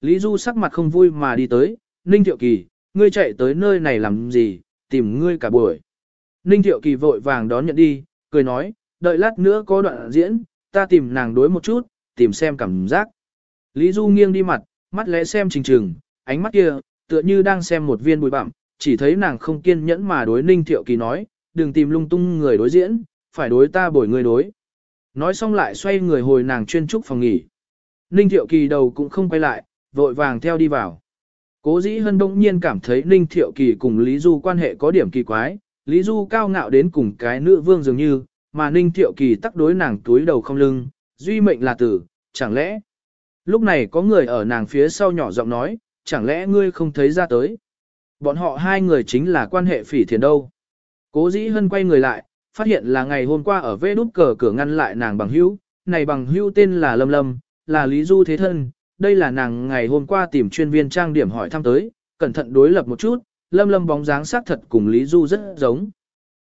Lý Du sắc mặt không vui mà đi tới, Ninh Thiệu Kỳ, ngươi chạy tới nơi này làm gì, tìm ngươi cả buổi. Ninh Thiệu Kỳ vội vàng đón nhận đi, cười nói, đợi lát nữa có đoạn diễn, ta tìm nàng đối một chút, tìm xem cảm giác. Lý Du nghiêng đi mặt, mắt lẽ xem trình trừng, ánh mắt kia, tựa như đang xem một viên bụi bặm, chỉ thấy nàng không kiên nhẫn mà đối Ninh Thiệu Kỳ nói, đừng tìm lung tung người đối diễn, phải đối ta bồi người đối. Nói xong lại xoay người hồi nàng chuyên trúc phòng nghỉ. Ninh Thiệu Kỳ đầu cũng không quay lại, vội vàng theo đi vào. Cố dĩ hân đông nhiên cảm thấy Ninh Thiệu Kỳ cùng Lý Du quan hệ có điểm kỳ quái, Lý Du cao ngạo đến cùng cái nữ vương dường như, mà Ninh Thiệu Kỳ tắc đối nàng túi đầu không lưng, duy mệnh là tử, chẳng lẽ. Lúc này có người ở nàng phía sau nhỏ giọng nói, chẳng lẽ ngươi không thấy ra tới. Bọn họ hai người chính là quan hệ phỉ thiền đâu. Cố dĩ hân quay người lại, phát hiện là ngày hôm qua ở vê đút cờ cửa ngăn lại nàng bằng hữu, này bằng hữu tên là Lâm Lâm, là Lý Du Thế Thân, đây là nàng ngày hôm qua tìm chuyên viên trang điểm hỏi thăm tới, cẩn thận đối lập một chút, Lâm Lâm bóng dáng xác thật cùng Lý Du rất giống.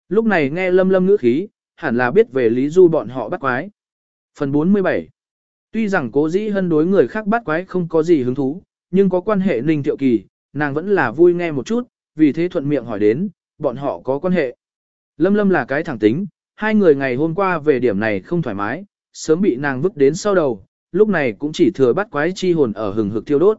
Lúc này nghe Lâm Lâm ngữ khí, hẳn là biết về Lý Du bọn họ bắt quái. Phần 47 Tuy rằng cố dĩ hân đối người khác bắt quái không có gì hứng thú, nhưng có quan hệ Ninh Thiệu Kỳ, nàng vẫn là vui nghe một chút, vì thế thuận miệng hỏi đến, bọn họ có quan hệ. Lâm Lâm là cái thẳng tính, hai người ngày hôm qua về điểm này không thoải mái, sớm bị nàng vứt đến sau đầu, lúc này cũng chỉ thừa bắt quái chi hồn ở hừng hực thiêu đốt.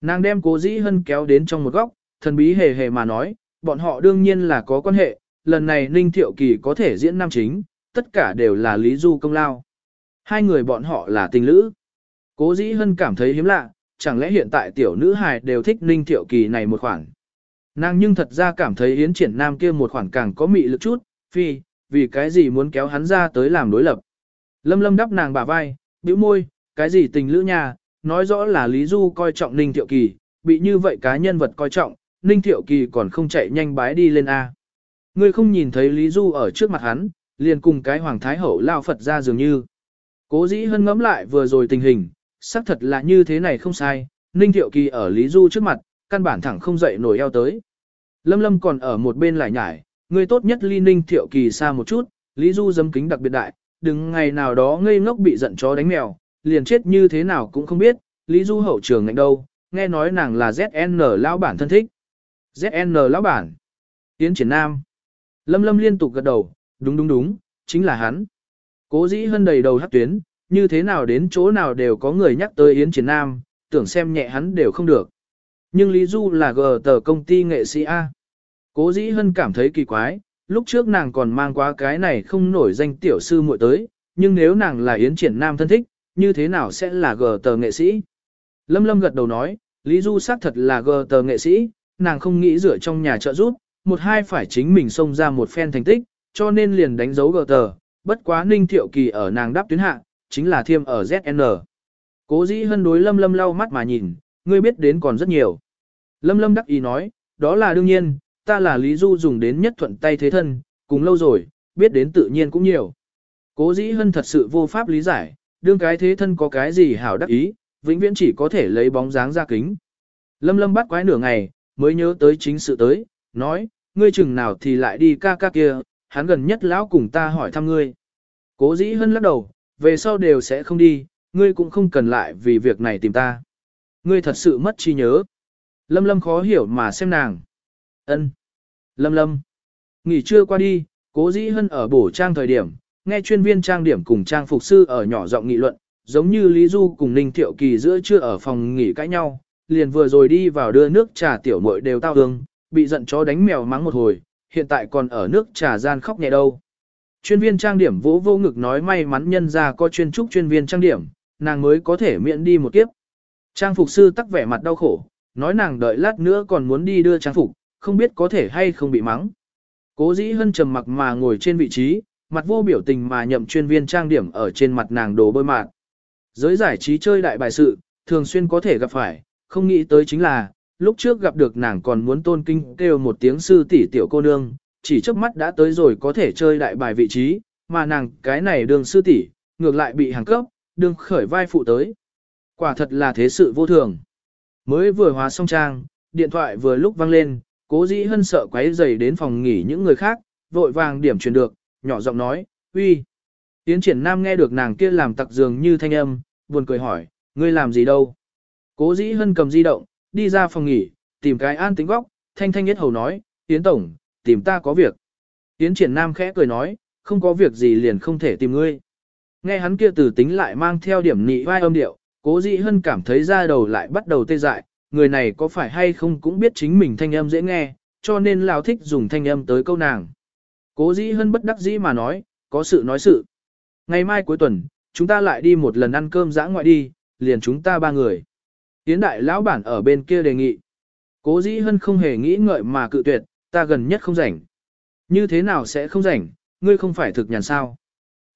Nàng đem cố dĩ hân kéo đến trong một góc, thần bí hề hề mà nói, bọn họ đương nhiên là có quan hệ, lần này Ninh Thiệu Kỳ có thể diễn nam chính, tất cả đều là Lý Du công lao. Hai người bọn họ là tình lữ. Cố dĩ hân cảm thấy hiếm lạ, chẳng lẽ hiện tại tiểu nữ hài đều thích Ninh Thiệu Kỳ này một khoản. Nàng nhưng thật ra cảm thấy Yến Triển Nam kia một khoản càng có mị lực chút, phi, vì cái gì muốn kéo hắn ra tới làm đối lập. Lâm lâm đắp nàng bả vai, bĩu môi, cái gì tình lữ nha, nói rõ là Lý Du coi trọng Ninh Thiệu Kỳ, bị như vậy cá nhân vật coi trọng, Ninh Thiệu Kỳ còn không chạy nhanh bái đi lên A. Ngươi không nhìn thấy Lý Du ở trước mặt hắn, liền cùng cái Hoàng Thái Hậu lao Phật ra dường như. Cố dĩ hân ngẫm lại vừa rồi tình hình, xác thật là như thế này không sai, Ninh Thiệu Kỳ ở Lý Du trước mặt, căn bản thẳng không dậy nổi eo tới. Lâm Lâm còn ở một bên lại nhải, người tốt nhất ly Ninh Thiệu Kỳ xa một chút, Lý Du dâm kính đặc biệt đại, đừng ngày nào đó ngây ngốc bị giận chó đánh mèo, liền chết như thế nào cũng không biết, Lý Du hậu trường ngạnh đâu, nghe nói nàng là ZN lão bản thân thích. ZN lão bản. Tiến triển nam. Lâm Lâm liên tục gật đầu, đúng đúng đúng, chính là hắn. Cố dĩ hân đầy đầu hát tuyến, như thế nào đến chỗ nào đều có người nhắc tới Yến Triển Nam, tưởng xem nhẹ hắn đều không được. Nhưng Lý Du là gờ tờ công ty nghệ sĩ A. Cố dĩ hân cảm thấy kỳ quái, lúc trước nàng còn mang quá cái này không nổi danh tiểu sư muội tới, nhưng nếu nàng là Yến Triển Nam thân thích, như thế nào sẽ là gờ tờ nghệ sĩ? Lâm Lâm gật đầu nói, Lý Du xác thật là gờ tờ nghệ sĩ, nàng không nghĩ rửa trong nhà trợ giúp, một hai phải chính mình xông ra một phen thành tích, cho nên liền đánh dấu gờ tờ, bất quá ninh thiệu kỳ ở nàng đáp tuyến hạ, chính là thiêm ở ZN. Cố dĩ hân đối Lâm Lâm lau mắt mà nhìn, ngươi biết đến còn rất nhiều. Lâm Lâm đắc ý nói, đó là đương nhiên, ta là Lý Du dùng đến nhất thuận tay thế thân, cùng lâu rồi, biết đến tự nhiên cũng nhiều. Cố dĩ hân thật sự vô pháp lý giải, đương cái thế thân có cái gì hảo đắc ý, vĩnh viễn chỉ có thể lấy bóng dáng ra kính. Lâm lâm bắt quái nửa ngày, mới nhớ tới chính sự tới, nói, ngươi chừng nào thì lại đi ca ca kia, hắn gần nhất lão cùng ta hỏi thăm ngươi. Cố dĩ hân lắc đầu, về sau đều sẽ không đi, ngươi cũng không cần lại vì việc này tìm ta. Ngươi thật sự mất trí nhớ. Lâm lâm khó hiểu mà xem nàng. ân Lâm lâm. Nghỉ trưa qua đi, cố dĩ hân ở bổ trang thời điểm, nghe chuyên viên trang điểm cùng trang phục sư ở nhỏ giọng nghị luận, giống như Lý Du cùng Ninh Thiệu Kỳ giữa trưa ở phòng nghỉ cãi nhau, liền vừa rồi đi vào đưa nước trà tiểu muội đều tao hương, bị giận chó đánh mèo mắng một hồi, hiện tại còn ở nước trà gian khóc nhẹ đâu. Chuyên viên trang điểm vỗ vô ngực nói may mắn nhân ra có chuyên trúc chuyên viên trang điểm, nàng mới có thể miễn đi một kiếp. Trang phục sư tắc vẻ mặt đau khổ, nói nàng đợi lát nữa còn muốn đi đưa trang phục, không biết có thể hay không bị mắng. Cố dĩ hân trầm mặc mà ngồi trên vị trí, mặt vô biểu tình mà nhậm chuyên viên trang điểm ở trên mặt nàng đồ bôi mạt. Giới giải trí chơi đại bài sự, thường xuyên có thể gặp phải, không nghĩ tới chính là, lúc trước gặp được nàng còn muốn tôn kinh kêu một tiếng sư tỷ tiểu cô nương, chỉ trước mắt đã tới rồi có thể chơi đại bài vị trí, mà nàng cái này đường sư tỷ, ngược lại bị hàng cấp, đương khởi vai phụ tới. Quả thật là thế sự vô thường. Mới vừa hóa xong trang, điện thoại vừa lúc vang lên, cố dĩ hân sợ quấy dày đến phòng nghỉ những người khác, vội vàng điểm truyền được, nhỏ giọng nói, uy. Tiến triển nam nghe được nàng kia làm tặc dường như thanh âm, buồn cười hỏi, ngươi làm gì đâu? Cố dĩ hân cầm di động, đi ra phòng nghỉ, tìm cái an tính góc, thanh thanh nhất hầu nói, Yến Tổng, tìm ta có việc. Yến triển nam khẽ cười nói, không có việc gì liền không thể tìm ngươi. Nghe hắn kia từ tính lại mang theo điểm nị vai âm điệu, cố dĩ hân cảm thấy ra đầu lại bắt đầu tê dại, người này có phải hay không cũng biết chính mình thanh âm dễ nghe, cho nên lão thích dùng thanh âm tới câu nàng. Cố dĩ hân bất đắc dĩ mà nói, có sự nói sự. Ngày mai cuối tuần, chúng ta lại đi một lần ăn cơm dã ngoại đi, liền chúng ta ba người. Tiến đại lão bản ở bên kia đề nghị. Cố dĩ hân không hề nghĩ ngợi mà cự tuyệt, ta gần nhất không rảnh. Như thế nào sẽ không rảnh, ngươi không phải thực nhàn sao.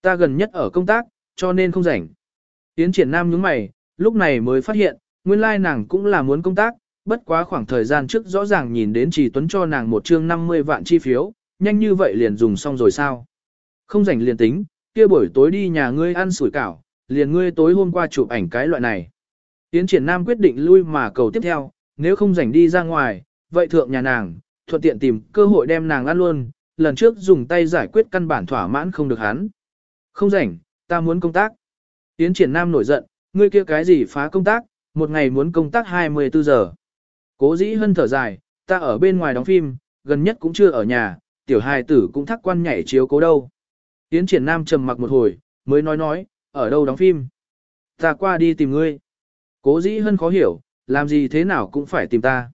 Ta gần nhất ở công tác, cho nên không rảnh. Tiến triển nam nhướng mày, lúc này mới phát hiện, nguyên lai nàng cũng là muốn công tác, bất quá khoảng thời gian trước rõ ràng nhìn đến Trì Tuấn cho nàng một chương 50 vạn chi phiếu, nhanh như vậy liền dùng xong rồi sao? Không rảnh liền tính, kia buổi tối đi nhà ngươi ăn sủi cảo, liền ngươi tối hôm qua chụp ảnh cái loại này. Tiến triển nam quyết định lui mà cầu tiếp theo, nếu không rảnh đi ra ngoài, vậy thượng nhà nàng, thuận tiện tìm cơ hội đem nàng ăn luôn, lần trước dùng tay giải quyết căn bản thỏa mãn không được hắn. Không rảnh, ta muốn công tác. Tiến triển nam nổi giận, ngươi kia cái gì phá công tác, một ngày muốn công tác 24 giờ. Cố dĩ hân thở dài, ta ở bên ngoài đóng phim, gần nhất cũng chưa ở nhà, tiểu hài tử cũng thắc quan nhảy chiếu cố đâu. Yến triển nam trầm mặc một hồi, mới nói nói, ở đâu đóng phim. Ta qua đi tìm ngươi. Cố dĩ hân khó hiểu, làm gì thế nào cũng phải tìm ta.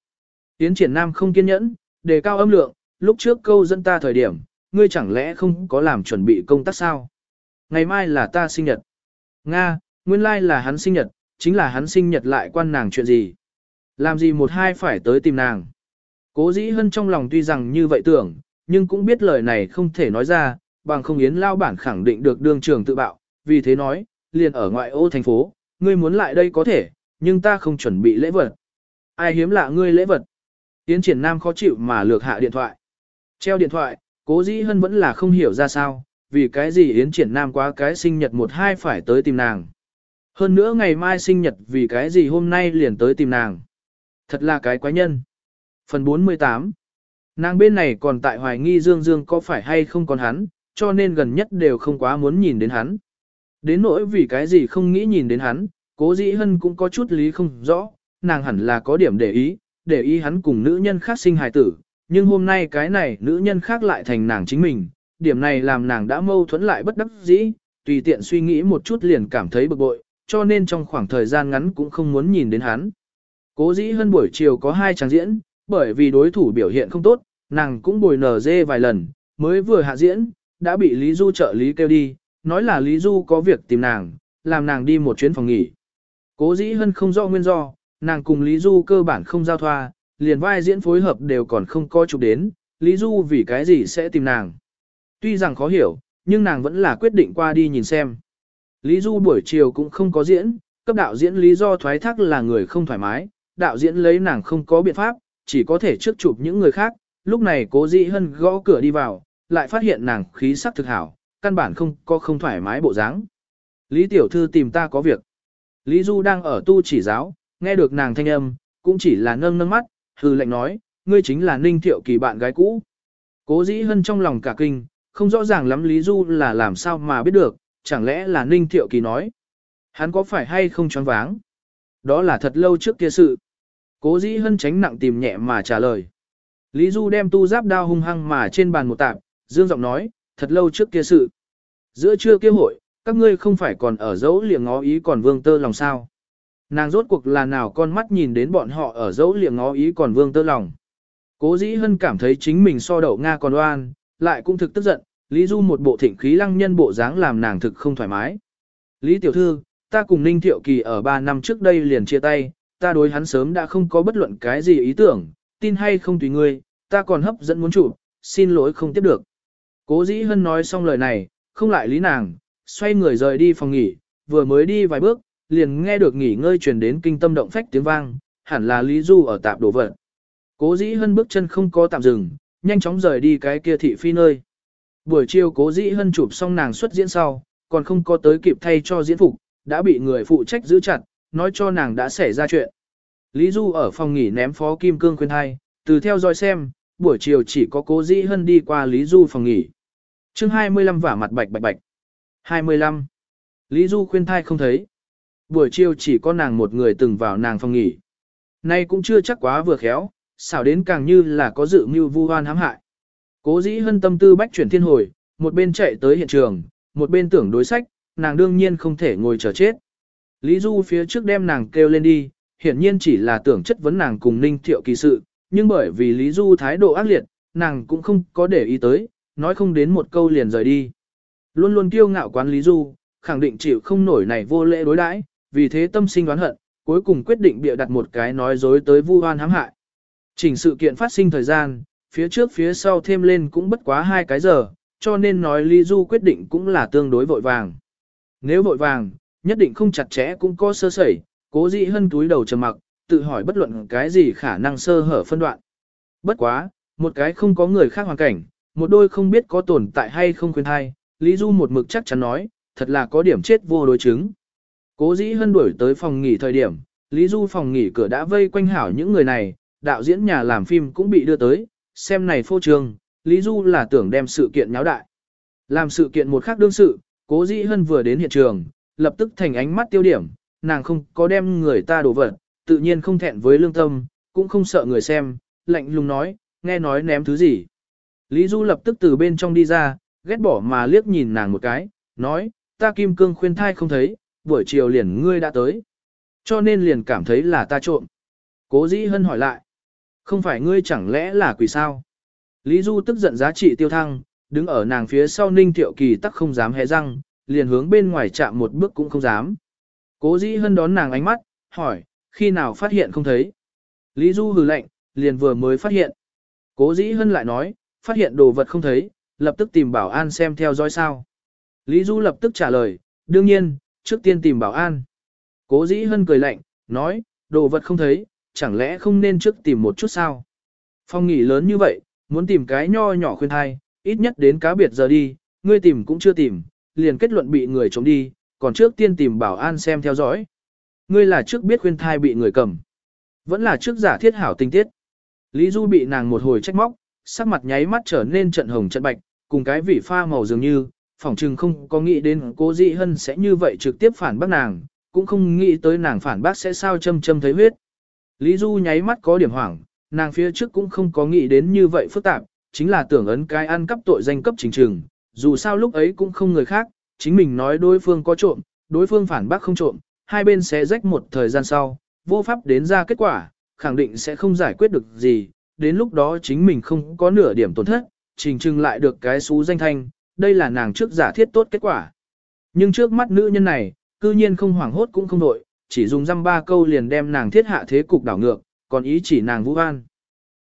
Yến triển nam không kiên nhẫn, đề cao âm lượng, lúc trước câu dẫn ta thời điểm, ngươi chẳng lẽ không có làm chuẩn bị công tác sao? Ngày mai là ta sinh nhật. Nga, nguyên lai là hắn sinh nhật, chính là hắn sinh nhật lại quan nàng chuyện gì? Làm gì một hai phải tới tìm nàng? Cố dĩ hân trong lòng tuy rằng như vậy tưởng, nhưng cũng biết lời này không thể nói ra, bằng không yến lao bản khẳng định được đương trường tự bạo, vì thế nói, liền ở ngoại ô thành phố, ngươi muốn lại đây có thể, nhưng ta không chuẩn bị lễ vật. Ai hiếm lạ ngươi lễ vật? Yến triển nam khó chịu mà lược hạ điện thoại. Treo điện thoại, cố dĩ hân vẫn là không hiểu ra sao, vì cái gì Yến triển nam quá cái sinh nhật một hai phải tới tìm nàng. Hơn nữa ngày mai sinh nhật vì cái gì hôm nay liền tới tìm nàng. Thật là cái quái nhân. Phần 48 Nàng bên này còn tại hoài nghi Dương Dương có phải hay không còn hắn, cho nên gần nhất đều không quá muốn nhìn đến hắn. Đến nỗi vì cái gì không nghĩ nhìn đến hắn, cố dĩ hân cũng có chút lý không rõ, nàng hẳn là có điểm để ý, để ý hắn cùng nữ nhân khác sinh hài tử, nhưng hôm nay cái này nữ nhân khác lại thành nàng chính mình, điểm này làm nàng đã mâu thuẫn lại bất đắc dĩ, tùy tiện suy nghĩ một chút liền cảm thấy bực bội, cho nên trong khoảng thời gian ngắn cũng không muốn nhìn đến hắn. Cố dĩ hơn buổi chiều có hai trang diễn, bởi vì đối thủ biểu hiện không tốt, nàng cũng bồi nở dê vài lần, mới vừa hạ diễn, đã bị Lý Du trợ lý kêu đi, nói là Lý Du có việc tìm nàng, làm nàng đi một chuyến phòng nghỉ. Cố dĩ hân không rõ nguyên do, nàng cùng Lý Du cơ bản không giao thoa, liền vai diễn phối hợp đều còn không coi chụp đến, Lý Du vì cái gì sẽ tìm nàng. Tuy rằng khó hiểu, nhưng nàng vẫn là quyết định qua đi nhìn xem. Lý Du buổi chiều cũng không có diễn, cấp đạo diễn lý do thoái thác là người không thoải mái, đạo diễn lấy nàng không có biện pháp, chỉ có thể trước chụp những người khác, lúc này cố dĩ hân gõ cửa đi vào, lại phát hiện nàng khí sắc thực hảo, căn bản không có không thoải mái bộ dáng. Lý tiểu thư tìm ta có việc. Lý Du đang ở tu chỉ giáo, nghe được nàng thanh âm, cũng chỉ là nâng nâng mắt, hư lệnh nói, ngươi chính là Ninh Thiệu Kỳ bạn gái cũ. Cố dĩ hân trong lòng cả kinh, không rõ ràng lắm Lý Du là làm sao mà biết được, chẳng lẽ là Ninh Thiệu Kỳ nói. Hắn có phải hay không choáng váng? Đó là thật lâu trước kia sự. Cố dĩ hân tránh nặng tìm nhẹ mà trả lời. Lý Du đem tu giáp đao hung hăng mà trên bàn một tạp, dương giọng nói, thật lâu trước kia sự. Giữa trưa kia hội, các ngươi không phải còn ở dấu liệng ngó ý còn vương tơ lòng sao. Nàng rốt cuộc là nào con mắt nhìn đến bọn họ ở dấu liệng ngó ý còn vương tơ lòng. Cố dĩ hân cảm thấy chính mình so đậu Nga còn oan, lại cũng thực tức giận, Lý Du một bộ thịnh khí lăng nhân bộ dáng làm nàng thực không thoải mái. Lý tiểu thư, ta cùng Ninh Thiệu Kỳ ở 3 năm trước đây liền chia tay, ta đối hắn sớm đã không có bất luận cái gì ý tưởng, tin hay không tùy ngươi, ta còn hấp dẫn muốn chụp, xin lỗi không tiếp được. Cố dĩ hân nói xong lời này, không lại lý nàng, xoay người rời đi phòng nghỉ, vừa mới đi vài bước, liền nghe được nghỉ ngơi truyền đến kinh tâm động phách tiếng vang, hẳn là Lý Du ở tạp đồ vật. Cố dĩ hân bước chân không có tạm dừng, nhanh chóng rời đi cái kia thị phi nơi. Buổi chiều cố dĩ hân chụp xong nàng xuất diễn sau, còn không có tới kịp thay cho diễn phục, đã bị người phụ trách giữ chặt, nói cho nàng đã xảy ra chuyện. Lý Du ở phòng nghỉ ném phó kim cương khuyên hai, từ theo dõi xem, buổi chiều chỉ có cố dĩ hân đi qua Lý Du phòng nghỉ. chương 25 vả mặt bạch bạch bạch. 25. Lý Du khuyên thai không thấy. buổi chiều chỉ có nàng một người từng vào nàng phòng nghỉ. Nay cũng chưa chắc quá vừa khéo, xảo đến càng như là có dự mưu vu hoan hãm hại. Cố dĩ hân tâm tư bách chuyển thiên hồi, một bên chạy tới hiện trường, một bên tưởng đối sách, nàng đương nhiên không thể ngồi chờ chết. Lý Du phía trước đem nàng kêu lên đi, hiển nhiên chỉ là tưởng chất vấn nàng cùng Ninh Thiệu kỳ sự, nhưng bởi vì Lý Du thái độ ác liệt, nàng cũng không có để ý tới, nói không đến một câu liền rời đi. Luôn luôn kiêu ngạo quán Lý Du, khẳng định chịu không nổi này vô lễ đối đãi, vì thế tâm sinh đoán hận, cuối cùng quyết định bịa đặt một cái nói dối tới vu oan hãm hại. Chỉnh sự kiện phát sinh thời gian, phía trước phía sau thêm lên cũng bất quá hai cái giờ, cho nên nói Lý Du quyết định cũng là tương đối vội vàng. Nếu vội vàng, nhất định không chặt chẽ cũng có sơ sẩy, cố dĩ hân túi đầu trầm mặc, tự hỏi bất luận cái gì khả năng sơ hở phân đoạn. Bất quá, một cái không có người khác hoàn cảnh, một đôi không biết có tồn tại hay không khuyên thai, Lý Du một mực chắc chắn nói, thật là có điểm chết vô đối chứng. Cố dĩ hân đuổi tới phòng nghỉ thời điểm, Lý Du phòng nghỉ cửa đã vây quanh hảo những người này, đạo diễn nhà làm phim cũng bị đưa tới, xem này phô trường, Lý Du là tưởng đem sự kiện nháo đại. Làm sự kiện một khác đương sự, cố dĩ hân vừa đến hiện trường, lập tức thành ánh mắt tiêu điểm, nàng không có đem người ta đổ vật, tự nhiên không thẹn với lương tâm, cũng không sợ người xem, lạnh lùng nói, nghe nói ném thứ gì. Lý Du lập tức từ bên trong đi ra, ghét bỏ mà liếc nhìn nàng một cái, nói, ta kim cương khuyên thai không thấy, buổi chiều liền ngươi đã tới. Cho nên liền cảm thấy là ta trộm. Cố dĩ hân hỏi lại, không phải ngươi chẳng lẽ là quỷ sao? Lý Du tức giận giá trị tiêu thăng, đứng ở nàng phía sau ninh Tiệu kỳ tắc không dám hé răng, liền hướng bên ngoài chạm một bước cũng không dám. Cố dĩ hân đón nàng ánh mắt, hỏi, khi nào phát hiện không thấy? Lý Du hừ lạnh, liền vừa mới phát hiện. Cố dĩ hân lại nói, phát hiện đồ vật không thấy, lập tức tìm bảo an xem theo dõi sao. Lý Du lập tức trả lời, đương nhiên, trước tiên tìm bảo an. Cố dĩ hân cười lạnh, nói, đồ vật không thấy, chẳng lẽ không nên trước tìm một chút sao? Phong nghỉ lớn như vậy, muốn tìm cái nho nhỏ khuyên thai, ít nhất đến cá biệt giờ đi, ngươi tìm cũng chưa tìm, liền kết luận bị người chống đi, còn trước tiên tìm bảo an xem theo dõi. Ngươi là trước biết khuyên thai bị người cầm, vẫn là trước giả thiết hảo tinh tiết. Lý Du bị nàng một hồi trách móc, sắc mặt nháy mắt trở nên trận hồng trận bạch, cùng cái vị pha màu dường như, phỏng chừng không có nghĩ đến cố dị hân sẽ như vậy trực tiếp phản bác nàng, cũng không nghĩ tới nàng phản bác sẽ sao châm châm thấy huyết. Lý Du nháy mắt có điểm hoảng, nàng phía trước cũng không có nghĩ đến như vậy phức tạp, chính là tưởng ấn cái ăn cắp tội danh cấp chính trường dù sao lúc ấy cũng không người khác, chính mình nói đối phương có trộm, đối phương phản bác không trộm, hai bên sẽ rách một thời gian sau, vô pháp đến ra kết quả, khẳng định sẽ không giải quyết được gì, đến lúc đó chính mình không có nửa điểm tổn thất, trình trừng lại được cái xú danh thanh, đây là nàng trước giả thiết tốt kết quả. Nhưng trước mắt nữ nhân này, cư nhiên không hoảng hốt cũng không đội, chỉ dùng dăm ba câu liền đem nàng thiết hạ thế cục đảo ngược, còn ý chỉ nàng vũ an.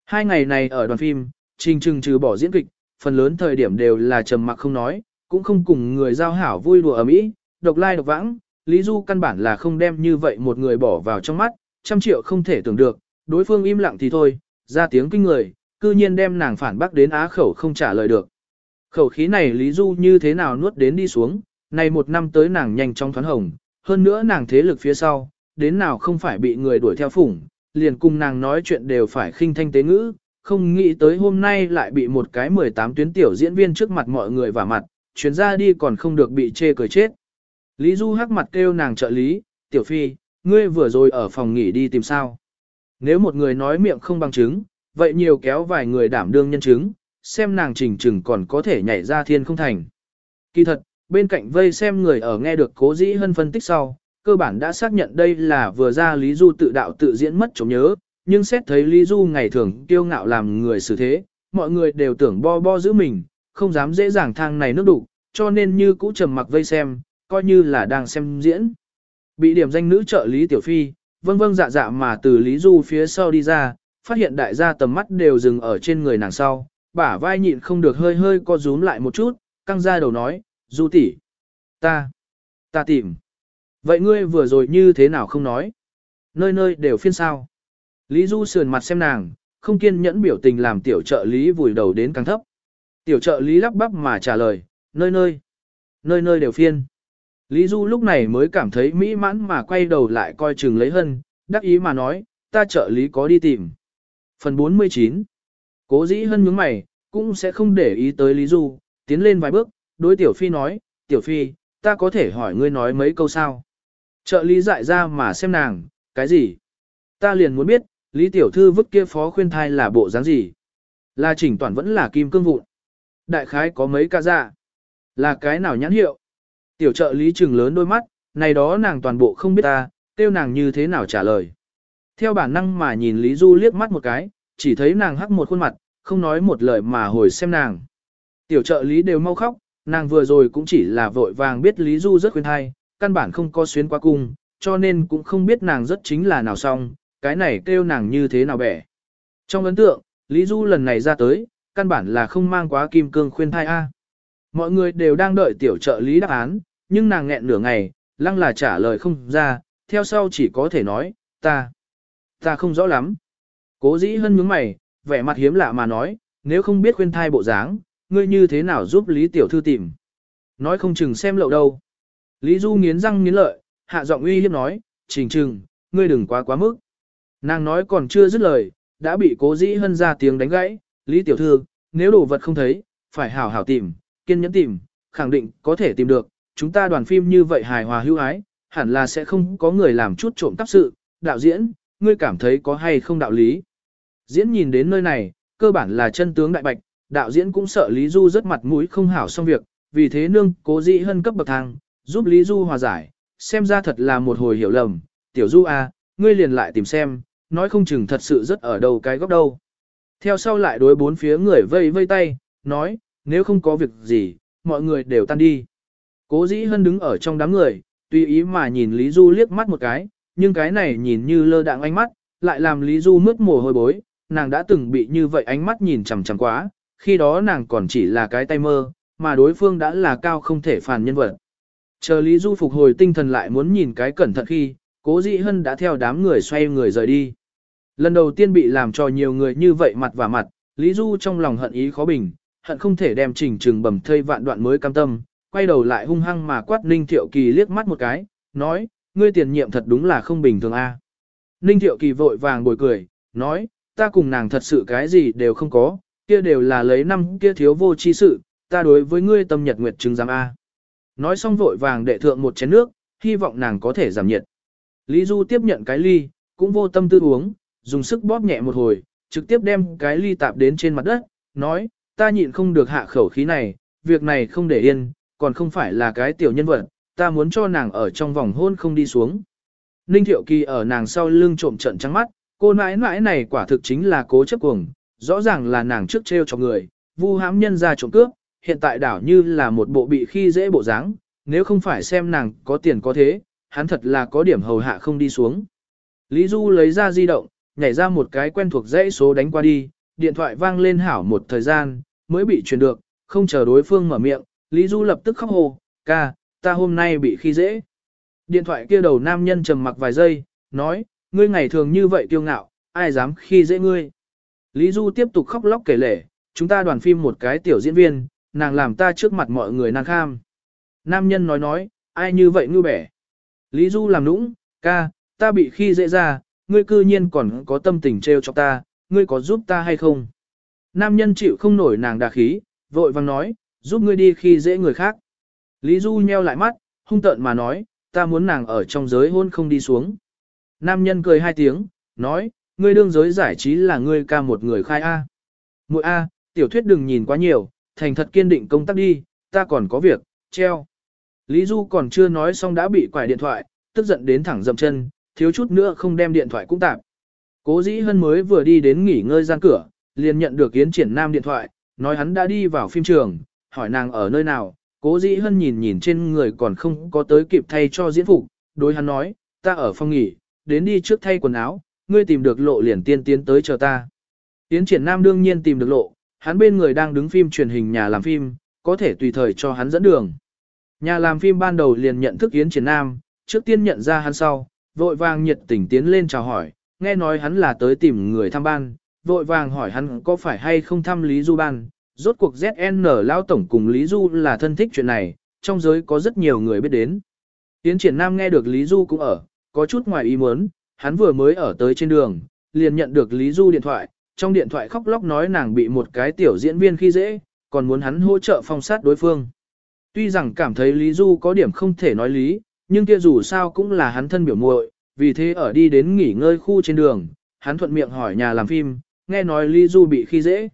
Hai ngày này ở đoàn phim, trình trừng trừ bỏ diễn kịch, phần lớn thời điểm đều là trầm mặc không nói, cũng không cùng người giao hảo vui đùa ở mỹ, độc lai độc vãng, Lý Du căn bản là không đem như vậy một người bỏ vào trong mắt, trăm triệu không thể tưởng được, đối phương im lặng thì thôi, ra tiếng kinh người, cư nhiên đem nàng phản bác đến á khẩu không trả lời được. Khẩu khí này Lý Du như thế nào nuốt đến đi xuống, này một năm tới nàng nhanh trong thoáng hồng, hơn nữa nàng thế lực phía sau, đến nào không phải bị người đuổi theo phủng, liền cùng nàng nói chuyện đều phải khinh thanh tế ngữ, không nghĩ tới hôm nay lại bị một cái 18 tuyến tiểu diễn viên trước mặt mọi người vả mặt, chuyến ra đi còn không được bị chê cười chết. Lý Du hắc mặt kêu nàng trợ lý, tiểu phi, ngươi vừa rồi ở phòng nghỉ đi tìm sao. Nếu một người nói miệng không bằng chứng, vậy nhiều kéo vài người đảm đương nhân chứng, xem nàng trình trừng còn có thể nhảy ra thiên không thành. Kỳ thật, bên cạnh vây xem người ở nghe được cố dĩ hân phân tích sau, cơ bản đã xác nhận đây là vừa ra Lý Du tự đạo tự diễn mất chống nhớ, nhưng xét thấy Lý Du ngày thường kiêu ngạo làm người xử thế, mọi người đều tưởng bo bo giữ mình, không dám dễ dàng thang này nước đủ, cho nên như cũ trầm mặc vây xem, coi như là đang xem diễn. Bị điểm danh nữ trợ Lý Tiểu Phi, vâng vâng dạ dạ mà từ Lý Du phía sau đi ra, phát hiện đại gia tầm mắt đều dừng ở trên người nàng sau, bả vai nhịn không được hơi hơi co rúm lại một chút, căng ra đầu nói, Du tỷ, ta, ta tìm. Vậy ngươi vừa rồi như thế nào không nói? Nơi nơi đều phiên sao. Lý Du sườn mặt xem nàng, không kiên nhẫn biểu tình làm tiểu trợ lý vùi đầu đến càng thấp. Tiểu trợ lý lắp bắp mà trả lời, nơi nơi, nơi nơi đều phiên. Lý Du lúc này mới cảm thấy mỹ mãn mà quay đầu lại coi chừng lấy hân, đắc ý mà nói, ta trợ lý có đi tìm. Phần 49 Cố dĩ hân nhướng mày, cũng sẽ không để ý tới Lý Du, tiến lên vài bước, đối Tiểu Phi nói, Tiểu Phi, ta có thể hỏi ngươi nói mấy câu sao? Trợ lý dại ra mà xem nàng, cái gì? Ta liền muốn biết, Lý Tiểu Thư vứt kia phó khuyên thai là bộ dáng gì? Là chỉnh toàn vẫn là kim cương vụn. Đại khái có mấy ca dạ. Là cái nào nhãn hiệu? Tiểu trợ lý trừng lớn đôi mắt, này đó nàng toàn bộ không biết ta, tiêu nàng như thế nào trả lời. Theo bản năng mà nhìn Lý Du liếc mắt một cái, chỉ thấy nàng hắc một khuôn mặt, không nói một lời mà hồi xem nàng. Tiểu trợ lý đều mau khóc, nàng vừa rồi cũng chỉ là vội vàng biết Lý Du rất khuyên thai, căn bản không có xuyến qua cung, cho nên cũng không biết nàng rất chính là nào xong, cái này kêu nàng như thế nào bẻ. Trong ấn tượng, Lý Du lần này ra tới, căn bản là không mang quá kim cương khuyên thai A. Mọi người đều đang đợi tiểu trợ lý đáp án, nhưng nàng nghẹn nửa ngày, lăng là trả lời không ra, theo sau chỉ có thể nói, ta, ta không rõ lắm. Cố dĩ hân nhướng mày, vẻ mặt hiếm lạ mà nói, nếu không biết khuyên thai bộ dáng, ngươi như thế nào giúp Lý Tiểu Thư tìm. Nói không chừng xem lậu đâu. Lý Du nghiến răng nghiến lợi, hạ giọng uy hiếp nói, trình trừng, ngươi đừng quá quá mức. Nàng nói còn chưa dứt lời, đã bị cố dĩ hân ra tiếng đánh gãy, Lý Tiểu Thư, nếu đồ vật không thấy, phải hảo hảo tìm, kiên nhẫn tìm, khẳng định có thể tìm được, chúng ta đoàn phim như vậy hài hòa hữu ái, hẳn là sẽ không có người làm chút trộm cắp sự, đạo diễn, ngươi cảm thấy có hay không đạo lý. Diễn nhìn đến nơi này, cơ bản là chân tướng đại bạch, đạo diễn cũng sợ Lý Du rất mặt mũi không hảo xong việc, vì thế nương cố dĩ hân cấp bậc thang, giúp Lý Du hòa giải, xem ra thật là một hồi hiểu lầm, tiểu Du à, ngươi liền lại tìm xem, nói không chừng thật sự rất ở đầu cái góc đâu. Theo sau lại đối bốn phía người vây vây tay, nói, nếu không có việc gì, mọi người đều tan đi. Cố dĩ hân đứng ở trong đám người, tùy ý mà nhìn Lý Du liếc mắt một cái, nhưng cái này nhìn như lơ đạng ánh mắt, lại làm Lý Du mướt mồ hôi bối, nàng đã từng bị như vậy ánh mắt nhìn chằm chằm quá, khi đó nàng còn chỉ là cái tay mơ, mà đối phương đã là cao không thể phản nhân vật. Chờ Lý Du phục hồi tinh thần lại muốn nhìn cái cẩn thận khi, cố dĩ hân đã theo đám người xoay người rời đi. Lần đầu tiên bị làm cho nhiều người như vậy mặt và mặt, Lý Du trong lòng hận ý khó bình, hận không thể đem trình trừng bầm thây vạn đoạn mới cam tâm, quay đầu lại hung hăng mà quát Ninh Thiệu Kỳ liếc mắt một cái, nói, ngươi tiền nhiệm thật đúng là không bình thường a. Ninh Thiệu Kỳ vội vàng bồi cười, nói, ta cùng nàng thật sự cái gì đều không có, kia đều là lấy năm kia thiếu vô chi sự, ta đối với ngươi tâm nhật nguyệt chứng giám A. Nói xong vội vàng đệ thượng một chén nước, hy vọng nàng có thể giảm nhiệt. Lý Du tiếp nhận cái ly, cũng vô tâm tư uống, dùng sức bóp nhẹ một hồi, trực tiếp đem cái ly tạp đến trên mặt đất, nói, ta nhịn không được hạ khẩu khí này, việc này không để yên, còn không phải là cái tiểu nhân vật, ta muốn cho nàng ở trong vòng hôn không đi xuống. Ninh Thiệu Kỳ ở nàng sau lưng trộm trận trắng mắt, cô nãi nãi này quả thực chính là cố chấp cuồng, rõ ràng là nàng trước treo cho người, vu hãm nhân ra trộm cướp, hiện tại đảo như là một bộ bị khi dễ bộ dáng, nếu không phải xem nàng có tiền có thế, hắn thật là có điểm hầu hạ không đi xuống. Lý Du lấy ra di động, nhảy ra một cái quen thuộc dãy số đánh qua đi, điện thoại vang lên hảo một thời gian, mới bị truyền được, không chờ đối phương mở miệng, Lý Du lập tức khóc hồ, ca, ta hôm nay bị khi dễ. Điện thoại kia đầu nam nhân trầm mặc vài giây, nói, ngươi ngày thường như vậy kiêu ngạo, ai dám khi dễ ngươi. Lý Du tiếp tục khóc lóc kể lể, chúng ta đoàn phim một cái tiểu diễn viên, nàng làm ta trước mặt mọi người nàng kham. Nam nhân nói nói, ai như vậy ngư bẻ. Lý Du làm nũng, ca, ta bị khi dễ ra, ngươi cư nhiên còn có tâm tình trêu cho ta, ngươi có giúp ta hay không? Nam nhân chịu không nổi nàng đà khí, vội vang nói, giúp ngươi đi khi dễ người khác. Lý Du nheo lại mắt, hung tợn mà nói, ta muốn nàng ở trong giới hôn không đi xuống. Nam nhân cười hai tiếng, nói, ngươi đương giới giải trí là ngươi ca một người khai A. Mội A, tiểu thuyết đừng nhìn quá nhiều, thành thật kiên định công tác đi, ta còn có việc, treo. Lý Du còn chưa nói xong đã bị quải điện thoại, tức giận đến thẳng dậm chân, thiếu chút nữa không đem điện thoại cũng tạp. Cố dĩ hân mới vừa đi đến nghỉ ngơi gian cửa, liền nhận được Yến Triển Nam điện thoại, nói hắn đã đi vào phim trường, hỏi nàng ở nơi nào, cố dĩ hân nhìn nhìn trên người còn không có tới kịp thay cho diễn phục, đối hắn nói, ta ở phòng nghỉ, đến đi trước thay quần áo, ngươi tìm được lộ liền tiên tiến tới chờ ta. Yến Triển Nam đương nhiên tìm được lộ, hắn bên người đang đứng phim truyền hình nhà làm phim, có thể tùy thời cho hắn dẫn đường. Nhà làm phim ban đầu liền nhận thức Yến Triển Nam, trước tiên nhận ra hắn sau, vội vàng nhiệt tình tiến lên chào hỏi, nghe nói hắn là tới tìm người thăm ban, vội vàng hỏi hắn có phải hay không thăm Lý Du ban, rốt cuộc ZN Lao Tổng cùng Lý Du là thân thích chuyện này, trong giới có rất nhiều người biết đến. Tiến Triển Nam nghe được Lý Du cũng ở, có chút ngoài ý muốn, hắn vừa mới ở tới trên đường, liền nhận được Lý Du điện thoại, trong điện thoại khóc lóc nói nàng bị một cái tiểu diễn viên khi dễ, còn muốn hắn hỗ trợ phong sát đối phương. Tuy rằng cảm thấy Lý Du có điểm không thể nói lý, nhưng kia dù sao cũng là hắn thân biểu muội, vì thế ở đi đến nghỉ ngơi khu trên đường, hắn thuận miệng hỏi nhà làm phim, nghe nói Lý Du bị khi dễ.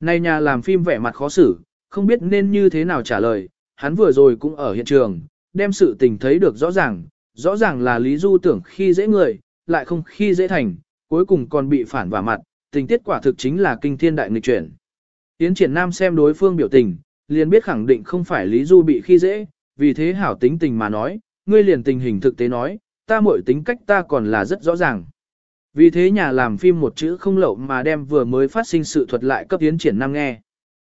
Nay nhà làm phim vẻ mặt khó xử, không biết nên như thế nào trả lời, hắn vừa rồi cũng ở hiện trường, đem sự tình thấy được rõ ràng, rõ ràng là Lý Du tưởng khi dễ người, lại không khi dễ thành, cuối cùng còn bị phản vả mặt, tình tiết quả thực chính là kinh thiên đại nghịch chuyển. Tiến triển nam xem đối phương biểu tình, liền biết khẳng định không phải Lý Du bị khi dễ, vì thế hảo tính tình mà nói, ngươi liền tình hình thực tế nói, ta mọi tính cách ta còn là rất rõ ràng. Vì thế nhà làm phim một chữ không lậu mà đem vừa mới phát sinh sự thuật lại cấp Yến Triển Nam nghe.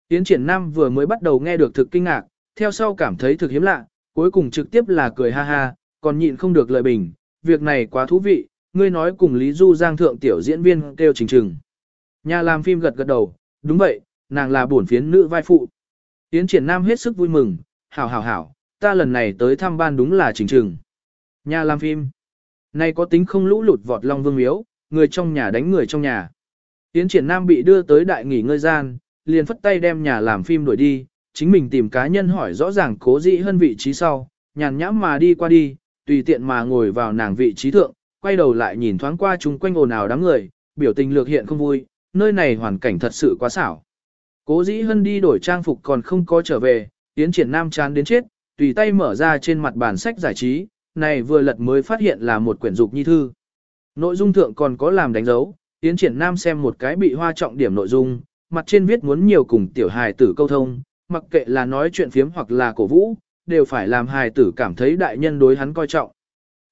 Yến Triển Nam vừa mới bắt đầu nghe được thực kinh ngạc, theo sau cảm thấy thực hiếm lạ, cuối cùng trực tiếp là cười ha ha, còn nhịn không được lời bình, việc này quá thú vị, ngươi nói cùng Lý Du Giang thượng tiểu diễn viên kêu trình trừng. Nhà làm phim gật gật đầu, đúng vậy, nàng là bổn phiến nữ vai phụ. Yến Triển Nam hết sức vui mừng, hảo hảo hảo, ta lần này tới thăm ban đúng là trình trừng. Nhà làm phim. Này có tính không lũ lụt vọt long vương miếu, người trong nhà đánh người trong nhà. tiến Triển Nam bị đưa tới đại nghỉ ngơi gian, liền phất tay đem nhà làm phim đuổi đi, chính mình tìm cá nhân hỏi rõ ràng cố dĩ hơn vị trí sau, nhàn nhãm mà đi qua đi, tùy tiện mà ngồi vào nàng vị trí thượng, quay đầu lại nhìn thoáng qua chung quanh ồn ào đám người, biểu tình lược hiện không vui, nơi này hoàn cảnh thật sự quá xảo. Cố dĩ hân đi đổi trang phục còn không có trở về, tiến Triển Nam chán đến chết, tùy tay mở ra trên mặt bản sách giải trí, này vừa lật mới phát hiện là một quyển dục nhi thư. Nội dung thượng còn có làm đánh dấu, Yến Triển Nam xem một cái bị hoa trọng điểm nội dung, mặt trên viết muốn nhiều cùng tiểu hài tử câu thông, mặc kệ là nói chuyện phiếm hoặc là cổ vũ, đều phải làm hài tử cảm thấy đại nhân đối hắn coi trọng.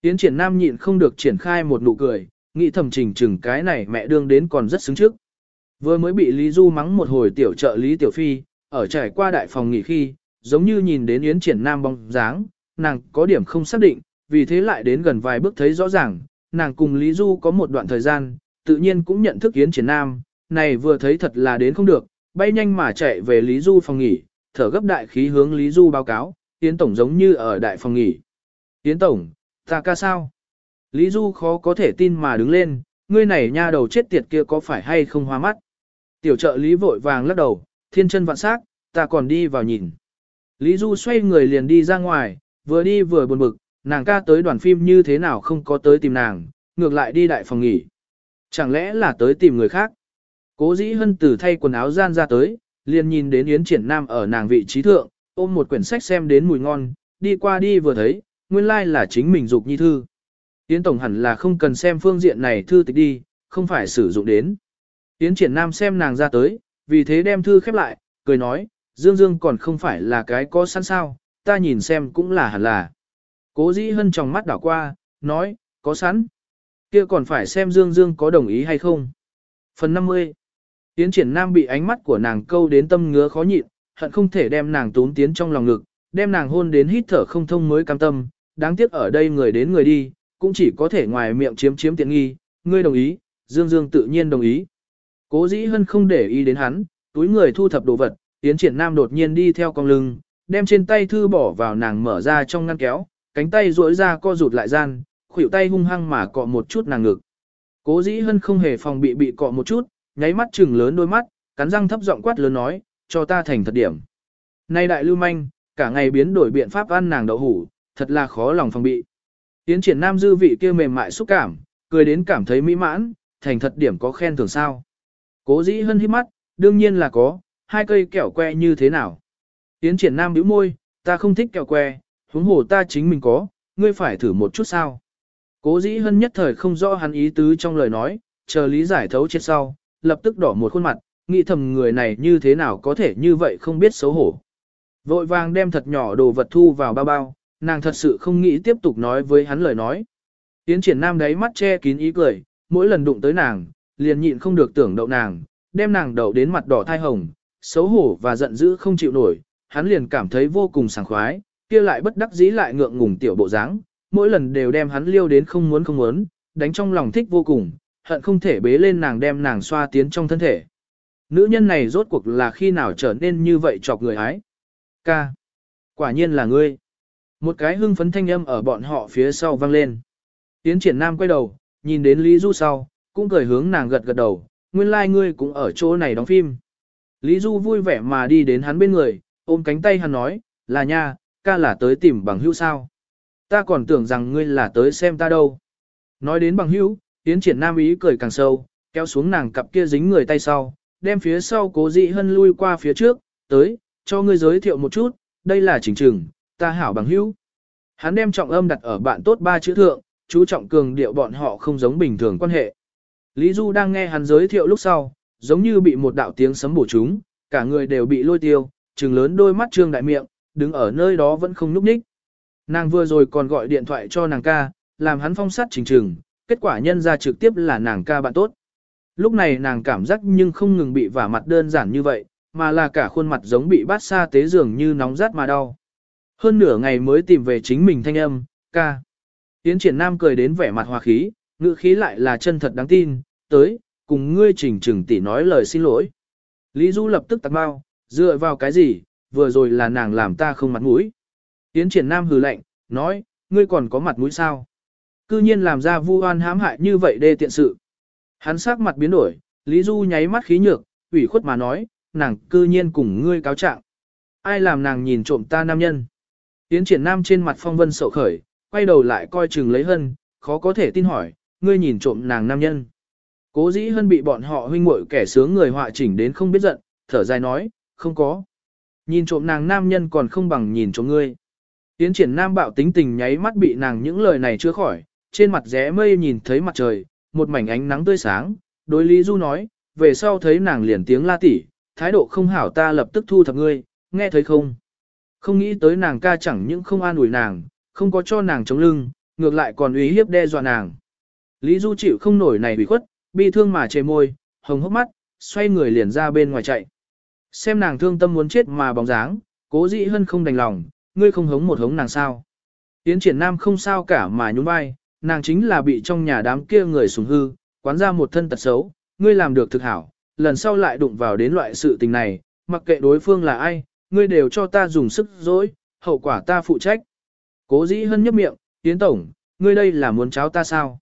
Yến Triển Nam nhịn không được triển khai một nụ cười, nghĩ thầm trình chừng cái này mẹ đương đến còn rất xứng trước. Vừa mới bị Lý Du mắng một hồi tiểu trợ Lý Tiểu Phi, ở trải qua đại phòng nghỉ khi, giống như nhìn đến Yến Triển Nam bóng dáng, nàng có điểm không xác định, vì thế lại đến gần vài bước thấy rõ ràng, nàng cùng Lý Du có một đoạn thời gian, tự nhiên cũng nhận thức Yến Triển Nam, này vừa thấy thật là đến không được, bay nhanh mà chạy về Lý Du phòng nghỉ, thở gấp đại khí hướng Lý Du báo cáo, Yến Tổng giống như ở đại phòng nghỉ. Yến Tổng, ta ca sao? Lý Du khó có thể tin mà đứng lên, ngươi này nha đầu chết tiệt kia có phải hay không hoa mắt? Tiểu trợ Lý vội vàng lắc đầu, thiên chân vạn sắc, ta còn đi vào nhìn. Lý Du xoay người liền đi ra ngoài, vừa đi vừa buồn bực, nàng ca tới đoàn phim như thế nào không có tới tìm nàng, ngược lại đi đại phòng nghỉ. Chẳng lẽ là tới tìm người khác? Cố dĩ hân tử thay quần áo gian ra tới, liền nhìn đến Yến Triển Nam ở nàng vị trí thượng, ôm một quyển sách xem đến mùi ngon, đi qua đi vừa thấy, nguyên lai like là chính mình dục nhi thư. Yến Tổng hẳn là không cần xem phương diện này thư tịch đi, không phải sử dụng đến. Yến Triển Nam xem nàng ra tới, vì thế đem thư khép lại, cười nói, Dương Dương còn không phải là cái có sẵn sao, ta nhìn xem cũng là hẳn là. Cố dĩ hân trong mắt đảo qua, nói, có sẵn. kia còn phải xem Dương Dương có đồng ý hay không. Phần 50 Tiến triển nam bị ánh mắt của nàng câu đến tâm ngứa khó nhịn, hận không thể đem nàng tốn tiến trong lòng ngực, đem nàng hôn đến hít thở không thông mới cam tâm, đáng tiếc ở đây người đến người đi, cũng chỉ có thể ngoài miệng chiếm chiếm tiện nghi, ngươi đồng ý, Dương Dương tự nhiên đồng ý. Cố dĩ hân không để ý đến hắn, túi người thu thập đồ vật, Yến triển nam đột nhiên đi theo con lưng, đem trên tay thư bỏ vào nàng mở ra trong ngăn kéo, cánh tay duỗi ra co rụt lại gian, khuỷu tay hung hăng mà cọ một chút nàng ngực. Cố dĩ hân không hề phòng bị bị cọ một chút, nháy mắt chừng lớn đôi mắt, cắn răng thấp giọng quát lớn nói, cho ta thành thật điểm. Nay đại lưu manh, cả ngày biến đổi biện pháp ăn nàng đậu hủ, thật là khó lòng phòng bị. Yến triển nam dư vị kia mềm mại xúc cảm, cười đến cảm thấy mỹ mãn, thành thật điểm có khen thưởng sao. Cố dĩ hân hít mắt, đương nhiên là có, hai cây kẹo que như thế nào. Yến triển nam bĩu môi, ta không thích kẹo que, huống hồ ta chính mình có, ngươi phải thử một chút sao. Cố dĩ hân nhất thời không rõ hắn ý tứ trong lời nói, chờ lý giải thấu chết sau, lập tức đỏ một khuôn mặt, nghĩ thầm người này như thế nào có thể như vậy không biết xấu hổ. Vội vàng đem thật nhỏ đồ vật thu vào bao bao, nàng thật sự không nghĩ tiếp tục nói với hắn lời nói. Yến triển nam đáy mắt che kín ý cười, mỗi lần đụng tới nàng, liền nhịn không được tưởng đậu nàng, đem nàng đậu đến mặt đỏ thai hồng, xấu hổ và giận dữ không chịu nổi, hắn liền cảm thấy vô cùng sảng khoái, kia lại bất đắc dĩ lại ngượng ngùng tiểu bộ dáng, mỗi lần đều đem hắn liêu đến không muốn không muốn, đánh trong lòng thích vô cùng, hận không thể bế lên nàng đem nàng xoa tiến trong thân thể. Nữ nhân này rốt cuộc là khi nào trở nên như vậy chọc người ái. Ca. Quả nhiên là ngươi. Một cái hưng phấn thanh âm ở bọn họ phía sau vang lên. Tiến triển nam quay đầu, nhìn đến Lý Du sau, cũng cười hướng nàng gật gật đầu, nguyên lai like ngươi cũng ở chỗ này đóng phim. Lý Du vui vẻ mà đi đến hắn bên người, ôm cánh tay hắn nói, là nha, ca là tới tìm bằng hữu sao. Ta còn tưởng rằng ngươi là tới xem ta đâu. Nói đến bằng hữu, Yến triển nam ý cười càng sâu, kéo xuống nàng cặp kia dính người tay sau, đem phía sau cố dị hân lui qua phía trước, tới, cho ngươi giới thiệu một chút, đây là trình trừng, ta hảo bằng hữu. Hắn đem trọng âm đặt ở bạn tốt ba chữ thượng, chú trọng cường điệu bọn họ không giống bình thường quan hệ. Lý Du đang nghe hắn giới thiệu lúc sau, giống như bị một đạo tiếng sấm bổ trúng, cả người đều bị lôi tiêu, trừng lớn đôi mắt trương đại miệng, đứng ở nơi đó vẫn không núp ních. Nàng vừa rồi còn gọi điện thoại cho nàng ca, làm hắn phong sát trình trừng, kết quả nhân ra trực tiếp là nàng ca bạn tốt. Lúc này nàng cảm giác nhưng không ngừng bị vả mặt đơn giản như vậy, mà là cả khuôn mặt giống bị bát xa tế dường như nóng rát mà đau. Hơn nửa ngày mới tìm về chính mình thanh âm, ca. Tiến triển nam cười đến vẻ mặt hòa khí, ngữ khí lại là chân thật đáng tin, tới, cùng ngươi chỉnh trừng tỷ nói lời xin lỗi. Lý Du lập tức tặc bao, dựa vào cái gì, vừa rồi là nàng làm ta không mặt mũi. Tiến triển nam hừ lạnh, nói, ngươi còn có mặt mũi sao? Cư nhiên làm ra vu oan hãm hại như vậy đê tiện sự. Hắn sắc mặt biến đổi, Lý Du nháy mắt khí nhược, ủy khuất mà nói, nàng cư nhiên cùng ngươi cáo trạng. Ai làm nàng nhìn trộm ta nam nhân? Tiến triển nam trên mặt phong vân sậu khởi, quay đầu lại coi chừng lấy hân, khó có thể tin hỏi, ngươi nhìn trộm nàng nam nhân. Cố dĩ hân bị bọn họ huynh muội kẻ sướng người họa chỉnh đến không biết giận, thở dài nói, không có. Nhìn trộm nàng nam nhân còn không bằng nhìn trộm ngươi. Tiến triển nam bạo tính tình nháy mắt bị nàng những lời này chưa khỏi, trên mặt rẽ mây nhìn thấy mặt trời, một mảnh ánh nắng tươi sáng, đối Lý Du nói, về sau thấy nàng liền tiếng la tỉ, thái độ không hảo ta lập tức thu thập ngươi, nghe thấy không? Không nghĩ tới nàng ca chẳng những không an ủi nàng, không có cho nàng chống lưng, ngược lại còn uy hiếp đe dọa nàng. Lý Du chịu không nổi này bị khuất, bi thương mà chề môi, hồng hốc mắt, xoay người liền ra bên ngoài chạy. Xem nàng thương tâm muốn chết mà bóng dáng, cố dĩ hân không đành lòng, ngươi không hống một hống nàng sao. Tiến triển nam không sao cả mà nhún vai, nàng chính là bị trong nhà đám kia người sùng hư, quán ra một thân tật xấu, ngươi làm được thực hảo, lần sau lại đụng vào đến loại sự tình này, mặc kệ đối phương là ai, ngươi đều cho ta dùng sức dối, hậu quả ta phụ trách. Cố dĩ hân nhấp miệng, tiến tổng, ngươi đây là muốn cháo ta sao?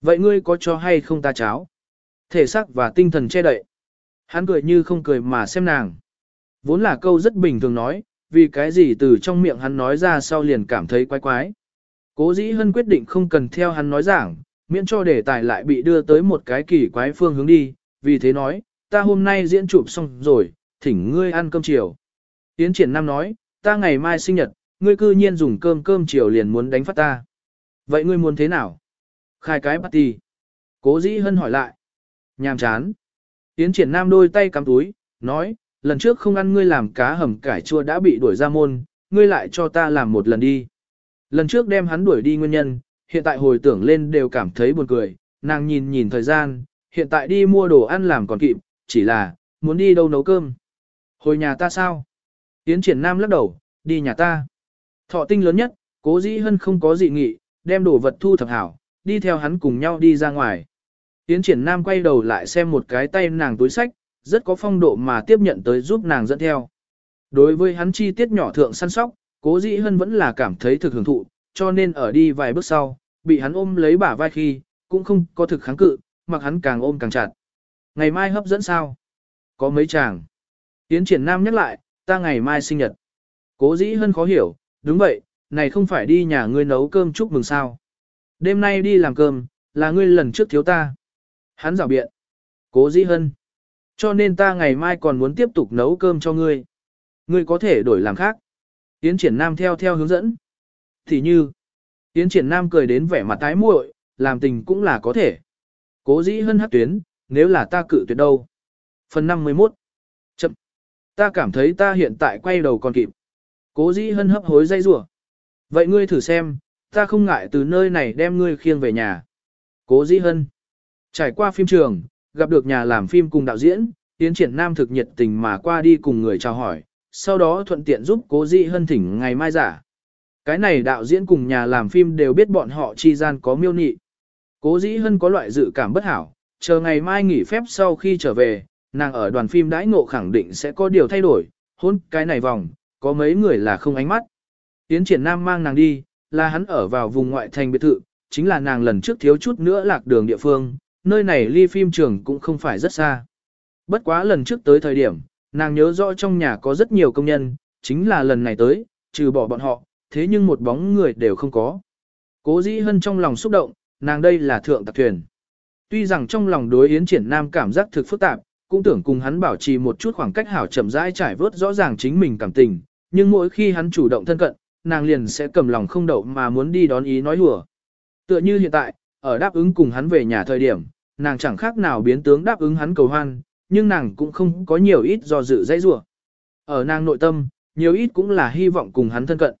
Vậy ngươi có cho hay không ta cháo? Thể xác và tinh thần che đậy. Hắn cười như không cười mà xem nàng. Vốn là câu rất bình thường nói, vì cái gì từ trong miệng hắn nói ra sau liền cảm thấy quái quái. Cố dĩ hân quyết định không cần theo hắn nói giảng, miễn cho đề tài lại bị đưa tới một cái kỳ quái phương hướng đi, vì thế nói, ta hôm nay diễn chụp xong rồi, thỉnh ngươi ăn cơm chiều. Tiến triển Nam nói, ta ngày mai sinh nhật, ngươi cư nhiên dùng cơm cơm chiều liền muốn đánh phát ta. Vậy ngươi muốn thế nào? Khai cái party. Cố dĩ hân hỏi lại. Nhàm chán. Tiến triển Nam đôi tay cắm túi, nói, lần trước không ăn ngươi làm cá hầm cải chua đã bị đuổi ra môn, ngươi lại cho ta làm một lần đi. Lần trước đem hắn đuổi đi nguyên nhân, hiện tại hồi tưởng lên đều cảm thấy buồn cười, nàng nhìn nhìn thời gian, hiện tại đi mua đồ ăn làm còn kịp, chỉ là, muốn đi đâu nấu cơm. Hồi nhà ta sao? Tiến triển nam lắc đầu, đi nhà ta. Thọ tinh lớn nhất, cố dĩ hân không có dị nghị, đem đồ vật thu thập hảo, đi theo hắn cùng nhau đi ra ngoài. Yến triển nam quay đầu lại xem một cái tay nàng túi sách, rất có phong độ mà tiếp nhận tới giúp nàng dẫn theo. Đối với hắn chi tiết nhỏ thượng săn sóc, cố dĩ hân vẫn là cảm thấy thực hưởng thụ, cho nên ở đi vài bước sau, bị hắn ôm lấy bả vai khi, cũng không có thực kháng cự, mặc hắn càng ôm càng chặt. Ngày mai hấp dẫn sao? Có mấy chàng. Yến triển nam nhắc lại, ta ngày mai sinh nhật. Cố dĩ hân khó hiểu, đúng vậy, này không phải đi nhà ngươi nấu cơm chúc mừng sao. Đêm nay đi làm cơm, là ngươi lần trước thiếu ta. Hắn rào biện. Cố dĩ hân. Cho nên ta ngày mai còn muốn tiếp tục nấu cơm cho ngươi. Ngươi có thể đổi làm khác. yến triển nam theo theo hướng dẫn. Thì như, yến triển nam cười đến vẻ mặt tái muội, làm tình cũng là có thể. Cố dĩ hân hát tuyến, nếu là ta cự tuyệt đâu. Phần 51. Chậm. Ta cảm thấy ta hiện tại quay đầu còn kịp. Cố dĩ hân hấp hối dây rủa Vậy ngươi thử xem, ta không ngại từ nơi này đem ngươi khiêng về nhà. Cố dĩ hân. Trải qua phim trường, gặp được nhà làm phim cùng đạo diễn, tiến triển nam thực nhiệt tình mà qua đi cùng người chào hỏi, sau đó thuận tiện giúp cố dĩ hân thỉnh ngày mai giả. Cái này đạo diễn cùng nhà làm phim đều biết bọn họ chi gian có miêu nị. Cố dĩ hân có loại dự cảm bất hảo, chờ ngày mai nghỉ phép sau khi trở về, nàng ở đoàn phim đãi ngộ khẳng định sẽ có điều thay đổi, hôn cái này vòng, có mấy người là không ánh mắt. Tiến triển nam mang nàng đi, là hắn ở vào vùng ngoại thành biệt thự, chính là nàng lần trước thiếu chút nữa lạc đường địa phương, nơi này ly phim trường cũng không phải rất xa. Bất quá lần trước tới thời điểm, nàng nhớ rõ trong nhà có rất nhiều công nhân, chính là lần này tới, trừ bỏ bọn họ, thế nhưng một bóng người đều không có. Cố dĩ hân trong lòng xúc động, nàng đây là thượng tạc thuyền. Tuy rằng trong lòng đối Yến Triển Nam cảm giác thực phức tạp, cũng tưởng cùng hắn bảo trì một chút khoảng cách hảo chậm rãi trải vớt rõ ràng chính mình cảm tình, nhưng mỗi khi hắn chủ động thân cận, nàng liền sẽ cầm lòng không đậu mà muốn đi đón ý nói hùa. Tựa như hiện tại, ở đáp ứng cùng hắn về nhà thời điểm, nàng chẳng khác nào biến tướng đáp ứng hắn cầu hoan, nhưng nàng cũng không có nhiều ít do dự dãy rủa. Ở nàng nội tâm, nhiều ít cũng là hy vọng cùng hắn thân cận.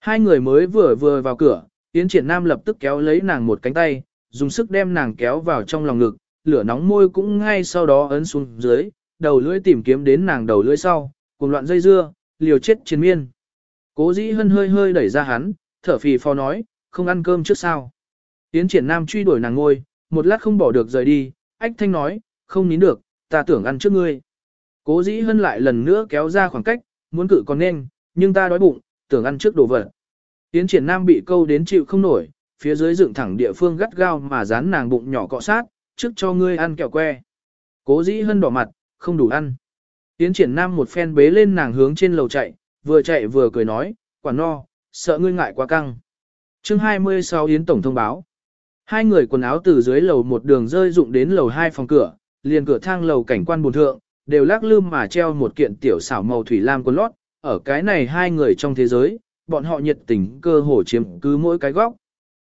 Hai người mới vừa vừa vào cửa, Yến Triển Nam lập tức kéo lấy nàng một cánh tay, dùng sức đem nàng kéo vào trong lòng ngực, lửa nóng môi cũng ngay sau đó ấn xuống dưới, đầu lưỡi tìm kiếm đến nàng đầu lưỡi sau, cùng loạn dây dưa, liều chết chiến miên. Cố dĩ hân hơi hơi đẩy ra hắn, thở phì phò nói, không ăn cơm trước sao. Tiến Triển Nam truy đuổi nàng ngôi, một lát không bỏ được rời đi, ách thanh nói, không nín được, ta tưởng ăn trước ngươi. Cố dĩ hân lại lần nữa kéo ra khoảng cách, muốn cự còn nên, nhưng ta đói bụng, tưởng ăn trước đồ vật. Tiến triển nam bị câu đến chịu không nổi, phía dưới dựng thẳng địa phương gắt gao mà dán nàng bụng nhỏ cọ sát, trước cho ngươi ăn kẹo que. Cố dĩ hân đỏ mặt, không đủ ăn. Tiến triển nam một phen bế lên nàng hướng trên lầu chạy, vừa chạy vừa cười nói, quả no, sợ ngươi ngại quá căng. chương 26 Yến Tổng thông báo. Hai người quần áo từ dưới lầu một đường rơi dụng đến lầu hai phòng cửa, liền cửa thang lầu cảnh quan buồn thượng, đều lác lư mà treo một kiện tiểu xảo màu thủy lam quần lót, ở cái này hai người trong thế giới, bọn họ nhiệt tình cơ hồ chiếm cứ mỗi cái góc.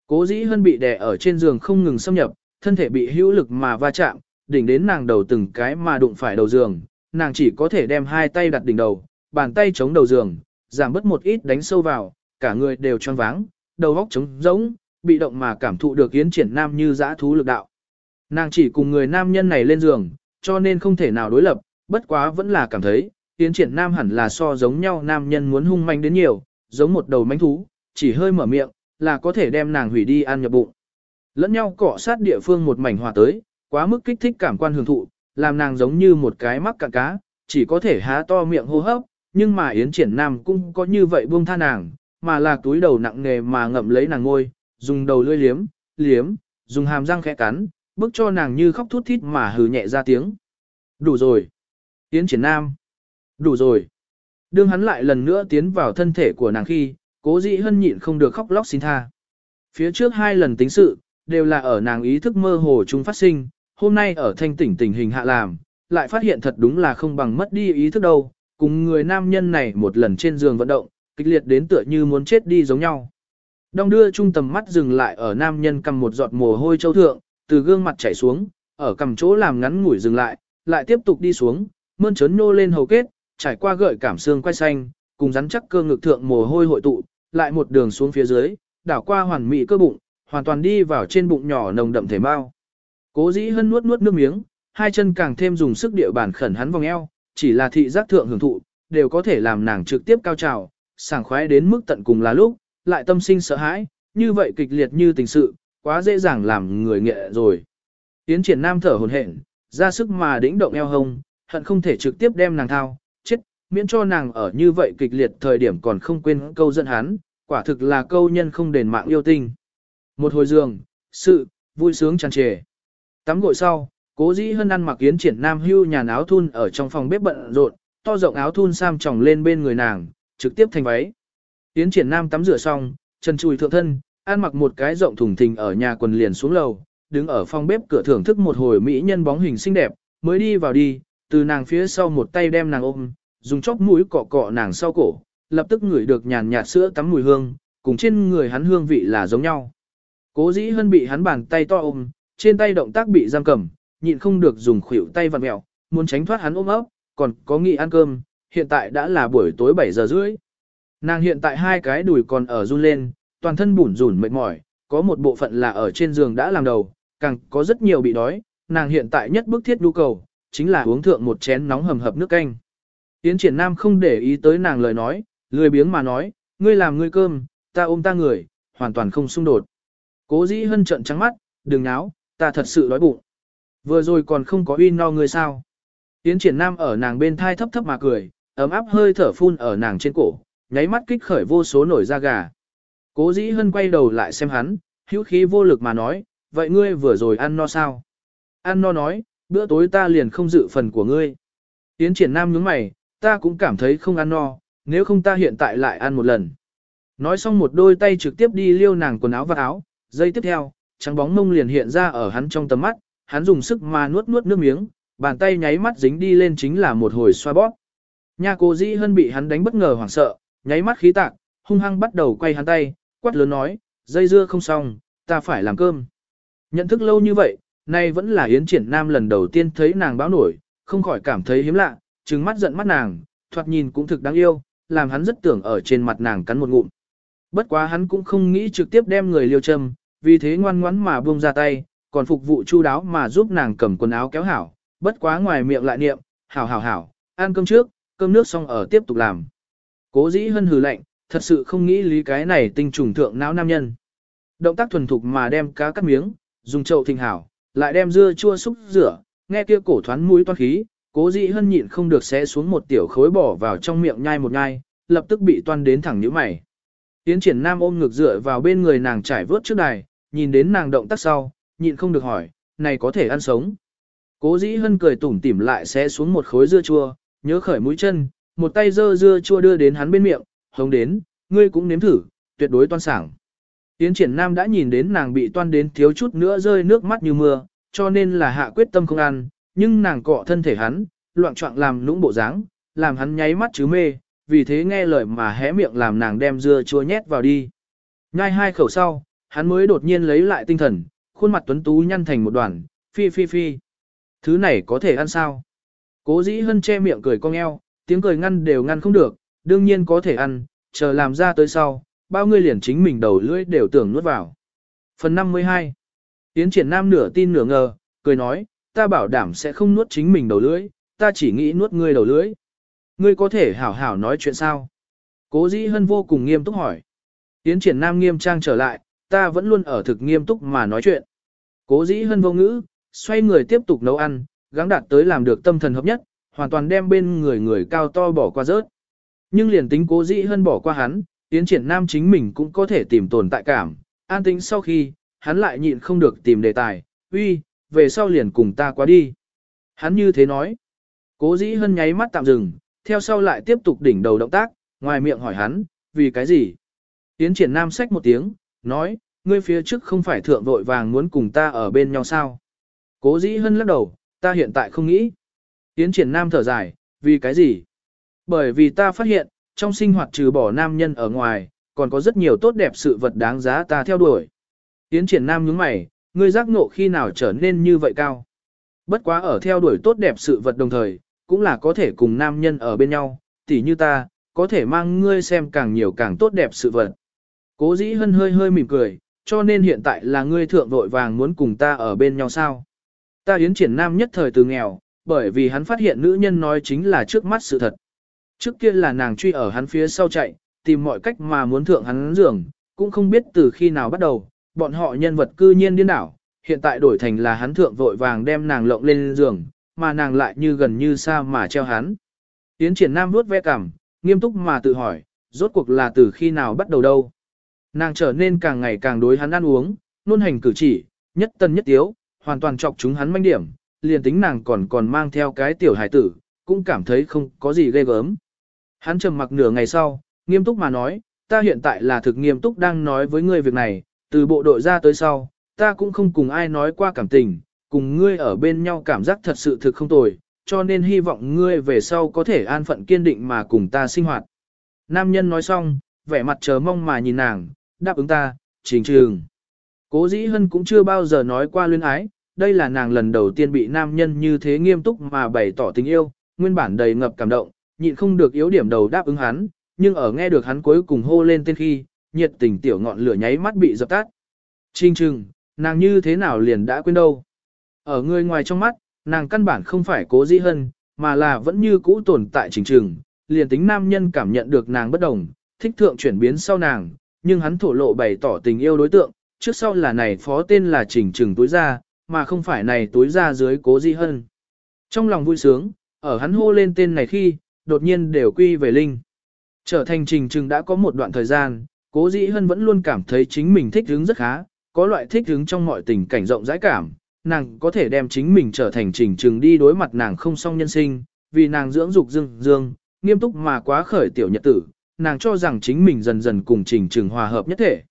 Cố dĩ hơn bị đè ở trên giường không ngừng xâm nhập, thân thể bị hữu lực mà va chạm, đỉnh đến nàng đầu từng cái mà đụng phải đầu giường, nàng chỉ có thể đem hai tay đặt đỉnh đầu, bàn tay chống đầu giường, giảm bớt một ít đánh sâu vào, cả người đều choáng váng, đầu óc trống rỗng, bị động mà cảm thụ được yến triển nam như dã thú lực đạo. Nàng chỉ cùng người nam nhân này lên giường, cho nên không thể nào đối lập, bất quá vẫn là cảm thấy, Yến triển nam hẳn là so giống nhau nam nhân muốn hung manh đến nhiều, giống một đầu manh thú, chỉ hơi mở miệng, là có thể đem nàng hủy đi ăn nhập bụng. Lẫn nhau cọ sát địa phương một mảnh hòa tới, quá mức kích thích cảm quan hưởng thụ, làm nàng giống như một cái mắc cạn cá, chỉ có thể há to miệng hô hấp, nhưng mà Yến triển nam cũng có như vậy buông tha nàng, mà là túi đầu nặng nề mà ngậm lấy nàng ngôi, dùng đầu lưỡi liếm, liếm, dùng hàm răng khẽ cắn, bức cho nàng như khóc thút thít mà hừ nhẹ ra tiếng. Đủ rồi. Yến triển nam. Đủ rồi. Đương hắn lại lần nữa tiến vào thân thể của nàng khi, cố dĩ hân nhịn không được khóc lóc xin tha. Phía trước hai lần tính sự, đều là ở nàng ý thức mơ hồ chung phát sinh, hôm nay ở thanh tỉnh tình hình hạ làm, lại phát hiện thật đúng là không bằng mất đi ý thức đâu, cùng người nam nhân này một lần trên giường vận động, kịch liệt đến tựa như muốn chết đi giống nhau. Đong đưa trung tầm mắt dừng lại ở nam nhân cầm một giọt mồ hôi châu thượng, từ gương mặt chảy xuống, ở cầm chỗ làm ngắn ngủi dừng lại, lại tiếp tục đi xuống, mơn trớn nô lên hầu kết, trải qua gợi cảm xương quay xanh, cùng rắn chắc cơ ngực thượng mồ hôi hội tụ, lại một đường xuống phía dưới, đảo qua hoàn mỹ cơ bụng, hoàn toàn đi vào trên bụng nhỏ nồng đậm thể mao. Cố dĩ hân nuốt nuốt nước miếng, hai chân càng thêm dùng sức địa bản khẩn hắn vòng eo, chỉ là thị giác thượng hưởng thụ, đều có thể làm nàng trực tiếp cao trào, sảng khoái đến mức tận cùng là lúc, lại tâm sinh sợ hãi, như vậy kịch liệt như tình sự, quá dễ dàng làm người nghệ rồi. Tiến triển nam thở hồn hển, ra sức mà đĩnh động eo hông, hận không thể trực tiếp đem nàng thao, chết miễn cho nàng ở như vậy kịch liệt thời điểm còn không quên câu dẫn hắn, quả thực là câu nhân không đền mạng yêu tinh. Một hồi giường, sự, vui sướng tràn trề. Tắm gội sau, cố dĩ hân ăn mặc yến triển nam hưu nhà áo thun ở trong phòng bếp bận rộn, to rộng áo thun sam tròng lên bên người nàng, trực tiếp thành váy. Yến triển nam tắm rửa xong, chân chùi thượng thân, ăn mặc một cái rộng thùng thình ở nhà quần liền xuống lầu, đứng ở phòng bếp cửa thưởng thức một hồi mỹ nhân bóng hình xinh đẹp, mới đi vào đi, từ nàng phía sau một tay đem nàng ôm, dùng chóp mũi cọ cọ nàng sau cổ, lập tức ngửi được nhàn nhạt sữa tắm mùi hương, cùng trên người hắn hương vị là giống nhau. Cố dĩ hân bị hắn bàn tay to ôm, trên tay động tác bị giam cầm, nhịn không được dùng khuỷu tay vặn mẹo, muốn tránh thoát hắn ôm ấp, còn có nghị ăn cơm, hiện tại đã là buổi tối 7 giờ rưỡi. Nàng hiện tại hai cái đùi còn ở run lên, toàn thân bủn rủn mệt mỏi, có một bộ phận là ở trên giường đã làm đầu, càng có rất nhiều bị đói, nàng hiện tại nhất bức thiết nhu cầu, chính là uống thượng một chén nóng hầm hập nước canh. Yến triển nam không để ý tới nàng lời nói, lười biếng mà nói, ngươi làm ngươi cơm, ta ôm ta người, hoàn toàn không xung đột. Cố dĩ hân trận trắng mắt, đừng náo, ta thật sự đói bụng. Vừa rồi còn không có uy no người sao. Tiến triển nam ở nàng bên thai thấp thấp mà cười, ấm áp hơi thở phun ở nàng trên cổ, nháy mắt kích khởi vô số nổi da gà. Cố dĩ hân quay đầu lại xem hắn, hữu khí vô lực mà nói, vậy ngươi vừa rồi ăn no sao? Ăn no nói, bữa tối ta liền không dự phần của ngươi. Tiến triển nam nhướng mày, ta cũng cảm thấy không ăn no, nếu không ta hiện tại lại ăn một lần. Nói xong một đôi tay trực tiếp đi liêu nàng quần áo và áo, dây tiếp theo, trắng bóng mông liền hiện ra ở hắn trong tầm mắt, hắn dùng sức mà nuốt nuốt nước miếng, bàn tay nháy mắt dính đi lên chính là một hồi xoa bóp. Nha cố dĩ hân bị hắn đánh bất ngờ hoảng sợ, nháy mắt khí tạc, hung hăng bắt đầu quay hắn tay, quát lớn nói, dây dưa không xong, ta phải làm cơm. Nhận thức lâu như vậy, nay vẫn là Yến Triển Nam lần đầu tiên thấy nàng báo nổi, không khỏi cảm thấy hiếm lạ, trừng mắt giận mắt nàng, thoạt nhìn cũng thực đáng yêu, làm hắn rất tưởng ở trên mặt nàng cắn một ngụm. Bất quá hắn cũng không nghĩ trực tiếp đem người liêu châm, vì thế ngoan ngoãn mà buông ra tay, còn phục vụ chu đáo mà giúp nàng cầm quần áo kéo hảo, bất quá ngoài miệng lại niệm, hảo hảo hảo, ăn cơm trước, cơm nước xong ở tiếp tục làm. Cố dĩ hân hừ lạnh, thật sự không nghĩ lý cái này tinh trùng thượng não nam nhân. Động tác thuần thục mà đem cá cắt miếng, dùng chậu thình hảo, lại đem dưa chua xúc rửa, nghe kia cổ thoán mũi toan khí, cố dĩ hân nhịn không được xé xuống một tiểu khối bỏ vào trong miệng nhai một nhai, lập tức bị toan đến thẳng nhíu mày. Tiến triển nam ôm ngực dựa vào bên người nàng trải vớt trước đài, nhìn đến nàng động tác sau, nhịn không được hỏi, này có thể ăn sống. Cố dĩ hân cười tủm tỉm lại sẽ xuống một khối dưa chua, nhớ khởi mũi chân, một tay dơ dưa chua đưa đến hắn bên miệng, hống đến, ngươi cũng nếm thử, tuyệt đối toan sảng. Tiến triển nam đã nhìn đến nàng bị toan đến thiếu chút nữa rơi nước mắt như mưa, cho nên là hạ quyết tâm không ăn, nhưng nàng cọ thân thể hắn, loạn trọng làm nũng bộ dáng, làm hắn nháy mắt chứ mê, vì thế nghe lời mà hé miệng làm nàng đem dưa chua nhét vào đi. Nhai hai khẩu sau, hắn mới đột nhiên lấy lại tinh thần, khuôn mặt tuấn tú nhăn thành một đoàn, phi phi phi. Thứ này có thể ăn sao? Cố dĩ hân che miệng cười cong eo, tiếng cười ngăn đều ngăn không được, đương nhiên có thể ăn, chờ làm ra tới sau, bao người liền chính mình đầu lưỡi đều tưởng nuốt vào. Phần 52 Tiến triển nam nửa tin nửa ngờ, cười nói, ta bảo đảm sẽ không nuốt chính mình đầu lưỡi, ta chỉ nghĩ nuốt ngươi đầu lưỡi. Ngươi có thể hảo hảo nói chuyện sao? Cố dĩ hân vô cùng nghiêm túc hỏi. Tiến triển nam nghiêm trang trở lại, ta vẫn luôn ở thực nghiêm túc mà nói chuyện. Cố dĩ hân vô ngữ, xoay người tiếp tục nấu ăn, gắng đạt tới làm được tâm thần hợp nhất, hoàn toàn đem bên người người cao to bỏ qua rớt. Nhưng liền tính cố dĩ hân bỏ qua hắn, tiến triển nam chính mình cũng có thể tìm tồn tại cảm, an tính sau khi, hắn lại nhịn không được tìm đề tài, uy, về sau liền cùng ta qua đi. Hắn như thế nói. Cố dĩ hân nháy mắt tạm dừng, theo sau lại tiếp tục đỉnh đầu động tác, ngoài miệng hỏi hắn, vì cái gì? Tiến triển nam sách một tiếng, nói, ngươi phía trước không phải thượng vội vàng muốn cùng ta ở bên nhau sao? Cố dĩ hân lắc đầu, ta hiện tại không nghĩ. Tiến triển nam thở dài, vì cái gì? Bởi vì ta phát hiện, trong sinh hoạt trừ bỏ nam nhân ở ngoài, còn có rất nhiều tốt đẹp sự vật đáng giá ta theo đuổi. Tiến triển nam nhướng mày, ngươi giác ngộ khi nào trở nên như vậy cao. Bất quá ở theo đuổi tốt đẹp sự vật đồng thời, cũng là có thể cùng nam nhân ở bên nhau, tỉ như ta, có thể mang ngươi xem càng nhiều càng tốt đẹp sự vật. Cố dĩ hân hơi hơi mỉm cười, cho nên hiện tại là ngươi thượng vội vàng muốn cùng ta ở bên nhau sao. Ta yến triển nam nhất thời từ nghèo, bởi vì hắn phát hiện nữ nhân nói chính là trước mắt sự thật. Trước kia là nàng truy ở hắn phía sau chạy, tìm mọi cách mà muốn thượng hắn giường, cũng không biết từ khi nào bắt đầu, bọn họ nhân vật cư nhiên điên đảo, hiện tại đổi thành là hắn thượng vội vàng đem nàng lộng lên giường, mà nàng lại như gần như xa mà treo hắn. Tiến triển nam vuốt ve cằm, nghiêm túc mà tự hỏi, rốt cuộc là từ khi nào bắt đầu đâu. Nàng trở nên càng ngày càng đối hắn ăn uống, luôn hành cử chỉ, nhất tân nhất tiếu, hoàn toàn chọc chúng hắn manh điểm, liền tính nàng còn còn mang theo cái tiểu hải tử, cũng cảm thấy không có gì ghê gớm. Hắn trầm mặc nửa ngày sau, nghiêm túc mà nói, ta hiện tại là thực nghiêm túc đang nói với ngươi việc này, từ bộ đội ra tới sau, ta cũng không cùng ai nói qua cảm tình, cùng ngươi ở bên nhau cảm giác thật sự thực không tồi, cho nên hy vọng ngươi về sau có thể an phận kiên định mà cùng ta sinh hoạt. Nam nhân nói xong, vẻ mặt chờ mong mà nhìn nàng, đáp ứng ta, trình trường. Cố dĩ hân cũng chưa bao giờ nói qua luyến ái, đây là nàng lần đầu tiên bị nam nhân như thế nghiêm túc mà bày tỏ tình yêu, nguyên bản đầy ngập cảm động, nhịn không được yếu điểm đầu đáp ứng hắn, nhưng ở nghe được hắn cuối cùng hô lên tên khi, nhiệt tình tiểu ngọn lửa nháy mắt bị dập tắt. Trình trừng, nàng như thế nào liền đã quên đâu. Ở người ngoài trong mắt, nàng căn bản không phải cố dĩ hân, mà là vẫn như cũ tồn tại trình trừng, liền tính nam nhân cảm nhận được nàng bất đồng, thích thượng chuyển biến sau nàng, nhưng hắn thổ lộ bày tỏ tình yêu đối tượng, trước sau là này phó tên là trình trừng túi ra, mà không phải này túi ra dưới cố di hân. Trong lòng vui sướng, ở hắn hô lên tên này khi, đột nhiên đều quy về linh. Trở thành trình trừng đã có một đoạn thời gian, cố dĩ hân vẫn luôn cảm thấy chính mình thích hứng rất khá, có loại thích hứng trong mọi tình cảnh rộng rãi cảm, nàng có thể đem chính mình trở thành trình trừng đi đối mặt nàng không song nhân sinh, vì nàng dưỡng dục dương dương, nghiêm túc mà quá khởi tiểu nhật tử, nàng cho rằng chính mình dần dần cùng trình trừng hòa hợp nhất thể.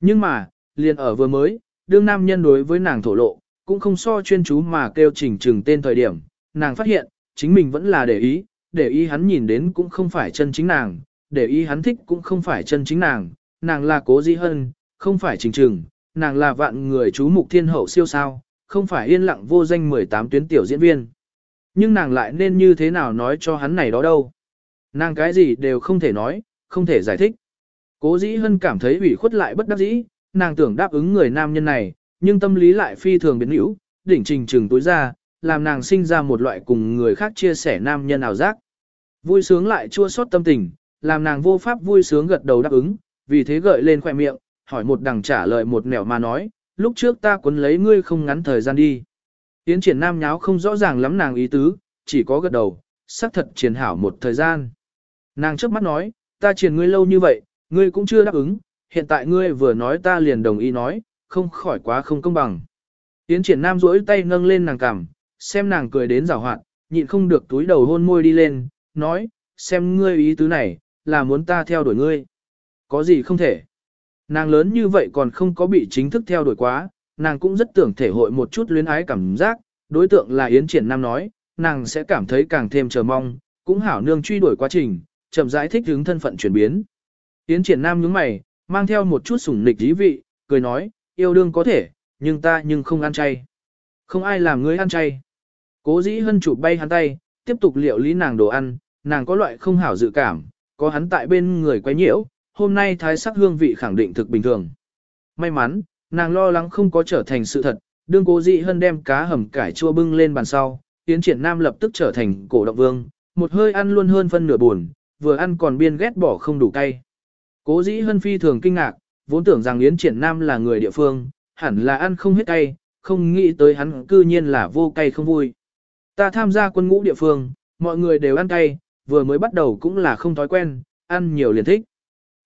Nhưng mà, liền ở vừa mới, đương nam nhân đối với nàng thổ lộ, cũng không so chuyên chú mà kêu trình trừng tên thời điểm, nàng phát hiện, chính mình vẫn là để ý, để ý hắn nhìn đến cũng không phải chân chính nàng, để ý hắn thích cũng không phải chân chính nàng, nàng là cố di hân, không phải trình trừng, nàng là vạn người chú mục thiên hậu siêu sao, không phải yên lặng vô danh 18 tuyến tiểu diễn viên. Nhưng nàng lại nên như thế nào nói cho hắn này đó đâu. Nàng cái gì đều không thể nói, không thể giải thích. Cố dĩ hân cảm thấy ủy khuất lại bất đắc dĩ, nàng tưởng đáp ứng người nam nhân này, nhưng tâm lý lại phi thường biến hữu, đỉnh trình trừng tối ra, làm nàng sinh ra một loại cùng người khác chia sẻ nam nhân ảo giác. Vui sướng lại chua xót tâm tình, làm nàng vô pháp vui sướng gật đầu đáp ứng, vì thế gợi lên khỏe miệng, hỏi một đằng trả lời một nẻo mà nói, lúc trước ta quấn lấy ngươi không ngắn thời gian đi. Tiến triển nam nháo không rõ ràng lắm nàng ý tứ, chỉ có gật đầu, xác thật triển hảo một thời gian. Nàng trước mắt nói, ta triển ngươi lâu như vậy, ngươi cũng chưa đáp ứng, hiện tại ngươi vừa nói ta liền đồng ý nói, không khỏi quá không công bằng. Yến triển nam duỗi tay nâng lên nàng cằm, xem nàng cười đến rào hoạt, nhịn không được túi đầu hôn môi đi lên, nói, xem ngươi ý tứ này, là muốn ta theo đuổi ngươi. Có gì không thể. Nàng lớn như vậy còn không có bị chính thức theo đuổi quá, nàng cũng rất tưởng thể hội một chút luyến ái cảm giác, đối tượng là Yến Triển Nam nói, nàng sẽ cảm thấy càng thêm chờ mong, cũng hảo nương truy đuổi quá trình, chậm rãi thích hướng thân phận chuyển biến. tiến Triển Nam nhướng mày, mang theo một chút sủng nịch dí vị, cười nói, yêu đương có thể, nhưng ta nhưng không ăn chay. Không ai làm ngươi ăn chay. Cố dĩ hân chụp bay hắn tay, tiếp tục liệu lý nàng đồ ăn, nàng có loại không hảo dự cảm, có hắn tại bên người quấy nhiễu, hôm nay thái sắc hương vị khẳng định thực bình thường. May mắn, nàng lo lắng không có trở thành sự thật, đương cố dĩ hân đem cá hầm cải chua bưng lên bàn sau, tiến triển nam lập tức trở thành cổ động vương, một hơi ăn luôn hơn phân nửa buồn, vừa ăn còn biên ghét bỏ không đủ cay. Cố dĩ hân phi thường kinh ngạc, vốn tưởng rằng Yến Triển Nam là người địa phương, hẳn là ăn không hết cay, không nghĩ tới hắn cư nhiên là vô cay không vui. Ta tham gia quân ngũ địa phương, mọi người đều ăn cay, vừa mới bắt đầu cũng là không thói quen, ăn nhiều liền thích.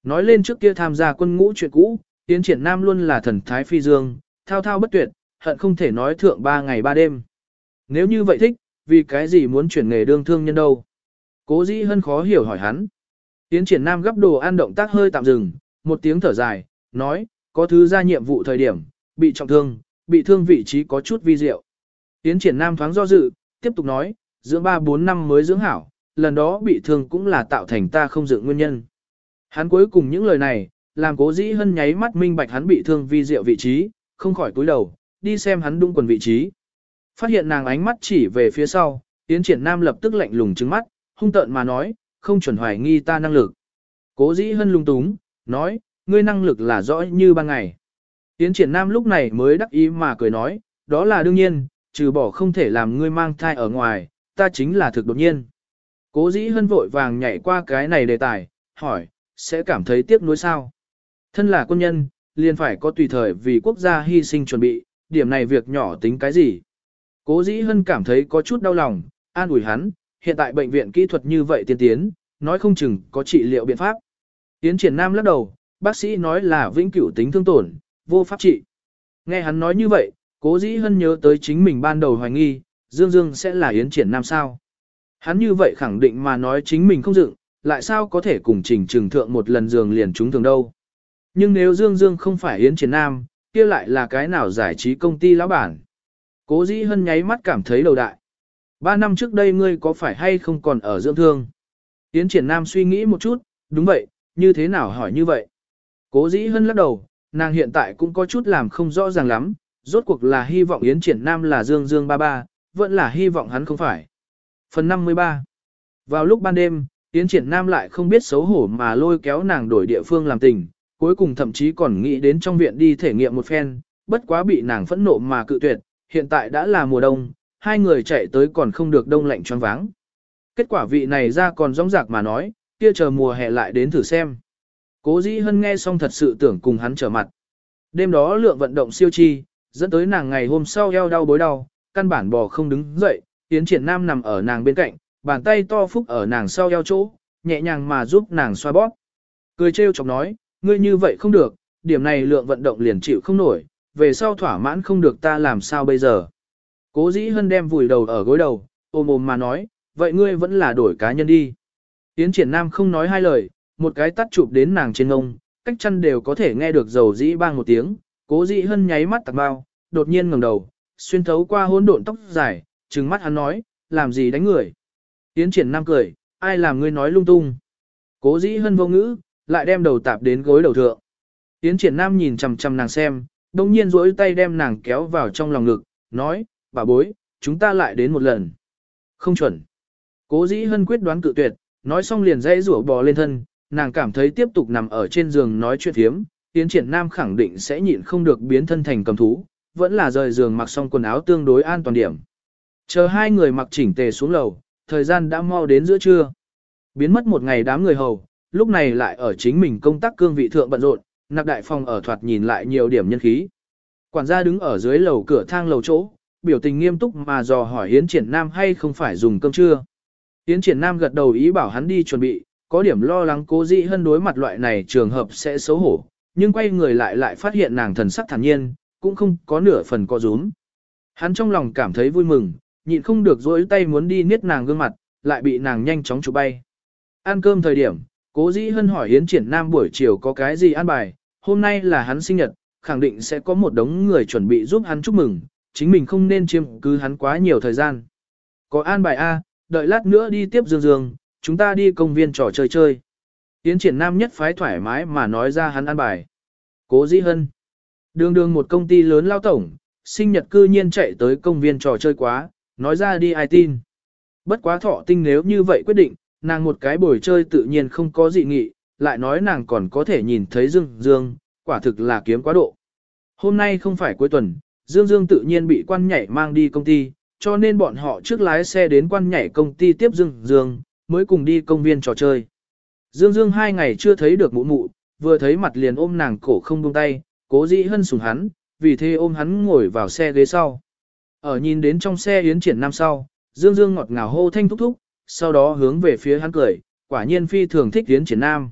Nói lên trước kia tham gia quân ngũ chuyện cũ, Yến Triển Nam luôn là thần thái phi dương, thao thao bất tuyệt, hận không thể nói thượng ba ngày ba đêm. Nếu như vậy thích, vì cái gì muốn chuyển nghề đương thương nhân đâu? Cố dĩ hân khó hiểu hỏi hắn. Tiến Triển Nam gấp đồ ăn động tác hơi tạm dừng, một tiếng thở dài, nói, có thứ ra nhiệm vụ thời điểm, bị trọng thương, bị thương vị trí có chút vi diệu. Tiến Triển Nam thoáng do dự, tiếp tục nói, dưỡng 3-4 năm mới dưỡng hảo, lần đó bị thương cũng là tạo thành ta không dựng nguyên nhân. Hắn cuối cùng những lời này, làm cố dĩ hân nháy mắt minh bạch hắn bị thương vi diệu vị trí, không khỏi cúi đầu, đi xem hắn đung quần vị trí. Phát hiện nàng ánh mắt chỉ về phía sau, tiến Triển Nam lập tức lạnh lùng trừng mắt, hung tợn mà nói, không chuẩn hoài nghi ta năng lực. Cố dĩ hân lung túng, nói, ngươi năng lực là rõ như ban ngày. tiến Triển Nam lúc này mới đắc ý mà cười nói, đó là đương nhiên, trừ bỏ không thể làm ngươi mang thai ở ngoài, ta chính là thực đột nhiên. Cố dĩ hân vội vàng nhảy qua cái này đề tài, hỏi, sẽ cảm thấy tiếc nuối sao? Thân là quân nhân, liền phải có tùy thời vì quốc gia hy sinh chuẩn bị, điểm này việc nhỏ tính cái gì? Cố dĩ hân cảm thấy có chút đau lòng, an ủi hắn, hiện tại bệnh viện kỹ thuật như vậy tiên tiến, nói không chừng có trị liệu biện pháp. Tiến triển nam lắc đầu, bác sĩ nói là vĩnh cửu tính thương tổn, vô pháp trị. Nghe hắn nói như vậy, cố dĩ hân nhớ tới chính mình ban đầu hoài nghi, Dương Dương sẽ là Yến triển nam sao. Hắn như vậy khẳng định mà nói chính mình không dựng, lại sao có thể cùng trình trừng thượng một lần giường liền chúng thường đâu. Nhưng nếu Dương Dương không phải Yến triển nam, kia lại là cái nào giải trí công ty lão bản. Cố dĩ hân nháy mắt cảm thấy đầu đại. Ba năm trước đây ngươi có phải hay không còn ở dưỡng thương? Yến triển nam suy nghĩ một chút, đúng vậy, như thế nào hỏi như vậy? Cố dĩ hân lắc đầu, nàng hiện tại cũng có chút làm không rõ ràng lắm, rốt cuộc là hy vọng Yến triển nam là dương dương ba ba, vẫn là hy vọng hắn không phải. Phần 53 Vào lúc ban đêm, Yến triển nam lại không biết xấu hổ mà lôi kéo nàng đổi địa phương làm tình, cuối cùng thậm chí còn nghĩ đến trong viện đi thể nghiệm một phen, bất quá bị nàng phẫn nộ mà cự tuyệt, hiện tại đã là mùa đông, hai người chạy tới còn không được đông lạnh choáng váng. Kết quả vị này ra còn rong rạc mà nói, kia chờ mùa hè lại đến thử xem. Cố dĩ hân nghe xong thật sự tưởng cùng hắn trở mặt. Đêm đó lượng vận động siêu chi, dẫn tới nàng ngày hôm sau eo đau bối đau, căn bản bò không đứng dậy, tiến triển nam nằm ở nàng bên cạnh, bàn tay to phúc ở nàng sau eo chỗ, nhẹ nhàng mà giúp nàng xoa bóp. Cười trêu chọc nói, ngươi như vậy không được, điểm này lượng vận động liền chịu không nổi, về sau thỏa mãn không được ta làm sao bây giờ. Cố dĩ hân đem vùi đầu ở gối đầu, ôm ôm mà nói, vậy ngươi vẫn là đổi cá nhân đi. Tiến triển nam không nói hai lời, một cái tắt chụp đến nàng trên ngông, cách chân đều có thể nghe được dầu dĩ bang một tiếng, cố dĩ hân nháy mắt tạc bao, đột nhiên ngẩng đầu, xuyên thấu qua hỗn độn tóc dài, trừng mắt hắn nói, làm gì đánh người. Tiến triển nam cười, ai làm ngươi nói lung tung. Cố dĩ hân vô ngữ, lại đem đầu tạp đến gối đầu thượng. Tiến triển nam nhìn chằm chằm nàng xem, đồng nhiên duỗi tay đem nàng kéo vào trong lòng ngực, nói, bà bối, chúng ta lại đến một lần. Không chuẩn. Cố dĩ hân quyết đoán cự tuyệt, nói xong liền dãy rủa bò lên thân, nàng cảm thấy tiếp tục nằm ở trên giường nói chuyện thiếm, tiến triển nam khẳng định sẽ nhịn không được biến thân thành cầm thú, vẫn là rời giường mặc xong quần áo tương đối an toàn điểm. Chờ hai người mặc chỉnh tề xuống lầu, thời gian đã mau đến giữa trưa. Biến mất một ngày đám người hầu, lúc này lại ở chính mình công tác cương vị thượng bận rộn, nạp đại phòng ở thoạt nhìn lại nhiều điểm nhân khí. Quản gia đứng ở dưới lầu cửa thang lầu chỗ, biểu tình nghiêm túc mà dò hỏi Yến Triển Nam hay không phải dùng cơm trưa. Yến Triển Nam gật đầu ý bảo hắn đi chuẩn bị, có điểm lo lắng cố dĩ hân đối mặt loại này trường hợp sẽ xấu hổ, nhưng quay người lại lại phát hiện nàng thần sắc thản nhiên, cũng không có nửa phần co rúm. Hắn trong lòng cảm thấy vui mừng, nhịn không được dối tay muốn đi niết nàng gương mặt, lại bị nàng nhanh chóng chụp bay. Ăn cơm thời điểm, cố dĩ hân hỏi Yến Triển Nam buổi chiều có cái gì ăn bài, hôm nay là hắn sinh nhật, khẳng định sẽ có một đống người chuẩn bị giúp hắn chúc mừng, chính mình không nên chiếm cứ hắn quá nhiều thời gian. Có an bài A, đợi lát nữa đi tiếp Dương Dương, chúng ta đi công viên trò chơi chơi. Yến triển nam nhất phái thoải mái mà nói ra hắn an bài. Cố dĩ hân. Đường đường một công ty lớn lao tổng, sinh nhật cư nhiên chạy tới công viên trò chơi quá, nói ra đi ai tin. Bất quá thọ tinh nếu như vậy quyết định, nàng một cái buổi chơi tự nhiên không có dị nghị, lại nói nàng còn có thể nhìn thấy Dương Dương, quả thực là kiếm quá độ. Hôm nay không phải cuối tuần, Dương Dương tự nhiên bị quan nhảy mang đi công ty, cho nên bọn họ trước lái xe đến quan nhảy công ty tiếp Dương Dương, mới cùng đi công viên trò chơi. Dương Dương hai ngày chưa thấy được mụ mụ, vừa thấy mặt liền ôm nàng cổ không buông tay, cố dĩ hân sủng hắn, vì thế ôm hắn ngồi vào xe ghế sau. Ở nhìn đến trong xe yến triển nam sau, Dương Dương ngọt ngào hô thanh thúc thúc, sau đó hướng về phía hắn cười, quả nhiên phi thường thích yến triển nam.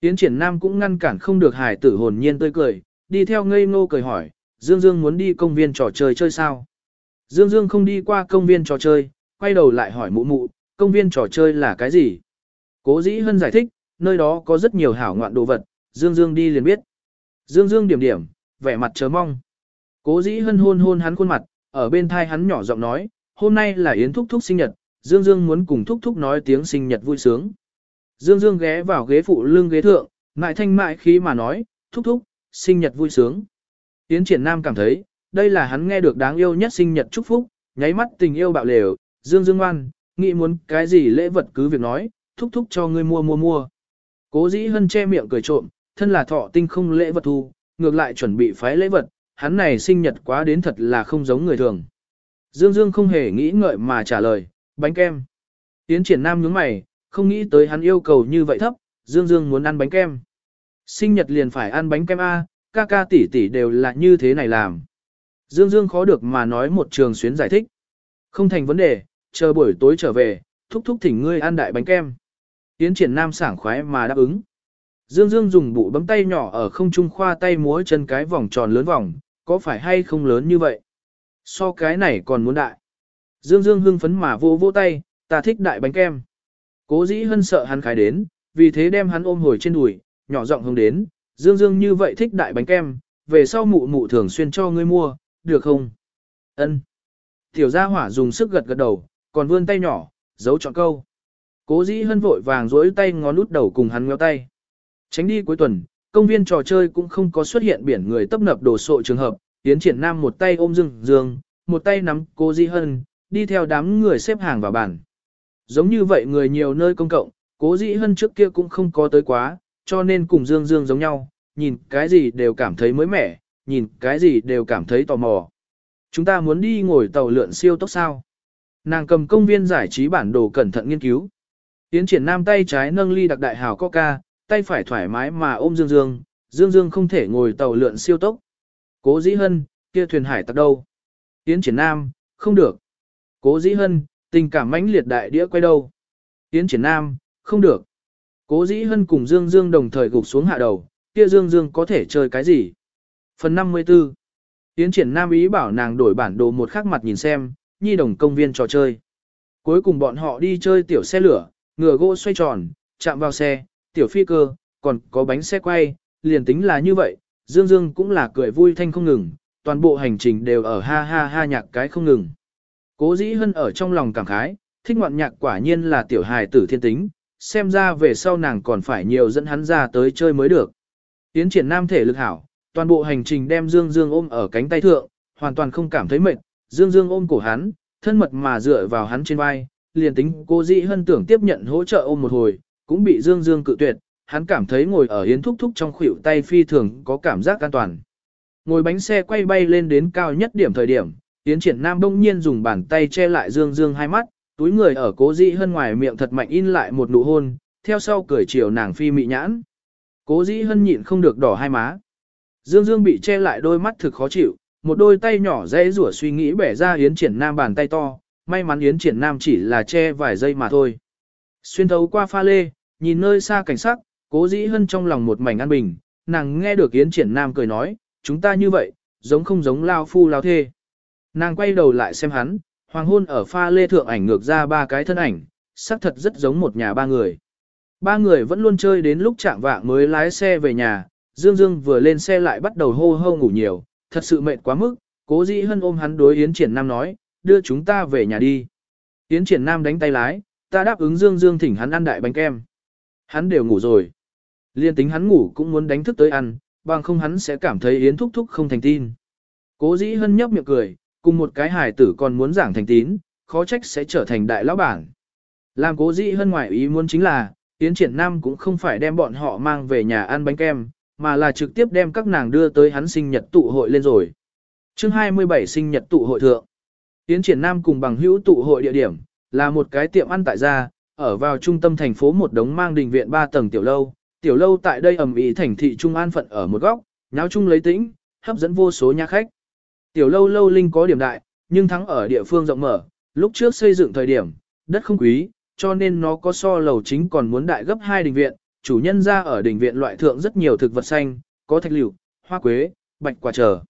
Yến triển nam cũng ngăn cản không được hài tử hồn nhiên tươi cười, đi theo ngây ngô cười hỏi, Dương Dương muốn đi công viên trò chơi chơi sao? Dương Dương không đi qua công viên trò chơi, quay đầu lại hỏi mụ mụ, công viên trò chơi là cái gì? Cố dĩ hân giải thích, nơi đó có rất nhiều hảo ngoạn đồ vật, Dương Dương đi liền biết. Dương Dương điểm điểm, vẻ mặt chờ mong. Cố dĩ hân hôn hôn hắn khuôn mặt, ở bên thai hắn nhỏ giọng nói, hôm nay là Yến Thúc Thúc sinh nhật, Dương Dương muốn cùng Thúc Thúc nói tiếng sinh nhật vui sướng. Dương Dương ghé vào ghế phụ lưng ghế thượng, mại thanh mại khí mà nói, Thúc Thúc, sinh nhật vui sướng. Yến Triển Nam cảm thấy, đây là hắn nghe được đáng yêu nhất sinh nhật chúc phúc, nháy mắt tình yêu bạo lều, Dương Dương ngoan, nghĩ muốn cái gì lễ vật cứ việc nói, thúc thúc cho ngươi mua mua mua. Cố dĩ hân che miệng cười trộm, thân là thọ tinh không lễ vật thu, ngược lại chuẩn bị phái lễ vật, hắn này sinh nhật quá đến thật là không giống người thường. Dương Dương không hề nghĩ ngợi mà trả lời, bánh kem. Yến triển nam nhướng mày, không nghĩ tới hắn yêu cầu như vậy thấp, Dương Dương muốn ăn bánh kem. Sinh nhật liền phải ăn bánh kem A, ca ca tỷ tỷ đều là như thế này làm. Dương Dương khó được mà nói một trường xuyến giải thích. Không thành vấn đề, chờ buổi tối trở về, thúc thúc thỉnh ngươi ăn đại bánh kem. Tiến triển nam sảng khoái mà đáp ứng. Dương Dương dùng bụ bấm tay nhỏ ở không trung khoa tay múa chân cái vòng tròn lớn vòng, có phải hay không lớn như vậy? So cái này còn muốn đại. Dương Dương hưng phấn mà vô vô tay, ta thích đại bánh kem. Cố dĩ hân sợ hắn khái đến, vì thế đem hắn ôm hồi trên đùi, nhỏ giọng hướng đến, Dương Dương như vậy thích đại bánh kem, về sau mụ mụ thường xuyên cho ngươi mua, được không? Ân. Tiểu gia hỏa dùng sức gật gật đầu, còn vươn tay nhỏ, giấu chọn câu. Cố dĩ hân vội vàng dối tay ngón út đầu cùng hắn ngéo tay. Tránh đi cuối tuần, công viên trò chơi cũng không có xuất hiện biển người tấp nập đổ sộ trường hợp, tiến triển nam một tay ôm dương dương, một tay nắm cố dĩ hân, đi theo đám người xếp hàng vào bàn. Giống như vậy người nhiều nơi công cộng, cố dĩ hân trước kia cũng không có tới quá, cho nên cùng dương dương giống nhau, nhìn cái gì đều cảm thấy mới mẻ, nhìn cái gì đều cảm thấy tò mò. Chúng ta muốn đi ngồi tàu lượn siêu tốc sao. Nàng cầm công viên giải trí bản đồ cẩn thận nghiên cứu. Tiến triển nam tay trái nâng ly đặc đại hào coca, tay phải thoải mái mà ôm Dương Dương, Dương Dương không thể ngồi tàu lượn siêu tốc. Cố dĩ hân, kia thuyền hải tặc đâu? Tiến triển nam, không được. Cố dĩ hân, tình cảm mãnh liệt đại đĩa quay đâu? Tiến triển nam, không được. Cố dĩ hân cùng Dương Dương đồng thời gục xuống hạ đầu, kia Dương Dương có thể chơi cái gì? Phần 54 Tiến triển nam ý bảo nàng đổi bản đồ một khắc mặt nhìn xem, nhi đồng công viên trò chơi. Cuối cùng bọn họ đi chơi tiểu xe lửa, ngựa gỗ xoay tròn, chạm vào xe, tiểu phi cơ, còn có bánh xe quay, liền tính là như vậy, Dương Dương cũng là cười vui thanh không ngừng, toàn bộ hành trình đều ở ha ha ha nhạc cái không ngừng. Cố dĩ hân ở trong lòng cảm khái, thích ngoạn nhạc quả nhiên là tiểu hài tử thiên tính, xem ra về sau nàng còn phải nhiều dẫn hắn ra tới chơi mới được. Tiến triển nam thể lực hảo, toàn bộ hành trình đem Dương Dương ôm ở cánh tay thượng, hoàn toàn không cảm thấy mệt, Dương Dương ôm cổ hắn, thân mật mà dựa vào hắn trên vai, liền tính cô dĩ hân tưởng tiếp nhận hỗ trợ ôm một hồi, cũng bị Dương Dương cự tuyệt, hắn cảm thấy ngồi ở yến thúc thúc trong khuỷu tay phi thường có cảm giác an toàn. Ngồi bánh xe quay bay lên đến cao nhất điểm thời điểm, Yến triển nam đông nhiên dùng bàn tay che lại Dương Dương hai mắt, túi người ở cố dĩ hân ngoài miệng thật mạnh in lại một nụ hôn, theo sau cười chiều nàng phi mị nhãn. Cố dĩ hân nhịn không được đỏ hai má. Dương Dương bị che lại đôi mắt thực khó chịu, một đôi tay nhỏ dễ rủa suy nghĩ bẻ ra Yến triển nam bàn tay to, may mắn Yến triển nam chỉ là che vài giây mà thôi. Xuyên thấu qua pha lê, nhìn nơi xa cảnh sắc, cố dĩ hân trong lòng một mảnh an bình, nàng nghe được Yến triển nam cười nói, chúng ta như vậy, giống không giống lao phu lao thê. Nàng quay đầu lại xem hắn, hoàng hôn ở pha lê thượng ảnh ngược ra ba cái thân ảnh, xác thật rất giống một nhà ba người. Ba người vẫn luôn chơi đến lúc trạng vạng mới lái xe về nhà, Dương Dương vừa lên xe lại bắt đầu hô hô ngủ nhiều, thật sự mệt quá mức, cố dĩ hân ôm hắn đối Yến Triển Nam nói, đưa chúng ta về nhà đi. Yến Triển Nam đánh tay lái, ta đáp ứng Dương Dương thỉnh hắn ăn đại bánh kem. Hắn đều ngủ rồi. Liên tính hắn ngủ cũng muốn đánh thức tới ăn, bằng không hắn sẽ cảm thấy Yến thúc thúc không thành tin. Cố dĩ hân nhấp miệng cười, cùng một cái hài tử còn muốn giảng thành tín, khó trách sẽ trở thành đại lão bản. Làm cố dĩ hơn ngoài ý muốn chính là, Yến Triển Nam cũng không phải đem bọn họ mang về nhà ăn bánh kem, mà là trực tiếp đem các nàng đưa tới hắn sinh nhật tụ hội lên rồi. chương 27 sinh nhật tụ hội thượng. Yến Triển Nam cùng bằng hữu tụ hội địa điểm, là một cái tiệm ăn tại gia, ở vào trung tâm thành phố một đống mang đình viện 3 tầng tiểu lâu. Tiểu lâu tại đây ẩm ý thành thị Trung An phận ở một góc, nháo chung lấy tĩnh, hấp dẫn vô số nhà khách. Tiểu lâu lâu linh có điểm đại, nhưng thắng ở địa phương rộng mở, lúc trước xây dựng thời điểm, đất không quý, cho nên nó có so lầu chính còn muốn đại gấp hai đình viện, chủ nhân ra ở đình viện loại thượng rất nhiều thực vật xanh, có thạch liệu, hoa quế, bạch quả trở.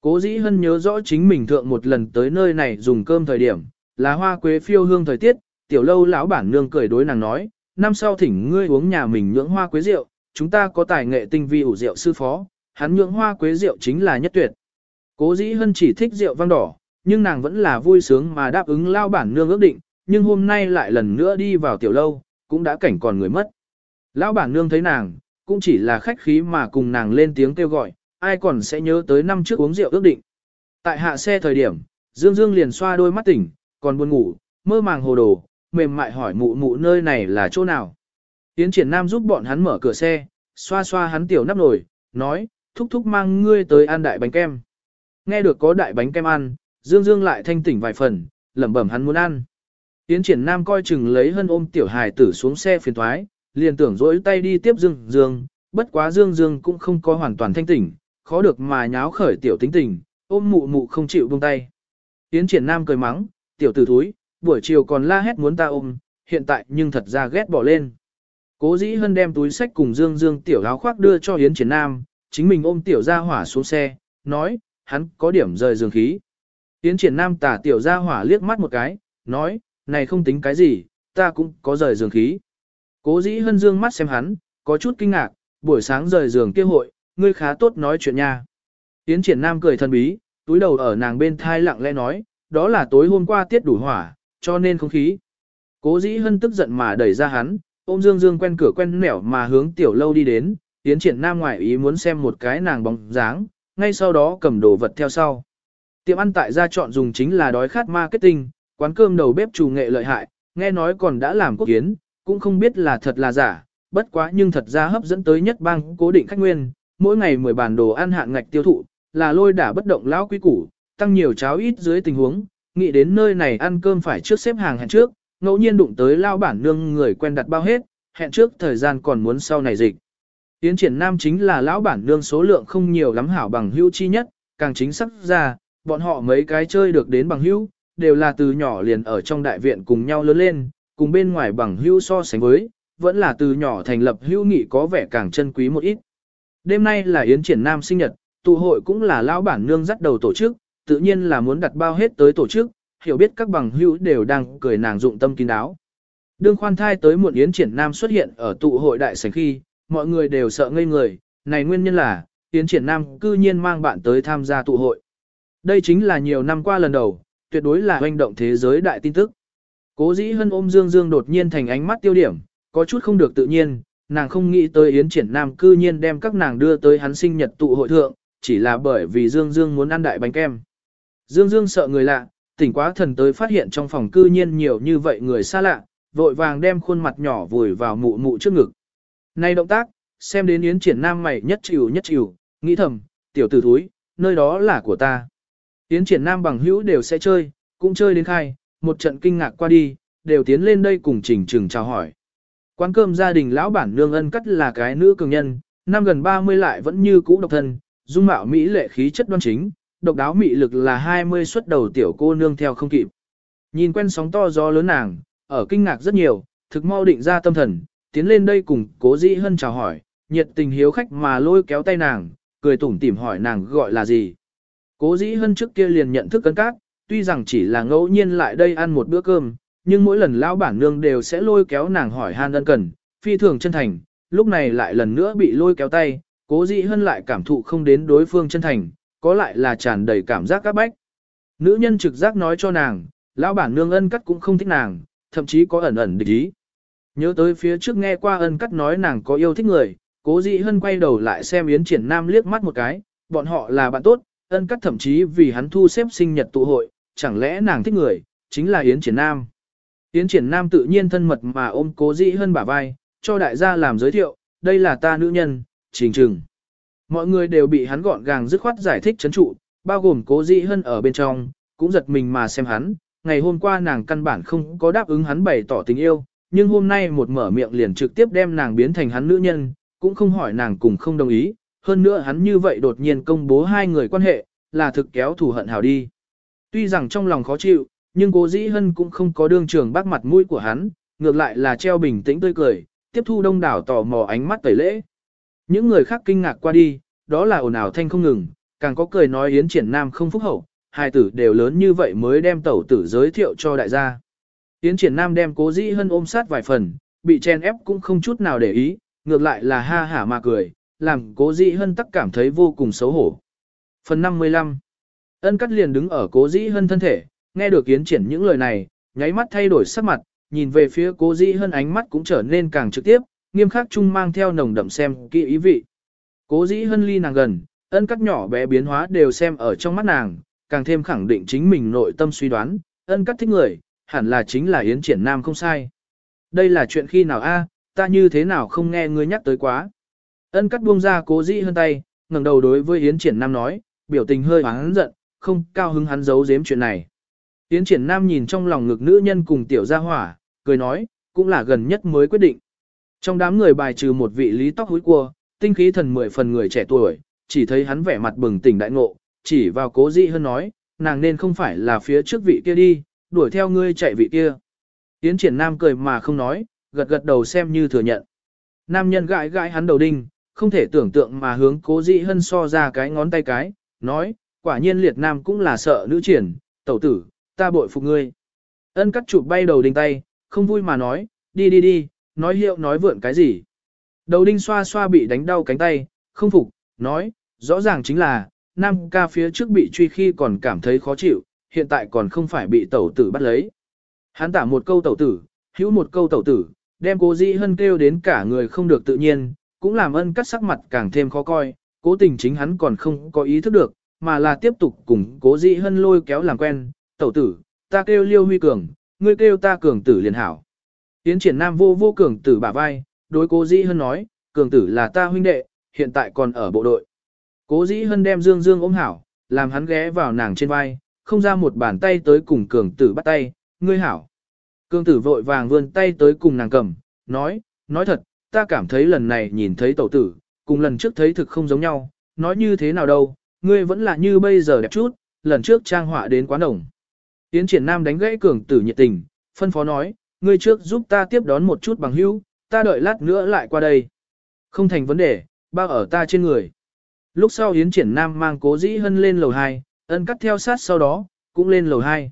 Cố dĩ hân nhớ rõ chính mình thượng một lần tới nơi này dùng cơm thời điểm, là hoa quế phiêu hương thời tiết, tiểu lâu lão bản nương cười đối nàng nói, năm sau thỉnh ngươi uống nhà mình nhưỡng hoa quế rượu, chúng ta có tài nghệ tinh vi ủ rượu sư phó, hắn nhưỡng hoa quế rượu chính là nhất tuyệt. Cố dĩ hân chỉ thích rượu vang đỏ, nhưng nàng vẫn là vui sướng mà đáp ứng lao bản nương ước định, nhưng hôm nay lại lần nữa đi vào tiểu lâu, cũng đã cảnh còn người mất. Lão bản nương thấy nàng, cũng chỉ là khách khí mà cùng nàng lên tiếng kêu gọi, ai còn sẽ nhớ tới năm trước uống rượu ước định. Tại hạ xe thời điểm, Dương Dương liền xoa đôi mắt tỉnh, còn buồn ngủ, mơ màng hồ đồ, mềm mại hỏi mụ mụ nơi này là chỗ nào. Tiến triển nam giúp bọn hắn mở cửa xe, xoa xoa hắn tiểu nắp nồi, nói, thúc thúc mang ngươi tới ăn đại bánh kem. Nghe được có đại bánh kem ăn, Dương Dương lại thanh tỉnh vài phần, lẩm bẩm hắn muốn ăn. Tiến triển nam coi chừng lấy hân ôm tiểu hài tử xuống xe phiền thoái, liền tưởng rỗi tay đi tiếp Dương Dương, bất quá Dương Dương cũng không có hoàn toàn thanh tỉnh, khó được mà nháo khởi tiểu tính tình, ôm mụ mụ không chịu buông tay. Tiến triển nam cười mắng, tiểu tử thúi, buổi chiều còn la hét muốn ta ôm, hiện tại nhưng thật ra ghét bỏ lên. Cố dĩ hân đem túi sách cùng Dương Dương tiểu áo khoác đưa cho Yến triển nam, chính mình ôm tiểu ra hỏa xuống xe, nói, hắn có điểm rời giường khí. Tiến triển nam tả tiểu ra hỏa liếc mắt một cái, nói, này không tính cái gì, ta cũng có rời giường khí. Cố dĩ hân dương mắt xem hắn, có chút kinh ngạc, buổi sáng rời giường kia hội, ngươi khá tốt nói chuyện nha. Tiến triển nam cười thân bí, túi đầu ở nàng bên thai lặng lẽ nói, đó là tối hôm qua tiết đủ hỏa, cho nên không khí. Cố dĩ hân tức giận mà đẩy ra hắn, ôm dương dương quen cửa quen nẻo mà hướng tiểu lâu đi đến, tiến triển nam ngoại ý muốn xem một cái nàng bóng dáng, ngay sau đó cầm đồ vật theo sau. Tiệm ăn tại gia chọn dùng chính là đói khát marketing, quán cơm đầu bếp chủ nghệ lợi hại, nghe nói còn đã làm quốc kiến, cũng không biết là thật là giả, bất quá nhưng thật ra hấp dẫn tới nhất bang cố định khách nguyên, mỗi ngày 10 bàn đồ ăn hạn ngạch tiêu thụ, là lôi đả bất động lão quý củ, tăng nhiều cháo ít dưới tình huống, nghĩ đến nơi này ăn cơm phải trước xếp hàng hẹn trước, ngẫu nhiên đụng tới lao bản nương người quen đặt bao hết, hẹn trước thời gian còn muốn sau này dịch. Yến triển nam chính là lão bản nương số lượng không nhiều lắm hảo bằng hữu chi nhất, càng chính xác ra, bọn họ mấy cái chơi được đến bằng hữu, đều là từ nhỏ liền ở trong đại viện cùng nhau lớn lên, cùng bên ngoài bằng hữu so sánh với, vẫn là từ nhỏ thành lập hữu nghị có vẻ càng chân quý một ít. Đêm nay là Yến triển nam sinh nhật, tụ hội cũng là lão bản nương dắt đầu tổ chức, tự nhiên là muốn đặt bao hết tới tổ chức, hiểu biết các bằng hữu đều đang cười nàng dụng tâm kín đáo. Đương khoan thai tới muộn Yến Triển Nam xuất hiện ở tụ hội đại sảnh khi, mọi người đều sợ ngây người, này nguyên nhân là, Yến Triển Nam cư nhiên mang bạn tới tham gia tụ hội. Đây chính là nhiều năm qua lần đầu, tuyệt đối là hoành động thế giới đại tin tức. Cố dĩ hân ôm Dương Dương đột nhiên thành ánh mắt tiêu điểm, có chút không được tự nhiên, nàng không nghĩ tới Yến Triển Nam cư nhiên đem các nàng đưa tới hắn sinh nhật tụ hội thượng, chỉ là bởi vì Dương Dương muốn ăn đại bánh kem. Dương Dương sợ người lạ, tỉnh quá thần tới phát hiện trong phòng cư nhiên nhiều như vậy người xa lạ, vội vàng đem khuôn mặt nhỏ vùi vào mụ mụ trước ngực nay động tác, xem đến Yến Triển Nam mày nhất chịu nhất chịu, nghĩ thầm, tiểu tử thúi, nơi đó là của ta. Yến Triển Nam bằng hữu đều sẽ chơi, cũng chơi đến khai, một trận kinh ngạc qua đi, đều tiến lên đây cùng trình trừng chào hỏi. Quán cơm gia đình lão bản nương ân cắt là cái nữ cường nhân, năm gần 30 lại vẫn như cũ độc thân, dung mạo mỹ lệ khí chất đoan chính, độc đáo mị lực là 20 xuất đầu tiểu cô nương theo không kịp. Nhìn quen sóng to gió lớn nàng, ở kinh ngạc rất nhiều, thực mau định ra tâm thần, tiến lên đây cùng cố dĩ hân chào hỏi, nhiệt tình hiếu khách mà lôi kéo tay nàng, cười tủm tỉm hỏi nàng gọi là gì. Cố dĩ hân trước kia liền nhận thức cân cát, tuy rằng chỉ là ngẫu nhiên lại đây ăn một bữa cơm, nhưng mỗi lần lão bản nương đều sẽ lôi kéo nàng hỏi han ân cần, phi thường chân thành, lúc này lại lần nữa bị lôi kéo tay, cố dĩ hân lại cảm thụ không đến đối phương chân thành, có lại là tràn đầy cảm giác các bách. Nữ nhân trực giác nói cho nàng, lão bản nương ân cắt cũng không thích nàng, thậm chí có ẩn ẩn địch ý. Nhớ tới phía trước nghe qua ân cắt nói nàng có yêu thích người, cố dị hân quay đầu lại xem Yến Triển Nam liếc mắt một cái, bọn họ là bạn tốt, ân cắt thậm chí vì hắn thu xếp sinh nhật tụ hội, chẳng lẽ nàng thích người, chính là Yến Triển Nam. Yến Triển Nam tự nhiên thân mật mà ôm cố dị hân bả vai, cho đại gia làm giới thiệu, đây là ta nữ nhân, trình trừng. Mọi người đều bị hắn gọn gàng dứt khoát giải thích chấn trụ, bao gồm cố dị hân ở bên trong, cũng giật mình mà xem hắn, ngày hôm qua nàng căn bản không có đáp ứng hắn bày tỏ tình yêu, nhưng hôm nay một mở miệng liền trực tiếp đem nàng biến thành hắn nữ nhân, cũng không hỏi nàng cùng không đồng ý, hơn nữa hắn như vậy đột nhiên công bố hai người quan hệ, là thực kéo thù hận hào đi. Tuy rằng trong lòng khó chịu, nhưng cố dĩ hân cũng không có đương trường bác mặt mũi của hắn, ngược lại là treo bình tĩnh tươi cười, tiếp thu đông đảo tò mò ánh mắt tẩy lễ. Những người khác kinh ngạc qua đi, đó là ồn ào thanh không ngừng, càng có cười nói Yến Triển Nam không phúc hậu, hai tử đều lớn như vậy mới đem tẩu tử giới thiệu cho đại gia. Yến Triển Nam đem cố dĩ hân ôm sát vài phần, bị chen ép cũng không chút nào để ý, ngược lại là ha hả mà cười, làm cố dĩ hân tắc cảm thấy vô cùng xấu hổ. Phần 55 Ân cắt liền đứng ở cố dĩ hân thân thể, nghe được Yến Triển những lời này, nháy mắt thay đổi sắc mặt, nhìn về phía cố dĩ hân ánh mắt cũng trở nên càng trực tiếp, nghiêm khắc chung mang theo nồng đậm xem kỹ ý vị. Cố dĩ hân ly nàng gần, ân cắt nhỏ bé biến hóa đều xem ở trong mắt nàng, càng thêm khẳng định chính mình nội tâm suy đoán, ân cắt thích người, hẳn là chính là Yến Triển Nam không sai. Đây là chuyện khi nào a? ta như thế nào không nghe ngươi nhắc tới quá. Ân cắt buông ra cố dĩ hơn tay, ngẩng đầu đối với Yến Triển Nam nói, biểu tình hơi hắn giận, không cao hứng hắn giấu giếm chuyện này. Yến Triển Nam nhìn trong lòng ngực nữ nhân cùng tiểu gia hỏa, cười nói, cũng là gần nhất mới quyết định. Trong đám người bài trừ một vị lý tóc húi cua, tinh khí thần mười phần người trẻ tuổi, chỉ thấy hắn vẻ mặt bừng tỉnh đại ngộ, chỉ vào cố dĩ hơn nói, nàng nên không phải là phía trước vị kia đi, đuổi theo ngươi chạy vị kia. Yến triển nam cười mà không nói, gật gật đầu xem như thừa nhận. Nam nhân gãi gãi hắn đầu đinh, không thể tưởng tượng mà hướng cố dĩ hân so ra cái ngón tay cái, nói, quả nhiên liệt nam cũng là sợ nữ triển, tẩu tử, ta bội phục ngươi. Ân cắt chụp bay đầu đinh tay, không vui mà nói, đi đi đi, nói hiệu nói vượn cái gì. Đầu đinh xoa xoa bị đánh đau cánh tay, không phục, nói, rõ ràng chính là, nam ca phía trước bị truy khi còn cảm thấy khó chịu, hiện tại còn không phải bị tẩu tử bắt lấy. Hắn tả một câu tẩu tử, hữu một câu tẩu tử, đem cố dĩ hân kêu đến cả người không được tự nhiên, cũng làm ân cắt sắc mặt càng thêm khó coi, cố tình chính hắn còn không có ý thức được, mà là tiếp tục cùng cố dĩ hân lôi kéo làm quen, tẩu tử, ta kêu liêu huy cường, ngươi kêu ta cường tử liền hảo. Tiến triển nam vô vô cường tử bả vai, đối cố dĩ hân nói, cường tử là ta huynh đệ, hiện tại còn ở bộ đội. Cố dĩ hân đem dương dương ôm hảo, làm hắn ghé vào nàng trên vai, không ra một bàn tay tới cùng cường tử bắt tay, ngươi hảo. Cường tử vội vàng vươn tay tới cùng nàng cầm, nói, nói thật, ta cảm thấy lần này nhìn thấy tẩu tử, cùng lần trước thấy thực không giống nhau, nói như thế nào đâu, ngươi vẫn là như bây giờ đẹp chút, lần trước trang họa đến quán đồng. Tiến triển nam đánh gãy cường tử nhiệt tình, phân phó nói, ngươi trước giúp ta tiếp đón một chút bằng hữu, ta đợi lát nữa lại qua đây. Không thành vấn đề, bao ở ta trên người. Lúc sau Yến Triển Nam mang cố dĩ hân lên lầu 2, ân cắt theo sát sau đó, cũng lên lầu 2.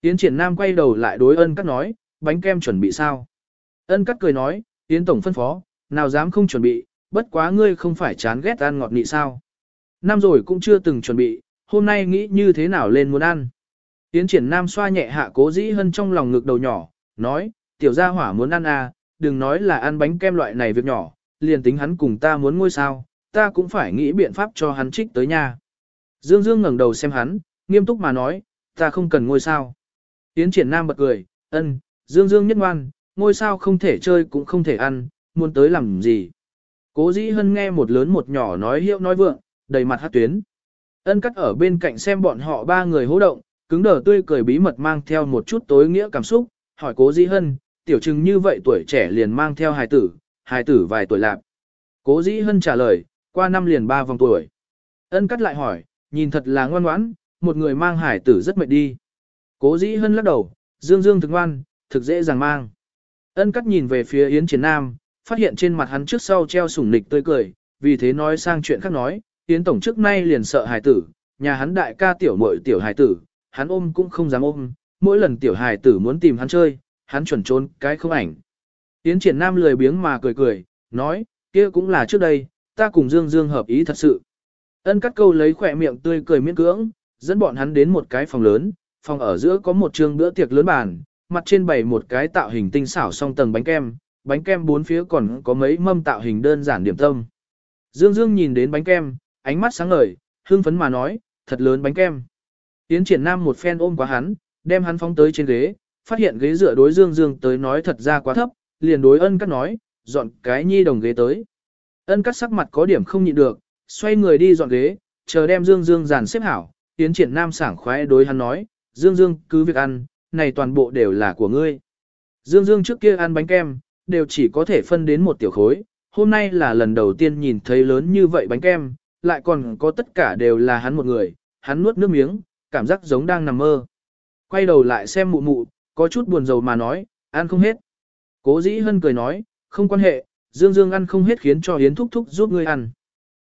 Yến Triển Nam quay đầu lại đối ân cắt nói, bánh kem chuẩn bị sao? Ân cắt cười nói, Yến Tổng phân phó, nào dám không chuẩn bị, bất quá ngươi không phải chán ghét ăn ngọt nị sao. Năm rồi cũng chưa từng chuẩn bị, hôm nay nghĩ như thế nào lên muốn ăn. Yến triển nam xoa nhẹ hạ cố dĩ hân trong lòng ngực đầu nhỏ, nói, tiểu gia hỏa muốn ăn à, đừng nói là ăn bánh kem loại này việc nhỏ, liền tính hắn cùng ta muốn ngôi sao, ta cũng phải nghĩ biện pháp cho hắn trích tới nhà. Dương Dương ngẩng đầu xem hắn, nghiêm túc mà nói, ta không cần ngôi sao. Tiến triển nam bật cười, ân, Dương Dương nhất ngoan, ngôi sao không thể chơi cũng không thể ăn, muốn tới làm gì. Cố dĩ hân nghe một lớn một nhỏ nói hiệu nói vượng, đầy mặt hát tuyến. Ân cắt ở bên cạnh xem bọn họ ba người hỗ động, cứng đờ tươi cười bí mật mang theo một chút tối nghĩa cảm xúc, hỏi cố dĩ hân, tiểu trừng như vậy tuổi trẻ liền mang theo hài tử, hài tử vài tuổi lạc. Cố dĩ hân trả lời, qua năm liền ba vòng tuổi. Ân cắt lại hỏi, nhìn thật là ngoan ngoãn, một người mang hải tử rất mệt đi. Cố dĩ hân lắc đầu, dương dương thực ngoan, thực dễ dàng mang. Ân cắt nhìn về phía Yến Triển Nam, phát hiện trên mặt hắn trước sau treo sủng nịch tươi cười, vì thế nói sang chuyện khác nói, Yến Tổng trước nay liền sợ hải tử, nhà hắn đại ca tiểu muội tiểu hải tử, hắn ôm cũng không dám ôm, mỗi lần tiểu hải tử muốn tìm hắn chơi, hắn chuẩn trốn cái không ảnh. Yến Triển Nam lười biếng mà cười cười, nói, kia cũng là trước đây, ta cùng Dương Dương hợp ý thật sự. Ân cắt câu lấy khỏe miệng tươi cười miễn cưỡng, dẫn bọn hắn đến một cái phòng lớn, phòng ở giữa có một trường bữa tiệc lớn bàn, mặt trên bày một cái tạo hình tinh xảo song tầng bánh kem, bánh kem bốn phía còn có mấy mâm tạo hình đơn giản điểm tâm. Dương Dương nhìn đến bánh kem, ánh mắt sáng ngời, hương phấn mà nói, thật lớn bánh kem. Tiến triển nam một phen ôm quá hắn, đem hắn phóng tới trên ghế, phát hiện ghế dựa đối Dương Dương tới nói thật ra quá thấp, liền đối ân cắt nói, dọn cái nhi đồng ghế tới. Ân cắt sắc mặt có điểm không nhịn được, xoay người đi dọn ghế, chờ đem Dương Dương dàn xếp hảo, tiến triển nam sảng khoái đối hắn nói, Dương Dương cứ việc ăn, này toàn bộ đều là của ngươi. Dương Dương trước kia ăn bánh kem, đều chỉ có thể phân đến một tiểu khối, hôm nay là lần đầu tiên nhìn thấy lớn như vậy bánh kem, lại còn có tất cả đều là hắn một người, hắn nuốt nước miếng, cảm giác giống đang nằm mơ. Quay đầu lại xem mụ mụ, có chút buồn rầu mà nói, ăn không hết. Cố dĩ hân cười nói, không quan hệ, Dương Dương ăn không hết khiến cho Hiến thúc thúc giúp ngươi ăn.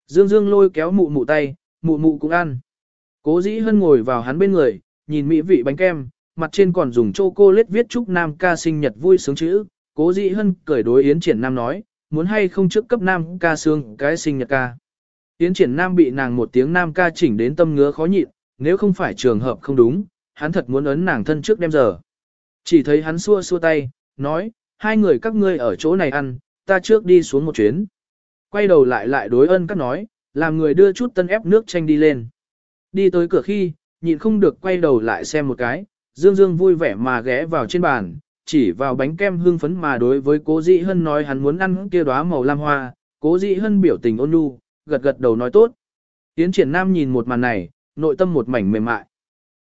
Dương Dương lôi kéo mụ mụ tay, mụ mụ cũng ăn. Cố dĩ hân ngồi vào hắn bên người, nhìn mỹ vị bánh kem, mặt trên còn dùng chocolate viết chúc Nam ca sinh nhật vui sướng chữ. Cố dĩ hân cười đối Yến Triển Nam nói, muốn hay không trước cấp Nam ca xương cái sinh nhật ca. Yến Triển Nam bị nàng một tiếng Nam ca chỉnh đến tâm ngứa khó nhịn, nếu không phải trường hợp không đúng, hắn thật muốn ấn nàng thân trước đem giờ. Chỉ thấy hắn xua xua tay, nói, hai người các ngươi ở chỗ này ăn, ta trước đi xuống một chuyến. Quay đầu lại lại đối ân các nói, làm người đưa chút tân ép nước chanh đi lên. Đi tới cửa khi, nhịn không được quay đầu lại xem một cái, Dương Dương vui vẻ mà ghé vào trên bàn, chỉ vào bánh kem hương phấn mà đối với cố dĩ hân nói hắn muốn ăn kia đóa màu lam hoa, cố dĩ hân biểu tình ôn nhu, gật gật đầu nói tốt. Tiến triển nam nhìn một màn này, nội tâm một mảnh mềm mại.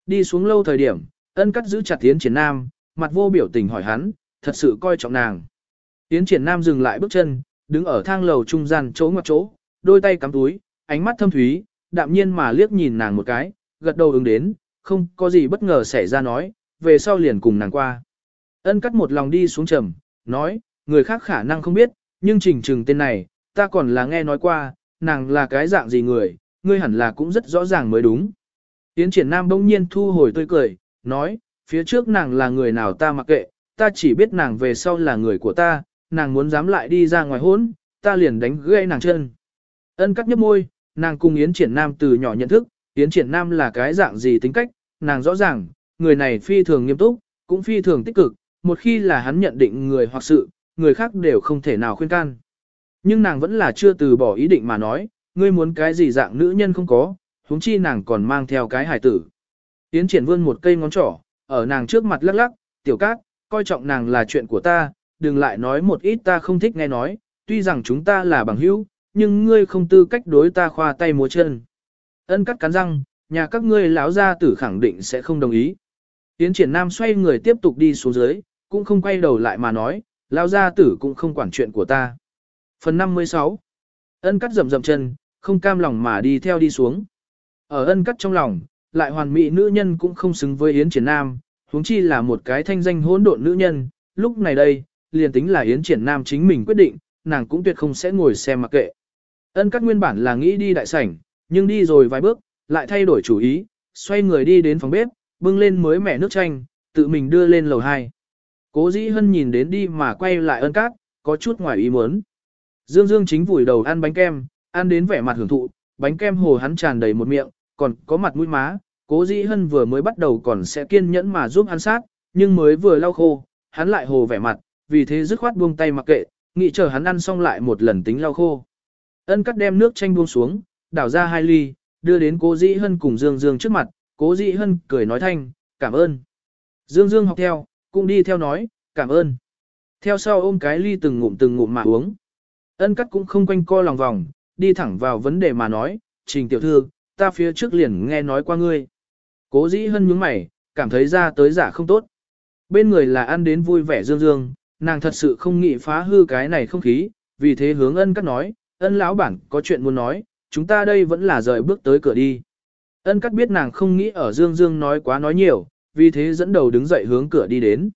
Đi xuống lâu thời điểm, ân cắt giữ chặt tiến triển nam, mặt vô biểu tình hỏi hắn, thật sự coi trọng nàng. Tiến triển nam dừng lại bước chân, đứng ở thang lầu trung gian chỗ ngoặt chỗ, đôi tay cắm túi, ánh mắt thâm thúy, đạm nhiên mà liếc nhìn nàng một cái, gật đầu ứng đến, không có gì bất ngờ xảy ra nói, về sau liền cùng nàng qua. Ân cắt một lòng đi xuống trầm, nói, người khác khả năng không biết, nhưng trình trừng tên này, ta còn là nghe nói qua, nàng là cái dạng gì người, ngươi hẳn là cũng rất rõ ràng mới đúng. Tiến triển nam bỗng nhiên thu hồi tươi cười, nói, phía trước nàng là người nào ta mặc kệ, ta chỉ biết nàng về sau là người của ta, nàng muốn dám lại đi ra ngoài hỗn, ta liền đánh gãy nàng chân. Ân cắt nhấp môi, nàng cùng Yến triển nam từ nhỏ nhận thức, Yến triển nam là cái dạng gì tính cách, nàng rõ ràng, người này phi thường nghiêm túc, cũng phi thường tích cực, một khi là hắn nhận định người hoặc sự, người khác đều không thể nào khuyên can. Nhưng nàng vẫn là chưa từ bỏ ý định mà nói, ngươi muốn cái gì dạng nữ nhân không có, huống chi nàng còn mang theo cái hài tử. Yến triển vươn một cây ngón trỏ, ở nàng trước mặt lắc lắc, tiểu cát, coi trọng nàng là chuyện của ta, đừng lại nói một ít ta không thích nghe nói, tuy rằng chúng ta là bằng hữu, nhưng ngươi không tư cách đối ta khoa tay múa chân. Ân cắt cắn răng, nhà các ngươi lão gia tử khẳng định sẽ không đồng ý. Tiến triển nam xoay người tiếp tục đi xuống dưới, cũng không quay đầu lại mà nói, lão gia tử cũng không quản chuyện của ta. Phần 56 Ân cắt rầm rầm chân, không cam lòng mà đi theo đi xuống. Ở ân cắt trong lòng, lại hoàn mỹ nữ nhân cũng không xứng với Yến Triển Nam, huống chi là một cái thanh danh hỗn độn nữ nhân, lúc này đây, liền tính là Yến Triển Nam chính mình quyết định, nàng cũng tuyệt không sẽ ngồi xem mặc kệ. Ân các nguyên bản là nghĩ đi đại sảnh, nhưng đi rồi vài bước, lại thay đổi chủ ý, xoay người đi đến phòng bếp, bưng lên mới mẻ nước chanh, tự mình đưa lên lầu 2. Cố dĩ hân nhìn đến đi mà quay lại ân cát, có chút ngoài ý muốn. Dương Dương chính vùi đầu ăn bánh kem, ăn đến vẻ mặt hưởng thụ, bánh kem hồ hắn tràn đầy một miệng, còn có mặt mũi má. Cố dĩ hân vừa mới bắt đầu còn sẽ kiên nhẫn mà giúp ăn sát, nhưng mới vừa lau khô, hắn lại hồ vẻ mặt, vì thế dứt khoát buông tay mặc kệ, nghĩ chờ hắn ăn xong lại một lần tính lau khô. Ân cắt đem nước chanh buông xuống, đảo ra hai ly, đưa đến cố dĩ hân cùng Dương Dương trước mặt, cố dĩ hân cười nói thanh, cảm ơn. Dương Dương học theo, cũng đi theo nói, cảm ơn. Theo sau ôm cái ly từng ngụm từng ngụm mà uống. Ân cắt cũng không quanh co lòng vòng, đi thẳng vào vấn đề mà nói, trình tiểu thư, ta phía trước liền nghe nói qua ngươi. Cố dĩ hân nhướng mày, cảm thấy ra tới giả không tốt. Bên người là ăn đến vui vẻ dương dương, nàng thật sự không nghĩ phá hư cái này không khí, vì thế hướng ân cắt nói, ân lão bản có chuyện muốn nói, chúng ta đây vẫn là rời bước tới cửa đi. Ân cắt biết nàng không nghĩ ở dương dương nói quá nói nhiều, vì thế dẫn đầu đứng dậy hướng cửa đi đến.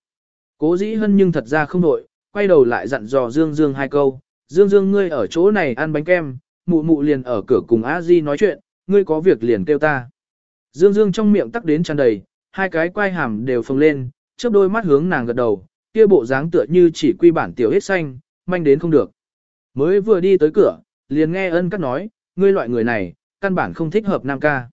Cố dĩ hân nhưng thật ra không nội, quay đầu lại dặn dò dương dương hai câu, dương dương ngươi ở chỗ này ăn bánh kem, mụ mụ liền ở cửa cùng a di nói chuyện, ngươi có việc liền kêu ta. Dương dương trong miệng tắc đến tràn đầy, hai cái quai hàm đều phồng lên, chớp đôi mắt hướng nàng gật đầu, kia bộ dáng tựa như chỉ quy bản tiểu hết xanh, manh đến không được. Mới vừa đi tới cửa, liền nghe ân cắt nói, ngươi loại người này, căn bản không thích hợp nam ca.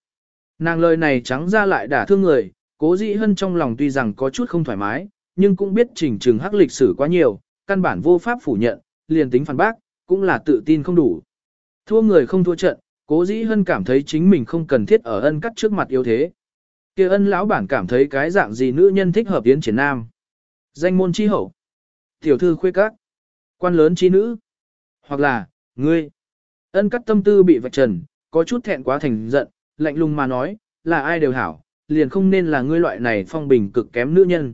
Nàng lời này trắng ra lại đả thương người, cố dĩ hân trong lòng tuy rằng có chút không thoải mái, nhưng cũng biết trình trừng hắc lịch sử quá nhiều, căn bản vô pháp phủ nhận, liền tính phản bác, cũng là tự tin không đủ. Thua người không thua trận, cố dĩ hân cảm thấy chính mình không cần thiết ở ân cắt trước mặt yếu thế kia ân lão bản cảm thấy cái dạng gì nữ nhân thích hợp tiến triển nam. Danh môn chi hậu. Tiểu thư khuê các. Quan lớn chi nữ. Hoặc là, ngươi. Ân cắt tâm tư bị vạch trần, có chút thẹn quá thành giận, lạnh lùng mà nói, là ai đều hảo, liền không nên là ngươi loại này phong bình cực kém nữ nhân.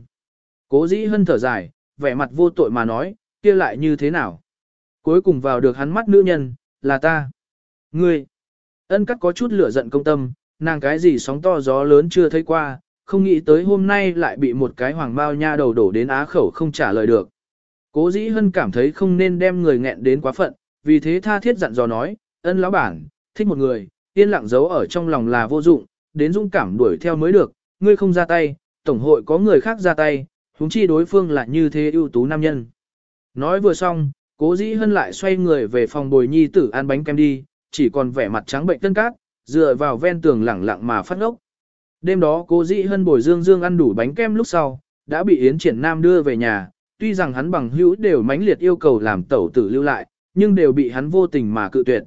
Cố dĩ hân thở dài, vẻ mặt vô tội mà nói, kia lại như thế nào? Cuối cùng vào được hắn mắt nữ nhân, là ta. Ngươi. Ân cắt có chút lửa giận công tâm, nàng cái gì sóng to gió lớn chưa thấy qua, không nghĩ tới hôm nay lại bị một cái hoàng bao nha đầu đổ đến á khẩu không trả lời được. Cố dĩ hân cảm thấy không nên đem người nghẹn đến quá phận, vì thế tha thiết dặn dò nói, ân lão bản, thích một người, yên lặng giấu ở trong lòng là vô dụng, đến dũng cảm đuổi theo mới được, ngươi không ra tay, tổng hội có người khác ra tay, huống chi đối phương là như thế ưu tú nam nhân. Nói vừa xong, cố dĩ hân lại xoay người về phòng bồi nhi tử ăn bánh kem đi, chỉ còn vẻ mặt trắng bệnh tân cát, dựa vào ven tường lẳng lặng mà phát ngốc. Đêm đó cô dĩ hân bồi dương dương ăn đủ bánh kem lúc sau, đã bị Yến Triển Nam đưa về nhà, tuy rằng hắn bằng hữu đều mãnh liệt yêu cầu làm tẩu tử lưu lại, nhưng đều bị hắn vô tình mà cự tuyệt.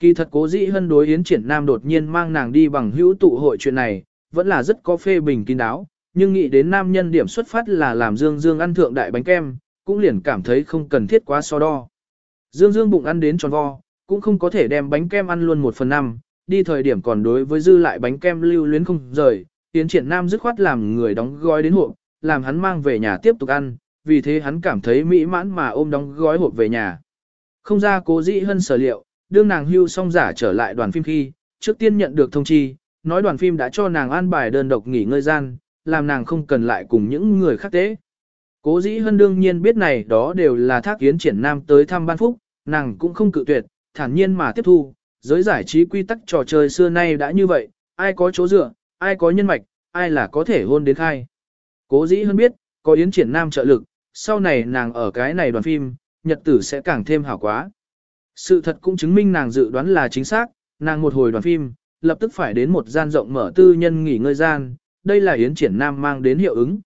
Kỳ thật cố dĩ hân đối Yến Triển Nam đột nhiên mang nàng đi bằng hữu tụ hội chuyện này, vẫn là rất có phê bình kín đáo, nhưng nghĩ đến nam nhân điểm xuất phát là làm Dương Dương ăn thượng đại bánh kem, cũng liền cảm thấy không cần thiết quá so đo. Dương Dương bụng ăn đến tròn vo, cũng không có thể đem bánh kem ăn luôn một phần năm, đi thời điểm còn đối với dư lại bánh kem lưu luyến không rời, tiến triển nam dứt khoát làm người đóng gói đến hộp, làm hắn mang về nhà tiếp tục ăn, vì thế hắn cảm thấy mỹ mãn mà ôm đóng gói hộp về nhà. Không ra cố dĩ hơn sở liệu, đương nàng hưu xong giả trở lại đoàn phim khi, trước tiên nhận được thông chi, nói đoàn phim đã cho nàng an bài đơn độc nghỉ ngơi gian, làm nàng không cần lại cùng những người khác tế. Cố dĩ hơn đương nhiên biết này đó đều là thác yến triển nam tới thăm ban phúc, nàng cũng không cự tuyệt, thản nhiên mà tiếp thu, giới giải trí quy tắc trò chơi xưa nay đã như vậy, ai có chỗ dựa, ai có nhân mạch, ai là có thể hôn đến khai. Cố dĩ hơn biết, có yến triển nam trợ lực, sau này nàng ở cái này đoàn phim, nhật tử sẽ càng thêm hảo quá. Sự thật cũng chứng minh nàng dự đoán là chính xác, nàng một hồi đoàn phim, lập tức phải đến một gian rộng mở tư nhân nghỉ ngơi gian, đây là yến triển nam mang đến hiệu ứng.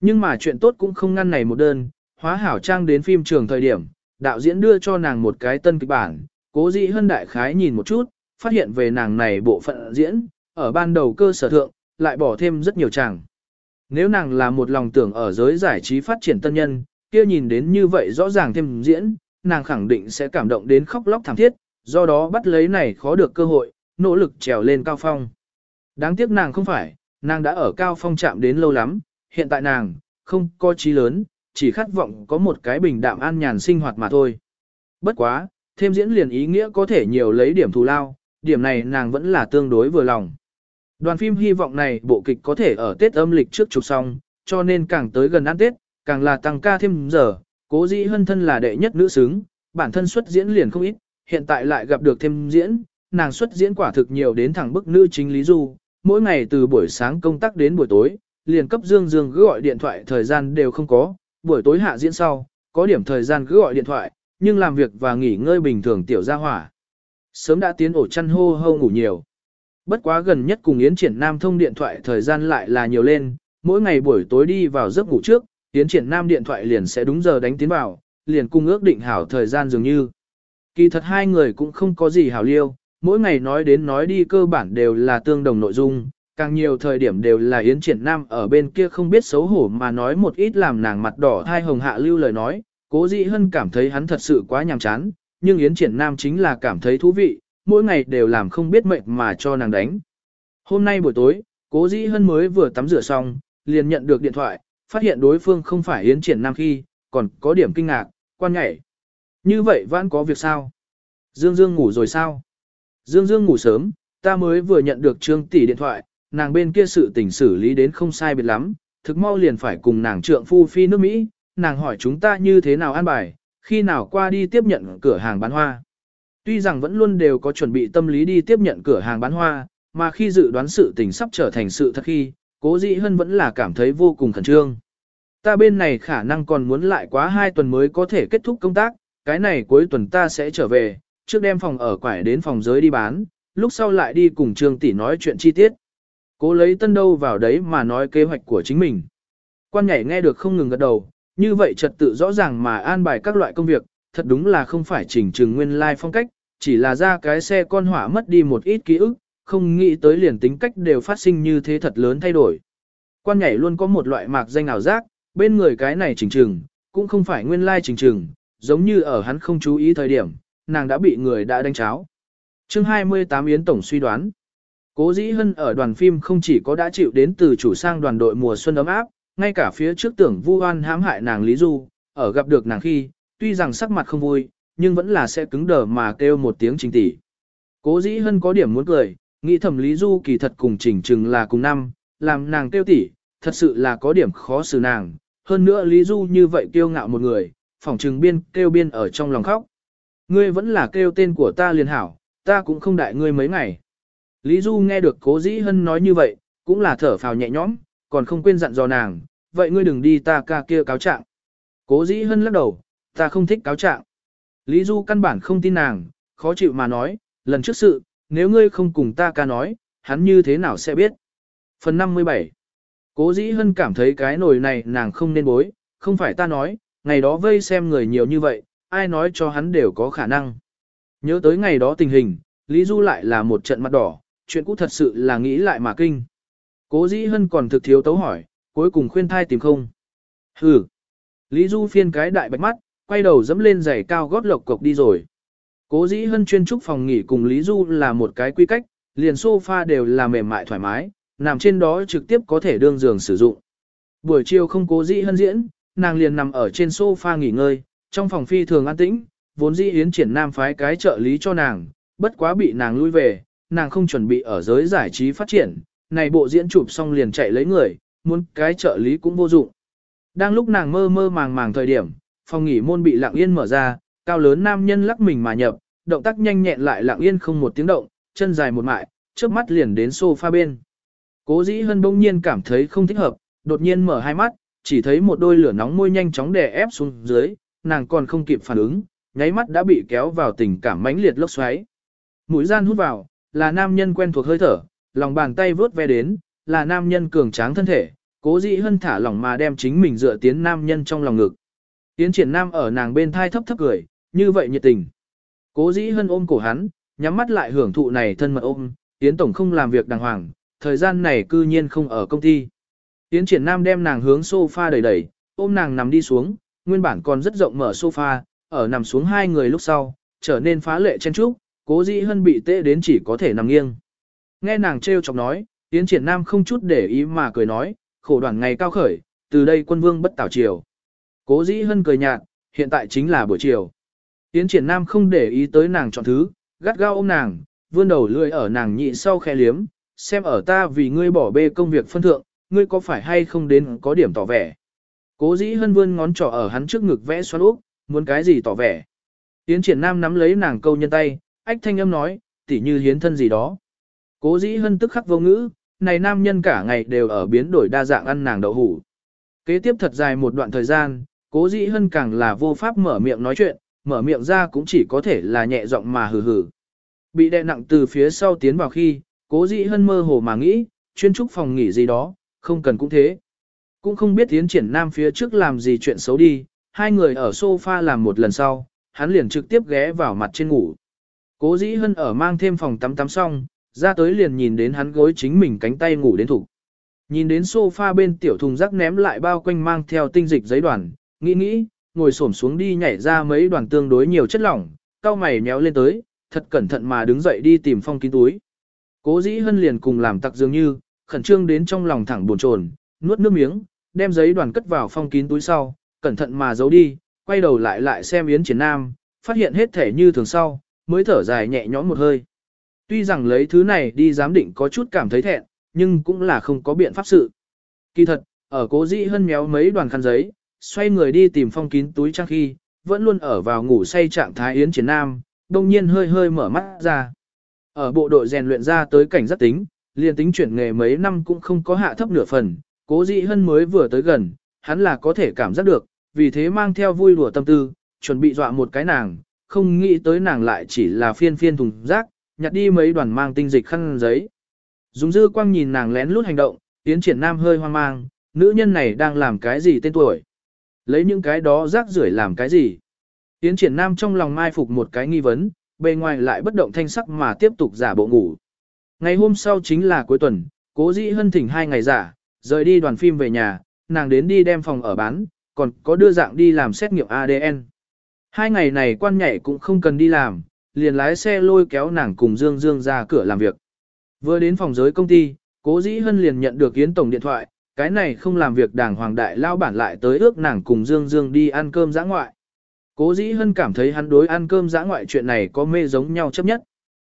Nhưng mà chuyện tốt cũng không ngăn này một đơn, hóa hảo trang đến phim trường thời điểm, đạo diễn đưa cho nàng một cái tân kịch bản, Cố dĩ hân đại khái nhìn một chút, phát hiện về nàng này bộ phận diễn, ở ban đầu cơ sở thượng, lại bỏ thêm rất nhiều chàng. Nếu nàng là một lòng tưởng ở giới giải trí phát triển tân nhân, kia nhìn đến như vậy rõ ràng thêm diễn, nàng khẳng định sẽ cảm động đến khóc lóc thảm thiết, do đó bắt lấy này khó được cơ hội, nỗ lực trèo lên cao phong. Đáng tiếc nàng không phải, nàng đã ở cao phong chạm đến lâu lắm, hiện tại nàng, không có trí lớn, chỉ khát vọng có một cái bình đạm an nhàn sinh hoạt mà thôi. Bất quá, thêm diễn liền ý nghĩa có thể nhiều lấy điểm thù lao, điểm này nàng vẫn là tương đối vừa lòng. Đoàn phim hy vọng này bộ kịch có thể ở Tết âm lịch trước chụp xong, cho nên càng tới gần ăn Tết, càng là tăng ca thêm giờ, cố dĩ hân thân là đệ nhất nữ xứng, bản thân xuất diễn liền không ít, hiện tại lại gặp được thêm diễn, nàng xuất diễn quả thực nhiều đến thẳng bức nữ chính Lý Du, mỗi ngày từ buổi sáng công tác đến buổi tối, liền cấp Dương Dương gọi điện thoại thời gian đều không có, buổi tối hạ diễn sau, có điểm thời gian cứ gọi điện thoại, nhưng làm việc và nghỉ ngơi bình thường tiểu gia hỏa. Sớm đã tiến ổ chăn hô hô ngủ nhiều. Bất quá gần nhất cùng Yến Triển Nam thông điện thoại thời gian lại là nhiều lên, mỗi ngày buổi tối đi vào giấc ngủ trước, Yến Triển Nam điện thoại liền sẽ đúng giờ đánh tiến vào, liền cung ước định hảo thời gian dường như. Kỳ thật hai người cũng không có gì hảo liêu, mỗi ngày nói đến nói đi cơ bản đều là tương đồng nội dung, càng nhiều thời điểm đều là Yến Triển Nam ở bên kia không biết xấu hổ mà nói một ít làm nàng mặt đỏ thai hồng hạ lưu lời nói, cố dĩ hân cảm thấy hắn thật sự quá nhàm chán, nhưng Yến Triển Nam chính là cảm thấy thú vị, mỗi ngày đều làm không biết mệnh mà cho nàng đánh. Hôm nay buổi tối, cố dĩ hân mới vừa tắm rửa xong, liền nhận được điện thoại, phát hiện đối phương không phải Yến Triển Nam khi, còn có điểm kinh ngạc, quan nhảy. Như vậy vẫn có việc sao? Dương Dương ngủ rồi sao? Dương Dương ngủ sớm, ta mới vừa nhận được Trương tỷ điện thoại, nàng bên kia sự tình xử lý đến không sai biệt lắm, thực mau liền phải cùng nàng trượng phu phi nước Mỹ, nàng hỏi chúng ta như thế nào an bài, khi nào qua đi tiếp nhận cửa hàng bán hoa. Tuy rằng vẫn luôn đều có chuẩn bị tâm lý đi tiếp nhận cửa hàng bán hoa, mà khi dự đoán sự tình sắp trở thành sự thật khi, cố dĩ hân vẫn là cảm thấy vô cùng khẩn trương. Ta bên này khả năng còn muốn lại quá 2 tuần mới có thể kết thúc công tác, cái này cuối tuần ta sẽ trở về, trước đem phòng ở quải đến phòng giới đi bán, lúc sau lại đi cùng Trương tỷ nói chuyện chi tiết. Cố lấy tân đâu vào đấy mà nói kế hoạch của chính mình. Quan nhảy nghe được không ngừng gật đầu, như vậy trật tự rõ ràng mà an bài các loại công việc, thật đúng là không phải chỉnh trừng nguyên lai like phong cách, chỉ là ra cái xe con hỏa mất đi một ít ký ức, không nghĩ tới liền tính cách đều phát sinh như thế thật lớn thay đổi. Quan nhảy luôn có một loại mạc danh ảo giác, bên người cái này chỉnh trừng, cũng không phải nguyên lai like chỉnh trừng, giống như ở hắn không chú ý thời điểm, nàng đã bị người đã đánh cháo. chương 28 Yến Tổng suy đoán. Cố dĩ hân ở đoàn phim không chỉ có đã chịu đến từ chủ sang đoàn đội mùa xuân ấm áp, ngay cả phía trước tưởng vu oan hãm hại nàng Lý Du, ở gặp được nàng khi, tuy rằng sắc mặt không vui, nhưng vẫn là sẽ cứng đờ mà kêu một tiếng trình tỷ. Cố dĩ hân có điểm muốn cười, nghĩ thầm Lý Du kỳ thật cùng trình trừng là cùng năm, làm nàng kêu tỷ, thật sự là có điểm khó xử nàng. Hơn nữa Lý Du như vậy kiêu ngạo một người, phỏng trừng biên kêu biên ở trong lòng khóc. Ngươi vẫn là kêu tên của ta liền hảo, ta cũng không đại ngươi mấy ngày. Lý Du nghe được cố dĩ hân nói như vậy, cũng là thở phào nhẹ nhõm, còn không quên dặn dò nàng, vậy ngươi đừng đi ta ca kia cáo trạng. Cố dĩ hân lắc đầu, ta không thích cáo trạng. Lý Du căn bản không tin nàng, khó chịu mà nói, lần trước sự, nếu ngươi không cùng ta ca nói, hắn như thế nào sẽ biết. Phần 57 Cố dĩ hân cảm thấy cái nồi này nàng không nên bối, không phải ta nói, ngày đó vây xem người nhiều như vậy, ai nói cho hắn đều có khả năng. Nhớ tới ngày đó tình hình, Lý Du lại là một trận mặt đỏ, chuyện cũ thật sự là nghĩ lại mà kinh. Cố dĩ hân còn thực thiếu tấu hỏi, cuối cùng khuyên thai tìm không. Hừ. Lý Du phiên cái đại bạch mắt, quay đầu dẫm lên giày cao gót lộc cộc đi rồi. Cố dĩ hân chuyên trúc phòng nghỉ cùng Lý Du là một cái quy cách, liền sofa đều là mềm mại thoải mái, nằm trên đó trực tiếp có thể đương giường sử dụng. Buổi chiều không cố dĩ hân diễn, nàng liền nằm ở trên sofa nghỉ ngơi, trong phòng phi thường an tĩnh, vốn dĩ yến triển nam phái cái trợ lý cho nàng, bất quá bị nàng lui về, nàng không chuẩn bị ở giới giải trí phát triển, này bộ diễn chụp xong liền chạy lấy người, muốn cái trợ lý cũng vô dụng. Đang lúc nàng mơ mơ màng màng thời điểm, phòng nghỉ môn bị lặng yên mở ra, cao lớn nam nhân lắc mình mà nhập, động tác nhanh nhẹn lại lặng yên không một tiếng động, chân dài một mại, trước mắt liền đến sofa bên. Cố dĩ hân bỗng nhiên cảm thấy không thích hợp, đột nhiên mở hai mắt, chỉ thấy một đôi lửa nóng môi nhanh chóng đè ép xuống dưới, nàng còn không kịp phản ứng, nháy mắt đã bị kéo vào tình cảm mãnh liệt lốc xoáy. Mũi gian hút vào, là nam nhân quen thuộc hơi thở, lòng bàn tay vướt ve đến, là nam nhân cường tráng thân thể, cố dĩ hân thả lỏng mà đem chính mình dựa tiến nam nhân trong lòng ngực. Tiến triển nam ở nàng bên thai thấp thấp cười, như vậy nhiệt tình. Cố dĩ hân ôm cổ hắn, nhắm mắt lại hưởng thụ này thân mật ôm, Tiến tổng không làm việc đàng hoàng, thời gian này cư nhiên không ở công ty. Tiến triển nam đem nàng hướng sofa đẩy đẩy, ôm nàng nằm đi xuống, nguyên bản còn rất rộng mở sofa, ở nằm xuống hai người lúc sau, trở nên phá lệ chen trúc, cố dĩ hân bị tê đến chỉ có thể nằm nghiêng. Nghe nàng trêu chọc nói, Tiến triển nam không chút để ý mà cười nói, khổ đoàn ngày cao khởi, từ đây quân vương bất tảo triều. Cố dĩ hân cười nhạt, hiện tại chính là buổi chiều. Tiến triển nam không để ý tới nàng chọn thứ, gắt gao ôm nàng, vươn đầu lưỡi ở nàng nhị sau khe liếm, xem ở ta vì ngươi bỏ bê công việc phân thượng, ngươi có phải hay không đến có điểm tỏ vẻ. Cố dĩ hân vươn ngón trỏ ở hắn trước ngực vẽ xoắn úp, muốn cái gì tỏ vẻ. Tiến triển nam nắm lấy nàng câu nhân tay, ách thanh âm nói, tỉ như hiến thân gì đó. Cố dĩ hân tức khắc vô ngữ, này nam nhân cả ngày đều ở biến đổi đa dạng ăn nàng đậu hủ. Kế tiếp thật dài một đoạn thời gian, Cố dĩ hân càng là vô pháp mở miệng nói chuyện, mở miệng ra cũng chỉ có thể là nhẹ giọng mà hừ hừ. Bị đè nặng từ phía sau tiến vào khi, cố dĩ hân mơ hồ mà nghĩ, chuyên trúc phòng nghỉ gì đó, không cần cũng thế. Cũng không biết tiến triển nam phía trước làm gì chuyện xấu đi, hai người ở sofa làm một lần sau, hắn liền trực tiếp ghé vào mặt trên ngủ. Cố dĩ hân ở mang thêm phòng tắm tắm xong, ra tới liền nhìn đến hắn gối chính mình cánh tay ngủ đến thủ. Nhìn đến sofa bên tiểu thùng rác ném lại bao quanh mang theo tinh dịch giấy đoàn, nghĩ nghĩ, ngồi xổm xuống đi nhảy ra mấy đoàn tương đối nhiều chất lỏng, cao mày méo lên tới, thật cẩn thận mà đứng dậy đi tìm phong kín túi. Cố dĩ hân liền cùng làm tặc dường như, khẩn trương đến trong lòng thẳng buồn chồn, nuốt nước miếng, đem giấy đoàn cất vào phong kín túi sau, cẩn thận mà giấu đi, quay đầu lại lại xem Yến Triển Nam, phát hiện hết thể như thường sau, mới thở dài nhẹ nhõm một hơi. Tuy rằng lấy thứ này đi giám định có chút cảm thấy thẹn, nhưng cũng là không có biện pháp sự. Kỳ thật, ở cố dĩ hân méo mấy đoàn khăn giấy, xoay người đi tìm phong kín túi trang khi, vẫn luôn ở vào ngủ say trạng thái Yến Triển Nam, đông nhiên hơi hơi mở mắt ra. Ở bộ đội rèn luyện ra tới cảnh rất tính, liền tính chuyển nghề mấy năm cũng không có hạ thấp nửa phần, cố dĩ hân mới vừa tới gần, hắn là có thể cảm giác được, vì thế mang theo vui đùa tâm tư, chuẩn bị dọa một cái nàng, không nghĩ tới nàng lại chỉ là phiên phiên thùng rác, nhặt đi mấy đoàn mang tinh dịch khăn giấy. Dùng dư quang nhìn nàng lén lút hành động, tiến triển nam hơi hoang mang, nữ nhân này đang làm cái gì tên tuổi. Lấy những cái đó rác rưởi làm cái gì. Tiến triển nam trong lòng mai phục một cái nghi vấn, bề ngoài lại bất động thanh sắc mà tiếp tục giả bộ ngủ. Ngày hôm sau chính là cuối tuần, cố dĩ hân thỉnh hai ngày giả, rời đi đoàn phim về nhà, nàng đến đi đem phòng ở bán, còn có đưa dạng đi làm xét nghiệm ADN. Hai ngày này quan nhảy cũng không cần đi làm, liền lái xe lôi kéo nàng cùng Dương Dương ra cửa làm việc. Vừa đến phòng giới công ty, cố dĩ hân liền nhận được Yến Tổng điện thoại, cái này không làm việc đảng hoàng đại lao bản lại tới ước nàng cùng Dương Dương đi ăn cơm giã ngoại. Cố dĩ hân cảm thấy hắn đối ăn cơm giã ngoại chuyện này có mê giống nhau chấp nhất.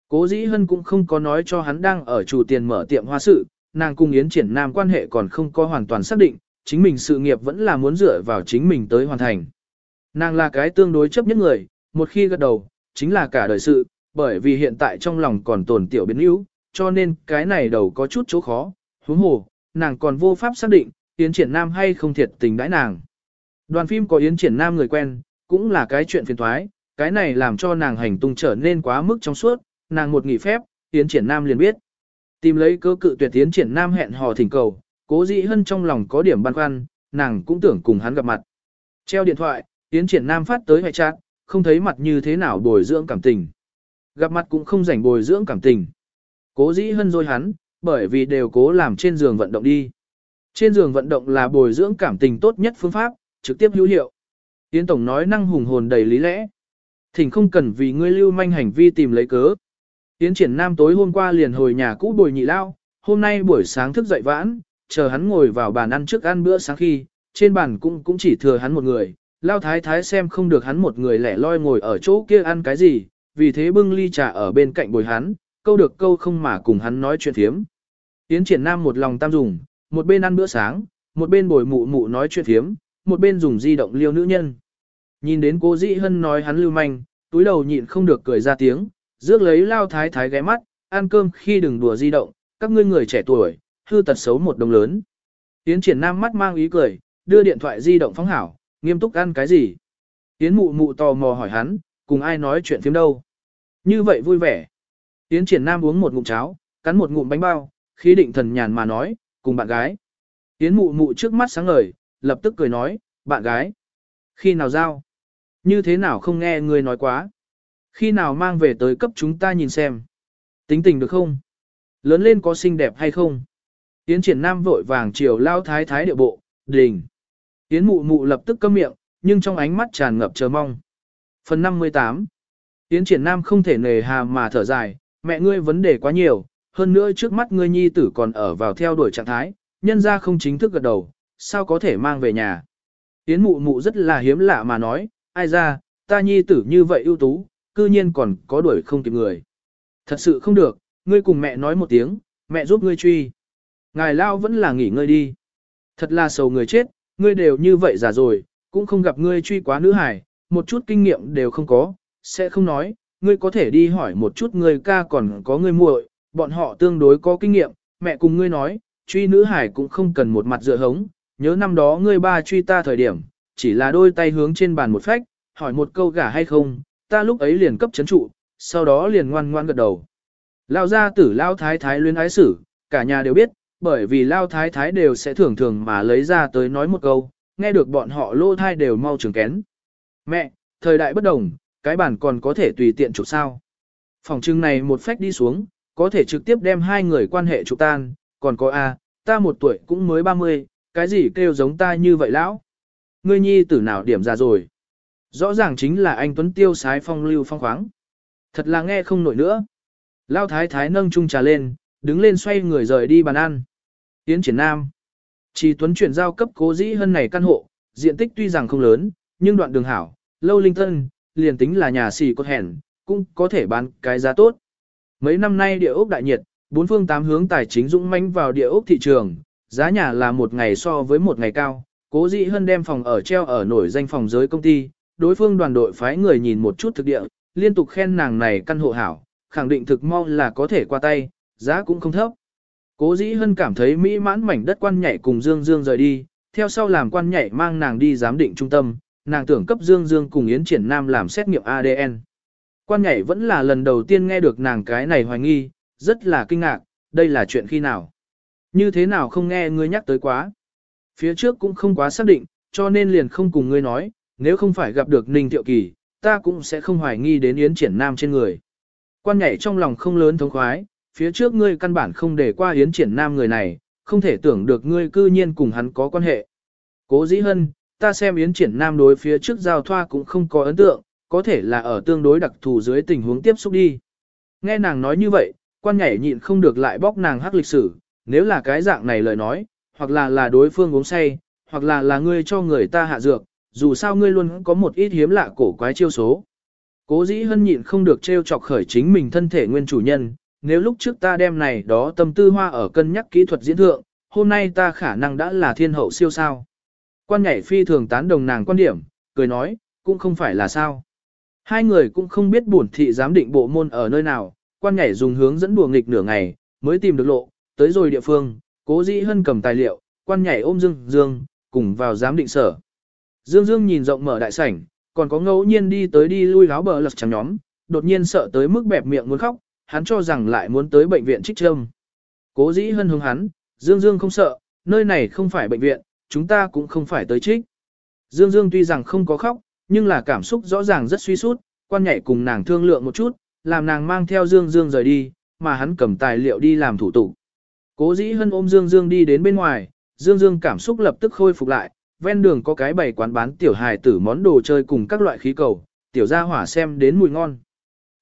Cố dĩ hân cũng không có nói cho hắn đang ở chủ tiền mở tiệm hoa sự, nàng cùng Yến triển nam quan hệ còn không có hoàn toàn xác định, chính mình sự nghiệp vẫn là muốn dựa vào chính mình tới hoàn thành. Nàng là cái tương đối chấp nhất người, một khi gật đầu, chính là cả đời sự, bởi vì hiện tại trong lòng còn tồn tiểu biến yếu, cho nên cái này đầu có chút chỗ khó, huống hồ, nàng còn vô pháp xác định, Yến Triển Nam hay không thiệt tình đãi nàng. Đoàn phim có Yến Triển Nam người quen, cũng là cái chuyện phiền thoái, cái này làm cho nàng hành tung trở nên quá mức trong suốt, nàng một nghỉ phép, Yến Triển Nam liền biết. Tìm lấy cơ cự tuyệt Yến Triển Nam hẹn hò thỉnh cầu, cố dĩ hân trong lòng có điểm băn khoăn, nàng cũng tưởng cùng hắn gặp mặt. Treo điện thoại, Yến Triển Nam phát tới hoại trạng, không thấy mặt như thế nào bồi dưỡng cảm tình. Gặp mặt cũng không rảnh bồi dưỡng cảm tình. Cố dĩ hân rồi hắn, bởi vì đều cố làm trên giường vận động đi. Trên giường vận động là bồi dưỡng cảm tình tốt nhất phương pháp, trực tiếp hữu hiệu. Yến Tổng nói năng hùng hồn đầy lý lẽ. Thỉnh không cần vì ngươi lưu manh hành vi tìm lấy cớ. Yến triển nam tối hôm qua liền hồi nhà cũ bồi nhị lao, hôm nay buổi sáng thức dậy vãn, chờ hắn ngồi vào bàn ăn trước ăn bữa sáng khi, trên bàn cũng cũng chỉ thừa hắn một người, lao thái thái xem không được hắn một người lẻ loi ngồi ở chỗ kia ăn cái gì, vì thế bưng ly trà ở bên cạnh bồi hắn, câu được câu không mà cùng hắn nói chuyện thiếm. Yến triển nam một lòng tam dùng, một bên ăn bữa sáng, một bên bồi mụ mụ nói chuyện thiếm, một bên dùng di động liêu nữ nhân. Nhìn đến cô dĩ hân nói hắn lưu manh, túi đầu nhịn không được cười ra tiếng, rước lấy lao thái thái ghé mắt, ăn cơm khi đừng đùa di động, các ngươi người trẻ tuổi, hư tật xấu một đồng lớn. Yến triển nam mắt mang ý cười, đưa điện thoại di động phóng hảo, nghiêm túc ăn cái gì. Yến mụ mụ tò mò hỏi hắn, cùng ai nói chuyện phim đâu. Như vậy vui vẻ. Yến triển nam uống một ngụm cháo, cắn một ngụm bánh bao, khí định thần nhàn mà nói, cùng bạn gái. Yến mụ mụ trước mắt sáng ngời, lập tức cười nói, bạn gái. Khi nào giao? Như thế nào không nghe người nói quá? Khi nào mang về tới cấp chúng ta nhìn xem? Tính tình được không? Lớn lên có xinh đẹp hay không? Yến triển nam vội vàng chiều lao thái thái địa bộ, đình. Yến mụ mụ lập tức câm miệng, nhưng trong ánh mắt tràn ngập chờ mong. Phần 58 Yến triển nam không thể nề hà mà thở dài, mẹ ngươi vấn đề quá nhiều, hơn nữa trước mắt ngươi nhi tử còn ở vào theo đuổi trạng thái, nhân ra không chính thức gật đầu, sao có thể mang về nhà. Yến mụ mụ rất là hiếm lạ mà nói, ai ra, ta nhi tử như vậy ưu tú, cư nhiên còn có đuổi không kịp người. Thật sự không được, ngươi cùng mẹ nói một tiếng, mẹ giúp ngươi truy. Ngài lao vẫn là nghỉ ngơi đi. Thật là sầu người chết, ngươi đều như vậy già rồi, cũng không gặp ngươi truy quá nữ hải, một chút kinh nghiệm đều không có, sẽ không nói, ngươi có thể đi hỏi một chút ngươi ca còn có ngươi muội, bọn họ tương đối có kinh nghiệm, mẹ cùng ngươi nói, truy nữ hải cũng không cần một mặt dựa hống, nhớ năm đó ngươi ba truy ta thời điểm, chỉ là đôi tay hướng trên bàn một phách, hỏi một câu gả hay không, ta lúc ấy liền cấp chấn trụ, sau đó liền ngoan ngoan gật đầu. Lao gia tử Lao Thái Thái luyến ái xử, cả nhà đều biết, bởi vì Lao Thái Thái đều sẽ thường thường mà lấy ra tới nói một câu, nghe được bọn họ lô thai đều mau trường kén. Mẹ, thời đại bất đồng, cái bản còn có thể tùy tiện chụp sao. Phòng trưng này một phách đi xuống, có thể trực tiếp đem hai người quan hệ chụp tan, còn có A, ta một tuổi cũng mới 30, cái gì kêu giống ta như vậy lão. Ngươi nhi tử nào điểm ra rồi. Rõ ràng chính là anh Tuấn Tiêu sái phong lưu phong khoáng. Thật là nghe không nổi nữa. Lao thái thái nâng chung trà lên, đứng lên xoay người rời đi bàn ăn. Tiến triển nam. Chỉ Tuấn chuyển giao cấp cố dĩ hơn này căn hộ, diện tích tuy rằng không lớn, nhưng đoạn đường hảo, lâu linh tân, liền tính là nhà xỉ cốt hẻn, cũng có thể bán cái giá tốt. Mấy năm nay địa ốc đại nhiệt, bốn phương tám hướng tài chính dũng mãnh vào địa ốc thị trường, giá nhà là một ngày so với một ngày cao. Cố dĩ hơn đem phòng ở treo ở nổi danh phòng giới công ty, đối phương đoàn đội phái người nhìn một chút thực địa, liên tục khen nàng này căn hộ hảo, khẳng định thực mau là có thể qua tay, giá cũng không thấp. Cố dĩ hân cảm thấy mỹ mãn mảnh đất quan nhảy cùng Dương Dương rời đi, theo sau làm quan nhảy mang nàng đi giám định trung tâm, nàng tưởng cấp Dương Dương cùng Yến Triển Nam làm xét nghiệm ADN. Quan nhảy vẫn là lần đầu tiên nghe được nàng cái này hoài nghi, rất là kinh ngạc, đây là chuyện khi nào. Như thế nào không nghe ngươi nhắc tới quá. Phía trước cũng không quá xác định, cho nên liền không cùng ngươi nói, nếu không phải gặp được Ninh Tiệu Kỳ, ta cũng sẽ không hoài nghi đến Yến Triển Nam trên người. Quan nhảy trong lòng không lớn thống khoái, phía trước ngươi căn bản không để qua Yến Triển Nam người này, không thể tưởng được ngươi cư nhiên cùng hắn có quan hệ. Cố dĩ hân, ta xem Yến Triển Nam đối phía trước giao thoa cũng không có ấn tượng, có thể là ở tương đối đặc thù dưới tình huống tiếp xúc đi. Nghe nàng nói như vậy, quan nhảy nhịn không được lại bóc nàng hắc lịch sử, nếu là cái dạng này lời nói, hoặc là là đối phương uống say, hoặc là là ngươi cho người ta hạ dược, dù sao ngươi luôn có một ít hiếm lạ cổ quái chiêu số. Cố dĩ hân nhịn không được trêu chọc khởi chính mình thân thể nguyên chủ nhân, nếu lúc trước ta đem này đó tâm tư hoa ở cân nhắc kỹ thuật diễn thượng, hôm nay ta khả năng đã là thiên hậu siêu sao. Quan nhảy phi thường tán đồng nàng quan điểm, cười nói, cũng không phải là sao. Hai người cũng không biết bổn thị giám định bộ môn ở nơi nào, quan nhảy dùng hướng dẫn đùa nghịch nửa ngày, mới tìm được lộ, tới rồi địa phương, cố dĩ hân cầm tài liệu, quan nhảy ôm Dương Dương, cùng vào giám định sở. Dương Dương nhìn rộng mở đại sảnh, còn có ngẫu nhiên đi tới đi lui láo bờ lật chẳng nhóm, đột nhiên sợ tới mức bẹp miệng muốn khóc, hắn cho rằng lại muốn tới bệnh viện trích trâm. Cố dĩ hân hướng hắn, Dương Dương không sợ, nơi này không phải bệnh viện, chúng ta cũng không phải tới trích. Dương Dương tuy rằng không có khóc, nhưng là cảm xúc rõ ràng rất suy sút, quan nhảy cùng nàng thương lượng một chút, làm nàng mang theo Dương Dương rời đi, mà hắn cầm tài liệu đi làm thủ tục. Cố dĩ hân ôm Dương Dương đi đến bên ngoài, Dương Dương cảm xúc lập tức khôi phục lại, ven đường có cái bày quán bán tiểu hài tử món đồ chơi cùng các loại khí cầu, tiểu gia hỏa xem đến mùi ngon.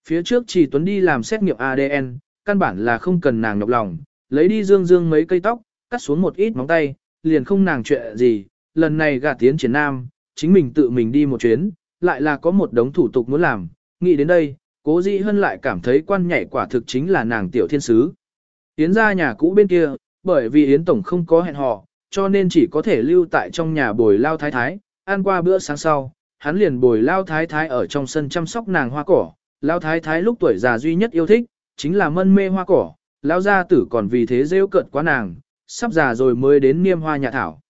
Phía trước chỉ Tuấn đi làm xét nghiệm ADN, căn bản là không cần nàng nhọc lòng, lấy đi Dương Dương mấy cây tóc, cắt xuống một ít móng tay, liền không nàng chuyện gì, lần này gạt tiến triển nam, chính mình tự mình đi một chuyến, lại là có một đống thủ tục muốn làm, nghĩ đến đây, cố dĩ hân lại cảm thấy quan nhảy quả thực chính là nàng tiểu thiên sứ. Yến ra nhà cũ bên kia, bởi vì Yến Tổng không có hẹn hò, cho nên chỉ có thể lưu tại trong nhà bồi lao thái thái, ăn qua bữa sáng sau, hắn liền bồi lao thái thái ở trong sân chăm sóc nàng hoa cỏ, lão thái thái lúc tuổi già duy nhất yêu thích, chính là mân mê hoa cỏ, lão gia tử còn vì thế rêu cợt quá nàng, sắp già rồi mới đến niêm hoa nhà thảo.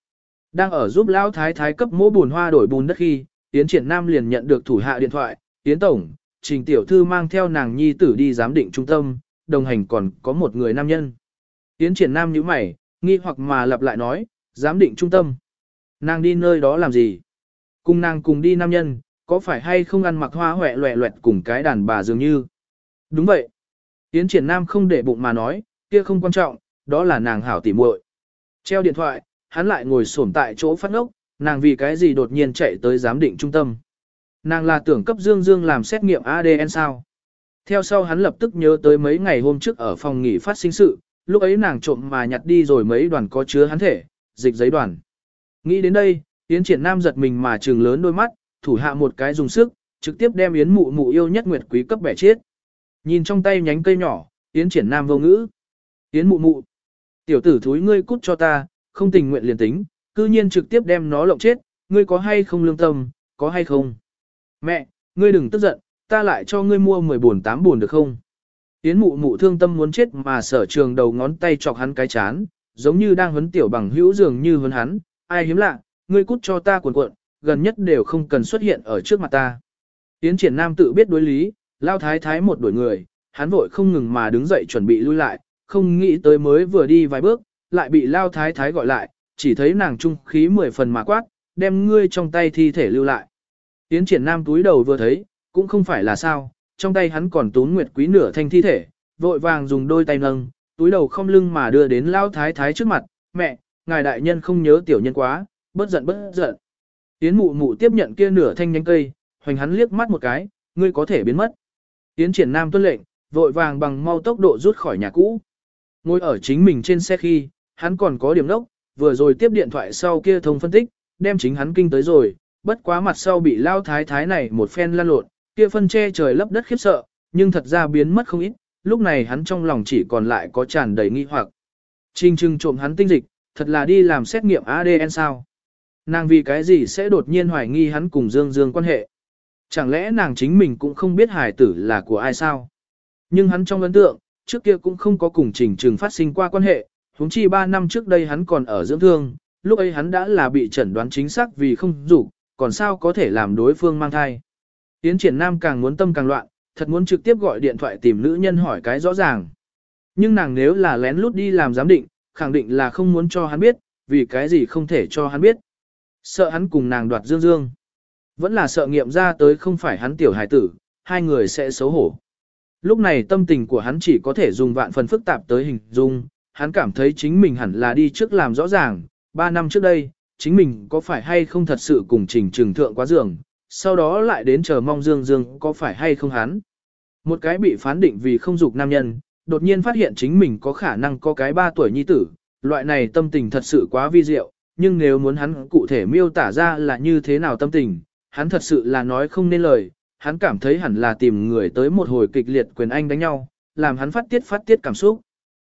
Đang ở giúp lão thái thái cấp mỗ bùn hoa đổi bùn đất khi, Yến Triển Nam liền nhận được thủ hạ điện thoại, Yến Tổng, Trình Tiểu Thư mang theo nàng nhi tử đi giám định trung tâm, đồng hành còn có một người nam nhân. Yến Triển Nam nhíu mày, nghi hoặc mà lặp lại nói, giám định trung tâm. Nàng đi nơi đó làm gì? Cùng nàng cùng đi nam nhân, có phải hay không ăn mặc hoa hoẹ loẹ loẹt cùng cái đàn bà dường như? Đúng vậy. Yến triển nam không để bụng mà nói, kia không quan trọng, đó là nàng hảo tỉ muội. Treo điện thoại, hắn lại ngồi xổm tại chỗ phát ngốc, nàng vì cái gì đột nhiên chạy tới giám định trung tâm. Nàng là tưởng cấp Dương Dương làm xét nghiệm ADN sao. Theo sau hắn lập tức nhớ tới mấy ngày hôm trước ở phòng nghỉ phát sinh sự, lúc ấy nàng trộm mà nhặt đi rồi mấy đoàn có chứa hắn thể, dịch giấy đoàn. Nghĩ đến đây, Yến Triển Nam giật mình mà trừng lớn đôi mắt, thủ hạ một cái dùng sức, trực tiếp đem Yến Mụ Mụ yêu nhất Nguyệt Quý cấp bẻ chết. Nhìn trong tay nhánh cây nhỏ, Yến Triển Nam vô ngữ. Yến Mụ Mụ, tiểu tử thúi ngươi cút cho ta, không tình nguyện liền tính, cư nhiên trực tiếp đem nó lộng chết, ngươi có hay không lương tâm, có hay không? Mẹ, ngươi đừng tức giận, ta lại cho ngươi mua 10 buồn 8 buồn được không? Yến Mụ Mụ thương tâm muốn chết mà sở trường đầu ngón tay chọc hắn cái chán, giống như đang huấn tiểu bằng hữu dường như huấn hắn, ai hiếm lạ, ngươi cút cho ta cuộn cuộn, gần nhất đều không cần xuất hiện ở trước mặt ta. Yến triển nam tự biết đối lý, lao thái thái một đuổi người, hắn vội không ngừng mà đứng dậy chuẩn bị lui lại, không nghĩ tới mới vừa đi vài bước, lại bị lao thái thái gọi lại, chỉ thấy nàng trung khí mười phần mà quát, đem ngươi trong tay thi thể lưu lại. Yến triển nam túi đầu vừa thấy, cũng không phải là sao, trong tay hắn còn tốn nguyệt quý nửa thanh thi thể, vội vàng dùng đôi tay nâng, túi đầu không lưng mà đưa đến lao thái thái trước mặt, mẹ, ngài đại nhân không nhớ tiểu nhân quá, bớt giận bớt giận. Yến mụ mụ tiếp nhận kia nửa thanh nhánh cây, hoành hắn liếc mắt một cái, ngươi có thể biến mất. Yến triển nam tuân lệnh, vội vàng bằng mau tốc độ rút khỏi nhà cũ. Ngồi ở chính mình trên xe khi, hắn còn có điểm đốc, vừa rồi tiếp điện thoại sau kia thông phân tích, đem chính hắn kinh tới rồi, bất quá mặt sau bị lao thái thái này một phen lan lộn, kia phân che trời lấp đất khiếp sợ, nhưng thật ra biến mất không ít, lúc này hắn trong lòng chỉ còn lại có tràn đầy nghi hoặc. Trình trưng trộm hắn tinh dịch, thật là đi làm xét nghiệm ADN sao? Nàng vì cái gì sẽ đột nhiên hoài nghi hắn cùng Dương Dương quan hệ? Chẳng lẽ nàng chính mình cũng không biết hài tử là của ai sao? Nhưng hắn trong ấn tượng, trước kia cũng không có cùng trình trừng phát sinh qua quan hệ, huống chi 3 năm trước đây hắn còn ở dưỡng thương, lúc ấy hắn đã là bị chẩn đoán chính xác vì không dục, còn sao có thể làm đối phương mang thai. Tiến triển nam càng muốn tâm càng loạn, thật muốn trực tiếp gọi điện thoại tìm nữ nhân hỏi cái rõ ràng. Nhưng nàng nếu là lén lút đi làm giám định, khẳng định là không muốn cho hắn biết, vì cái gì không thể cho hắn biết. Sợ hắn cùng nàng đoạt dương dương. Vẫn là sợ nghiệm ra tới không phải hắn tiểu hải tử, hai người sẽ xấu hổ. Lúc này tâm tình của hắn chỉ có thể dùng vạn phần phức tạp tới hình dung, hắn cảm thấy chính mình hẳn là đi trước làm rõ ràng, ba năm trước đây, chính mình có phải hay không thật sự cùng trình trừng thượng quá giường, sau đó lại đến chờ mong Dương Dương có phải hay không hắn. Một cái bị phán định vì không dục nam nhân, đột nhiên phát hiện chính mình có khả năng có cái ba tuổi nhi tử, loại này tâm tình thật sự quá vi diệu, nhưng nếu muốn hắn cụ thể miêu tả ra là như thế nào tâm tình, hắn thật sự là nói không nên lời, hắn cảm thấy hẳn là tìm người tới một hồi kịch liệt quyền anh đánh nhau, làm hắn phát tiết phát tiết cảm xúc.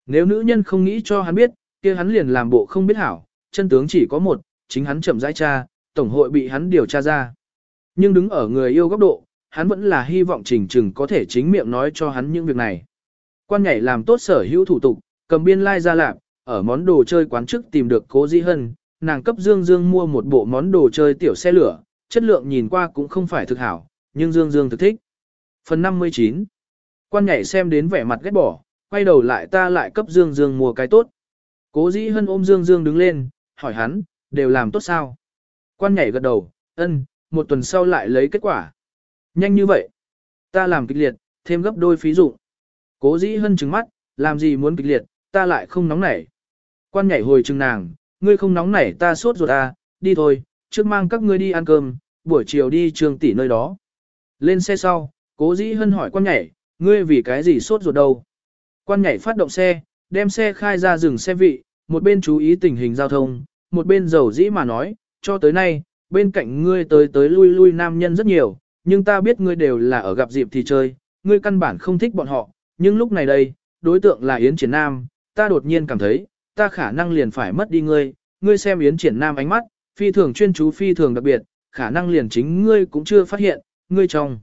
Nếu nữ nhân không nghĩ cho hắn biết, kia hắn liền làm bộ không biết hảo, chân tướng chỉ có một, chính hắn chậm rãi tra, tổng hội bị hắn điều tra ra. Nhưng đứng ở người yêu góc độ, hắn vẫn là hy vọng trình trừng có thể chính miệng nói cho hắn những việc này. Quan nhảy làm tốt sở hữu thủ tục, cầm biên lai like ra lạp, ở món đồ chơi quán trước tìm được cố di hân, nàng cấp Dương Dương mua một bộ món đồ chơi tiểu xe lửa, chất lượng nhìn qua cũng không phải thực hảo, nhưng Dương Dương thực thích. Phần 59 Quan nhảy xem đến vẻ mặt ghét bỏ, quay đầu lại ta lại cấp Dương Dương mua cái tốt. Cố dĩ hân ôm Dương Dương đứng lên, hỏi hắn, đều làm tốt sao? Quan nhảy gật đầu, ân, một tuần sau lại lấy kết quả. Nhanh như vậy. Ta làm kịch liệt, thêm gấp đôi phí dụng. Cố dĩ hân trừng mắt, làm gì muốn kịch liệt, ta lại không nóng nảy. Quan nhảy hồi trừng nàng, ngươi không nóng nảy ta sốt ruột à, đi thôi, trước mang các ngươi đi ăn cơm, buổi chiều đi trường tỷ nơi đó. Lên xe sau, cố dĩ hân hỏi quan nhảy, ngươi vì cái gì sốt ruột đâu? Quan nhảy phát động xe, đem xe khai ra rừng xe vị, một bên chú ý tình hình giao thông, một bên dầu dĩ mà nói, cho tới nay, bên cạnh ngươi tới tới lui lui nam nhân rất nhiều, nhưng ta biết ngươi đều là ở gặp dịp thì chơi, ngươi căn bản không thích bọn họ, nhưng lúc này đây, đối tượng là Yến Triển Nam, ta đột nhiên cảm thấy, ta khả năng liền phải mất đi ngươi, ngươi xem Yến Triển Nam ánh mắt, phi thường chuyên chú phi thường đặc biệt, khả năng liền chính ngươi cũng chưa phát hiện, ngươi trong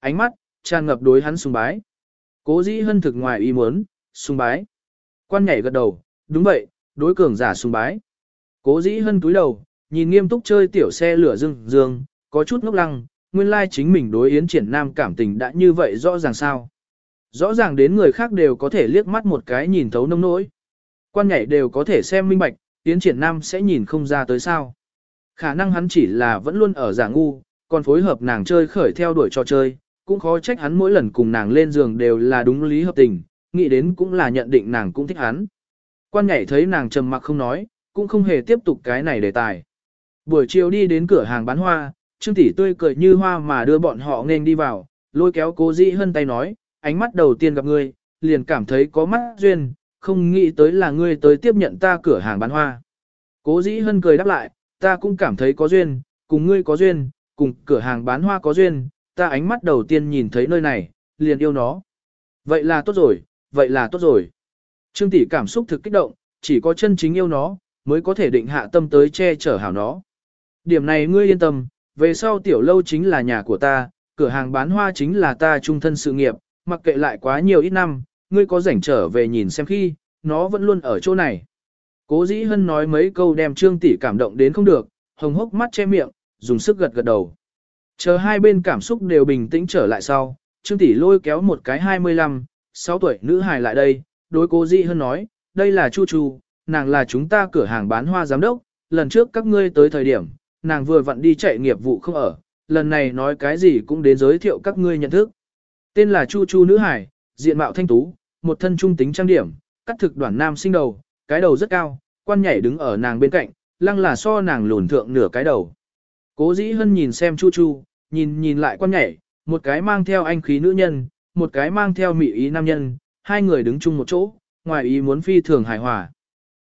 ánh mắt, tràn ngập đối hắn sùng bái. Cố dĩ hân thực ngoài ý muốn, sùng bái. Quan nhảy gật đầu, đúng vậy, đối cường giả sùng bái. Cố dĩ hân túi đầu, nhìn nghiêm túc chơi tiểu xe lửa dương dương, có chút ngốc lăng, nguyên lai chính mình đối Yến Triển Nam cảm tình đã như vậy rõ ràng sao. Rõ ràng đến người khác đều có thể liếc mắt một cái nhìn thấu nông nỗi. Quan nhảy đều có thể xem minh bạch, tiến Triển Nam sẽ nhìn không ra tới sao. Khả năng hắn chỉ là vẫn luôn ở giả ngu, còn phối hợp nàng chơi khởi theo đuổi trò chơi, cũng khó trách hắn mỗi lần cùng nàng lên giường đều là đúng lý hợp tình, nghĩ đến cũng là nhận định nàng cũng thích hắn. Quan nhảy thấy nàng trầm mặc không nói, cũng không hề tiếp tục cái này đề tài. Buổi chiều đi đến cửa hàng bán hoa, Trương tỷ tươi cười như hoa mà đưa bọn họ nên đi vào, lôi kéo cố dĩ hân tay nói, ánh mắt đầu tiên gặp ngươi, liền cảm thấy có mắt duyên, không nghĩ tới là ngươi tới tiếp nhận ta cửa hàng bán hoa. Cố dĩ hân cười đáp lại, ta cũng cảm thấy có duyên, cùng ngươi có duyên, cùng cửa hàng bán hoa có duyên, ta ánh mắt đầu tiên nhìn thấy nơi này, liền yêu nó. Vậy là tốt rồi, vậy là tốt rồi. Trương tỷ cảm xúc thực kích động, chỉ có chân chính yêu nó, mới có thể định hạ tâm tới che chở hảo nó. Điểm này ngươi yên tâm, về sau tiểu lâu chính là nhà của ta, cửa hàng bán hoa chính là ta trung thân sự nghiệp, mặc kệ lại quá nhiều ít năm, ngươi có rảnh trở về nhìn xem khi, nó vẫn luôn ở chỗ này. Cố dĩ hân nói mấy câu đem trương tỷ cảm động đến không được, hồng hốc mắt che miệng, dùng sức gật gật đầu. Chờ hai bên cảm xúc đều bình tĩnh trở lại sau, Trương Tỷ lôi kéo một cái 25, 6 tuổi nữ hài lại đây, đối cố Dĩ Hân nói, đây là Chu Chu, nàng là chúng ta cửa hàng bán hoa giám đốc, lần trước các ngươi tới thời điểm, nàng vừa vặn đi chạy nghiệp vụ không ở, lần này nói cái gì cũng đến giới thiệu các ngươi nhận thức. Tên là Chu Chu nữ hải, diện mạo thanh tú, một thân trung tính trang điểm, cắt thực đoạn nam sinh đầu, cái đầu rất cao, quan nhảy đứng ở nàng bên cạnh, lăng là so nàng lùn thượng nửa cái đầu. Cố dĩ hân nhìn xem Chu Chu, nhìn nhìn lại quan nhảy, một cái mang theo anh khí nữ nhân, một cái mang theo mị ý nam nhân, hai người đứng chung một chỗ, ngoài ý muốn phi thường hài hòa.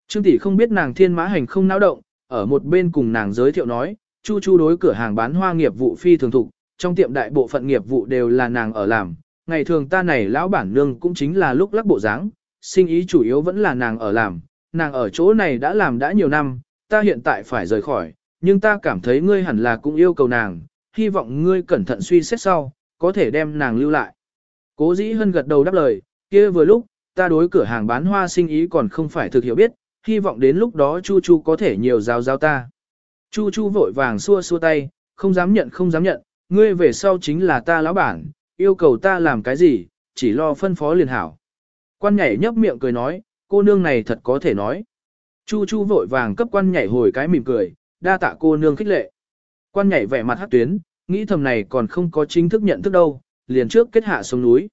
Trương tỷ không biết nàng thiên mã hành không náo động, ở một bên cùng nàng giới thiệu nói, Chu Chu đối cửa hàng bán hoa nghiệp vụ phi thường thục, trong tiệm đại bộ phận nghiệp vụ đều là nàng ở làm, ngày thường ta này lão bản nương cũng chính là lúc lắc bộ dáng, sinh ý chủ yếu vẫn là nàng ở làm, nàng ở chỗ này đã làm đã nhiều năm, ta hiện tại phải rời khỏi, nhưng ta cảm thấy ngươi hẳn là cũng yêu cầu nàng, hy vọng ngươi cẩn thận suy xét sau, có thể đem nàng lưu lại. Cố dĩ hân gật đầu đáp lời, kia vừa lúc, ta đối cửa hàng bán hoa sinh ý còn không phải thực hiểu biết, hy vọng đến lúc đó Chu Chu có thể nhiều giáo giáo ta. Chu Chu vội vàng xua xua tay, không dám nhận không dám nhận, ngươi về sau chính là ta lão bản, yêu cầu ta làm cái gì, chỉ lo phân phó liền hảo. Quan nhảy nhấp miệng cười nói, cô nương này thật có thể nói. Chu Chu vội vàng cấp quan nhảy hồi cái mỉm cười, đa tạ cô nương khích lệ. Quan nhảy vẻ mặt hát tuyến, nghĩ thầm này còn không có chính thức nhận thức đâu, liền trước kết hạ xuống núi.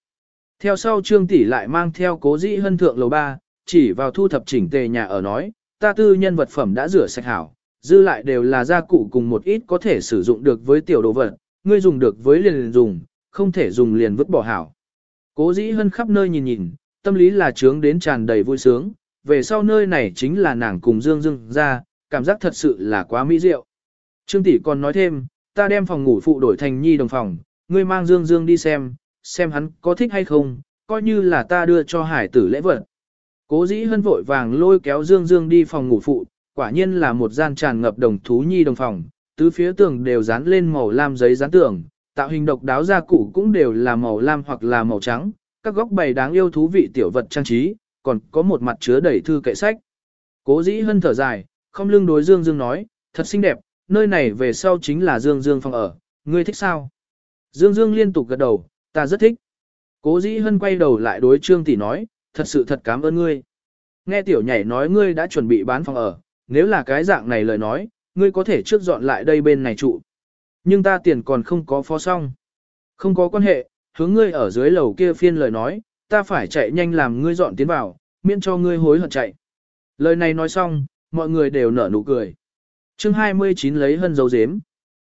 Theo sau trương tỷ lại mang theo cố dĩ hân thượng lầu ba, chỉ vào thu thập chỉnh tề nhà ở nói, ta tư nhân vật phẩm đã rửa sạch hảo, dư lại đều là gia cụ cùng một ít có thể sử dụng được với tiểu đồ vật, ngươi dùng được với liền dùng, không thể dùng liền vứt bỏ hảo. Cố dĩ hân khắp nơi nhìn nhìn, tâm lý là trướng đến tràn đầy vui sướng, về sau nơi này chính là nàng cùng Dương Dương ra, cảm giác thật sự là quá mỹ diệu. Trương tỷ còn nói thêm, ta đem phòng ngủ phụ đổi thành nhi đồng phòng, ngươi mang Dương Dương đi xem, xem hắn có thích hay không, coi như là ta đưa cho hải tử lễ vật. Cố dĩ hân vội vàng lôi kéo Dương Dương đi phòng ngủ phụ, quả nhiên là một gian tràn ngập đồng thú nhi đồng phòng, tứ phía tường đều dán lên màu lam giấy dán tường, tạo hình độc đáo gia cụ cũng đều là màu lam hoặc là màu trắng, các góc bày đáng yêu thú vị tiểu vật trang trí, còn có một mặt chứa đầy thư kệ sách. Cố dĩ hân thở dài, không lưng đối Dương Dương nói, thật xinh đẹp, nơi này về sau chính là Dương Dương phòng ở, ngươi thích sao? Dương Dương liên tục gật đầu, ta rất thích. Cố dĩ hân quay đầu lại đối Trương Tỷ nói, thật sự thật cảm ơn ngươi. Nghe tiểu nhảy nói ngươi đã chuẩn bị bán phòng ở, nếu là cái dạng này lời nói, ngươi có thể trước dọn lại đây bên này trụ. Nhưng ta tiền còn không có phó xong. Không có quan hệ, hướng ngươi ở dưới lầu kia phiên lời nói, ta phải chạy nhanh làm ngươi dọn tiến vào, miễn cho ngươi hối hận chạy. Lời này nói xong, mọi người đều nở nụ cười. chương 29 lấy hân dấu dếm.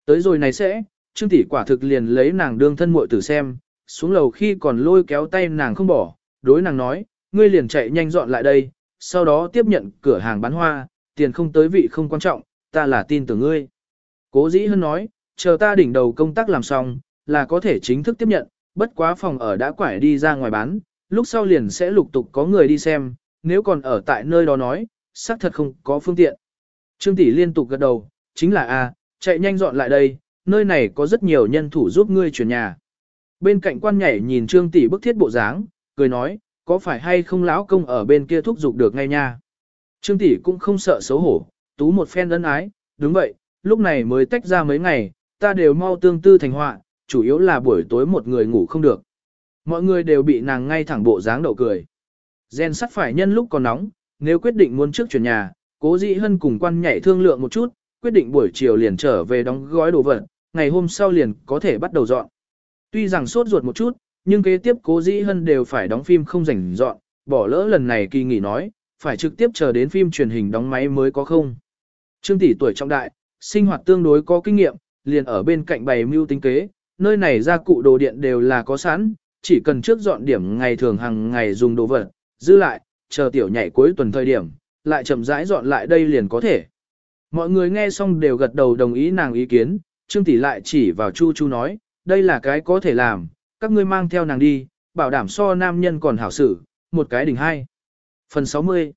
Tới rồi này sẽ, Trương tỷ quả thực liền lấy nàng đương thân muội tử xem, xuống lầu khi còn lôi kéo tay nàng không bỏ, đối nàng nói, ngươi liền chạy nhanh dọn lại đây, sau đó tiếp nhận cửa hàng bán hoa, tiền không tới vị không quan trọng, ta là tin tưởng ngươi. Cố dĩ hơn nói, chờ ta đỉnh đầu công tác làm xong, là có thể chính thức tiếp nhận, bất quá phòng ở đã quải đi ra ngoài bán, lúc sau liền sẽ lục tục có người đi xem, nếu còn ở tại nơi đó nói, xác thật không có phương tiện. Trương tỷ liên tục gật đầu, chính là a, chạy nhanh dọn lại đây, nơi này có rất nhiều nhân thủ giúp ngươi chuyển nhà. Bên cạnh quan nhảy nhìn Trương tỷ bức thiết bộ dáng, cười nói, có phải hay không lão công ở bên kia thúc giục được ngay nha. Trương tỷ cũng không sợ xấu hổ, tú một phen ân ái, đúng vậy, lúc này mới tách ra mấy ngày, ta đều mau tương tư thành họa, chủ yếu là buổi tối một người ngủ không được. Mọi người đều bị nàng ngay thẳng bộ dáng đậu cười. Gen sắt phải nhân lúc còn nóng, nếu quyết định muốn trước chuyển nhà, cố dĩ hân cùng quan nhảy thương lượng một chút, quyết định buổi chiều liền trở về đóng gói đồ vật, ngày hôm sau liền có thể bắt đầu dọn. Tuy rằng sốt ruột một chút, nhưng kế tiếp cố dĩ hân đều phải đóng phim không rảnh dọn, bỏ lỡ lần này kỳ nghỉ nói, phải trực tiếp chờ đến phim truyền hình đóng máy mới có không. Trương tỷ tuổi trọng đại, sinh hoạt tương đối có kinh nghiệm, liền ở bên cạnh bày mưu tính kế, nơi này gia cụ đồ điện đều là có sẵn, chỉ cần trước dọn điểm ngày thường hàng ngày dùng đồ vật, giữ lại, chờ tiểu nhảy cuối tuần thời điểm, lại chậm rãi dọn lại đây liền có thể. Mọi người nghe xong đều gật đầu đồng ý nàng ý kiến, Trương tỷ lại chỉ vào Chu Chu nói, đây là cái có thể làm, các ngươi mang theo nàng đi, bảo đảm so nam nhân còn hảo xử, một cái đỉnh hai. Phần 60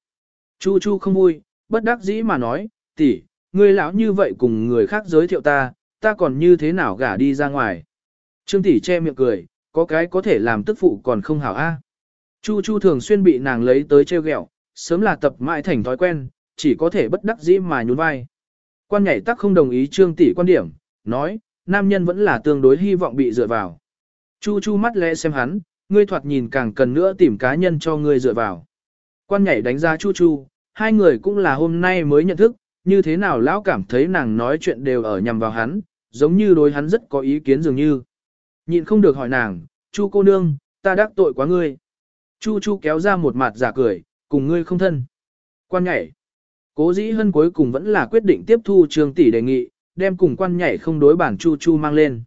Chu Chu không vui, bất đắc dĩ mà nói, tỷ, ngươi lão như vậy cùng người khác giới thiệu ta, ta còn như thế nào gả đi ra ngoài. Trương tỷ che miệng cười, có cái có thể làm tức phụ còn không hảo a. Chu Chu thường xuyên bị nàng lấy tới treo ghẹo, sớm là tập mãi thành thói quen, chỉ có thể bất đắc dĩ mà nhún vai. Quan nhảy tắc không đồng ý Trương tỷ quan điểm, nói, nam nhân vẫn là tương đối hy vọng bị dựa vào. Chu chu mắt lẽ xem hắn, ngươi thoạt nhìn càng cần nữa tìm cá nhân cho ngươi dựa vào. Quan nhảy đánh giá chu chu, hai người cũng là hôm nay mới nhận thức, như thế nào lão cảm thấy nàng nói chuyện đều ở nhằm vào hắn, giống như đối hắn rất có ý kiến dường như. Nhịn không được hỏi nàng, chu cô nương, ta đắc tội quá ngươi. Chu chu kéo ra một mặt giả cười, cùng ngươi không thân. Quan nhảy. Cố dĩ hân cuối cùng vẫn là quyết định tiếp thu trường tỷ đề nghị, đem cùng quan nhảy không đối bản chu chu mang lên.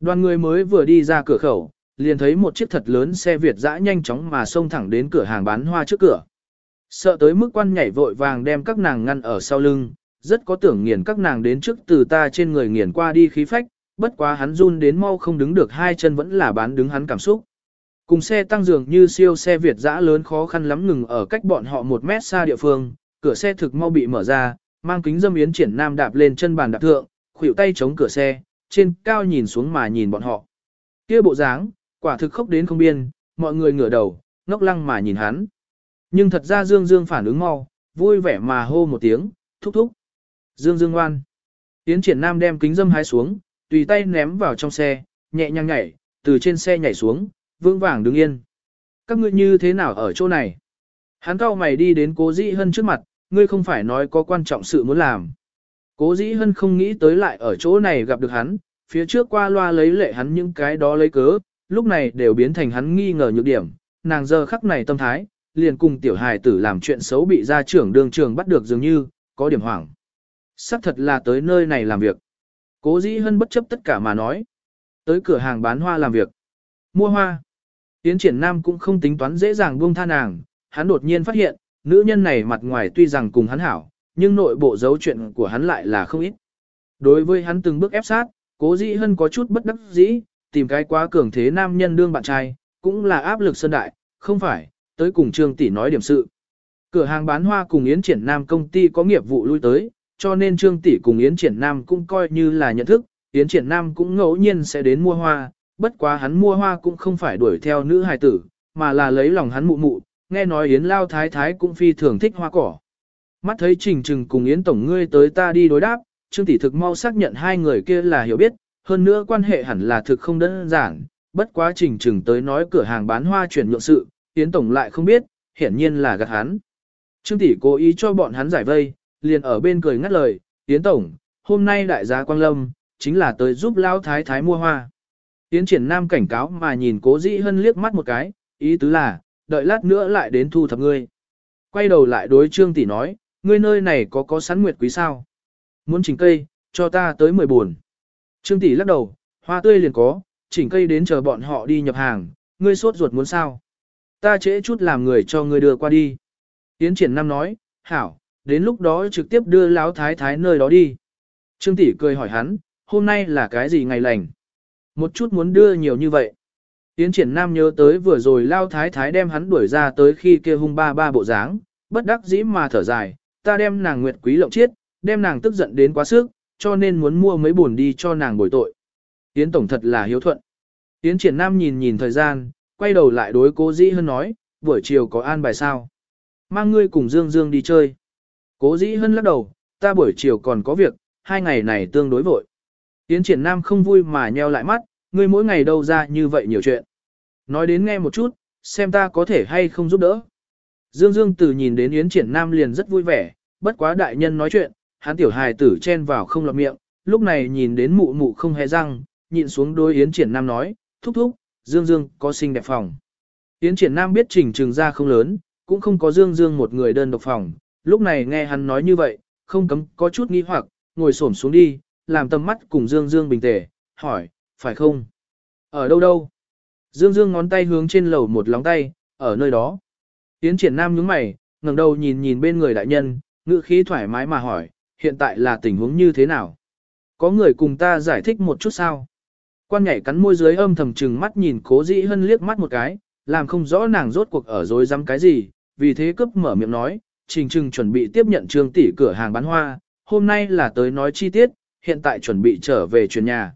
Đoàn người mới vừa đi ra cửa khẩu, liền thấy một chiếc thật lớn xe Việt dã nhanh chóng mà xông thẳng đến cửa hàng bán hoa trước cửa. Sợ tới mức quan nhảy vội vàng đem các nàng ngăn ở sau lưng, rất có tưởng nghiền các nàng đến trước từ ta trên người nghiền qua đi khí phách, bất quá hắn run đến mau không đứng được hai chân vẫn là bán đứng hắn cảm xúc. Cùng xe tăng dường như siêu xe Việt dã lớn khó khăn lắm ngừng ở cách bọn họ một mét xa địa phương, cửa xe thực mau bị mở ra, mang kính dâm yến triển nam đạp lên chân bàn đạp thượng, khuỷu tay chống cửa xe, trên cao nhìn xuống mà nhìn bọn họ. Kia bộ dáng, quả thực khốc đến không biên, mọi người ngửa đầu, ngốc lăng mà nhìn hắn. Nhưng thật ra Dương Dương phản ứng mau, vui vẻ mà hô một tiếng, thúc thúc. Dương Dương ngoan. Yến triển nam đem kính dâm hái xuống, tùy tay ném vào trong xe, nhẹ nhàng nhảy, từ trên xe nhảy xuống, vững vàng đứng yên. Các ngươi như thế nào ở chỗ này? Hắn cao mày đi đến cố dĩ hân trước mặt, ngươi không phải nói có quan trọng sự muốn làm. Cố dĩ hân không nghĩ tới lại ở chỗ này gặp được hắn, phía trước qua loa lấy lệ hắn những cái đó lấy cớ, lúc này đều biến thành hắn nghi ngờ nhược điểm, nàng giờ khắc này tâm thái, liền cùng tiểu hài tử làm chuyện xấu bị gia trưởng đường trường bắt được dường như, có điểm hoảng. Sắc thật là tới nơi này làm việc. Cố dĩ hân bất chấp tất cả mà nói. Tới cửa hàng bán hoa làm việc. Mua hoa. Tiến triển nam cũng không tính toán dễ dàng buông tha nàng, hắn đột nhiên phát hiện, nữ nhân này mặt ngoài tuy rằng cùng hắn hảo, nhưng nội bộ dấu chuyện của hắn lại là không ít. Đối với hắn từng bước ép sát, cố dĩ hân có chút bất đắc dĩ, tìm cái quá cường thế nam nhân đương bạn trai, cũng là áp lực sơn đại, không phải, tới cùng trương tỷ nói điểm sự. Cửa hàng bán hoa cùng Yến Triển Nam công ty có nghiệp vụ lui tới, cho nên Trương Tỷ cùng Yến Triển Nam cũng coi như là nhận thức, Yến Triển Nam cũng ngẫu nhiên sẽ đến mua hoa, bất quá hắn mua hoa cũng không phải đuổi theo nữ hài tử, mà là lấy lòng hắn mụ mụ, nghe nói Yến Lao Thái Thái cũng phi thường thích hoa cỏ. Mắt thấy Trình Trừng cùng Yến Tổng ngươi tới ta đi đối đáp, Trương Tỷ thực mau xác nhận hai người kia là hiểu biết, hơn nữa quan hệ hẳn là thực không đơn giản, bất quá Trình Trừng tới nói cửa hàng bán hoa chuyển nhượng sự, Yến Tổng lại không biết, hiển nhiên là gạt hắn. Trương Tỷ cố ý cho bọn hắn giải vây, liền ở bên cười ngắt lời, Yến Tổng, hôm nay đại gia Quang Lâm, chính là tới giúp Lao Thái Thái mua hoa. Yến Triển Nam cảnh cáo mà nhìn cố dĩ hân liếc mắt một cái, ý tứ là, đợi lát nữa lại đến thu thập ngươi. Quay đầu lại đối Trương Tỷ nói, ngươi nơi này có có sắn nguyệt quý sao? Muốn chỉnh cây, cho ta tới 10 buồn. Trương Tỷ lắc đầu, hoa tươi liền có, chỉnh cây đến chờ bọn họ đi nhập hàng, ngươi sốt ruột muốn sao? Ta trễ chút làm người cho ngươi đưa qua đi. Yến Triển Nam nói, hảo, đến lúc đó trực tiếp đưa Lão Thái Thái nơi đó đi. Trương Tỷ cười hỏi hắn, hôm nay là cái gì ngày lành? Một chút muốn đưa nhiều như vậy. Yến triển nam nhớ tới vừa rồi lao thái thái đem hắn đuổi ra tới khi kia hung ba ba bộ dáng, bất đắc dĩ mà thở dài, ta đem nàng nguyệt quý lộng chết, đem nàng tức giận đến quá sức, cho nên muốn mua mấy buồn đi cho nàng bồi tội. Yến tổng thật là hiếu thuận. Yến triển nam nhìn nhìn thời gian, quay đầu lại đối cố dĩ Hân nói, buổi chiều có an bài sao? Mang ngươi cùng Dương Dương đi chơi. Cố dĩ Hân lắc đầu, ta buổi chiều còn có việc, hai ngày này tương đối vội. Yến triển nam không vui mà nheo lại mắt, ngươi mỗi ngày đâu ra như vậy nhiều chuyện. Nói đến nghe một chút, xem ta có thể hay không giúp đỡ. Dương Dương từ nhìn đến Yến Triển Nam liền rất vui vẻ, bất quá đại nhân nói chuyện, hắn tiểu hài tử chen vào không lọt miệng, lúc này nhìn đến mụ mụ không hề răng, nhịn xuống đôi Yến Triển Nam nói, thúc thúc, Dương Dương có xinh đẹp phòng. Yến Triển Nam biết trình trường ra không lớn, cũng không có Dương Dương một người đơn độc phòng, lúc này nghe hắn nói như vậy, không cấm có chút nghi hoặc, ngồi xổm xuống đi, làm tầm mắt cùng Dương Dương bình tề, hỏi, phải không? Ở đâu đâu? Dương Dương ngón tay hướng trên lầu một lóng tay, ở nơi đó. Yến triển nam nhướng mày, ngẩng đầu nhìn nhìn bên người đại nhân, ngữ khí thoải mái mà hỏi, hiện tại là tình huống như thế nào? Có người cùng ta giải thích một chút sao? Quan nhảy cắn môi dưới âm thầm trừng mắt nhìn cố dĩ hân liếc mắt một cái, làm không rõ nàng rốt cuộc ở dối rắm cái gì, vì thế cướp mở miệng nói, trình trừng chuẩn bị tiếp nhận trương tỷ cửa hàng bán hoa, hôm nay là tới nói chi tiết, hiện tại chuẩn bị trở về chuyển nhà.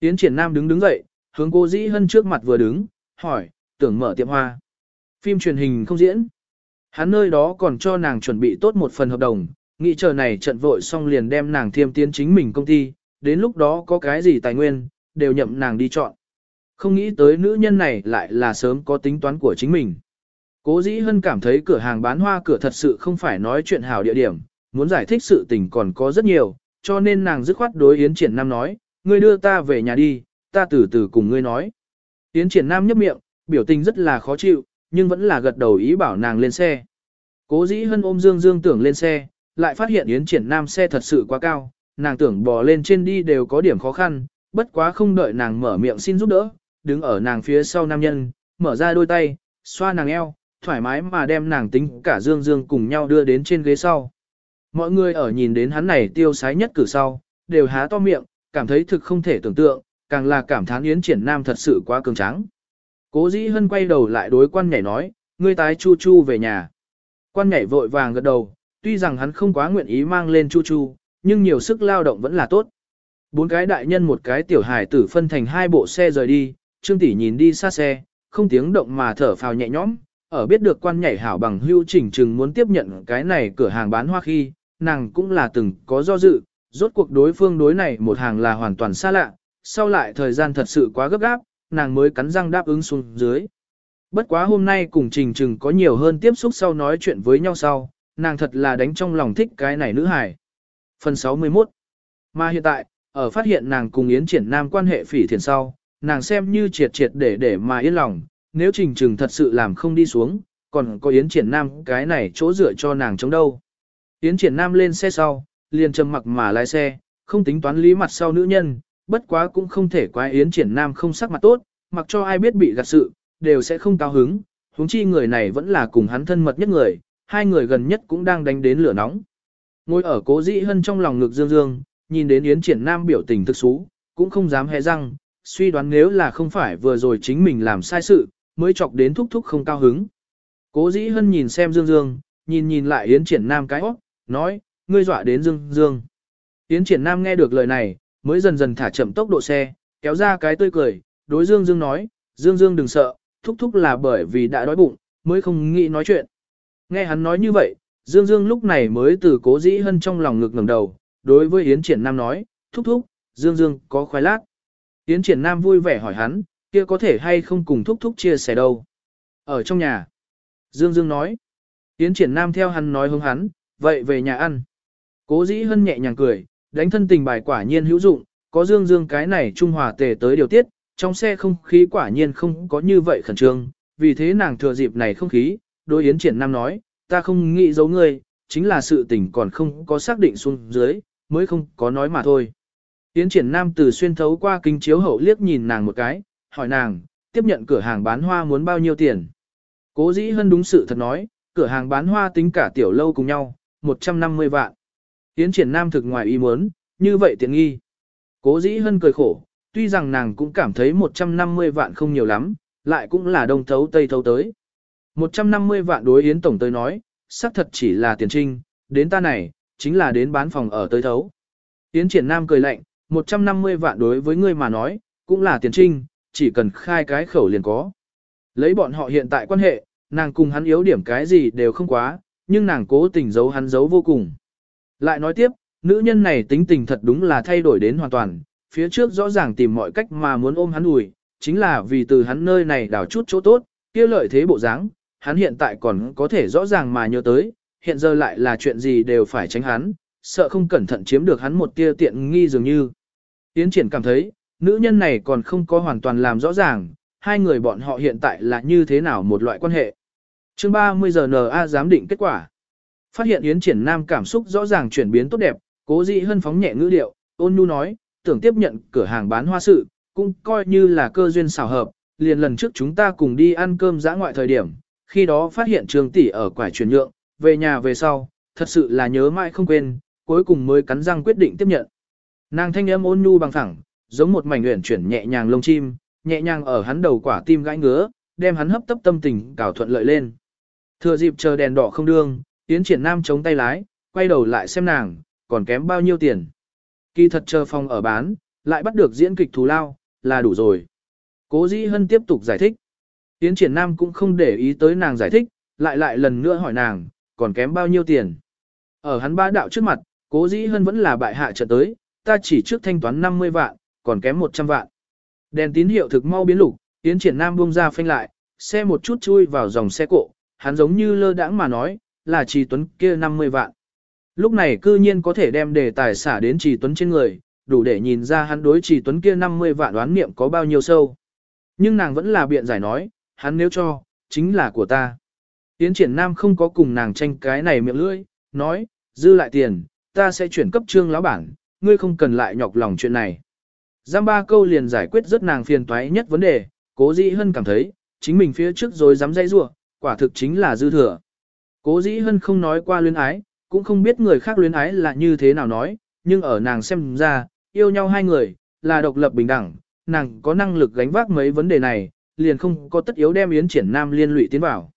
Tiến triển nam đứng đứng dậy, hướng cô dĩ hân trước mặt vừa đứng, hỏi, tưởng mở tiệm hoa. Phim truyền hình không diễn. Hắn nơi đó còn cho nàng chuẩn bị tốt một phần hợp đồng, nghĩ chờ này trận vội xong liền đem nàng thiêm tiến chính mình công ty, đến lúc đó có cái gì tài nguyên, đều nhậm nàng đi chọn. Không nghĩ tới nữ nhân này lại là sớm có tính toán của chính mình. Cố dĩ hân cảm thấy cửa hàng bán hoa cửa thật sự không phải nói chuyện hảo địa điểm, muốn giải thích sự tình còn có rất nhiều, cho nên nàng dứt khoát đối Yến Triển Nam nói, ngươi đưa ta về nhà đi, ta từ từ cùng ngươi nói. Yến Triển Nam nhấp miệng, biểu tình rất là khó chịu, nhưng vẫn là gật đầu ý bảo nàng lên xe. Cố dĩ hân ôm Dương Dương tưởng lên xe, lại phát hiện Yến Triển Nam xe thật sự quá cao, nàng tưởng bò lên trên đi đều có điểm khó khăn, bất quá không đợi nàng mở miệng xin giúp đỡ, đứng ở nàng phía sau nam nhân, mở ra đôi tay, xoa nàng eo, thoải mái mà đem nàng tính cả Dương Dương cùng nhau đưa đến trên ghế sau. Mọi người ở nhìn đến hắn này tiêu sái nhất cử sau, đều há to miệng, cảm thấy thực không thể tưởng tượng, càng là cảm thán Yến Triển Nam thật sự quá cường tráng. Cố dĩ hân quay đầu lại đối quan nhảy nói, ngươi tái chu chu về nhà. Quan nhảy vội vàng gật đầu, tuy rằng hắn không quá nguyện ý mang lên chu chu, nhưng nhiều sức lao động vẫn là tốt. Bốn cái đại nhân một cái tiểu hài tử phân thành hai bộ xe rời đi, Trương tỷ nhìn đi xa xe, không tiếng động mà thở phào nhẹ nhõm, ở biết được quan nhảy hảo bằng hưu chỉnh chừng muốn tiếp nhận cái này cửa hàng bán hoa khi, nàng cũng là từng có do dự, rốt cuộc đối phương đối này một hàng là hoàn toàn xa lạ, sau lại thời gian thật sự quá gấp gáp, nàng mới cắn răng đáp ứng xuống dưới. Bất quá hôm nay cùng trình chừng có nhiều hơn tiếp xúc sau nói chuyện với nhau sau, nàng thật là đánh trong lòng thích cái này nữ hài. Phần 61 Mà hiện tại, ở phát hiện nàng cùng Yến Triển Nam quan hệ phỉ thiền sau, nàng xem như triệt triệt để để mà yên lòng, nếu trình trừng thật sự làm không đi xuống, còn có Yến Triển Nam cái này chỗ dựa cho nàng chống đâu. Yến Triển Nam lên xe sau, liền trầm mặc mà lái xe, không tính toán lý mặt sau nữ nhân, bất quá cũng không thể quá Yến Triển Nam không sắc mặt tốt, mặc cho ai biết bị gạt sự, đều sẽ không cao hứng, huống chi người này vẫn là cùng hắn thân mật nhất người, hai người gần nhất cũng đang đánh đến lửa nóng. Ngồi ở cố dĩ hân trong lòng ngực dương dương, nhìn đến Yến Triển Nam biểu tình thực xú, cũng không dám hé răng, suy đoán nếu là không phải vừa rồi chính mình làm sai sự, mới chọc đến thúc thúc không cao hứng. Cố dĩ hân nhìn xem dương dương, nhìn nhìn lại Yến Triển Nam cái óc, nói, ngươi dọa đến dương dương. Yến Triển Nam nghe được lời này, mới dần dần thả chậm tốc độ xe, kéo ra cái tươi cười, đối dương dương nói, dương dương đừng sợ, thúc thúc là bởi vì đã đói bụng, mới không nghĩ nói chuyện. Nghe hắn nói như vậy, Dương Dương lúc này mới từ cố dĩ hân trong lòng ngực ngẩng đầu, đối với Yến Triển Nam nói, thúc thúc, Dương Dương có khoai lát. Yến Triển Nam vui vẻ hỏi hắn, kia có thể hay không cùng thúc thúc chia sẻ đâu. Ở trong nhà. Dương Dương nói. Yến Triển Nam theo hắn nói hướng hắn, vậy về nhà ăn. Cố dĩ hân nhẹ nhàng cười, đánh thân tình bài quả nhiên hữu dụng, có Dương Dương cái này trung hòa tề tới điều tiết, trong xe không khí quả nhiên không có như vậy khẩn trương, vì thế nàng thừa dịp này không khí, đối Yến Triển Nam nói, ta không nghĩ giấu ngươi, chính là sự tình còn không có xác định xuống dưới, mới không có nói mà thôi. Tiến Triển Nam từ xuyên thấu qua kính chiếu hậu liếc nhìn nàng một cái, hỏi nàng, tiếp nhận cửa hàng bán hoa muốn bao nhiêu tiền. Cố dĩ hơn đúng sự thật nói, cửa hàng bán hoa tính cả tiểu lâu cùng nhau, 150 vạn. Tiến Triển Nam thực ngoài ý muốn, như vậy tiện nghi. Cố dĩ hân cười khổ, tuy rằng nàng cũng cảm thấy 150 vạn không nhiều lắm, lại cũng là đông thấu tây thấu tới. 150 vạn đối Yến Tổng tới nói, xác thật chỉ là tiền trinh, đến ta này, chính là đến bán phòng ở tới thấu. tiến Triển Nam cười lạnh, 150 vạn đối với ngươi mà nói, cũng là tiền trinh, chỉ cần khai cái khẩu liền có. Lấy bọn họ hiện tại quan hệ, nàng cùng hắn yếu điểm cái gì đều không quá, nhưng nàng cố tình giấu hắn giấu vô cùng. Lại nói tiếp, nữ nhân này tính tình thật đúng là thay đổi đến hoàn toàn, phía trước rõ ràng tìm mọi cách mà muốn ôm hắn ủi, chính là vì từ hắn nơi này đảo chút chỗ tốt, kia lợi thế bộ dáng, hắn hiện tại còn có thể rõ ràng mà nhớ tới, hiện giờ lại là chuyện gì đều phải tránh hắn, sợ không cẩn thận chiếm được hắn một tia tiện nghi dường như. Tiến triển cảm thấy, nữ nhân này còn không có hoàn toàn làm rõ ràng, hai người bọn họ hiện tại là như thế nào một loại quan hệ. chương 30 giờ NA giám định kết quả. Phát hiện Yến Triển Nam cảm xúc rõ ràng chuyển biến tốt đẹp, cố dị hân phóng nhẹ ngữ điệu, ôn nhu nói, tưởng tiếp nhận cửa hàng bán hoa sự, cũng coi như là cơ duyên xảo hợp, liền lần trước chúng ta cùng đi ăn cơm giã ngoại thời điểm, khi đó phát hiện trường tỷ ở quải chuyển nhượng, về nhà về sau, thật sự là nhớ mãi không quên, cuối cùng mới cắn răng quyết định tiếp nhận. Nàng thanh âm ôn nhu bằng thẳng, giống một mảnh uyển chuyển nhẹ nhàng lông chim, nhẹ nhàng ở hắn đầu quả tim gãi ngứa, đem hắn hấp tấp tâm tình cảo thuận lợi lên. Thừa dịp chờ đèn đỏ không đương, tiến triển nam chống tay lái, quay đầu lại xem nàng, còn kém bao nhiêu tiền. Kỳ thật chờ phòng ở bán, lại bắt được diễn kịch thù lao, là đủ rồi. Cố dĩ hân tiếp tục giải thích. Tiến triển nam cũng không để ý tới nàng giải thích, lại lại lần nữa hỏi nàng, còn kém bao nhiêu tiền. Ở hắn ba đạo trước mặt, cố dĩ hân vẫn là bại hạ trận tới, ta chỉ trước thanh toán 50 vạn, còn kém 100 vạn. Đèn tín hiệu thực mau biến lục, Yến Triển Nam buông ra phanh lại, xe một chút chui vào dòng xe cộ, hắn giống như lơ đãng mà nói, là Trì Tuấn kia 50 vạn. Lúc này cư nhiên có thể đem đề tài xả đến Trì Tuấn trên người, đủ để nhìn ra hắn đối Trì Tuấn kia 50 vạn đoán niệm có bao nhiêu sâu. Nhưng nàng vẫn là biện giải nói, hắn nếu cho, chính là của ta. Yến Triển Nam không có cùng nàng tranh cái này miệng lưỡi, nói, dư lại tiền, ta sẽ chuyển cấp trương lão bản, ngươi không cần lại nhọc lòng chuyện này. Giam ba câu liền giải quyết rất nàng phiền toái nhất vấn đề, cố dĩ hân cảm thấy, chính mình phía trước rồi dám dây rua, quả thực chính là dư thừa. Cố dĩ hân không nói qua luyến ái, cũng không biết người khác luyến ái là như thế nào nói, nhưng ở nàng xem ra, yêu nhau hai người, là độc lập bình đẳng, nàng có năng lực gánh vác mấy vấn đề này, liền không có tất yếu đem Yến Triển Nam liên lụy tiến vào.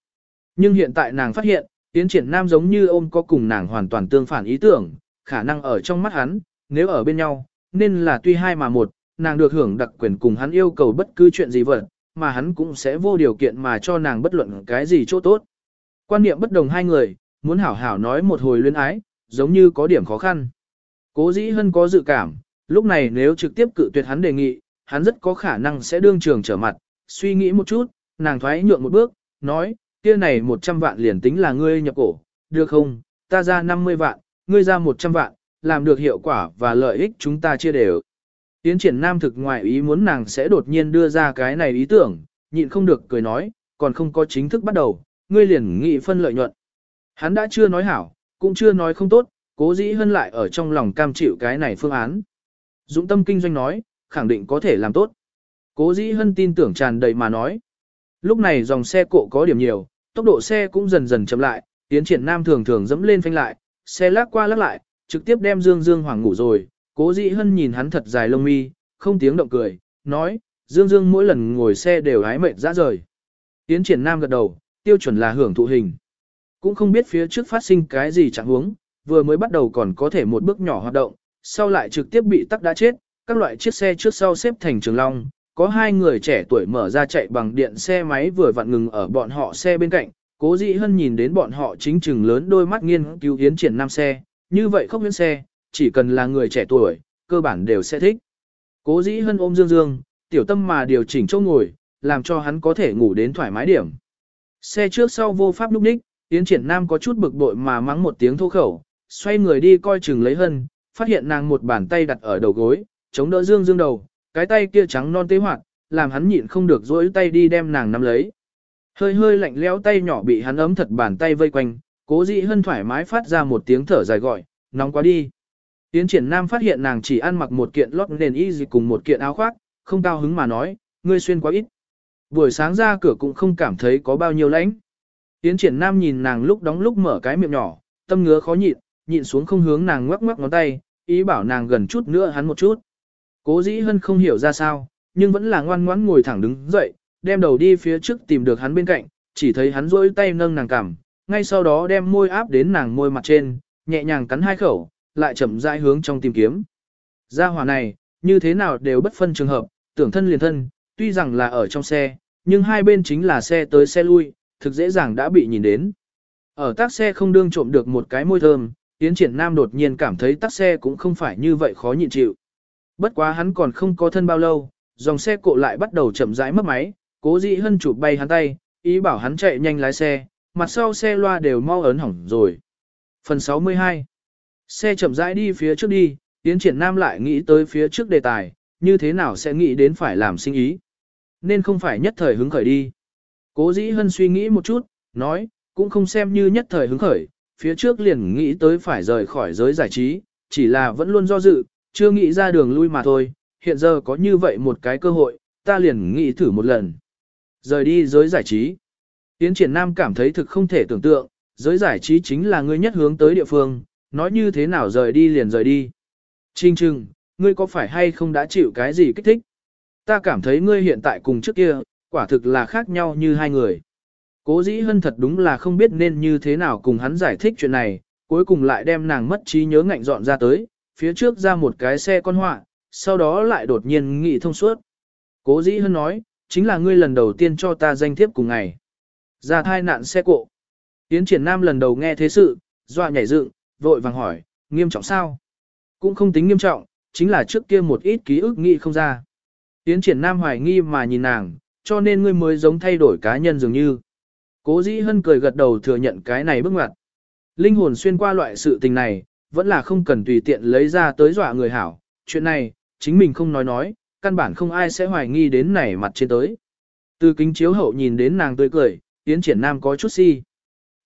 Nhưng hiện tại nàng phát hiện, Yến Triển Nam giống như ôm có cùng nàng hoàn toàn tương phản ý tưởng, khả năng ở trong mắt hắn, nếu ở bên nhau, nên là tuy hai mà một, nàng được hưởng đặc quyền cùng hắn yêu cầu bất cứ chuyện gì vật, mà hắn cũng sẽ vô điều kiện mà cho nàng bất luận cái gì chỗ tốt. Quan niệm bất đồng hai người, muốn hảo hảo nói một hồi luyến ái, giống như có điểm khó khăn. Cố dĩ hân có dự cảm, lúc này nếu trực tiếp cự tuyệt hắn đề nghị, hắn rất có khả năng sẽ đương trường trở mặt, suy nghĩ một chút, nàng thoái nhượng một bước, nói, kia này 100 vạn liền tính là ngươi nhập cổ, được không, ta ra 50 vạn, ngươi ra 100 vạn, làm được hiệu quả và lợi ích chúng ta chia đều. Tiến triển nam thực ngoại ý muốn nàng sẽ đột nhiên đưa ra cái này ý tưởng, nhịn không được cười nói, còn không có chính thức bắt đầu, ngươi liền nghị phân lợi nhuận. Hắn đã chưa nói hảo, cũng chưa nói không tốt, cố dĩ hơn lại ở trong lòng cam chịu cái này phương án. Dũng tâm kinh doanh nói, khẳng định có thể làm tốt. Cố dĩ hân tin tưởng tràn đầy mà nói. Lúc này dòng xe cộ có điểm nhiều, tốc độ xe cũng dần dần chậm lại, tiến triển nam thường thường dẫm lên phanh lại, xe lắc qua lắc lại, trực tiếp đem Dương Dương Hoàng ngủ rồi. Cố dĩ hân nhìn hắn thật dài lông mi, không tiếng động cười, nói, Dương Dương mỗi lần ngồi xe đều hái mệt ra rời. Tiến triển nam gật đầu, tiêu chuẩn là hưởng thụ hình. Cũng không biết phía trước phát sinh cái gì chẳng huống, vừa mới bắt đầu còn có thể một bước nhỏ hoạt động, sau lại trực tiếp bị tắc đã chết, các loại chiếc xe trước sau xếp thành trường long, có hai người trẻ tuổi mở ra chạy bằng điện xe máy vừa vặn ngừng ở bọn họ xe bên cạnh, cố dĩ hân nhìn đến bọn họ chính chừng lớn đôi mắt nghiên cứu hiến triển nam xe, như vậy không hiến xe, chỉ cần là người trẻ tuổi, cơ bản đều sẽ thích. Cố dĩ hân ôm dương dương, tiểu tâm mà điều chỉnh chỗ ngồi, làm cho hắn có thể ngủ đến thoải mái điểm. Xe trước sau vô pháp lúc đích, Yến Triển Nam có chút bực bội mà mắng một tiếng thô khẩu, xoay người đi coi chừng lấy hân, phát hiện nàng một bàn tay đặt ở đầu gối, chống đỡ dương dương đầu, cái tay kia trắng non tế hoạt, làm hắn nhịn không được dỗi tay đi đem nàng nắm lấy. Hơi hơi lạnh lẽo tay nhỏ bị hắn ấm thật bàn tay vây quanh, cố dị hân thoải mái phát ra một tiếng thở dài gọi, nóng quá đi. Tiến triển nam phát hiện nàng chỉ ăn mặc một kiện lót nền y gì cùng một kiện áo khoác, không cao hứng mà nói, ngươi xuyên quá ít. Buổi sáng ra cửa cũng không cảm thấy có bao nhiêu lãnh. Tiến triển nam nhìn nàng lúc đóng lúc mở cái miệng nhỏ, tâm ngứa khó nhịn, nhịn xuống không hướng nàng ngoắc ngoắc ngón tay, ý bảo nàng gần chút nữa hắn một chút. Cố dĩ hân không hiểu ra sao, nhưng vẫn là ngoan ngoãn ngồi thẳng đứng dậy, đem đầu đi phía trước tìm được hắn bên cạnh, chỉ thấy hắn rỗi tay nâng nàng cằm, ngay sau đó đem môi áp đến nàng môi mặt trên, nhẹ nhàng cắn hai khẩu, lại chậm rãi hướng trong tìm kiếm. Gia hỏa này, như thế nào đều bất phân trường hợp, tưởng thân liền thân, tuy rằng là ở trong xe, nhưng hai bên chính là xe tới xe lui, thực dễ dàng đã bị nhìn đến. Ở tác xe không đương trộm được một cái môi thơm, Tiến triển nam đột nhiên cảm thấy tác xe cũng không phải như vậy khó nhịn chịu. Bất quá hắn còn không có thân bao lâu, dòng xe cộ lại bắt đầu chậm rãi mất máy, cố dĩ hân chụp bay hắn tay, ý bảo hắn chạy nhanh lái xe, mặt sau xe loa đều mau ấn hỏng rồi. Phần 62 Xe chậm rãi đi phía trước đi, Yến triển nam lại nghĩ tới phía trước đề tài, như thế nào sẽ nghĩ đến phải làm sinh ý. Nên không phải nhất thời hứng khởi đi. Cố dĩ hân suy nghĩ một chút, nói, cũng không xem như nhất thời hứng khởi, phía trước liền nghĩ tới phải rời khỏi giới giải trí, chỉ là vẫn luôn do dự, chưa nghĩ ra đường lui mà thôi, hiện giờ có như vậy một cái cơ hội, ta liền nghĩ thử một lần. Rời đi giới giải trí. Tiến triển nam cảm thấy thực không thể tưởng tượng, giới giải trí chính là ngươi nhất hướng tới địa phương, nói như thế nào rời đi liền rời đi. Trinh trừng, ngươi có phải hay không đã chịu cái gì kích thích? Ta cảm thấy ngươi hiện tại cùng trước kia, quả thực là khác nhau như hai người. Cố dĩ hân thật đúng là không biết nên như thế nào cùng hắn giải thích chuyện này, cuối cùng lại đem nàng mất trí nhớ ngạnh dọn ra tới, phía trước ra một cái xe con họa, sau đó lại đột nhiên nghị thông suốt. Cố dĩ hơn nói, chính là ngươi lần đầu tiên cho ta danh thiếp cùng ngày. Ra thai nạn xe cộ. Tiến triển nam lần đầu nghe thế sự, dọa nhảy dựng, vội vàng hỏi, nghiêm trọng sao? Cũng không tính nghiêm trọng, chính là trước kia một ít ký ức nghĩ không ra. Yến triển nam hoài nghi mà nhìn nàng, cho nên ngươi mới giống thay đổi cá nhân dường như. Cố dĩ hân cười gật đầu thừa nhận cái này bước ngoặt. Linh hồn xuyên qua loại sự tình này, vẫn là không cần tùy tiện lấy ra tới dọa người hảo. Chuyện này, chính mình không nói nói, căn bản không ai sẽ hoài nghi đến nảy mặt trên tới. Từ kính chiếu hậu nhìn đến nàng tươi cười, Yến triển nam có chút si.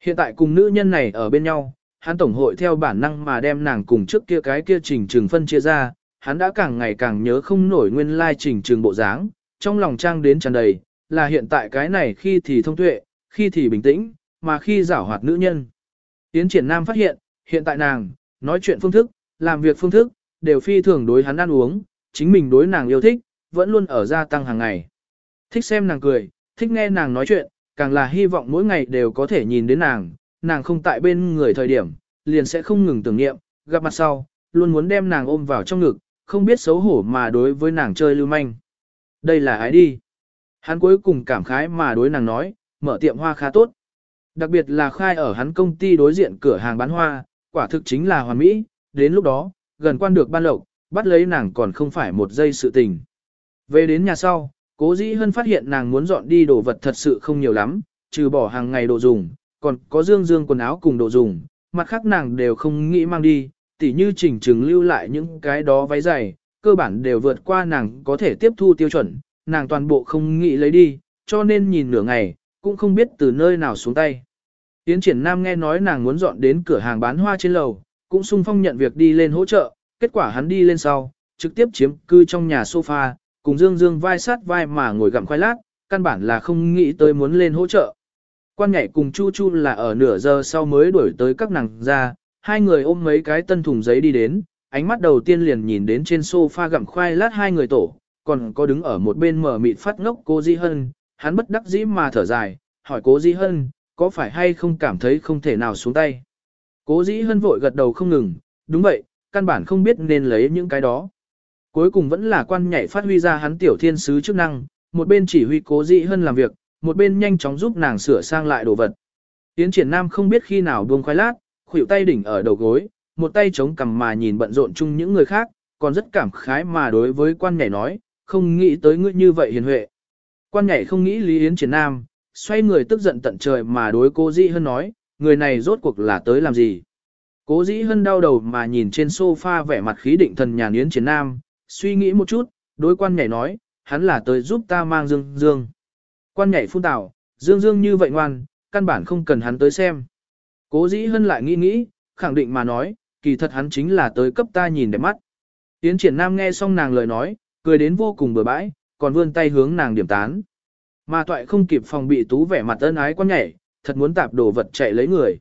Hiện tại cùng nữ nhân này ở bên nhau, hắn tổng hội theo bản năng mà đem nàng cùng trước kia cái kia trình trường phân chia ra, hắn đã càng ngày càng nhớ không nổi nguyên lai trình trường bộ dáng, trong lòng trang đến tràn đầy, là hiện tại cái này khi thì thông tuệ, khi thì bình tĩnh, mà khi giảo hoạt nữ nhân. yến triển nam phát hiện, hiện tại nàng, nói chuyện phương thức, làm việc phương thức, đều phi thường đối hắn ăn uống, chính mình đối nàng yêu thích, vẫn luôn ở gia tăng hàng ngày. Thích xem nàng cười, thích nghe nàng nói chuyện, càng là hy vọng mỗi ngày đều có thể nhìn đến nàng, nàng không tại bên người thời điểm, liền sẽ không ngừng tưởng niệm, gặp mặt sau, luôn muốn đem nàng ôm vào trong ngực, không biết xấu hổ mà đối với nàng chơi lưu manh. Đây là ai đi? Hắn cuối cùng cảm khái mà đối nàng nói, mở tiệm hoa khá tốt. Đặc biệt là khai ở hắn công ty đối diện cửa hàng bán hoa, quả thực chính là hoàn mỹ, đến lúc đó, gần quan được ban lộc, bắt lấy nàng còn không phải một giây sự tình. Về đến nhà sau, cố dĩ hân phát hiện nàng muốn dọn đi đồ vật thật sự không nhiều lắm, trừ bỏ hàng ngày đồ dùng, còn có dương dương quần áo cùng đồ dùng, mặt khác nàng đều không nghĩ mang đi, tỉ như chỉnh trừng lưu lại những cái đó váy dày, cơ bản đều vượt qua nàng có thể tiếp thu tiêu chuẩn, nàng toàn bộ không nghĩ lấy đi, cho nên nhìn nửa ngày, cũng không biết từ nơi nào xuống tay. Tiến triển nam nghe nói nàng muốn dọn đến cửa hàng bán hoa trên lầu, cũng sung phong nhận việc đi lên hỗ trợ, kết quả hắn đi lên sau, trực tiếp chiếm cư trong nhà sofa, cùng Dương Dương vai sát vai mà ngồi gặm khoai lát, căn bản là không nghĩ tới muốn lên hỗ trợ. Quan nhảy cùng Chu Chu là ở nửa giờ sau mới đuổi tới các nàng ra, hai người ôm mấy cái tân thùng giấy đi đến, ánh mắt đầu tiên liền nhìn đến trên sofa gặm khoai lát hai người tổ, còn có đứng ở một bên mở mịt phát ngốc cô Di Hân, hắn bất đắc dĩ mà thở dài, hỏi cố Di Hân, có phải hay không cảm thấy không thể nào xuống tay. Cố Dĩ Hân vội gật đầu không ngừng, đúng vậy, căn bản không biết nên lấy những cái đó. Cuối cùng vẫn là quan nhảy phát huy ra hắn tiểu thiên sứ chức năng, một bên chỉ huy cố Dĩ Hân làm việc, một bên nhanh chóng giúp nàng sửa sang lại đồ vật. Tiến triển nam không biết khi nào buông khoai lát, khuỷu tay đỉnh ở đầu gối, một tay chống cằm mà nhìn bận rộn chung những người khác, còn rất cảm khái mà đối với quan nhảy nói, không nghĩ tới ngươi như vậy hiền huệ. Quan nhảy không nghĩ Lý Yến Triển Nam, xoay người tức giận tận trời mà đối cố dĩ hơn nói, người này rốt cuộc là tới làm gì. Cố dĩ hơn đau đầu mà nhìn trên sofa vẻ mặt khí định thần nhàn Yến Triển Nam, suy nghĩ một chút, đối quan nhảy nói, hắn là tới giúp ta mang Dương Dương. Quan nhảy phun tảo, Dương Dương như vậy ngoan, căn bản không cần hắn tới xem. Cố dĩ hân lại nghĩ nghĩ, khẳng định mà nói, kỳ thật hắn chính là tới cấp ta nhìn đẹp mắt. Yến triển nam nghe xong nàng lời nói, cười đến vô cùng bừa bãi, còn vươn tay hướng nàng điểm tán. Mà toại không kịp phòng bị tú vẻ mặt ân ái quan nhảy, thật muốn tạp đồ vật chạy lấy người.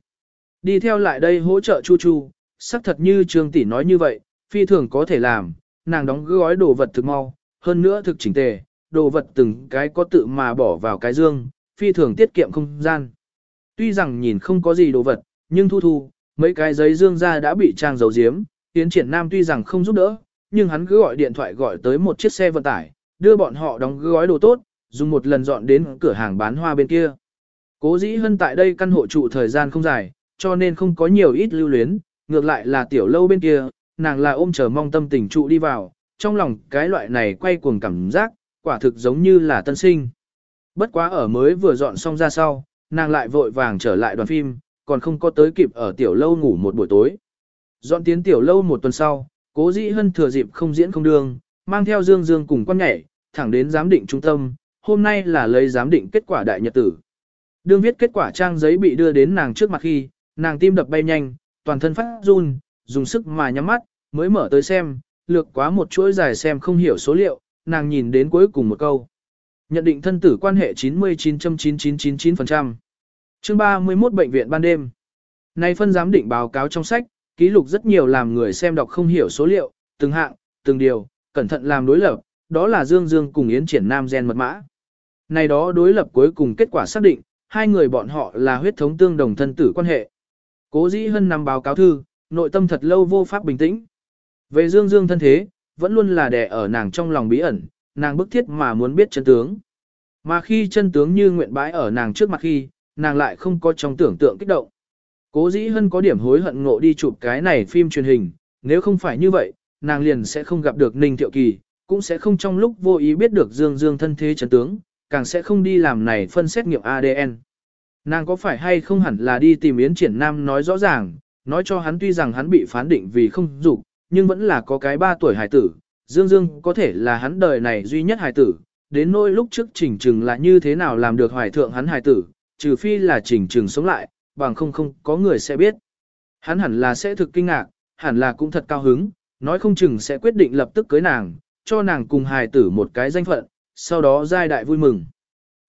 Đi theo lại đây hỗ trợ chu chu, sắc thật như trương tỷ nói như vậy, phi thường có thể làm, nàng đóng gói đồ vật thực mau, hơn nữa thực chỉnh tề, đồ vật từng cái có tự mà bỏ vào cái dương, phi thường tiết kiệm không gian. Tuy rằng nhìn không có gì đồ vật, nhưng thu thu, mấy cái giấy dương ra đã bị trang dấu diếm, tiến triển nam tuy rằng không giúp đỡ, nhưng hắn cứ gọi điện thoại gọi tới một chiếc xe vận tải, đưa bọn họ đóng gói đồ tốt, dùng một lần dọn đến cửa hàng bán hoa bên kia. Cố dĩ hơn tại đây căn hộ trụ thời gian không dài, cho nên không có nhiều ít lưu luyến, ngược lại là tiểu lâu bên kia, nàng là ôm chờ mong tâm tình trụ đi vào, trong lòng cái loại này quay cuồng cảm giác, quả thực giống như là tân sinh. Bất quá ở mới vừa dọn xong ra sau, nàng lại vội vàng trở lại đoàn phim, còn không có tới kịp ở tiểu lâu ngủ một buổi tối. Dọn tiến tiểu lâu một tuần sau, cố dĩ hân thừa dịp không diễn không đương, mang theo Dương Dương cùng con nhảy, thẳng đến giám định trung tâm, hôm nay là lấy giám định kết quả đại nhật tử. Đương viết kết quả trang giấy bị đưa đến nàng trước mặt khi, nàng tim đập bay nhanh, toàn thân phát run, dùng sức mà nhắm mắt, mới mở tới xem, lược quá một chuỗi dài xem không hiểu số liệu, nàng nhìn đến cuối cùng một câu. Nhận định thân tử quan hệ 99.9999%. Chương 31 Bệnh viện ban đêm. Nay phân giám định báo cáo trong sách, ký lục rất nhiều làm người xem đọc không hiểu số liệu, từng hạng, từng điều, cẩn thận làm đối lập, đó là Dương Dương cùng Yến Triển Nam gen mật mã. Này đó đối lập cuối cùng kết quả xác định, hai người bọn họ là huyết thống tương đồng thân tử quan hệ. Cố dĩ hân nằm báo cáo thư, nội tâm thật lâu vô pháp bình tĩnh. Về Dương Dương thân thế, vẫn luôn là đè ở nàng trong lòng bí ẩn, nàng bức thiết mà muốn biết chân tướng. Mà khi chân tướng như nguyện bãi ở nàng trước mặt khi, nàng lại không có trong tưởng tượng kích động. Cố dĩ hân có điểm hối hận ngộ đi chụp cái này phim truyền hình, nếu không phải như vậy, nàng liền sẽ không gặp được Ninh Thiệu Kỳ, cũng sẽ không trong lúc vô ý biết được Dương Dương thân thế chấn tướng, càng sẽ không đi làm này phân xét nghiệm ADN. Nàng có phải hay không hẳn là đi tìm Yến Triển Nam nói rõ ràng, nói cho hắn tuy rằng hắn bị phán định vì không dục, nhưng vẫn là có cái 3 tuổi hài tử, Dương Dương có thể là hắn đời này duy nhất hài tử, đến nỗi lúc trước chỉnh trừng là như thế nào làm được hoài thượng hắn hài tử, trừ phi là chỉnh trừng sống lại, bằng không không có người sẽ biết. Hắn hẳn là sẽ thực kinh ngạc, hẳn là cũng thật cao hứng, nói không chừng sẽ quyết định lập tức cưới nàng, cho nàng cùng hài tử một cái danh phận, sau đó giai đại vui mừng.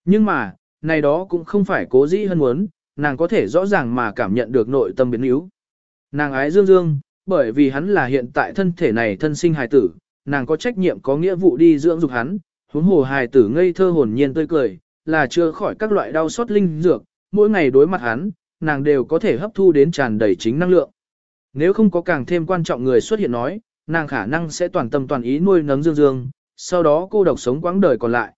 Nhưng mà, này đó cũng không phải cố dĩ hơn muốn, nàng có thể rõ ràng mà cảm nhận được nội tâm biến yếu. Nàng ái Dương Dương, bởi vì hắn là hiện tại thân thể này thân sinh hài tử, nàng có trách nhiệm có nghĩa vụ đi dưỡng dục hắn, huống hồ hài tử ngây thơ hồn nhiên tươi cười, là chưa khỏi các loại đau xót linh dược, mỗi ngày đối mặt hắn, nàng đều có thể hấp thu đến tràn đầy chính năng lượng. Nếu không có càng thêm quan trọng người xuất hiện nói, nàng khả năng sẽ toàn tâm toàn ý nuôi nấng Dương Dương, sau đó cô độc sống quãng đời còn lại.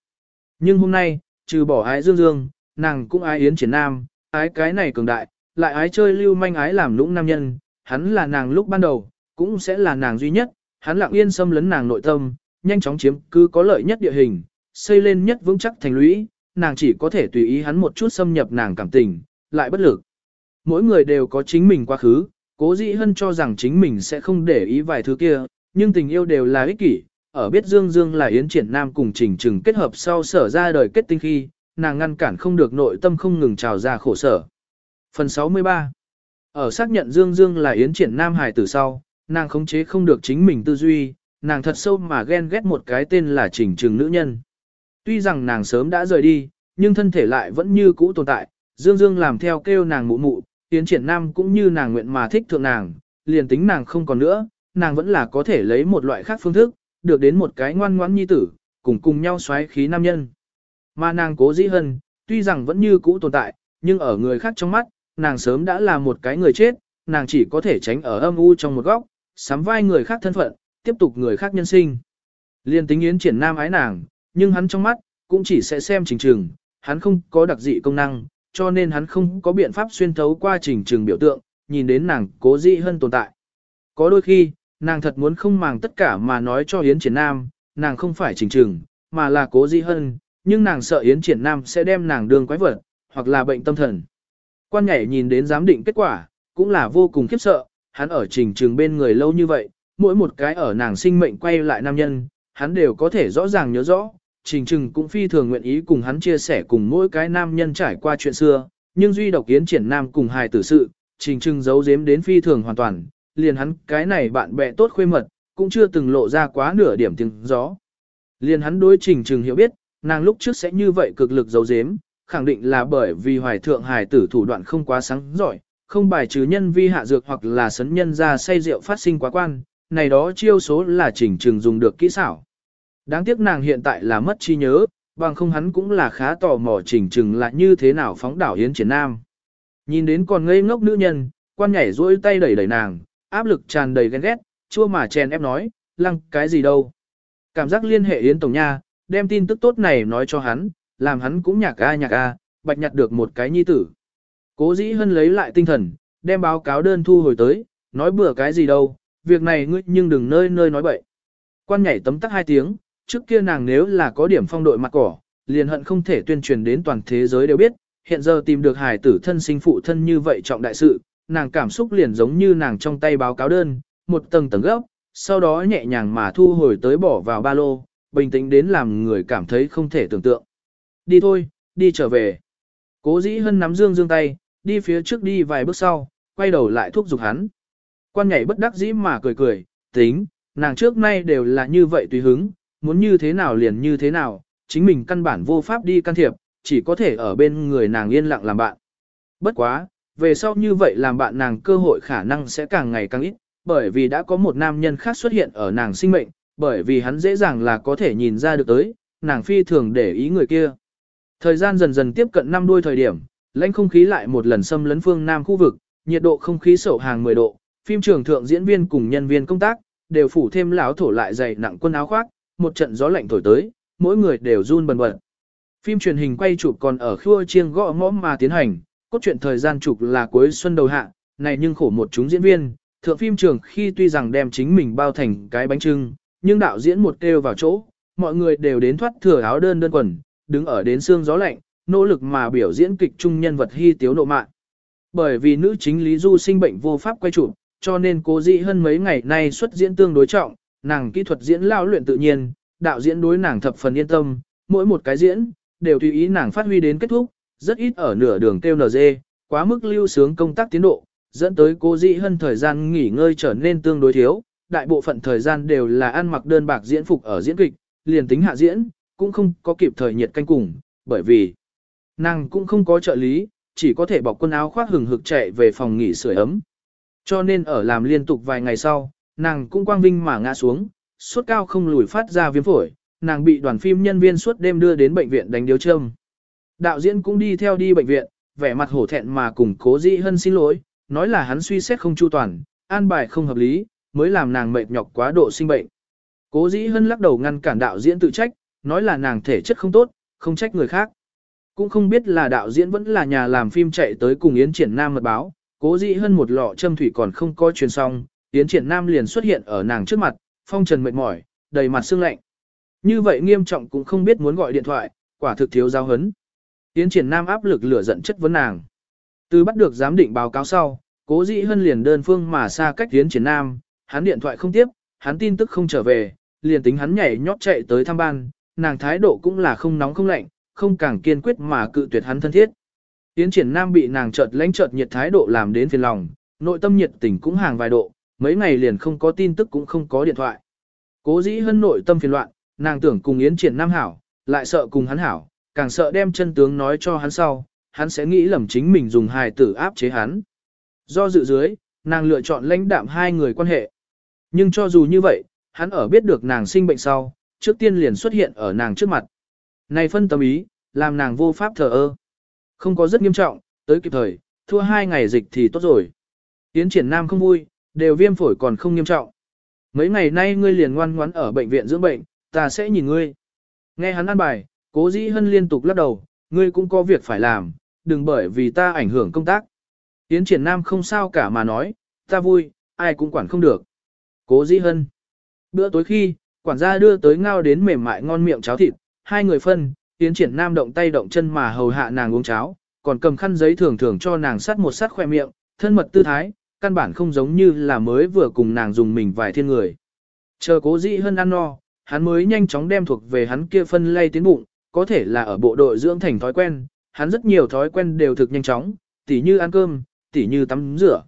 Nhưng hôm nay, trừ bỏ ái Dương Dương, nàng cũng ái Yến Triển Nam, ái cái này cường đại, lại ái chơi lưu manh ái làm lũng nam nhân, hắn là nàng lúc ban đầu, cũng sẽ là nàng duy nhất, hắn lặng yên xâm lấn nàng nội tâm, nhanh chóng chiếm cứ có lợi nhất địa hình, xây lên nhất vững chắc thành lũy, nàng chỉ có thể tùy ý hắn một chút xâm nhập nàng cảm tình, lại bất lực. Mỗi người đều có chính mình quá khứ, cố dĩ hân cho rằng chính mình sẽ không để ý vài thứ kia, nhưng tình yêu đều là ích kỷ, ở biết Dương Dương là Yến Triển Nam cùng Trình Trừng kết hợp sau sở ra đời kết tinh khi, nàng ngăn cản không được nội tâm không ngừng trào ra khổ sở. Phần 63 Ở xác nhận Dương Dương là Yến Triển Nam hài tử sau, nàng khống chế không được chính mình tư duy, nàng thật sâu mà ghen ghét một cái tên là Trình Trừng nữ nhân. Tuy rằng nàng sớm đã rời đi, nhưng thân thể lại vẫn như cũ tồn tại, Dương Dương làm theo kêu nàng mụ mụ, Yến Triển Nam cũng như nàng nguyện mà thích thượng nàng, liền tính nàng không còn nữa, nàng vẫn là có thể lấy một loại khác phương thức, được đến một cái ngoan ngoãn nhi tử, cùng cùng nhau xoáy khí nam nhân. Mà nàng cố dĩ hân, tuy rằng vẫn như cũ tồn tại, nhưng ở người khác trong mắt, nàng sớm đã là một cái người chết, nàng chỉ có thể tránh ở âm u trong một góc, sắm vai người khác thân phận, tiếp tục người khác nhân sinh. Liên tính yến triển nam ái nàng, nhưng hắn trong mắt, cũng chỉ sẽ xem trình trường, hắn không có đặc dị công năng, cho nên hắn không có biện pháp xuyên thấu qua trình trường biểu tượng, nhìn đến nàng cố dĩ hân tồn tại. Có đôi khi, nàng thật muốn không màng tất cả mà nói cho Yến Triển Nam, nàng không phải trình trừng, mà là cố dĩ hân, nhưng nàng sợ Yến Triển Nam sẽ đem nàng đường quái vật, hoặc là bệnh tâm thần. Quan nhảy nhìn đến giám định kết quả, cũng là vô cùng khiếp sợ, hắn ở trình Trừng bên người lâu như vậy, mỗi một cái ở nàng sinh mệnh quay lại nam nhân, hắn đều có thể rõ ràng nhớ rõ, trình trừng cũng phi thường nguyện ý cùng hắn chia sẻ cùng mỗi cái nam nhân trải qua chuyện xưa, nhưng duy độc Yến Triển Nam cùng hài tử sự, trình trừng giấu giếm đến phi thường hoàn toàn, liền hắn cái này bạn bè tốt khuê mật, cũng chưa từng lộ ra quá nửa điểm tiếng gió. Liền hắn đối trình trừng hiểu biết, nàng lúc trước sẽ như vậy cực lực giấu giếm, khẳng định là bởi vì hoài thượng hài tử thủ đoạn không quá sáng giỏi, không bài trừ nhân vi hạ dược hoặc là sấn nhân ra say rượu phát sinh quá quan, này đó chiêu số là trình trừng dùng được kỹ xảo. Đáng tiếc nàng hiện tại là mất trí nhớ, bằng không hắn cũng là khá tò mò trình trừng là như thế nào phóng đảo hiến Triển Nam. Nhìn đến còn ngây ngốc nữ nhân, quan nhảy duỗi tay đẩy đẩy nàng, áp lực tràn đầy ghen ghét, chua mà chèn ép nói, lăng cái gì đâu. Cảm giác liên hệ Yến Tổng Nha, đem tin tức tốt này nói cho hắn, làm hắn cũng nhạc a nhạc a, bạch nhặt được một cái nhi tử. Cố dĩ hân lấy lại tinh thần, đem báo cáo đơn thu hồi tới, nói bừa cái gì đâu, việc này ngươi nhưng đừng nơi nơi nói bậy. Quan nhảy tấm tắc hai tiếng, trước kia nàng nếu là có điểm phong đội mặt cỏ, liền hận không thể tuyên truyền đến toàn thế giới đều biết, hiện giờ tìm được hài tử thân sinh phụ thân như vậy trọng đại sự, nàng cảm xúc liền giống như nàng trong tay báo cáo đơn, một tầng tầng gấp, sau đó nhẹ nhàng mà thu hồi tới bỏ vào ba lô, bình tĩnh đến làm người cảm thấy không thể tưởng tượng. Đi thôi, đi trở về. Cố dĩ hân nắm dương dương tay, đi phía trước đi vài bước sau, quay đầu lại thúc giục hắn. Quan nhảy bất đắc dĩ mà cười cười, tính, nàng trước nay đều là như vậy tùy hứng, muốn như thế nào liền như thế nào, chính mình căn bản vô pháp đi can thiệp, chỉ có thể ở bên người nàng yên lặng làm bạn. Bất quá, về sau như vậy làm bạn nàng cơ hội khả năng sẽ càng ngày càng ít, bởi vì đã có một nam nhân khác xuất hiện ở nàng sinh mệnh, bởi vì hắn dễ dàng là có thể nhìn ra được tới, nàng phi thường để ý người kia. Thời gian dần dần tiếp cận năm đuôi thời điểm, lãnh không khí lại một lần xâm lấn phương Nam khu vực, nhiệt độ không khí sổ hàng 10 độ, phim trường thượng diễn viên cùng nhân viên công tác, đều phủ thêm lão thổ lại dày nặng quân áo khoác, một trận gió lạnh thổi tới, mỗi người đều run bần bật. Phim truyền hình quay chụp còn ở khua chiêng gõ ngõ mà tiến hành, cốt truyện thời gian chụp là cuối xuân đầu hạ, này nhưng khổ một chúng diễn viên, Thượng phim trường khi tuy rằng đem chính mình bao thành cái bánh trưng, nhưng đạo diễn một kêu vào chỗ, mọi người đều đến thoát thừa áo đơn đơn quần, đứng ở đến xương gió lạnh, nỗ lực mà biểu diễn kịch trung nhân vật hy tiếu nộ mạng. Bởi vì nữ chính Lý Du sinh bệnh vô pháp quay chụp, cho nên cố dị hơn mấy ngày nay xuất diễn tương đối trọng, nàng kỹ thuật diễn lao luyện tự nhiên, đạo diễn đối nàng thập phần yên tâm, mỗi một cái diễn, đều tùy ý nàng phát huy đến kết thúc, rất ít ở nửa đường kêu NG, quá mức lưu sướng công tác tiến độ, dẫn tới cô dị hơn thời gian nghỉ ngơi trở nên tương đối thiếu, đại bộ phận thời gian đều là ăn mặc đơn bạc diễn phục ở diễn kịch, liền tính hạ diễn, cũng không có kịp thời nhiệt canh cùng, bởi vì nàng cũng không có trợ lý, chỉ có thể bọc quần áo khoác hừng hực chạy về phòng nghỉ sưởi ấm. Cho nên ở làm liên tục vài ngày sau, nàng cũng quang vinh mà ngã xuống, suốt cao không lùi phát ra viêm phổi, nàng bị đoàn phim nhân viên suốt đêm đưa đến bệnh viện đánh điếu châm. Đạo diễn cũng đi theo đi bệnh viện, vẻ mặt hổ thẹn mà cùng cố dĩ hân xin lỗi, nói là hắn suy xét không chu toàn, an bài không hợp lý, mới làm nàng mệt nhọc quá độ sinh bệnh. Cố dĩ hân lắc đầu ngăn cản đạo diễn tự trách, nói là nàng thể chất không tốt, không trách người khác. Cũng không biết là đạo diễn vẫn là nhà làm phim chạy tới cùng Yến Triển Nam mật báo, cố dĩ hân một lọ châm thủy còn không coi truyền xong, Yến Triển Nam liền xuất hiện ở nàng trước mặt, phong trần mệt mỏi, đầy mặt sương lạnh. Như vậy nghiêm trọng cũng không biết muốn gọi điện thoại, quả thực thiếu giao hấn. Yến Triển Nam áp lực lửa giận chất vấn nàng. Từ bắt được giám định báo cáo sau, cố dĩ hân liền đơn phương mà xa cách Yến Triển Nam, hắn điện thoại không tiếp, hắn tin tức không trở về, liền tính hắn nhảy nhót chạy tới thăm ban, nàng thái độ cũng là không nóng không lạnh, không càng kiên quyết mà cự tuyệt hắn thân thiết. Yến Triển Nam bị nàng chợt lãnh chợt nhiệt thái độ làm đến phiền lòng, nội tâm nhiệt tình cũng hàng vài độ, mấy ngày liền không có tin tức cũng không có điện thoại. Cố dĩ hân nội tâm phiền loạn, nàng tưởng cùng Yến Triển Nam hảo, lại sợ cùng hắn hảo, càng sợ đem chân tướng nói cho hắn sau, hắn sẽ nghĩ lầm chính mình dùng hài tử áp chế hắn. Do dự dưới, nàng lựa chọn lãnh đạm hai người quan hệ. Nhưng cho dù như vậy, hắn ở biết được nàng sinh bệnh sau, trước tiên liền xuất hiện ở nàng trước mặt. Này phân tâm ý, làm nàng vô pháp thờ ơ. Không có rất nghiêm trọng, tới kịp thời, thua hai ngày dịch thì tốt rồi. tiến triển nam không vui, đều viêm phổi còn không nghiêm trọng. Mấy ngày nay ngươi liền ngoan ngoãn ở bệnh viện dưỡng bệnh, ta sẽ nhìn ngươi. Nghe hắn ăn bài, cố dĩ hân liên tục lắc đầu, ngươi cũng có việc phải làm, đừng bởi vì ta ảnh hưởng công tác. Yến triển nam không sao cả mà nói, ta vui, ai cũng quản không được. Cố dĩ hân. Bữa tối khi, quản gia đưa tới ngao đến mềm mại ngon miệng cháo thịt, hai người phân, Yến triển nam động tay động chân mà hầu hạ nàng uống cháo, còn cầm khăn giấy thường thường cho nàng sắt một sắt khoe miệng, thân mật tư thái, căn bản không giống như là mới vừa cùng nàng dùng mình vài thiên người. Chờ cố dĩ Hân ăn no, hắn mới nhanh chóng đem thuộc về hắn kia phân lay tiến bụng, có thể là ở bộ đội dưỡng thành thói quen, hắn rất nhiều thói quen đều thực nhanh chóng, tỉ như ăn cơm, tỉ như tắm rửa.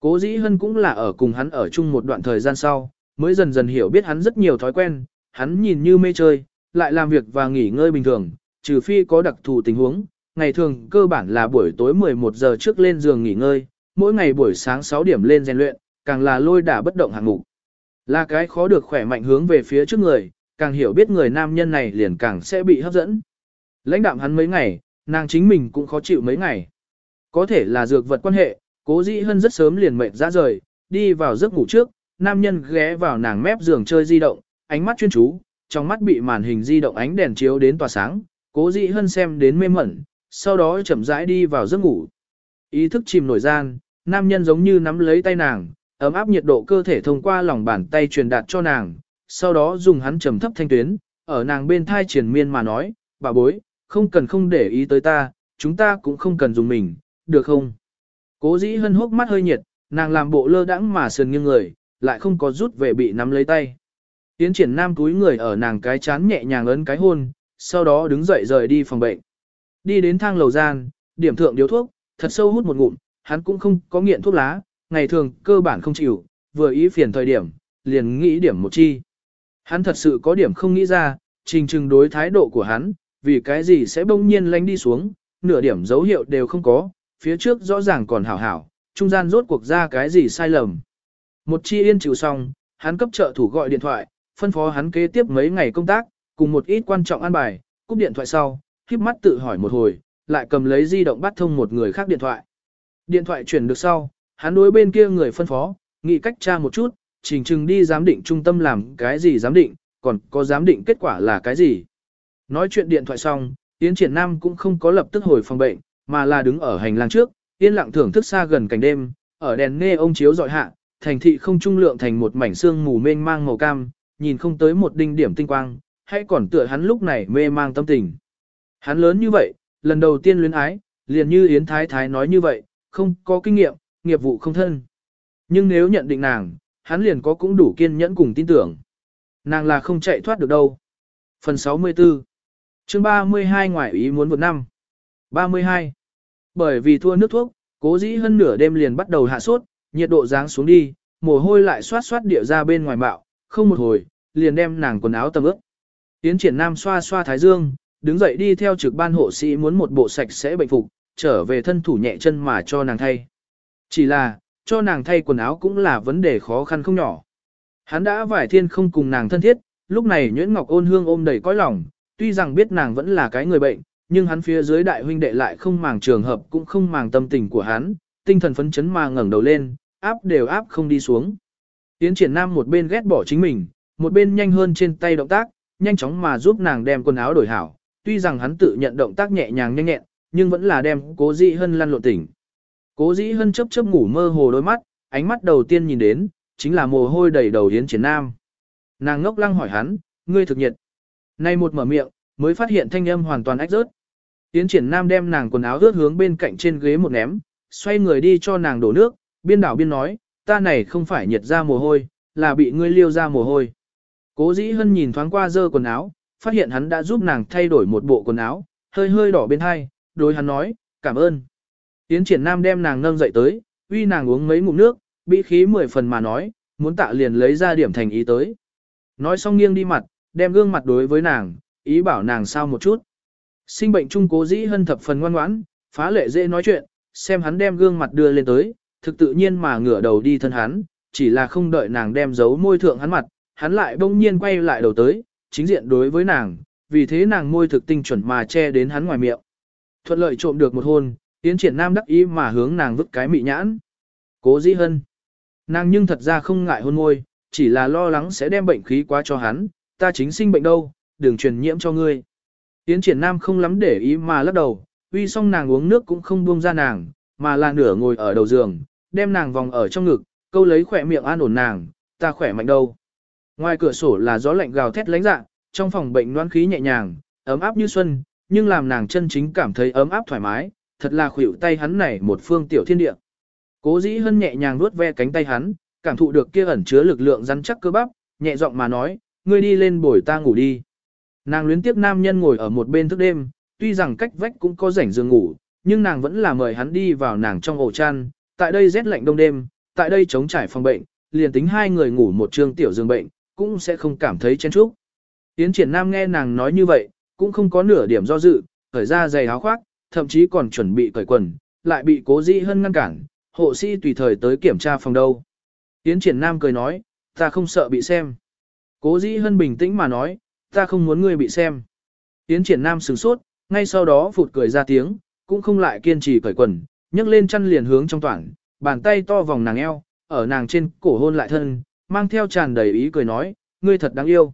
Cố dĩ hân cũng là ở cùng hắn ở chung một đoạn thời gian sau, mới dần dần hiểu biết hắn rất nhiều thói quen, hắn nhìn như mê chơi, lại làm việc và nghỉ ngơi bình thường, trừ phi có đặc thù tình huống, ngày thường cơ bản là buổi tối 11 giờ trước lên giường nghỉ ngơi, mỗi ngày buổi sáng 6 điểm lên rèn luyện, càng là lôi đả bất động hạng mục. Là cái khó được khỏe mạnh hướng về phía trước người, càng hiểu biết người nam nhân này liền càng sẽ bị hấp dẫn. Lãnh đạm hắn mấy ngày, nàng chính mình cũng khó chịu mấy ngày. Có thể là dược vật quan hệ, cố dĩ hân rất sớm liền mệt ra rời, đi vào giấc ngủ trước, nam nhân ghé vào nàng mép giường chơi di động, ánh mắt chuyên chú, trong mắt bị màn hình di động ánh đèn chiếu đến tỏa sáng, cố dĩ hân xem đến mê mẩn, sau đó chậm rãi đi vào giấc ngủ. Ý thức chìm nổi gian, nam nhân giống như nắm lấy tay nàng, ấm áp nhiệt độ cơ thể thông qua lòng bàn tay truyền đạt cho nàng, sau đó dùng hắn trầm thấp thanh tuyến, ở nàng bên thai triển miên mà nói, bà bối, không cần không để ý tới ta, chúng ta cũng không cần dùng mình, được không? Cố dĩ hân hốc mắt hơi nhiệt, nàng làm bộ lơ đãng mà sườn nghiêng người, lại không có rút về bị nắm lấy tay. Tiến triển nam túi người ở nàng cái chán nhẹ nhàng ấn cái hôn, sau đó đứng dậy rời đi phòng bệnh. Đi đến thang lầu gian, điểm thượng điếu thuốc, thật sâu hút một ngụm, hắn cũng không có nghiện thuốc lá, ngày thường cơ bản không chịu, vừa ý phiền thời điểm, liền nghĩ điểm một chi. Hắn thật sự có điểm không nghĩ ra, trình trừng đối thái độ của hắn, vì cái gì sẽ bỗng nhiên lánh đi xuống, nửa điểm dấu hiệu đều không có, phía trước rõ ràng còn hảo hảo, trung gian rốt cuộc ra cái gì sai lầm. Một chi yên chịu xong, hắn cấp trợ thủ gọi điện thoại, phân phó hắn kế tiếp mấy ngày công tác, cùng một ít quan trọng an bài, cúp điện thoại sau, khiếp mắt tự hỏi một hồi, lại cầm lấy di động bắt thông một người khác điện thoại. Điện thoại chuyển được sau, hắn đối bên kia người phân phó, nghĩ cách tra một chút, trình trừng đi giám định trung tâm làm cái gì giám định, còn có giám định kết quả là cái gì. Nói chuyện điện thoại xong, Yến Triển Nam cũng không có lập tức hồi phòng bệnh, mà là đứng ở hành lang trước, yên lặng thưởng thức xa gần cảnh đêm, ở đèn nghe ông chiếu dọi hạ, thành thị không trung lượng thành một mảnh xương mù mênh mang màu cam, nhìn không tới một đinh điểm tinh quang, hay còn tựa hắn lúc này mê mang tâm tình. Hắn lớn như vậy, lần đầu tiên luyến ái, liền như Yến Thái Thái nói như vậy, không có kinh nghiệm, nghiệp vụ không thân. Nhưng nếu nhận định nàng, hắn liền có cũng đủ kiên nhẫn cùng tin tưởng. Nàng là không chạy thoát được đâu. Phần 64 chương 32 ngoại ý muốn vượt năm 32 Bởi vì thua nước thuốc, cố dĩ hơn nửa đêm liền bắt đầu hạ sốt, nhiệt độ giáng xuống đi, mồ hôi lại xoát xoát địa ra bên ngoài bạo, không một hồi, liền đem nàng quần áo tầm ướt. Tiến triển nam xoa xoa thái dương, đứng dậy đi theo trực ban hộ sĩ muốn một bộ sạch sẽ bệnh phục, trở về thân thủ nhẹ chân mà cho nàng thay. Chỉ là, cho nàng thay quần áo cũng là vấn đề khó khăn không nhỏ. Hắn đã vải thiên không cùng nàng thân thiết, lúc này Nhuyễn Ngọc ôn hương ôm đầy cõi lòng, tuy rằng biết nàng vẫn là cái người bệnh, nhưng hắn phía dưới đại huynh đệ lại không màng trường hợp cũng không màng tâm tình của hắn, tinh thần phấn chấn mà ngẩng đầu lên, áp đều áp không đi xuống. Tiến triển nam một bên ghét bỏ chính mình, một bên nhanh hơn trên tay động tác, nhanh chóng mà giúp nàng đem quần áo đổi hảo. Tuy rằng hắn tự nhận động tác nhẹ nhàng nhanh nhẹn, nhưng vẫn là đem cố dị hân lăn lộn tỉnh. Cố dĩ hân chớp chớp ngủ mơ hồ đôi mắt, ánh mắt đầu tiên nhìn đến, chính là mồ hôi đầy đầu Yến Triển Nam. Nàng ngốc lăng hỏi hắn, ngươi thực nhiệt. Nay một mở miệng, mới phát hiện thanh âm hoàn toàn ách rớt. Yến Triển Nam đem nàng quần áo ướt hướng bên cạnh trên ghế một ném, xoay người đi cho nàng đổ nước, biên đảo biên nói, ta này không phải nhiệt ra mồ hôi, là bị ngươi liêu ra mồ hôi. Cố dĩ hân nhìn thoáng qua dơ quần áo, phát hiện hắn đã giúp nàng thay đổi một bộ quần áo, hơi hơi đỏ bên hai, đối hắn nói, cảm ơn. Yến triển nam đem nàng nâng dậy tới, uy nàng uống mấy ngụm nước, bị khí mười phần mà nói, muốn tạ liền lấy ra điểm thành ý tới. Nói xong nghiêng đi mặt, đem gương mặt đối với nàng, ý bảo nàng sao một chút. Sinh bệnh trung cố dĩ hân thập phần ngoan ngoãn, phá lệ dễ nói chuyện, xem hắn đem gương mặt đưa lên tới, thực tự nhiên mà ngửa đầu đi thân hắn, chỉ là không đợi nàng đem giấu môi thượng hắn mặt, hắn lại bỗng nhiên quay lại đầu tới, chính diện đối với nàng, vì thế nàng môi thực tinh chuẩn mà che đến hắn ngoài miệng. Thuận lợi trộm được một hôn, Yến triển nam đắc ý mà hướng nàng vứt cái mị nhãn. Cố dĩ hân. Nàng nhưng thật ra không ngại hôn môi, chỉ là lo lắng sẽ đem bệnh khí quá cho hắn, ta chính sinh bệnh đâu, đừng truyền nhiễm cho ngươi. Yến triển nam không lắm để ý mà lắc đầu, uy xong nàng uống nước cũng không buông ra nàng, mà là nửa ngồi ở đầu giường, đem nàng vòng ở trong ngực, câu lấy khỏe miệng an ổn nàng, ta khỏe mạnh đâu. Ngoài cửa sổ là gió lạnh gào thét lánh dạ, trong phòng bệnh loan khí nhẹ nhàng, ấm áp như xuân, nhưng làm nàng chân chính cảm thấy ấm áp thoải mái, thật là khuỷu tay hắn này một phương tiểu thiên địa. Cố dĩ hân nhẹ nhàng vuốt ve cánh tay hắn, cảm thụ được kia ẩn chứa lực lượng rắn chắc cơ bắp, nhẹ giọng mà nói, ngươi đi lên bồi ta ngủ đi. Nàng luyến tiếp nam nhân ngồi ở một bên thức đêm, tuy rằng cách vách cũng có rảnh giường ngủ, nhưng nàng vẫn là mời hắn đi vào nàng trong ổ chăn, tại đây rét lạnh đông đêm, tại đây chống trải phòng bệnh, liền tính hai người ngủ một trương tiểu giường bệnh, cũng sẽ không cảm thấy chen chúc. Tiến triển nam nghe nàng nói như vậy, cũng không có nửa điểm do dự, khởi ra giày áo khoác, thậm chí còn chuẩn bị cởi quần, lại bị cố dĩ hân ngăn cản, hộ sĩ tùy thời tới kiểm tra phòng đâu. Tiến triển nam cười nói, ta không sợ bị xem. Cố dĩ hân bình tĩnh mà nói, ta không muốn ngươi bị xem. Tiến triển nam sửng sốt, ngay sau đó phụt cười ra tiếng, cũng không lại kiên trì cởi quần, nhấc lên chăn liền hướng trong toàn, bàn tay to vòng nàng eo, ở nàng trên cổ hôn lại thân, mang theo tràn đầy ý cười nói, ngươi thật đáng yêu.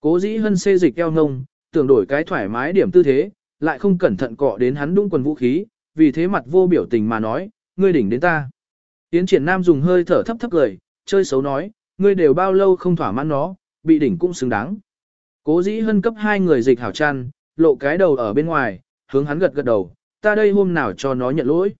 Cố dĩ hân xê dịch eo ngông, tưởng đổi cái thoải mái điểm tư thế, lại không cẩn thận cọ đến hắn đung quần vũ khí, vì thế mặt vô biểu tình mà nói, ngươi đỉnh đến ta. yến triển nam dùng hơi thở thấp thấp cười, chơi xấu nói, ngươi đều bao lâu không thỏa mãn nó, bị đỉnh cũng xứng đáng. Cố dĩ hân cấp hai người dịch hảo chăn, lộ cái đầu ở bên ngoài, hướng hắn gật gật đầu, ta đây hôm nào cho nó nhận lỗi.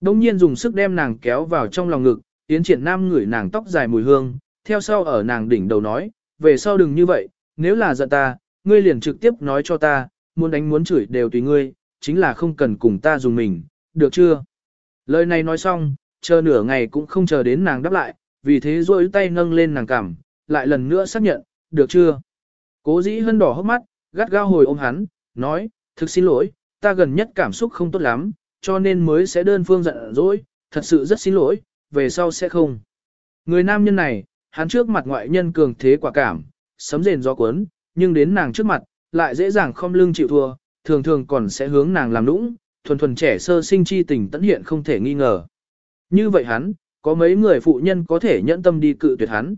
Đông nhiên dùng sức đem nàng kéo vào trong lòng ngực, yến triển nam ngửi nàng tóc dài mùi hương, theo sau ở nàng đỉnh đầu nói, về sau đừng như vậy, nếu là giận ta, ngươi liền trực tiếp nói cho ta, muốn đánh muốn chửi đều tùy ngươi, chính là không cần cùng ta dùng mình, được chưa? Lời này nói xong, chờ nửa ngày cũng không chờ đến nàng đáp lại, vì thế rôi tay nâng lên nàng cằm, lại lần nữa xác nhận, được chưa? Cố dĩ hân đỏ hốc mắt, gắt gao hồi ôm hắn, nói, thực xin lỗi, ta gần nhất cảm xúc không tốt lắm, cho nên mới sẽ đơn phương giận dỗi, thật sự rất xin lỗi, về sau sẽ không. Người nam nhân này, hắn trước mặt ngoại nhân cường thế quả cảm, sấm rền gió cuốn, nhưng đến nàng trước mặt, lại dễ dàng không lưng chịu thua, thường thường còn sẽ hướng nàng làm nũng, thuần thuần trẻ sơ sinh chi tình tận hiện không thể nghi ngờ. Như vậy hắn, có mấy người phụ nhân có thể nhẫn tâm đi cự tuyệt hắn.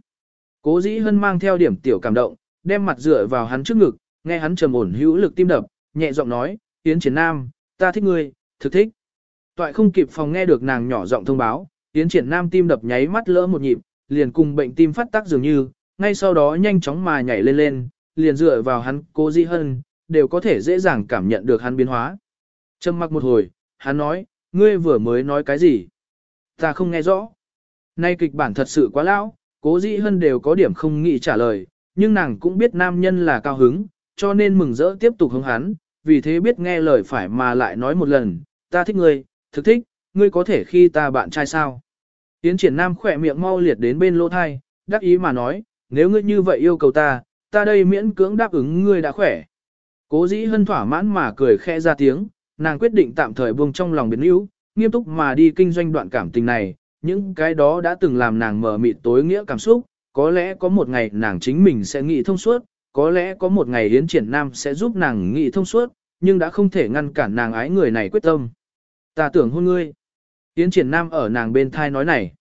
Cố dĩ hân mang theo điểm tiểu cảm động, đem mặt dựa vào hắn trước ngực, nghe hắn trầm ổn hữu lực tim đập, nhẹ giọng nói, Yến Triển Nam, ta thích ngươi, thực thích. Toại không kịp phòng nghe được nàng nhỏ giọng thông báo, Yến triển nam tim đập nháy mắt lỡ một nhịp, liền cùng bệnh tim phát tác dường như, ngay sau đó nhanh chóng mà nhảy lên lên, liền dựa vào hắn cố di hân, đều có thể dễ dàng cảm nhận được hắn biến hóa. Trầm mặc một hồi, hắn nói, ngươi vừa mới nói cái gì? Ta không nghe rõ. Nay kịch bản thật sự quá lão, cố di hân đều có điểm không nghĩ trả lời, nhưng nàng cũng biết nam nhân là cao hứng, cho nên mừng rỡ tiếp tục hứng hắn, vì thế biết nghe lời phải mà lại nói một lần, ta thích ngươi, thực thích, ngươi có thể khi ta bạn trai sao. Tiến triển nam khỏe miệng mau liệt đến bên lỗ thai, đắc ý mà nói, nếu ngươi như vậy yêu cầu ta, ta đây miễn cưỡng đáp ứng ngươi đã khỏe. Cố dĩ hân thỏa mãn mà cười khẽ ra tiếng, nàng quyết định tạm thời buông trong lòng biến yếu, nghiêm túc mà đi kinh doanh đoạn cảm tình này, những cái đó đã từng làm nàng mở mịt tối nghĩa cảm xúc, có lẽ có một ngày nàng chính mình sẽ nghĩ thông suốt, có lẽ có một ngày Yến Triển Nam sẽ giúp nàng nghĩ thông suốt, nhưng đã không thể ngăn cản nàng ái người này quyết tâm. Ta tưởng hôn ngươi. Yến Triển Nam ở nàng bên thai nói này.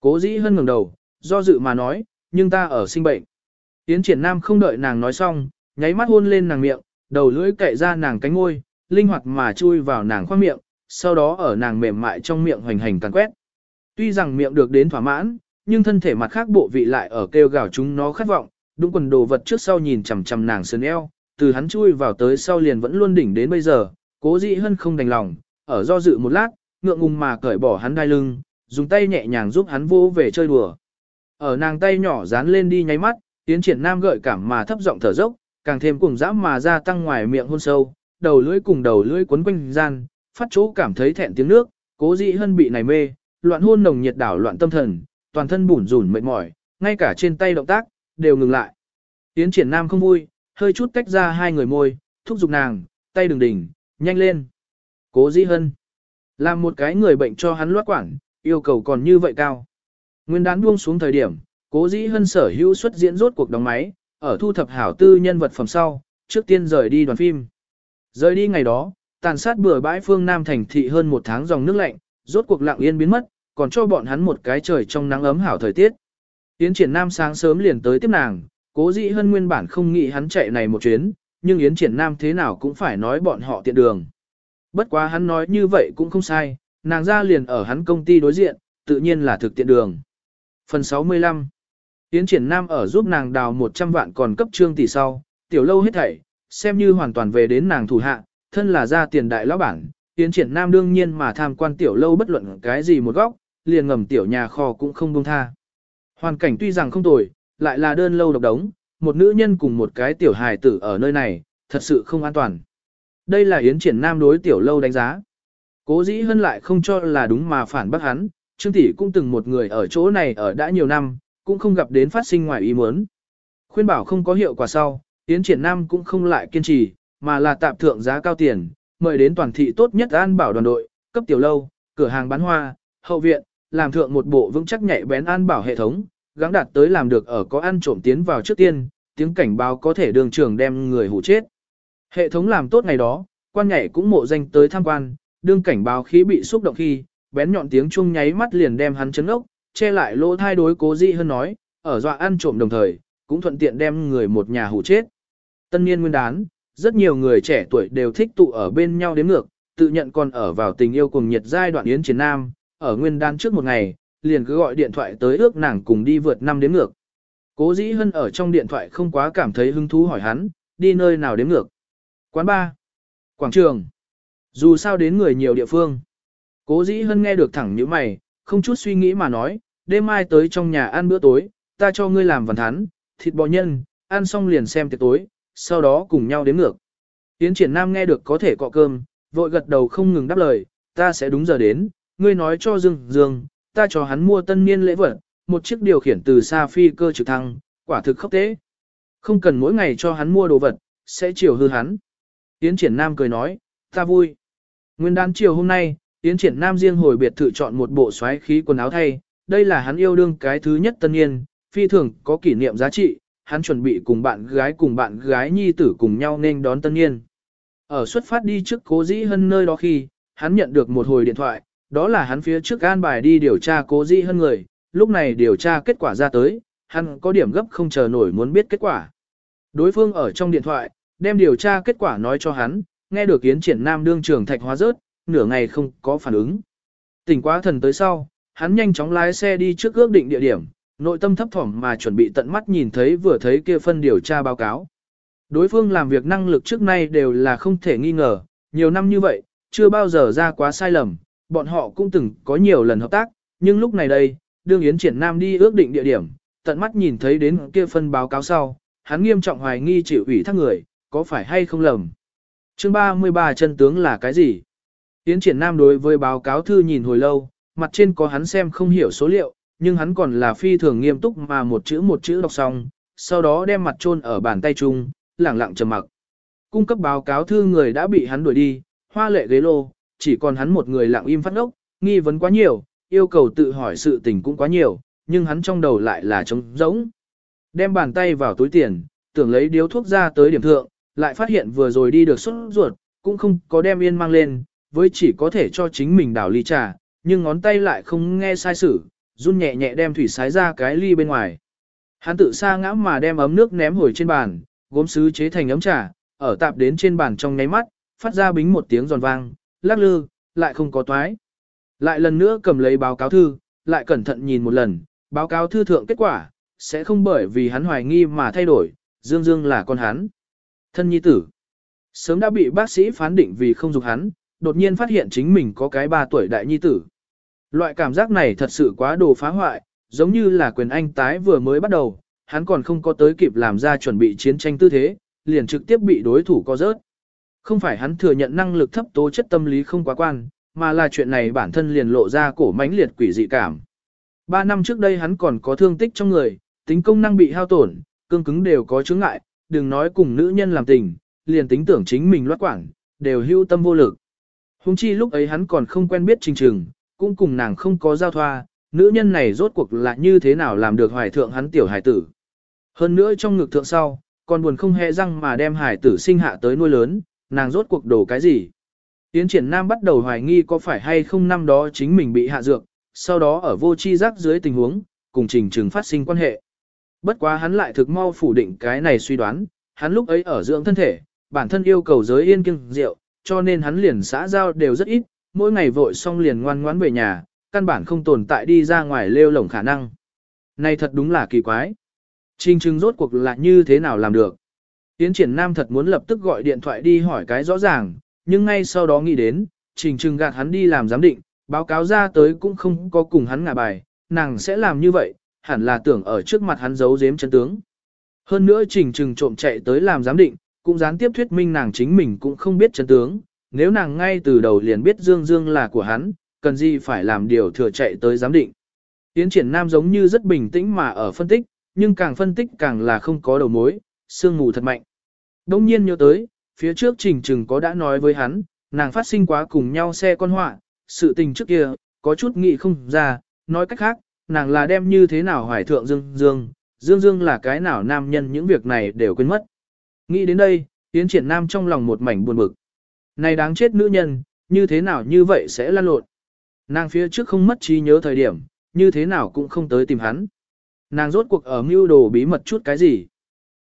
Cố dĩ hân ngẩng đầu, do dự mà nói, nhưng ta ở sinh bệnh. Yến Triển Nam không đợi nàng nói xong, nháy mắt hôn lên nàng miệng, đầu lưỡi cậy ra nàng cánh môi, linh hoạt mà chui vào nàng khoang miệng, sau đó ở nàng mềm mại trong miệng hoành hành tàn quét. Tuy rằng miệng được đến thỏa mãn, nhưng thân thể mặt khác bộ vị lại ở kêu gào chúng nó khát vọng, đúng quần đồ vật trước sau nhìn chằm chằm nàng sườn eo, từ hắn chui vào tới sau liền vẫn luôn đỉnh đến bây giờ, cố dĩ hân không đành lòng, ở do dự một lát, ngượng ngùng mà cởi bỏ hắn đai lưng, dùng tay nhẹ nhàng giúp hắn vô về chơi đùa. Ở nàng tay nhỏ dán lên đi nháy mắt, tiến triển nam gợi cảm mà thấp giọng thở dốc, càng thêm cùng dã mà gia tăng ngoài miệng hôn sâu, đầu lưỡi cùng đầu lưỡi quấn quanh gian, phát chỗ cảm thấy thẹn tiếng nước, cố dị hân bị này mê, loạn hôn nồng nhiệt đảo loạn tâm thần, toàn thân bủn rủn mệt mỏi, ngay cả trên tay động tác, đều ngừng lại. Tiến triển nam không vui, hơi chút tách ra hai người môi, thúc giục nàng, tay đừng đỉnh, nhanh lên. Cố dĩ hân. Làm một cái người bệnh cho hắn loát quản, yêu cầu còn như vậy cao. Nguyên đán buông xuống thời điểm, cố dĩ hân sở hữu xuất diễn rốt cuộc đóng máy, ở thu thập hảo tư nhân vật phẩm sau, trước tiên rời đi đoàn phim. Rời đi ngày đó, tàn sát bừa bãi phương Nam thành thị hơn một tháng dòng nước lạnh, rốt cuộc lặng yên biến mất, còn cho bọn hắn một cái trời trong nắng ấm hảo thời tiết. Yến triển nam sáng sớm liền tới tiếp nàng, cố dĩ hân nguyên bản không nghĩ hắn chạy này một chuyến, nhưng Yến triển nam thế nào cũng phải nói bọn họ tiện đường. Bất quá hắn nói như vậy cũng không sai, nàng ra liền ở hắn công ty đối diện, tự nhiên là thực tiện đường. Phần 65 Yến triển nam ở giúp nàng đào 100 vạn còn cấp trương tỷ sau, tiểu lâu hết thảy, xem như hoàn toàn về đến nàng thủ hạ, thân là ra tiền đại lão bản, Yến triển nam đương nhiên mà tham quan tiểu lâu bất luận cái gì một góc, liền ngầm tiểu nhà kho cũng không buông tha. Hoàn cảnh tuy rằng không tồi, lại là đơn lâu độc đống, một nữ nhân cùng một cái tiểu hài tử ở nơi này, thật sự không an toàn. Đây là Yến triển nam đối tiểu lâu đánh giá. Cố dĩ hơn lại không cho là đúng mà phản bác hắn, Trương Tỷ cũng từng một người ở chỗ này ở đã nhiều năm, cũng không gặp đến phát sinh ngoài ý muốn. Khuyên bảo không có hiệu quả sau, Yến triển nam cũng không lại kiên trì, mà là tạm thượng giá cao tiền, mời đến toàn thị tốt nhất an bảo đoàn đội, cấp tiểu lâu, cửa hàng bán hoa, hậu viện, làm thượng một bộ vững chắc nhạy bén an bảo hệ thống, gắng đạt tới làm được ở có ăn trộm tiến vào trước tiên, tiếng cảnh báo có thể đường trường đem người hủ chết. Hệ thống làm tốt ngày đó, quan nhảy cũng mộ danh tới tham quan, đương cảnh báo khí bị xúc động khi, bén nhọn tiếng chuông nháy mắt liền đem hắn chấn ốc, che lại lỗ thai đối cố dĩ hơn nói, ở dọa ăn trộm đồng thời, cũng thuận tiện đem người một nhà hủ chết. Tân niên nguyên đán, rất nhiều người trẻ tuổi đều thích tụ ở bên nhau đến ngược, tự nhận còn ở vào tình yêu cùng nhiệt giai đoạn yến chiến nam, ở nguyên đan trước một ngày, liền cứ gọi điện thoại tới ước nàng cùng đi vượt năm đến ngược. Cố dĩ hân ở trong điện thoại không quá cảm thấy hứng thú hỏi hắn, đi nơi nào đến ngược. Quán ba, quảng trường, dù sao đến người nhiều địa phương. Cố dĩ hân nghe được thẳng như mày, không chút suy nghĩ mà nói, đêm mai tới trong nhà ăn bữa tối, ta cho ngươi làm văn thắn, thịt bò nhân, ăn xong liền xem tiệc tối, sau đó cùng nhau đến ngược. Yến triển nam nghe được có thể cọ cơm, vội gật đầu không ngừng đáp lời, ta sẽ đúng giờ đến, ngươi nói cho Dương Dương, ta cho hắn mua tân niên lễ vật, một chiếc điều khiển từ xa phi cơ trực thăng, quả thực khốc tế. Không cần mỗi ngày cho hắn mua đồ vật, sẽ chiều hư hắn. Yến triển nam cười nói, ta vui. Nguyên đán chiều hôm nay, Yến triển nam riêng hồi biệt thự chọn một bộ xoáy khí quần áo thay, đây là hắn yêu đương cái thứ nhất tân niên, phi thường có kỷ niệm giá trị, hắn chuẩn bị cùng bạn gái cùng bạn gái nhi tử cùng nhau nên đón tân niên. Ở xuất phát đi trước cố dĩ Hân nơi đó khi, hắn nhận được một hồi điện thoại, đó là hắn phía trước an bài đi điều tra cố dĩ Hân người, lúc này điều tra kết quả ra tới, hắn có điểm gấp không chờ nổi muốn biết kết quả. Đối phương ở trong điện thoại, đem điều tra kết quả nói cho hắn, nghe được Yến Triển Nam đương trưởng thạch hóa rớt, nửa ngày không có phản ứng. Tỉnh quá thần tới sau, hắn nhanh chóng lái xe đi trước ước định địa điểm, nội tâm thấp thỏm mà chuẩn bị tận mắt nhìn thấy vừa thấy kia phân điều tra báo cáo. Đối phương làm việc năng lực trước nay đều là không thể nghi ngờ, nhiều năm như vậy, chưa bao giờ ra quá sai lầm, bọn họ cũng từng có nhiều lần hợp tác, nhưng lúc này đây, đương Yến Triển Nam đi ước định địa điểm, tận mắt nhìn thấy đến kia phân báo cáo sau, hắn nghiêm trọng hoài nghi chịu ủy thác người, có phải hay không lầm. Chương 33 chân tướng là cái gì? Yến Triển Nam đối với báo cáo thư nhìn hồi lâu, mặt trên có hắn xem không hiểu số liệu, nhưng hắn còn là phi thường nghiêm túc mà một chữ một chữ đọc xong, sau đó đem mặt chôn ở bàn tay chung, lẳng lặng trầm mặc. Cung cấp báo cáo thư người đã bị hắn đuổi đi, hoa lệ ghế lô, chỉ còn hắn một người lặng im phát ngốc, nghi vấn quá nhiều, yêu cầu tự hỏi sự tình cũng quá nhiều, nhưng hắn trong đầu lại là trống rỗng. Đem bàn tay vào túi tiền, tưởng lấy điếu thuốc ra tới điểm thượng, lại phát hiện vừa rồi đi được xuất ruột, cũng không có đem yên mang lên, với chỉ có thể cho chính mình đảo ly trà, nhưng ngón tay lại không nghe sai sử, run nhẹ nhẹ đem thủy sái ra cái ly bên ngoài. Hắn tự xa ngã mà đem ấm nước ném hồi trên bàn, gốm sứ chế thành ấm trà, ở tạp đến trên bàn trong nháy mắt, phát ra bính một tiếng giòn vang, lắc lư, lại không có toái. Lại lần nữa cầm lấy báo cáo thư, lại cẩn thận nhìn một lần, báo cáo thư thượng kết quả, sẽ không bởi vì hắn hoài nghi mà thay đổi, Dương Dương là con hắn. Thân nhi tử. Sớm đã bị bác sĩ phán định vì không dục hắn, đột nhiên phát hiện chính mình có cái 3 tuổi đại nhi tử. Loại cảm giác này thật sự quá đồ phá hoại, giống như là quyền anh tái vừa mới bắt đầu, hắn còn không có tới kịp làm ra chuẩn bị chiến tranh tư thế, liền trực tiếp bị đối thủ co rớt. Không phải hắn thừa nhận năng lực thấp tố chất tâm lý không quá quan, mà là chuyện này bản thân liền lộ ra cổ mãnh liệt quỷ dị cảm. Ba năm trước đây hắn còn có thương tích trong người, tính công năng bị hao tổn, cương cứng đều có chướng ngại, đừng nói cùng nữ nhân làm tình, liền tính tưởng chính mình loát quảng, đều hưu tâm vô lực. Hùng chi lúc ấy hắn còn không quen biết trình trừng, cũng cùng nàng không có giao thoa, nữ nhân này rốt cuộc là như thế nào làm được hoài thượng hắn tiểu hải tử. Hơn nữa trong ngực thượng sau, còn buồn không hề răng mà đem hải tử sinh hạ tới nuôi lớn, nàng rốt cuộc đổ cái gì. Tiến triển nam bắt đầu hoài nghi có phải hay không năm đó chính mình bị hạ dược, sau đó ở vô chi giác dưới tình huống, cùng trình trừng phát sinh quan hệ. Bất quá hắn lại thực mau phủ định cái này suy đoán, hắn lúc ấy ở dưỡng thân thể, bản thân yêu cầu giới yên kiêng rượu, cho nên hắn liền xã giao đều rất ít, mỗi ngày vội xong liền ngoan ngoãn về nhà, căn bản không tồn tại đi ra ngoài lêu lổng khả năng. Này thật đúng là kỳ quái. Trình trưng rốt cuộc là như thế nào làm được. Tiến triển nam thật muốn lập tức gọi điện thoại đi hỏi cái rõ ràng, nhưng ngay sau đó nghĩ đến, trình trưng gạt hắn đi làm giám định, báo cáo ra tới cũng không có cùng hắn ngả bài, nàng sẽ làm như vậy, hẳn là tưởng ở trước mặt hắn giấu giếm chân tướng. Hơn nữa trình trừng trộm chạy tới làm giám định, cũng gián tiếp thuyết minh nàng chính mình cũng không biết chân tướng, nếu nàng ngay từ đầu liền biết Dương Dương là của hắn, cần gì phải làm điều thừa chạy tới giám định. Tiến triển nam giống như rất bình tĩnh mà ở phân tích, nhưng càng phân tích càng là không có đầu mối, sương mù thật mạnh. Đông nhiên nhớ tới, phía trước trình trừng có đã nói với hắn, nàng phát sinh quá cùng nhau xe con họa, sự tình trước kia, có chút nghĩ không ra, nói cách khác, nàng là đem như thế nào hoài thượng Dương Dương, Dương Dương là cái nào nam nhân những việc này đều quên mất. Nghĩ đến đây, Yến triển nam trong lòng một mảnh buồn bực. Này đáng chết nữ nhân, như thế nào như vậy sẽ lan lộn. Nàng phía trước không mất trí nhớ thời điểm, như thế nào cũng không tới tìm hắn. Nàng rốt cuộc ở mưu đồ bí mật chút cái gì.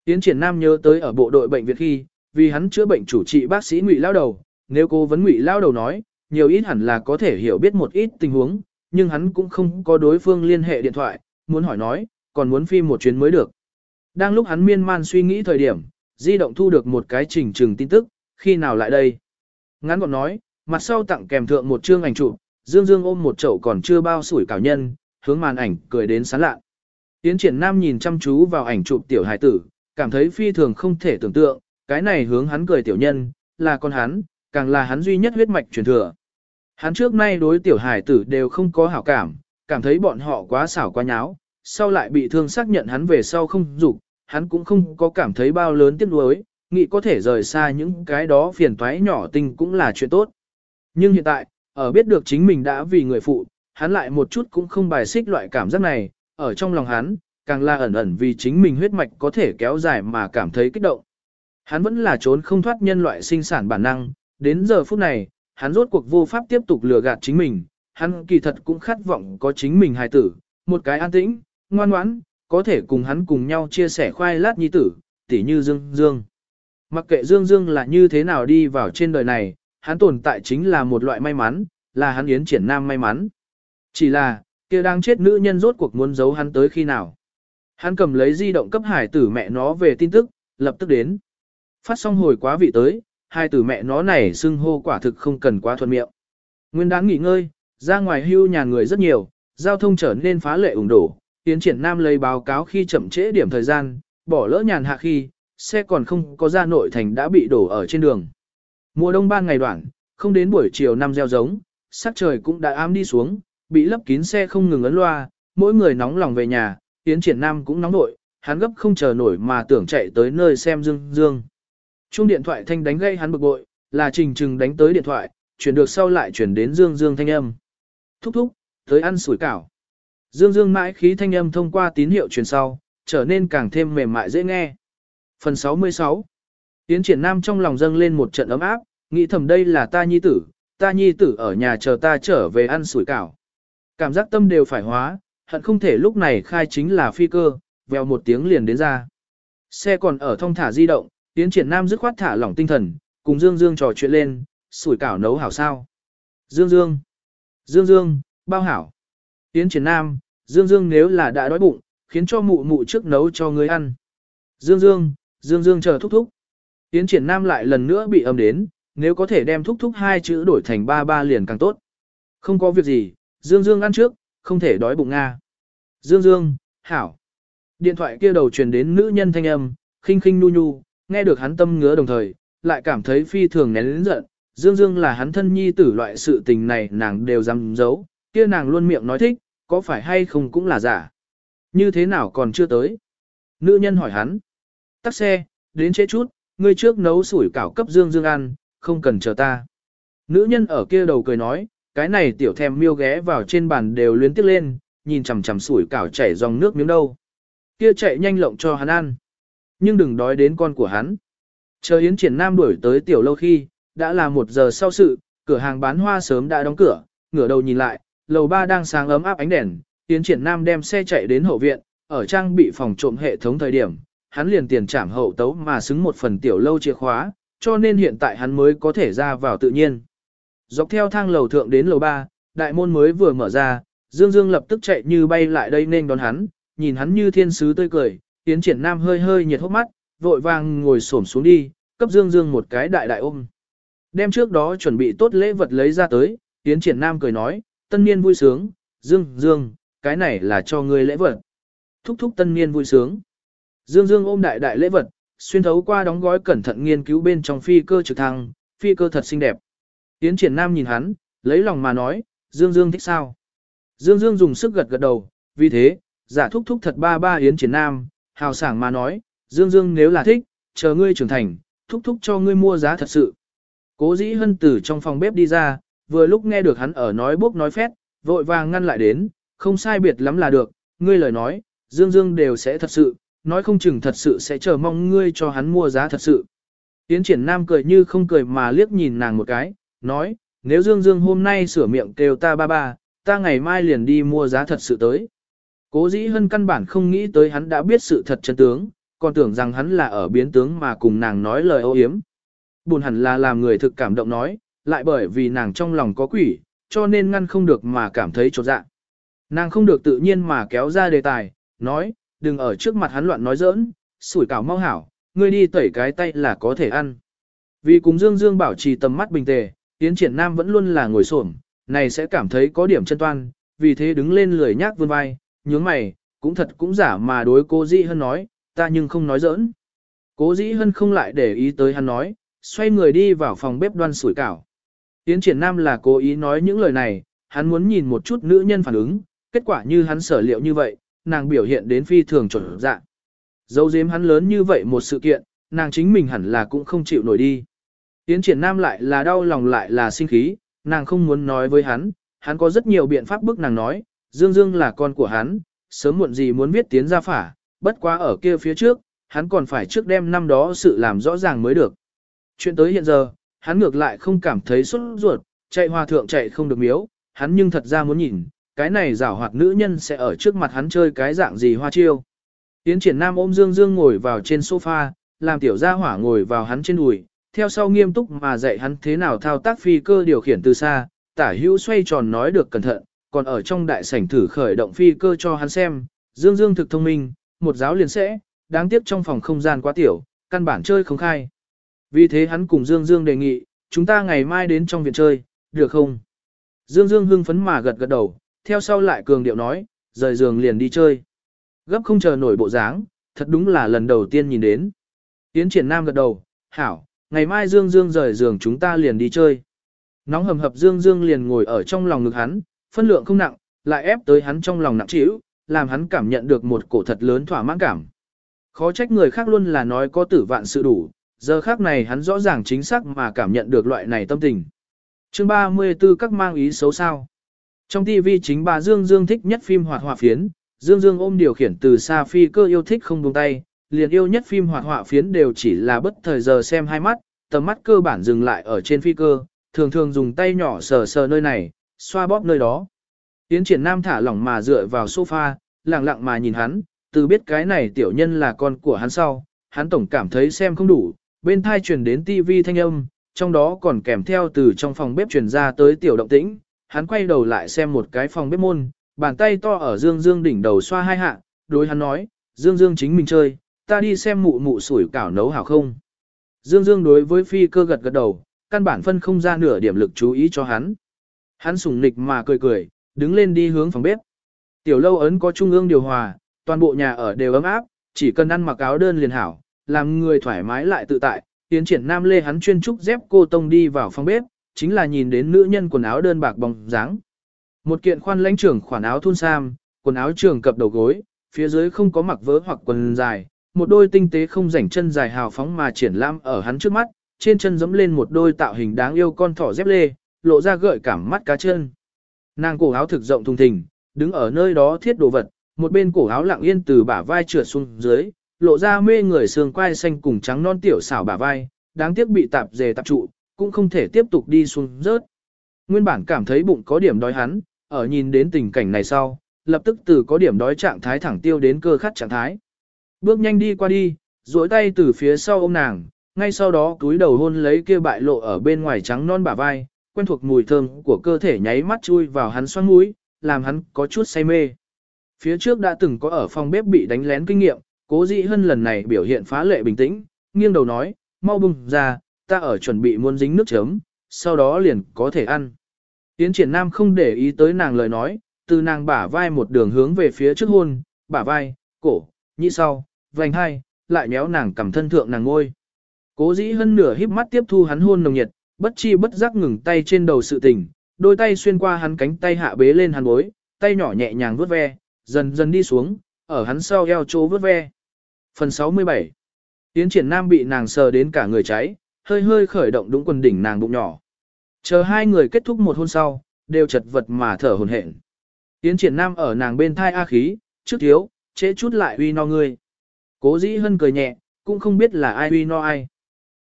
Yến triển nam nhớ tới ở bộ đội bệnh viện khi, vì hắn chữa bệnh chủ trị bác sĩ ngụy lao đầu, nếu cô vấn ngụy lao đầu nói, nhiều ít hẳn là có thể hiểu biết một ít tình huống, nhưng hắn cũng không có đối phương liên hệ điện thoại, muốn hỏi nói, còn muốn phi một chuyến mới được. Đang lúc hắn miên man suy nghĩ thời điểm, di động thu được một cái trình trừng tin tức, khi nào lại đây. Ngắn gọn nói, mặt sau tặng kèm thượng một chương ảnh chụp, Dương Dương ôm một chậu còn chưa bao sủi cảo nhân, hướng màn ảnh cười đến sán lạ. Tiến triển nam nhìn chăm chú vào ảnh chụp tiểu hài tử, cảm thấy phi thường không thể tưởng tượng, cái này hướng hắn cười tiểu nhân, là con hắn, càng là hắn duy nhất huyết mạch truyền thừa. Hắn trước nay đối tiểu hài tử đều không có hảo cảm, cảm thấy bọn họ quá xảo quá nháo, sau lại bị thương xác nhận hắn về sau không dục, hắn cũng không có cảm thấy bao lớn tiếc nuối, nghĩ có thể rời xa những cái đó phiền toái nhỏ tình cũng là chuyện tốt. Nhưng hiện tại, ở biết được chính mình đã vì người phụ, hắn lại một chút cũng không bài xích loại cảm giác này, ở trong lòng hắn, càng là ẩn ẩn vì chính mình huyết mạch có thể kéo dài mà cảm thấy kích động. Hắn vẫn là trốn không thoát nhân loại sinh sản bản năng, đến giờ phút này, hắn rốt cuộc vô pháp tiếp tục lừa gạt chính mình, hắn kỳ thật cũng khát vọng có chính mình hài tử, một cái an tĩnh, ngoan ngoãn, có thể cùng hắn cùng nhau chia sẻ khoai lát nhi tử, tỉ như Dương Dương. Mặc kệ Dương Dương là như thế nào đi vào trên đời này, hắn tồn tại chính là một loại may mắn, là hắn yến triển nam may mắn. Chỉ là, kia đang chết nữ nhân rốt cuộc muốn giấu hắn tới khi nào. Hắn cầm lấy di động cấp hải tử mẹ nó về tin tức, lập tức đến. Phát xong hồi quá vị tới, hai tử mẹ nó này xưng hô quả thực không cần quá thuận miệng. Nguyên đáng nghỉ ngơi, ra ngoài hưu nhà người rất nhiều, giao thông trở nên phá lệ ủng đổ. Tiến triển nam lấy báo cáo khi chậm trễ điểm thời gian, bỏ lỡ nhàn hạ khi, xe còn không có ra nội thành đã bị đổ ở trên đường. Mùa đông ban ngày đoạn, không đến buổi chiều năm gieo giống, sắc trời cũng đã ám đi xuống, bị lấp kín xe không ngừng ấn loa, mỗi người nóng lòng về nhà, Tiến triển nam cũng nóng nội, hắn gấp không chờ nổi mà tưởng chạy tới nơi xem Dương Dương. Chuông điện thoại thanh đánh gây hắn bực bội, là trình trừng đánh tới điện thoại, chuyển được sau lại chuyển đến Dương Dương thanh âm. Thúc thúc, tới ăn sủi cảo. Dương Dương mãi khí thanh âm thông qua tín hiệu truyền sau, trở nên càng thêm mềm mại dễ nghe. Phần 66 Tiến triển nam trong lòng dâng lên một trận ấm áp, nghĩ thầm đây là ta nhi tử, ta nhi tử ở nhà chờ ta trở về ăn sủi cảo. Cảm giác tâm đều phải hóa, hận không thể lúc này khai chính là phi cơ, vèo một tiếng liền đến ra. Xe còn ở thông thả di động, tiến triển nam dứt khoát thả lỏng tinh thần, cùng Dương Dương trò chuyện lên, sủi cảo nấu hảo sao. Dương Dương, Dương Dương, bao hảo. Tiến triển nam, Dương Dương nếu là đã đói bụng, khiến cho mụ mụ trước nấu cho ngươi ăn. Dương Dương, Dương Dương chờ thúc thúc. Tiến triển nam lại lần nữa bị âm đến, nếu có thể đem thúc thúc hai chữ đổi thành ba ba liền càng tốt. Không có việc gì, Dương Dương ăn trước, không thể đói bụng Nga. Dương Dương, hảo. Điện thoại kia đầu truyền đến nữ nhân thanh âm, khinh khinh nu nhu, nghe được hắn tâm ngứa đồng thời, lại cảm thấy phi thường nén lĩnh giận. Dương Dương là hắn thân nhi tử loại sự tình này nàng đều dám giấu, kia nàng luôn miệng nói thích, có phải hay không cũng là giả. Như thế nào còn chưa tới? Nữ nhân hỏi hắn. Tắt xe, đến chế chút, ngươi trước nấu sủi cảo cấp Dương Dương ăn, không cần chờ ta. Nữ nhân ở kia đầu cười nói, cái này tiểu thèm miêu ghé vào trên bàn đều luyến tiếc lên, nhìn chằm chằm sủi cảo chảy dòng nước miếng đâu. Kia chạy nhanh lộng cho hắn ăn. Nhưng đừng đói đến con của hắn. Chờ Yến Triển Nam đuổi tới tiểu lâu khi, đã là một giờ sau sự, cửa hàng bán hoa sớm đã đóng cửa, ngửa đầu nhìn lại, lầu ba đang sáng ấm áp ánh đèn, Yến Triển Nam đem xe chạy đến hậu viện, ở trang bị phòng trộm hệ thống thời điểm, hắn liền tiền trảm hậu tấu mà xứng một phần tiểu lâu chìa khóa, cho nên hiện tại hắn mới có thể ra vào tự nhiên. Dọc theo thang lầu thượng đến lầu ba, đại môn mới vừa mở ra, Dương Dương lập tức chạy như bay lại đây nên đón hắn, nhìn hắn như thiên sứ tươi cười, Yến Triển Nam hơi hơi nhiệt hốc mắt, vội vàng ngồi xổm xuống đi, cấp Dương Dương một cái đại đại ôm. Đem trước đó chuẩn bị tốt lễ vật lấy ra tới, Yến Triển Nam cười nói, tân niên vui sướng, Dương, Dương, cái này là cho ngươi lễ vật. Thúc thúc tân niên vui sướng. Dương Dương ôm đại đại lễ vật, xuyên thấu qua đóng gói cẩn thận nghiên cứu bên trong phi cơ trực thăng, phi cơ thật xinh đẹp. Yến Triển Nam nhìn hắn, lấy lòng mà nói, Dương Dương thích sao? Dương Dương dùng sức gật gật đầu, vì thế, giả thúc thúc thật ba ba Yến Triển Nam, hào sảng mà nói, Dương Dương nếu là thích, chờ ngươi trưởng thành, thúc thúc cho ngươi mua giá thật sự. Cố dĩ hân Tử trong phòng bếp đi ra, vừa lúc nghe được hắn ở nói bốc nói phét, vội vàng ngăn lại đến, không sai biệt lắm là được, ngươi lời nói, Dương Dương đều sẽ thật sự, nói không chừng thật sự sẽ chờ mong ngươi cho hắn mua giá thật sự. Tiến triển nam cười như không cười mà liếc nhìn nàng một cái, nói, nếu Dương Dương hôm nay sửa miệng kêu ta ba ba, ta ngày mai liền đi mua giá thật sự tới. Cố dĩ hân căn bản không nghĩ tới hắn đã biết sự thật chân tướng, còn tưởng rằng hắn là ở biến tướng mà cùng nàng nói lời ô hiếm. Buồn hẳn là làm người thực cảm động nói, lại bởi vì nàng trong lòng có quỷ, cho nên ngăn không được mà cảm thấy trột dạ. Nàng không được tự nhiên mà kéo ra đề tài, nói, đừng ở trước mặt hắn loạn nói giỡn, sủi cảo mau hảo, ngươi đi tẩy cái tay là có thể ăn. Vì cùng Dương Dương bảo trì tầm mắt bình tề, Tiến triển nam vẫn luôn là ngồi xổm, này sẽ cảm thấy có điểm chân toan, vì thế đứng lên lười nhác vươn vai, nhướng mày, cũng thật cũng giả mà đối cô Dĩ Hân nói, ta nhưng không nói giỡn. Cố Dĩ Hân không lại để ý tới hắn nói, xoay người đi vào phòng bếp đoan sủi cảo. Tiến triển nam là cố ý nói những lời này, hắn muốn nhìn một chút nữ nhân phản ứng, kết quả như hắn sở liệu như vậy, nàng biểu hiện đến phi thường chuẩn dạng. Dấu dếm hắn lớn như vậy một sự kiện, nàng chính mình hẳn là cũng không chịu nổi đi. Tiến triển nam lại là đau lòng lại là sinh khí, nàng không muốn nói với hắn, hắn có rất nhiều biện pháp bức nàng nói, Dương Dương là con của hắn, sớm muộn gì muốn viết tiến ra phả, bất quá ở kia phía trước, hắn còn phải trước đem năm đó sự làm rõ ràng mới được. Chuyện tới hiện giờ, hắn ngược lại không cảm thấy xuất ruột, chạy hòa thượng chạy không được miếu, hắn nhưng thật ra muốn nhìn, cái này rảo hoạt nữ nhân sẽ ở trước mặt hắn chơi cái dạng gì hoa chiêu. Tiến triển nam ôm Dương Dương ngồi vào trên sofa, làm tiểu gia hỏa ngồi vào hắn trên đùi, theo sau nghiêm túc mà dạy hắn thế nào thao tác phi cơ điều khiển từ xa, tả hữu xoay tròn nói được cẩn thận, còn ở trong đại sảnh thử khởi động phi cơ cho hắn xem, Dương Dương thực thông minh, một giáo liền sẽ, đáng tiếc trong phòng không gian quá tiểu, căn bản chơi không khai. Vì thế hắn cùng Dương Dương đề nghị, chúng ta ngày mai đến trong viện chơi, được không? Dương Dương hưng phấn mà gật gật đầu, theo sau lại cường điệu nói, rời giường liền đi chơi. Gấp không chờ nổi bộ dáng, thật đúng là lần đầu tiên nhìn đến. Tiến triển nam gật đầu, hảo, ngày mai Dương Dương rời giường chúng ta liền đi chơi. Nóng hầm hập Dương Dương liền ngồi ở trong lòng ngực hắn, phân lượng không nặng, lại ép tới hắn trong lòng nặng trĩu, làm hắn cảm nhận được một cổ thật lớn thỏa mãn cảm. Khó trách người khác luôn là nói có tử vạn sự đủ, giờ khác này hắn rõ ràng chính xác mà cảm nhận được loại này tâm tình. Chương 34 các mang ý xấu sao. Trong TV chính bà Dương Dương thích nhất phim hoạt họa phiến, Dương Dương ôm điều khiển từ xa phi cơ yêu thích không buông tay, liền yêu nhất phim hoạt họa phiến đều chỉ là bất thời giờ xem hai mắt, tầm mắt cơ bản dừng lại ở trên phi cơ, thường thường dùng tay nhỏ sờ sờ nơi này, xoa bóp nơi đó. Tiến triển nam thả lỏng mà dựa vào sofa, lặng lặng mà nhìn hắn, từ biết cái này tiểu nhân là con của hắn sau, hắn tổng cảm thấy xem không đủ, bên thai truyền đến tivi thanh âm, trong đó còn kèm theo từ trong phòng bếp truyền ra tới tiểu động tĩnh, hắn quay đầu lại xem một cái phòng bếp môn, bàn tay to ở Dương Dương đỉnh đầu xoa hai hạ, đối hắn nói, Dương Dương chính mình chơi, ta đi xem mụ mụ sủi cảo nấu hảo không. Dương Dương đối với phi cơ gật gật đầu, căn bản phân không ra nửa điểm lực chú ý cho hắn. Hắn sùng nịch mà cười cười, đứng lên đi hướng phòng bếp. Tiểu lâu ấn có trung ương điều hòa, toàn bộ nhà ở đều ấm áp, chỉ cần ăn mặc áo đơn liền hảo, làm người thoải mái lại tự tại. Tiến triển nam lê hắn chuyên trúc dép cô tông đi vào phòng bếp, chính là nhìn đến nữ nhân quần áo đơn bạc bóng dáng. Một kiện khoan lãnh trưởng khoản áo thun sam, quần áo trường cập đầu gối, phía dưới không có mặc vớ hoặc quần dài, một đôi tinh tế không rảnh chân dài hào phóng mà triển lãm ở hắn trước mắt, trên chân giẫm lên một đôi tạo hình đáng yêu con thỏ dép lê, lộ ra gợi cảm mắt cá chân. Nàng cổ áo thực rộng thùng thình, đứng ở nơi đó thiết đồ vật, một bên cổ áo lặng yên từ bả vai trượt xuống dưới, lộ ra mê người xương quai xanh cùng trắng non tiểu xảo bả vai, đáng tiếc bị tạp dề tạp trụ, cũng không thể tiếp tục đi xuống rớt. Nguyên bản cảm thấy bụng có điểm đói hắn, ở nhìn đến tình cảnh này sau, lập tức từ có điểm đói trạng thái thẳng tiêu đến cơ khát trạng thái. Bước nhanh đi qua đi, duỗi tay từ phía sau ôm nàng, ngay sau đó túi đầu hôn lấy kia bại lộ ở bên ngoài trắng non bả vai, quen thuộc mùi thơm của cơ thể nháy mắt chui vào hắn xoắn mũi, làm hắn có chút say mê. Phía trước đã từng có ở phòng bếp bị đánh lén kinh nghiệm, cố dĩ Hân lần này biểu hiện phá lệ bình tĩnh, nghiêng đầu nói, mau bùng ra, ta ở chuẩn bị muốn dính nước chấm, sau đó liền có thể ăn. Tiến triển nam không để ý tới nàng lời nói, từ nàng bả vai một đường hướng về phía trước hôn, bả vai, cổ, nhị sau, vành hai, lại nhéo nàng cầm thân thượng nàng ngôi. Cố dĩ Hân nửa híp mắt tiếp thu hắn hôn nồng nhiệt, bất chi bất giác ngừng tay trên đầu sự tình, đôi tay xuyên qua hắn cánh tay hạ bế lên hắn bối, tay nhỏ nhẹ nhàng vuốt ve, dần dần đi xuống, ở hắn sau eo chỗ vuốt ve. Phần 67 Tiến triển nam bị nàng sờ đến cả người cháy, hơi hơi khởi động đúng quần đỉnh nàng bụng nhỏ. Chờ hai người kết thúc một hôn sau, đều chật vật mà thở hồn hển. Tiến triển nam ở nàng bên thai A khí, trước thiếu, chế chút lại uy no ngươi. Cố dĩ hân cười nhẹ, cũng không biết là ai uy no ai.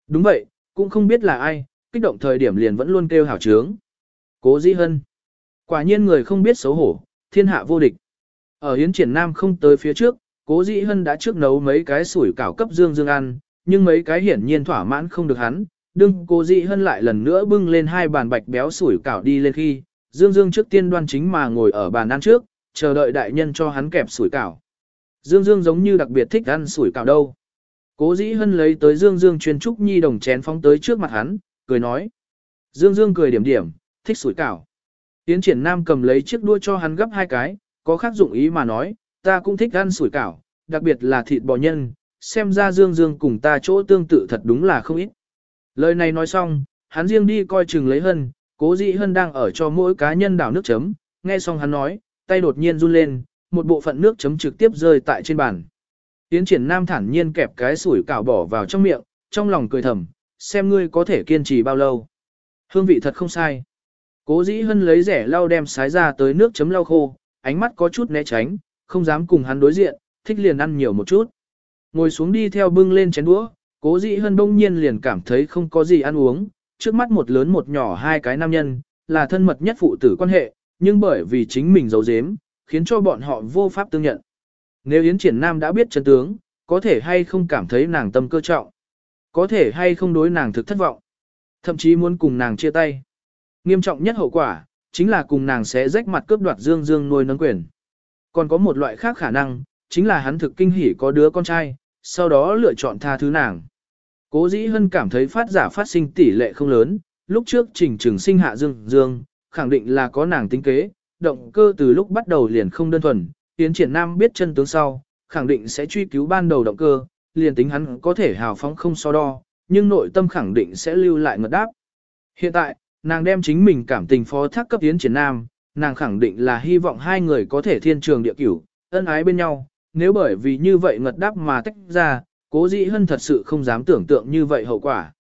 Đúng vậy, cũng không biết là ai, kích động thời điểm liền vẫn luôn kêu hảo trướng. Cố dĩ hân. Quả nhiên người không biết xấu hổ, thiên hạ vô địch. Ở hiến triển nam không tới phía trước, cố dĩ hân đã trước nấu mấy cái sủi cảo cấp dương dương ăn, nhưng mấy cái hiển nhiên thỏa mãn không được hắn. Đừng cố dĩ hân lại lần nữa bưng lên hai bàn bạch béo sủi cảo đi lên khi, dương dương trước tiên đoan chính mà ngồi ở bàn ăn trước, chờ đợi đại nhân cho hắn kẹp sủi cảo. Dương Dương giống như đặc biệt thích ăn sủi cảo đâu. Cố dĩ hân lấy tới Dương Dương chuyên trúc nhi đồng chén phóng tới trước mặt hắn, cười nói. Dương Dương cười điểm điểm, thích sủi cảo. Tiến triển nam cầm lấy chiếc đua cho hắn gấp hai cái, có khác dụng ý mà nói, ta cũng thích ăn sủi cảo, đặc biệt là thịt bò nhân, xem ra Dương Dương cùng ta chỗ tương tự thật đúng là không ít. Lời này nói xong, hắn riêng đi coi chừng lấy hân, cố dĩ hân đang ở cho mỗi cá nhân đảo nước chấm, nghe xong hắn nói, tay đột nhiên run lên, một bộ phận nước chấm trực tiếp rơi tại trên bàn. Tiến triển nam thản nhiên kẹp cái sủi cảo bỏ vào trong miệng, trong lòng cười thầm, xem ngươi có thể kiên trì bao lâu. Hương vị thật không sai. Cố dĩ hân lấy rẻ lau đem sái ra tới nước chấm lau khô, ánh mắt có chút né tránh, không dám cùng hắn đối diện, thích liền ăn nhiều một chút. Ngồi xuống đi theo bưng lên chén đũa, cố dĩ hân đông nhiên liền cảm thấy không có gì ăn uống, trước mắt một lớn một nhỏ hai cái nam nhân, là thân mật nhất phụ tử quan hệ, nhưng bởi vì chính mình giấu giếm, khiến cho bọn họ vô pháp tương nhận. Nếu Yến Triển Nam đã biết chân tướng, có thể hay không cảm thấy nàng tâm cơ trọng, có thể hay không đối nàng thực thất vọng, thậm chí muốn cùng nàng chia tay. Nghiêm trọng nhất hậu quả, chính là cùng nàng sẽ rách mặt cướp đoạt Dương Dương nuôi nấng quyền. Còn có một loại khác khả năng, chính là hắn thực kinh hỉ có đứa con trai, sau đó lựa chọn tha thứ nàng. Cố dĩ hân cảm thấy phát giả phát sinh tỷ lệ không lớn, lúc trước trình trường sinh hạ Dương Dương, khẳng định là có nàng tính kế, động cơ từ lúc bắt đầu liền không đơn thuần, Tiến triển nam biết chân tướng sau, khẳng định sẽ truy cứu ban đầu động cơ, liền tính hắn có thể hào phóng không so đo, nhưng nội tâm khẳng định sẽ lưu lại ngật đáp. Hiện tại, nàng đem chính mình cảm tình phó thác cấp Tiến triển nam, nàng khẳng định là hy vọng hai người có thể thiên trường địa cửu, ân ái bên nhau, nếu bởi vì như vậy ngật đáp mà tách ra, cố dĩ hân thật sự không dám tưởng tượng như vậy hậu quả.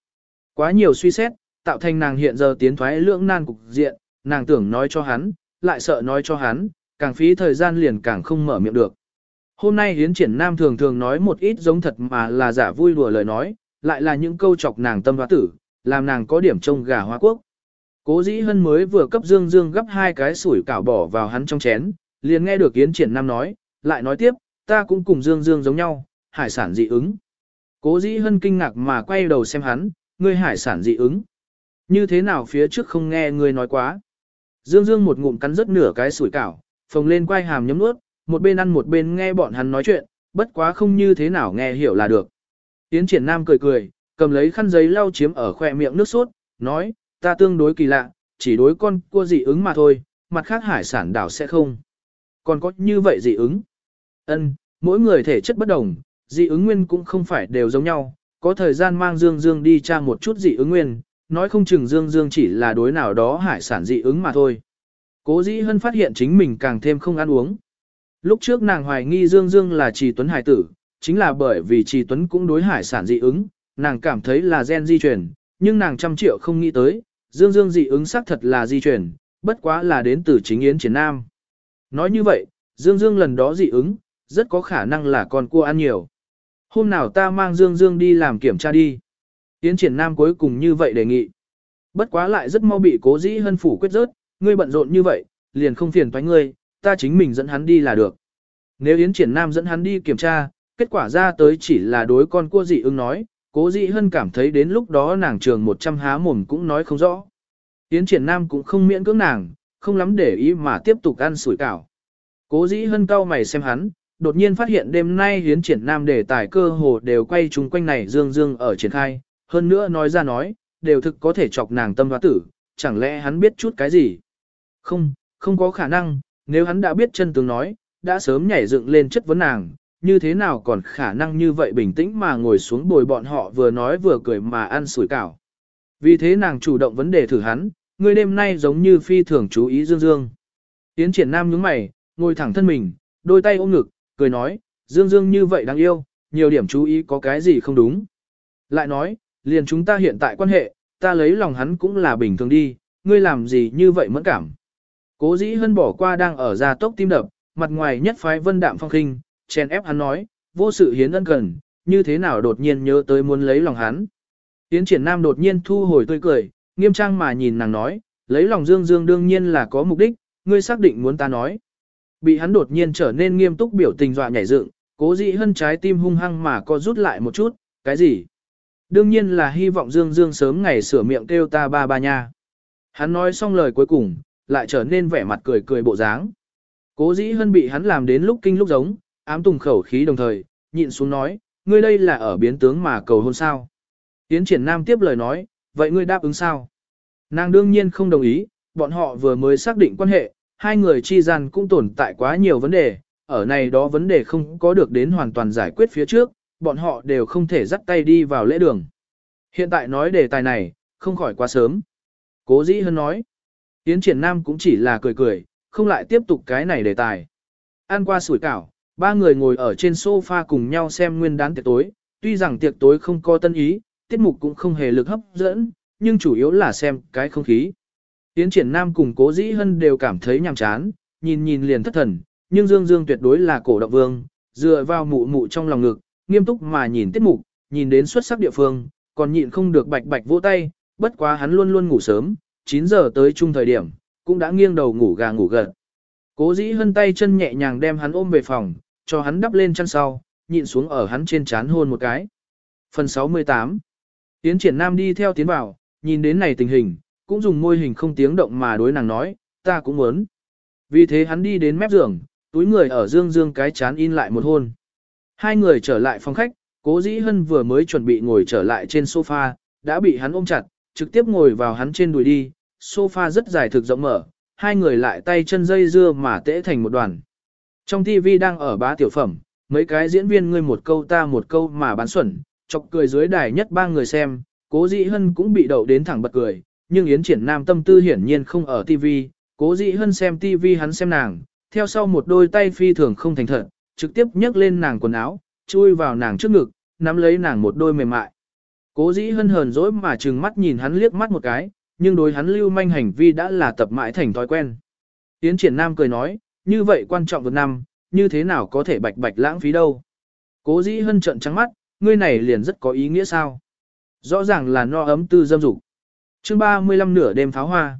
Quá nhiều suy xét, tạo thành nàng hiện giờ tiến thoái lưỡng nan cục diện, nàng tưởng nói cho hắn, lại sợ nói cho hắn, càng phí thời gian liền càng không mở miệng được. Hôm nay hiến triển nam thường thường nói một ít giống thật mà là giả vui đùa lời nói, lại là những câu chọc nàng tâm hoa tử, làm nàng có điểm trông gà hoa quốc. Cố dĩ hân mới vừa cấp dương dương gấp hai cái sủi cảo bỏ vào hắn trong chén, liền nghe được Yến triển nam nói, lại nói tiếp, ta cũng cùng dương dương giống nhau, hải sản dị ứng. Cố dĩ hân kinh ngạc mà quay đầu xem hắn, ngươi hải sản dị ứng. Như thế nào phía trước không nghe ngươi nói quá. Dương Dương một ngụm cắn rất nửa cái sủi cảo, phồng lên quay hàm nhấm nuốt, một bên ăn một bên nghe bọn hắn nói chuyện, bất quá không như thế nào nghe hiểu là được. Yến triển nam cười cười, cầm lấy khăn giấy lau chiếm ở khoe miệng nước sốt, nói, ta tương đối kỳ lạ, chỉ đối con cua dị ứng mà thôi, mặt khác hải sản đảo sẽ không. Còn có như vậy dị ứng? Ân, mỗi người thể chất bất đồng, dị ứng nguyên cũng không phải đều giống nhau, có thời gian mang Dương Dương đi tra một chút dị ứng nguyên, nói không chừng Dương Dương chỉ là đối nào đó hải sản dị ứng mà thôi. Cố dĩ hân phát hiện chính mình càng thêm không ăn uống. Lúc trước nàng hoài nghi Dương Dương là trì tuấn hải tử, chính là bởi vì trì tuấn cũng đối hải sản dị ứng, nàng cảm thấy là gen di truyền, nhưng nàng trăm triệu không nghĩ tới, Dương Dương dị ứng xác thật là di chuyển, bất quá là đến từ chính yến triển nam. Nói như vậy, Dương Dương lần đó dị ứng, rất có khả năng là con cua ăn nhiều. Hôm nào ta mang Dương Dương đi làm kiểm tra đi. Yến triển nam cuối cùng như vậy đề nghị. Bất quá lại rất mau bị cố dĩ hân phủ quyết rớt, ngươi bận rộn như vậy, liền không phiền toái ngươi, ta chính mình dẫn hắn đi là được. Nếu Yến triển nam dẫn hắn đi kiểm tra, kết quả ra tới chỉ là đối con cua dị ứng nói, cố dĩ hân cảm thấy đến lúc đó nàng trường 100 há mồm cũng nói không rõ. Yến triển nam cũng không miễn cưỡng nàng, không lắm để ý mà tiếp tục ăn sủi cảo. Cố dĩ hân cau mày xem hắn, đột nhiên phát hiện đêm nay hiến triển nam đề tài cơ hồ đều quay chung quanh này dương dương ở triển khai, hơn nữa nói ra nói, đều thực có thể chọc nàng tâm hóa tử, chẳng lẽ hắn biết chút cái gì? Không, không có khả năng, nếu hắn đã biết chân tướng nói, đã sớm nhảy dựng lên chất vấn nàng, như thế nào còn khả năng như vậy bình tĩnh mà ngồi xuống bồi bọn họ vừa nói vừa cười mà ăn sủi cảo. Vì thế nàng chủ động vấn đề thử hắn, người đêm nay giống như phi thường chú ý Dương Dương. Tiến triển nam nhướng mày, ngồi thẳng thân mình, đôi tay ôm ngực, cười nói, Dương Dương như vậy đáng yêu, nhiều điểm chú ý có cái gì không đúng. Lại nói, liền chúng ta hiện tại quan hệ, ta lấy lòng hắn cũng là bình thường đi, ngươi làm gì như vậy mẫn cảm. Cố dĩ hân bỏ qua đang ở ra tốc tim đập, mặt ngoài nhất phái vân đạm phong khinh, Chen ép hắn nói, vô sự hiến ân cần, như thế nào đột nhiên nhớ tới muốn lấy lòng hắn. Tiến triển nam đột nhiên thu hồi tươi cười, nghiêm trang mà nhìn nàng nói, lấy lòng dương dương đương nhiên là có mục đích, ngươi xác định muốn ta nói. Bị hắn đột nhiên trở nên nghiêm túc biểu tình dọa nhảy dựng, cố dĩ hân trái tim hung hăng mà co rút lại một chút, cái gì? Đương nhiên là hy vọng Dương Dương sớm ngày sửa miệng kêu ta ba ba nha. Hắn nói xong lời cuối cùng, lại trở nên vẻ mặt cười cười bộ dáng. Cố dĩ hân bị hắn làm đến lúc kinh lúc giống, ám tùng khẩu khí đồng thời, nhịn xuống nói, ngươi đây là ở biến tướng mà cầu hôn sao. Tiến triển nam tiếp lời nói, vậy ngươi đáp ứng sao? Nàng đương nhiên không đồng ý, bọn họ vừa mới xác định quan hệ, hai người chi gian cũng tồn tại quá nhiều vấn đề, ở này đó vấn đề không có được đến hoàn toàn giải quyết phía trước, bọn họ đều không thể dắt tay đi vào lễ đường. Hiện tại nói đề tài này, không khỏi quá sớm. Cố dĩ hơn nói, Tiến triển nam cũng chỉ là cười cười, không lại tiếp tục cái này đề tài. Ăn qua sủi cảo, ba người ngồi ở trên sofa cùng nhau xem nguyên đán tiệc tối, tuy rằng tiệc tối không có tân ý, tiết mục cũng không hề lực hấp dẫn, nhưng chủ yếu là xem cái không khí. Tiến triển nam cùng cố dĩ hân đều cảm thấy nhàm chán, nhìn nhìn liền thất thần, nhưng Dương Dương tuyệt đối là cổ động vương, dựa vào mụ mụ trong lòng ngực, nghiêm túc mà nhìn tiết mục, nhìn đến xuất sắc địa phương, còn nhịn không được bạch bạch vỗ tay, bất quá hắn luôn luôn ngủ sớm, 9 giờ tới chung thời điểm, cũng đã nghiêng đầu ngủ gà ngủ gật. Cố dĩ hân tay chân nhẹ nhàng đem hắn ôm về phòng, cho hắn đắp lên chân sau, nhịn xuống ở hắn trên chán hôn một cái. Phần 68 Tiến triển nam đi theo tiến vào, nhìn đến này tình hình, cũng dùng môi hình không tiếng động mà đối nàng nói, ta cũng muốn. Vì thế hắn đi đến mép giường, túi người ở Dương Dương cái chán in lại một hôn. Hai người trở lại phòng khách, cố dĩ hân vừa mới chuẩn bị ngồi trở lại trên sofa, đã bị hắn ôm chặt, trực tiếp ngồi vào hắn trên đùi đi, sofa rất dài thực rộng mở, hai người lại tay chân dây dưa mà tễ thành một đoàn. Trong TV đang ở bá tiểu phẩm, mấy cái diễn viên ngươi một câu ta một câu mà bán xuẩn, chọc cười dưới đài nhất ba người xem, cố dĩ hân cũng bị đậu đến thẳng bật cười, nhưng Yến triển nam tâm tư hiển nhiên không ở TV, cố dĩ hân xem TV hắn xem nàng, theo sau một đôi tay phi thường không thành thật, trực tiếp nhấc lên nàng quần áo, chui vào nàng trước ngực, nắm lấy nàng một đôi mềm mại. Cố dĩ hân hờn dỗi mà trừng mắt nhìn hắn liếc mắt một cái, nhưng đối hắn lưu manh hành vi đã là tập mãi thành thói quen. Yến triển nam cười nói, như vậy quan trọng vượt năm, như thế nào có thể bạch bạch lãng phí đâu. Cố dĩ hân trận trắng mắt, ngươi này liền rất có ý nghĩa sao. Rõ ràng là no ấm tư dâm dục. chương 35 nửa đêm pháo hoa.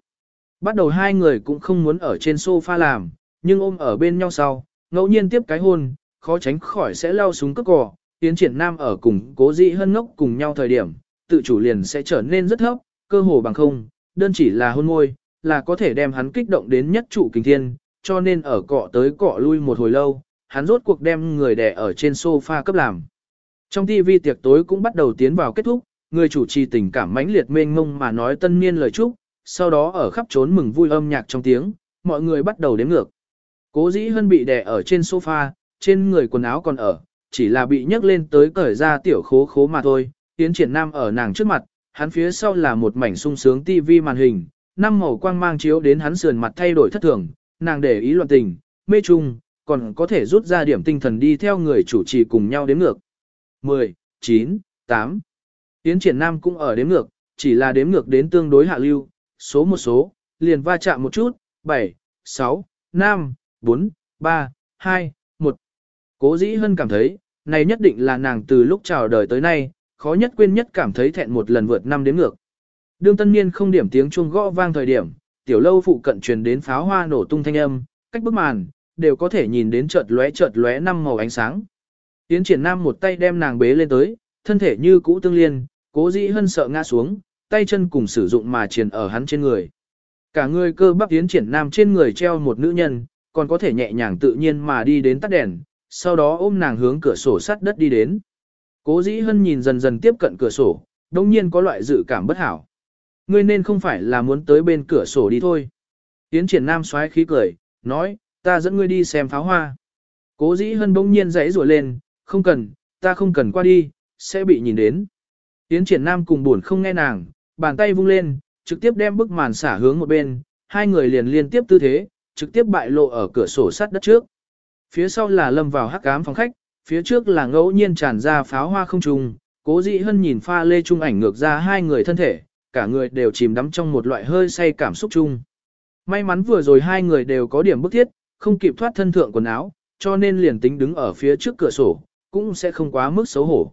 Bắt đầu hai người cũng không muốn ở trên sofa làm, nhưng ôm ở bên nhau sau, ngẫu nhiên tiếp cái hôn, khó tránh khỏi sẽ lao súng cất cỏ. Tiến triển nam ở cùng cố dĩ hân ngốc cùng nhau thời điểm, tự chủ liền sẽ trở nên rất thấp, cơ hồ bằng không, đơn chỉ là hôn môi, là có thể đem hắn kích động đến nhất trụ kinh thiên, cho nên ở cọ tới cọ lui một hồi lâu, hắn rốt cuộc đem người đẻ ở trên sofa cấp làm. Trong TV tiệc tối cũng bắt đầu tiến vào kết thúc, người chủ trì tình cảm mãnh liệt mênh mông mà nói tân niên lời chúc, sau đó ở khắp trốn mừng vui âm nhạc trong tiếng, mọi người bắt đầu đếm ngược. Cố dĩ hơn bị đè ở trên sofa, trên người quần áo còn ở, chỉ là bị nhấc lên tới cởi ra tiểu khố khố mà thôi, tiến triển nam ở nàng trước mặt, hắn phía sau là một mảnh sung sướng tivi màn hình, năm màu quang mang chiếu đến hắn sườn mặt thay đổi thất thường, nàng để ý loạn tình, mê trung, còn có thể rút ra điểm tinh thần đi theo người chủ trì cùng nhau đếm ngược. 10, 9, 8. Tiến triển nam cũng ở đếm ngược, chỉ là đếm ngược đến tương đối hạ lưu, số một số, liền va chạm một chút, 7, 6, 5, 4, 3, 2, 1. Cố dĩ hân cảm thấy, này nhất định là nàng từ lúc chào đời tới nay, khó nhất quên nhất cảm thấy thẹn một lần vượt năm đến ngược. Đương tân niên không điểm tiếng chuông gõ vang thời điểm, tiểu lâu phụ cận truyền đến pháo hoa nổ tung thanh âm, cách bức màn, đều có thể nhìn đến chợt lóe chợt lóe năm màu ánh sáng. Tiến triển nam một tay đem nàng bế lên tới, thân thể như cũ tương liên, cố dĩ hân sợ ngã xuống, tay chân cùng sử dụng mà triển ở hắn trên người. Cả người cơ bắp tiến triển nam trên người treo một nữ nhân, còn có thể nhẹ nhàng tự nhiên mà đi đến tắt đèn, sau đó ôm nàng hướng cửa sổ sắt đất đi đến. Cố dĩ hân nhìn dần dần tiếp cận cửa sổ, đồng nhiên có loại dự cảm bất hảo. Ngươi nên không phải là muốn tới bên cửa sổ đi thôi. Tiến triển nam xoáy khí cười, nói, ta dẫn ngươi đi xem pháo hoa. Cố dĩ hân bỗng nhiên dãy rủa lên, không cần, ta không cần qua đi, sẽ bị nhìn đến. Tiến triển nam cùng buồn không nghe nàng, bàn tay vung lên, trực tiếp đem bức màn xả hướng một bên, hai người liền liên tiếp tư thế, trực tiếp bại lộ ở cửa sổ sắt đất trước. Phía sau là lâm vào hắc ám phòng khách, phía trước là ngẫu nhiên tràn ra pháo hoa không trùng, cố Dị hân nhìn pha lê trung ảnh ngược ra hai người thân thể, cả người đều chìm đắm trong một loại hơi say cảm xúc chung. May mắn vừa rồi hai người đều có điểm bức thiết, không kịp thoát thân thượng quần áo, cho nên liền tính đứng ở phía trước cửa sổ, cũng sẽ không quá mức xấu hổ.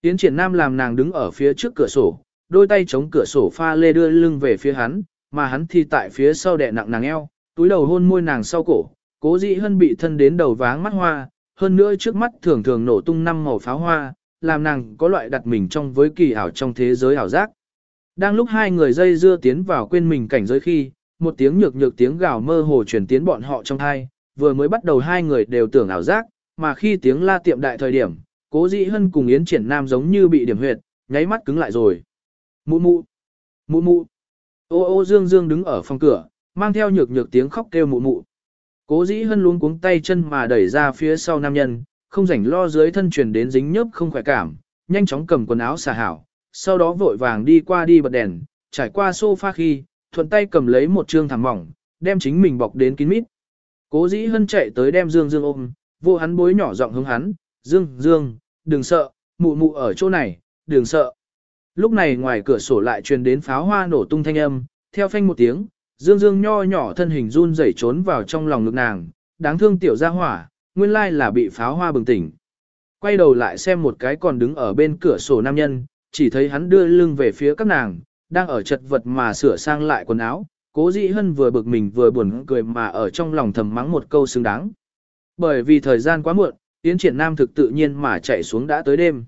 Tiến triển nam làm nàng đứng ở phía trước cửa sổ, đôi tay chống cửa sổ pha lê đưa lưng về phía hắn, mà hắn thì tại phía sau đè nặng nàng eo, túi đầu hôn môi nàng sau cổ, cố Dị hân bị thân đến đầu váng mắt hoa, hơn nữa trước mắt thường thường nổ tung năm màu pháo hoa, làm nàng có loại đặt mình trong với kỳ ảo trong thế giới ảo giác. Đang lúc hai người dây dưa tiến vào quên mình cảnh giới khi, một tiếng nhược nhược tiếng gào mơ hồ truyền tiến bọn họ trong hai, vừa mới bắt đầu hai người đều tưởng ảo giác, mà khi tiếng la tiệm đại thời điểm, cố dĩ hân cùng Yến triển nam giống như bị điểm huyệt, nháy mắt cứng lại rồi. Mụ mụ, mụ mụ, ô ô dương dương đứng ở phòng cửa, mang theo nhược nhược tiếng khóc kêu mụ mụ. Cố dĩ hân luống cuống tay chân mà đẩy ra phía sau nam nhân, không rảnh lo dưới thân truyền đến dính nhớp không khỏe cảm, nhanh chóng cầm quần áo xả hảo, sau đó vội vàng đi qua đi bật đèn, trải qua sofa khi, thuận tay cầm lấy một trương thảm mỏng, đem chính mình bọc đến kín mít. Cố dĩ hân chạy tới đem Dương Dương ôm, vô hắn bối nhỏ giọng hướng hắn, Dương, Dương, đừng sợ, mụ mụ ở chỗ này, đừng sợ. Lúc này ngoài cửa sổ lại truyền đến pháo hoa nổ tung thanh âm, theo phanh một tiếng, Dương Dương nho nhỏ thân hình run rẩy trốn vào trong lòng ngực nàng, đáng thương tiểu gia hỏa, nguyên lai là bị pháo hoa bừng tỉnh. Quay đầu lại xem một cái còn đứng ở bên cửa sổ nam nhân, chỉ thấy hắn đưa lưng về phía các nàng, đang ở chật vật mà sửa sang lại quần áo, cố dĩ hân vừa bực mình vừa buồn cười mà ở trong lòng thầm mắng một câu xứng đáng. Bởi vì thời gian quá muộn, tiến triển nam thực tự nhiên mà chạy xuống đã tới đêm.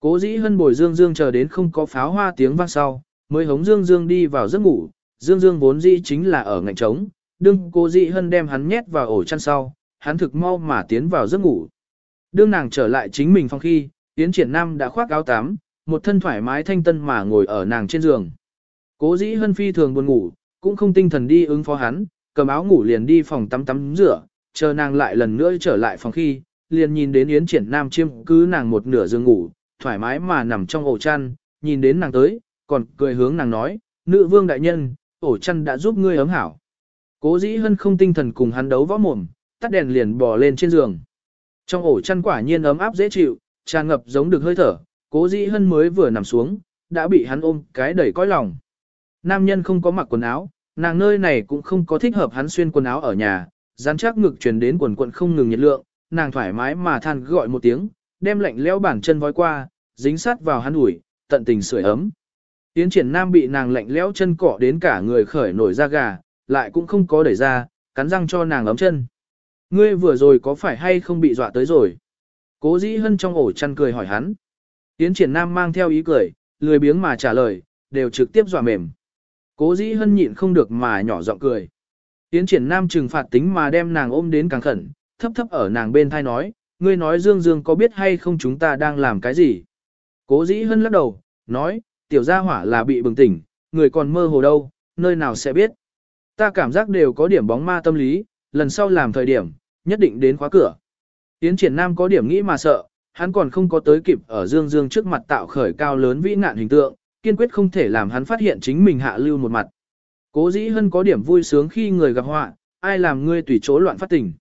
Cố dĩ hân bồi Dương Dương chờ đến không có pháo hoa tiếng vang sau, mới hống Dương Dương đi vào giấc ngủ, Dương Dương vốn dĩ chính là ở ngạnh trống, đương cố dị hân đem hắn nhét vào ổ chăn sau, hắn thực mau mà tiến vào giấc ngủ. Đương nàng trở lại chính mình phòng khi, Yến Triển Nam đã khoác áo tắm, một thân thoải mái thanh tân mà ngồi ở nàng trên giường. Cố dĩ hân phi thường buồn ngủ, cũng không tinh thần đi ứng phó hắn, cầm áo ngủ liền đi phòng tắm tắm rửa, chờ nàng lại lần nữa trở lại phòng khi, liền nhìn đến Yến Triển Nam chiêm cứ nàng một nửa giường ngủ, thoải mái mà nằm trong ổ chăn, nhìn đến nàng tới, còn cười hướng nàng nói, nữ vương đại nhân, ổ chăn đã giúp ngươi ấm hảo. Cố dĩ hân không tinh thần cùng hắn đấu võ mồm, tắt đèn liền bò lên trên giường. Trong ổ chăn quả nhiên ấm áp dễ chịu, tràn ngập giống được hơi thở, cố dĩ hân mới vừa nằm xuống, đã bị hắn ôm cái đẩy cõi lòng. Nam nhân không có mặc quần áo, nàng nơi này cũng không có thích hợp hắn xuyên quần áo ở nhà, rắn chắc ngực truyền đến quần quần không ngừng nhiệt lượng, nàng thoải mái mà than gọi một tiếng, đem lạnh lẽo bản chân vói qua, dính sát vào hắn ủi, tận tình sưởi ấm. Tiến triển nam bị nàng lạnh lẽo chân cọ đến cả người khởi nổi da gà, lại cũng không có đẩy ra, cắn răng cho nàng ấm chân. Ngươi vừa rồi có phải hay không bị dọa tới rồi? Cố dĩ hân trong ổ chăn cười hỏi hắn. Tiến triển nam mang theo ý cười, lười biếng mà trả lời, đều trực tiếp dọa mềm. Cố dĩ hân nhịn không được mà nhỏ giọng cười. Tiến triển nam trừng phạt tính mà đem nàng ôm đến càng khẩn, thấp thấp ở nàng bên thai nói, ngươi nói Dương Dương có biết hay không chúng ta đang làm cái gì? Cố dĩ hân lắc đầu, nói, tiểu gia hỏa là bị bừng tỉnh, người còn mơ hồ đâu, nơi nào sẽ biết. Ta cảm giác đều có điểm bóng ma tâm lý, lần sau làm thời điểm, nhất định đến khóa cửa. Tiến triển nam có điểm nghĩ mà sợ, hắn còn không có tới kịp ở Dương Dương trước mặt tạo khởi cao lớn vĩ nạn hình tượng, kiên quyết không thể làm hắn phát hiện chính mình hạ lưu một mặt. Cố dĩ hân có điểm vui sướng khi người gặp họa, ai làm ngươi tùy chỗ loạn phát tỉnh.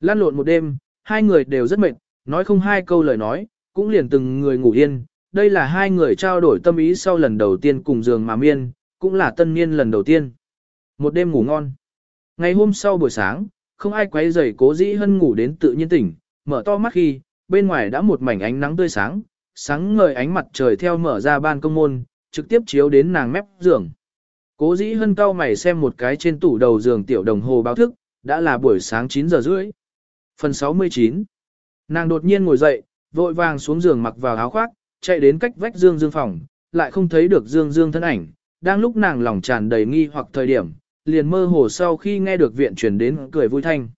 Lan lộn một đêm, hai người đều rất mệt, nói không hai câu lời nói, cũng liền từng người ngủ yên. Đây là hai người trao đổi tâm ý sau lần đầu tiên cùng giường mà miên, cũng là tân niên lần đầu tiên. Một đêm ngủ ngon. Ngày hôm sau buổi sáng, không ai quấy rầy cố dĩ hân ngủ đến tự nhiên tỉnh, mở to mắt khi, bên ngoài đã một mảnh ánh nắng tươi sáng, sáng ngời ánh mặt trời theo mở ra ban công môn, trực tiếp chiếu đến nàng mép giường. Cố dĩ hân cau mày xem một cái trên tủ đầu giường tiểu đồng hồ báo thức, đã là buổi sáng 9 giờ rưỡi. Phần 69 Nàng đột nhiên ngồi dậy, vội vàng xuống giường mặc vào áo khoác, chạy đến cách vách Dương Dương phòng, lại không thấy được Dương Dương thân ảnh. Đang lúc nàng lòng tràn đầy nghi hoặc thời điểm, liền mơ hồ sau khi nghe được viện truyền đến cười vui thanh.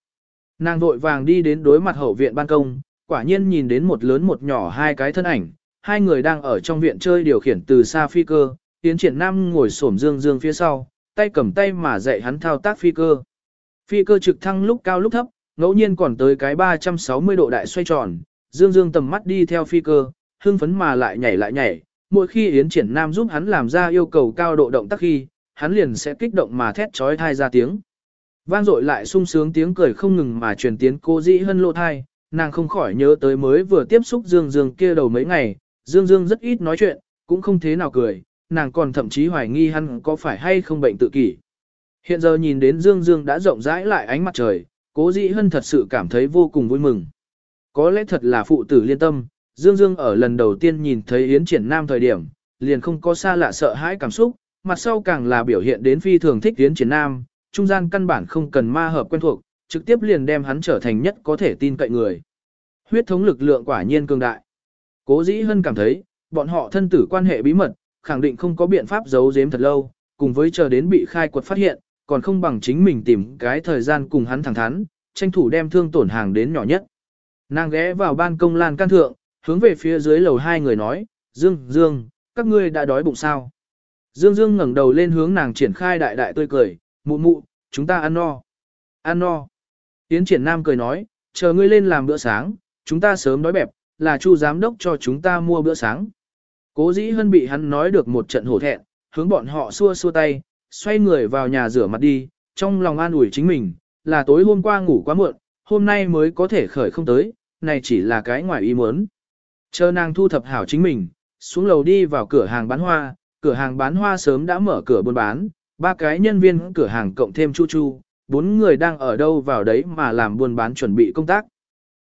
Nàng vội vàng đi đến đối mặt hậu viện ban công, quả nhiên nhìn đến một lớn một nhỏ hai cái thân ảnh, hai người đang ở trong viện chơi điều khiển từ xa phi cơ, Tiến triển nam ngồi xổm dương dương phía sau, tay cầm tay mà dạy hắn thao tác phi cơ. Phi cơ trực thăng lúc cao lúc thấp, ngẫu nhiên còn tới cái 360 độ đại xoay tròn, dương dương tầm mắt đi theo phi cơ, hưng phấn mà lại nhảy lại nhảy. Mỗi khi Yến Triển Nam giúp hắn làm ra yêu cầu cao độ động tác khi, hắn liền sẽ kích động mà thét trói thai ra tiếng. Vang dội lại sung sướng tiếng cười không ngừng mà truyền tiến cô dĩ hân lộ thai, nàng không khỏi nhớ tới mới vừa tiếp xúc Dương Dương kia đầu mấy ngày, Dương Dương rất ít nói chuyện, cũng không thế nào cười, nàng còn thậm chí hoài nghi hắn có phải hay không bệnh tự kỷ. Hiện giờ nhìn đến Dương Dương đã rộng rãi lại ánh mặt trời, cố dĩ hân thật sự cảm thấy vô cùng vui mừng. Có lẽ thật là phụ tử liên tâm, Dương Dương ở lần đầu tiên nhìn thấy Yến Triển Nam thời điểm, liền không có xa lạ sợ hãi cảm xúc, mặt sau càng là biểu hiện đến phi thường thích Yến Triển Nam, trung gian căn bản không cần ma hợp quen thuộc, trực tiếp liền đem hắn trở thành nhất có thể tin cậy người. Huyết thống lực lượng quả nhiên cường đại. Cố dĩ hân cảm thấy, bọn họ thân tử quan hệ bí mật, khẳng định không có biện pháp giấu giếm thật lâu, cùng với chờ đến bị khai quật phát hiện, còn không bằng chính mình tìm cái thời gian cùng hắn thẳng thắn, tranh thủ đem thương tổn hàng đến nhỏ nhất. Nàng ghé vào ban công lan can thượng, hướng về phía dưới lầu hai người nói, Dương, Dương, các ngươi đã đói bụng sao? Dương Dương ngẩng đầu lên hướng nàng triển khai đại đại tươi cười, mụ mụ, chúng ta ăn no. Ăn no. Tiến triển nam cười nói, chờ ngươi lên làm bữa sáng, chúng ta sớm đói bẹp, là chu giám đốc cho chúng ta mua bữa sáng. Cố dĩ hân bị hắn nói được một trận hổ thẹn, hướng bọn họ xua xua tay, xoay người vào nhà rửa mặt đi, trong lòng an ủi chính mình, là tối hôm qua ngủ quá muộn, hôm nay mới có thể khởi không tới, này chỉ là cái ngoài ý muốn. Chờ nàng thu thập hảo chính mình, xuống lầu đi vào cửa hàng bán hoa, cửa hàng bán hoa sớm đã mở cửa buôn bán, ba cái nhân viên cửa hàng cộng thêm chu chu, bốn người đang ở đâu vào đấy mà làm buôn bán chuẩn bị công tác.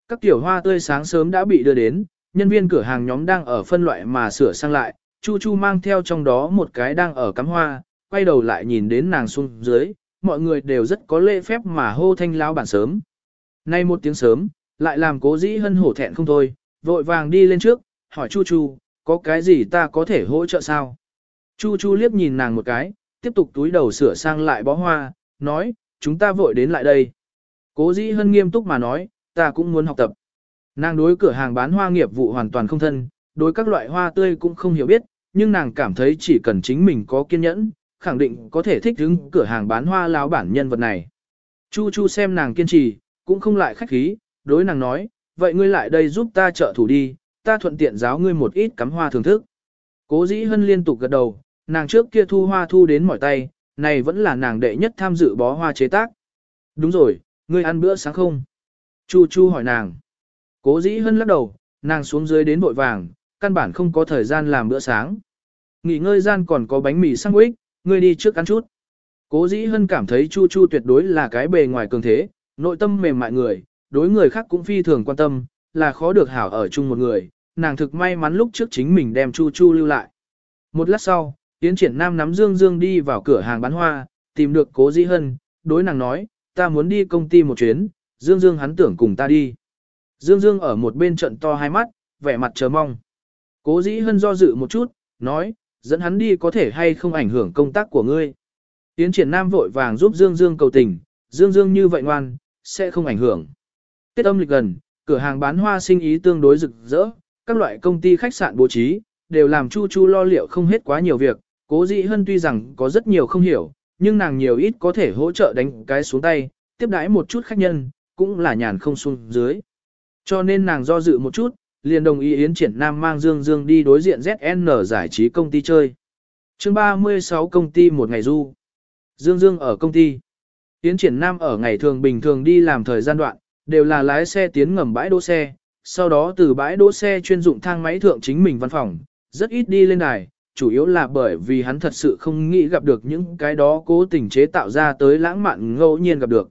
Các tiểu hoa tươi sáng sớm đã bị đưa đến, nhân viên cửa hàng nhóm đang ở phân loại mà sửa sang lại, Chu Chu mang theo trong đó một cái đang ở cắm hoa, quay đầu lại nhìn đến nàng xuống dưới, mọi người đều rất có lễ phép mà hô thanh lão bản sớm. Nay một tiếng sớm, lại làm cố dĩ hân hổ thẹn không thôi, vội vàng đi lên trước, hỏi Chu Chu, có cái gì ta có thể hỗ trợ sao? Chu Chu liếc nhìn nàng một cái, tiếp tục túi đầu sửa sang lại bó hoa, nói, chúng ta vội đến lại đây. Cố dĩ hân nghiêm túc mà nói, ta cũng muốn học tập. Nàng đối cửa hàng bán hoa nghiệp vụ hoàn toàn không thân, đối các loại hoa tươi cũng không hiểu biết, nhưng nàng cảm thấy chỉ cần chính mình có kiên nhẫn, khẳng định có thể thích ứng cửa hàng bán hoa láo bản nhân vật này. Chu Chu xem nàng kiên trì, cũng không lại khách khí, đối nàng nói, vậy ngươi lại đây giúp ta trợ thủ đi, ta thuận tiện giáo ngươi một ít cắm hoa thưởng thức. Cố dĩ hân liên tục gật đầu, nàng trước kia thu hoa thu đến mỏi tay, này vẫn là nàng đệ nhất tham dự bó hoa chế tác. Đúng rồi, ngươi ăn bữa sáng không? Chu Chu hỏi nàng. Cố dĩ hân lắc đầu, nàng xuống dưới đến vội vàng, căn bản không có thời gian làm bữa sáng. Nghỉ ngơi gian còn có bánh mì sandwich, ngươi đi trước ăn chút. Cố dĩ hân cảm thấy Chu Chu tuyệt đối là cái bề ngoài cường thế, nội tâm mềm mại người, đối người khác cũng phi thường quan tâm, là khó được hảo ở chung một người, nàng thực may mắn lúc trước chính mình đem Chu Chu lưu lại. Một lát sau, Tiến triển nam nắm Dương Dương đi vào cửa hàng bán hoa, tìm được cố dĩ hân, đối nàng nói, ta muốn đi công ty một chuyến, Dương Dương hắn tưởng cùng ta đi. Dương Dương ở một bên trận to hai mắt, vẻ mặt chờ mong. Cố dĩ hân do dự một chút, nói, dẫn hắn đi có thể hay không ảnh hưởng công tác của ngươi. Tiến triển nam vội vàng giúp Dương Dương cầu tình, Dương Dương như vậy ngoan, sẽ không ảnh hưởng. Tết âm lịch gần, cửa hàng bán hoa sinh ý tương đối rực rỡ, các loại công ty khách sạn bố trí, đều làm Chu Chu lo liệu không hết quá nhiều việc, cố dĩ hân tuy rằng có rất nhiều không hiểu, nhưng nàng nhiều ít có thể hỗ trợ đánh cái xuống tay, tiếp đãi một chút khách nhân, cũng là nhàn không xuống dưới. Cho nên nàng do dự một chút, liền đồng ý Yến Triển Nam mang Dương Dương đi đối diện ZN giải trí công ty chơi. chương 36 công ty một ngày du. Dương Dương ở công ty. Yến Triển Nam ở ngày thường bình thường đi làm thời gian đoạn, đều là lái xe tiến ngầm bãi đỗ xe, sau đó từ bãi đỗ xe chuyên dụng thang máy thượng chính mình văn phòng, rất ít đi lên đài, chủ yếu là bởi vì hắn thật sự không nghĩ gặp được những cái đó cố tình chế tạo ra tới lãng mạn ngẫu nhiên gặp được.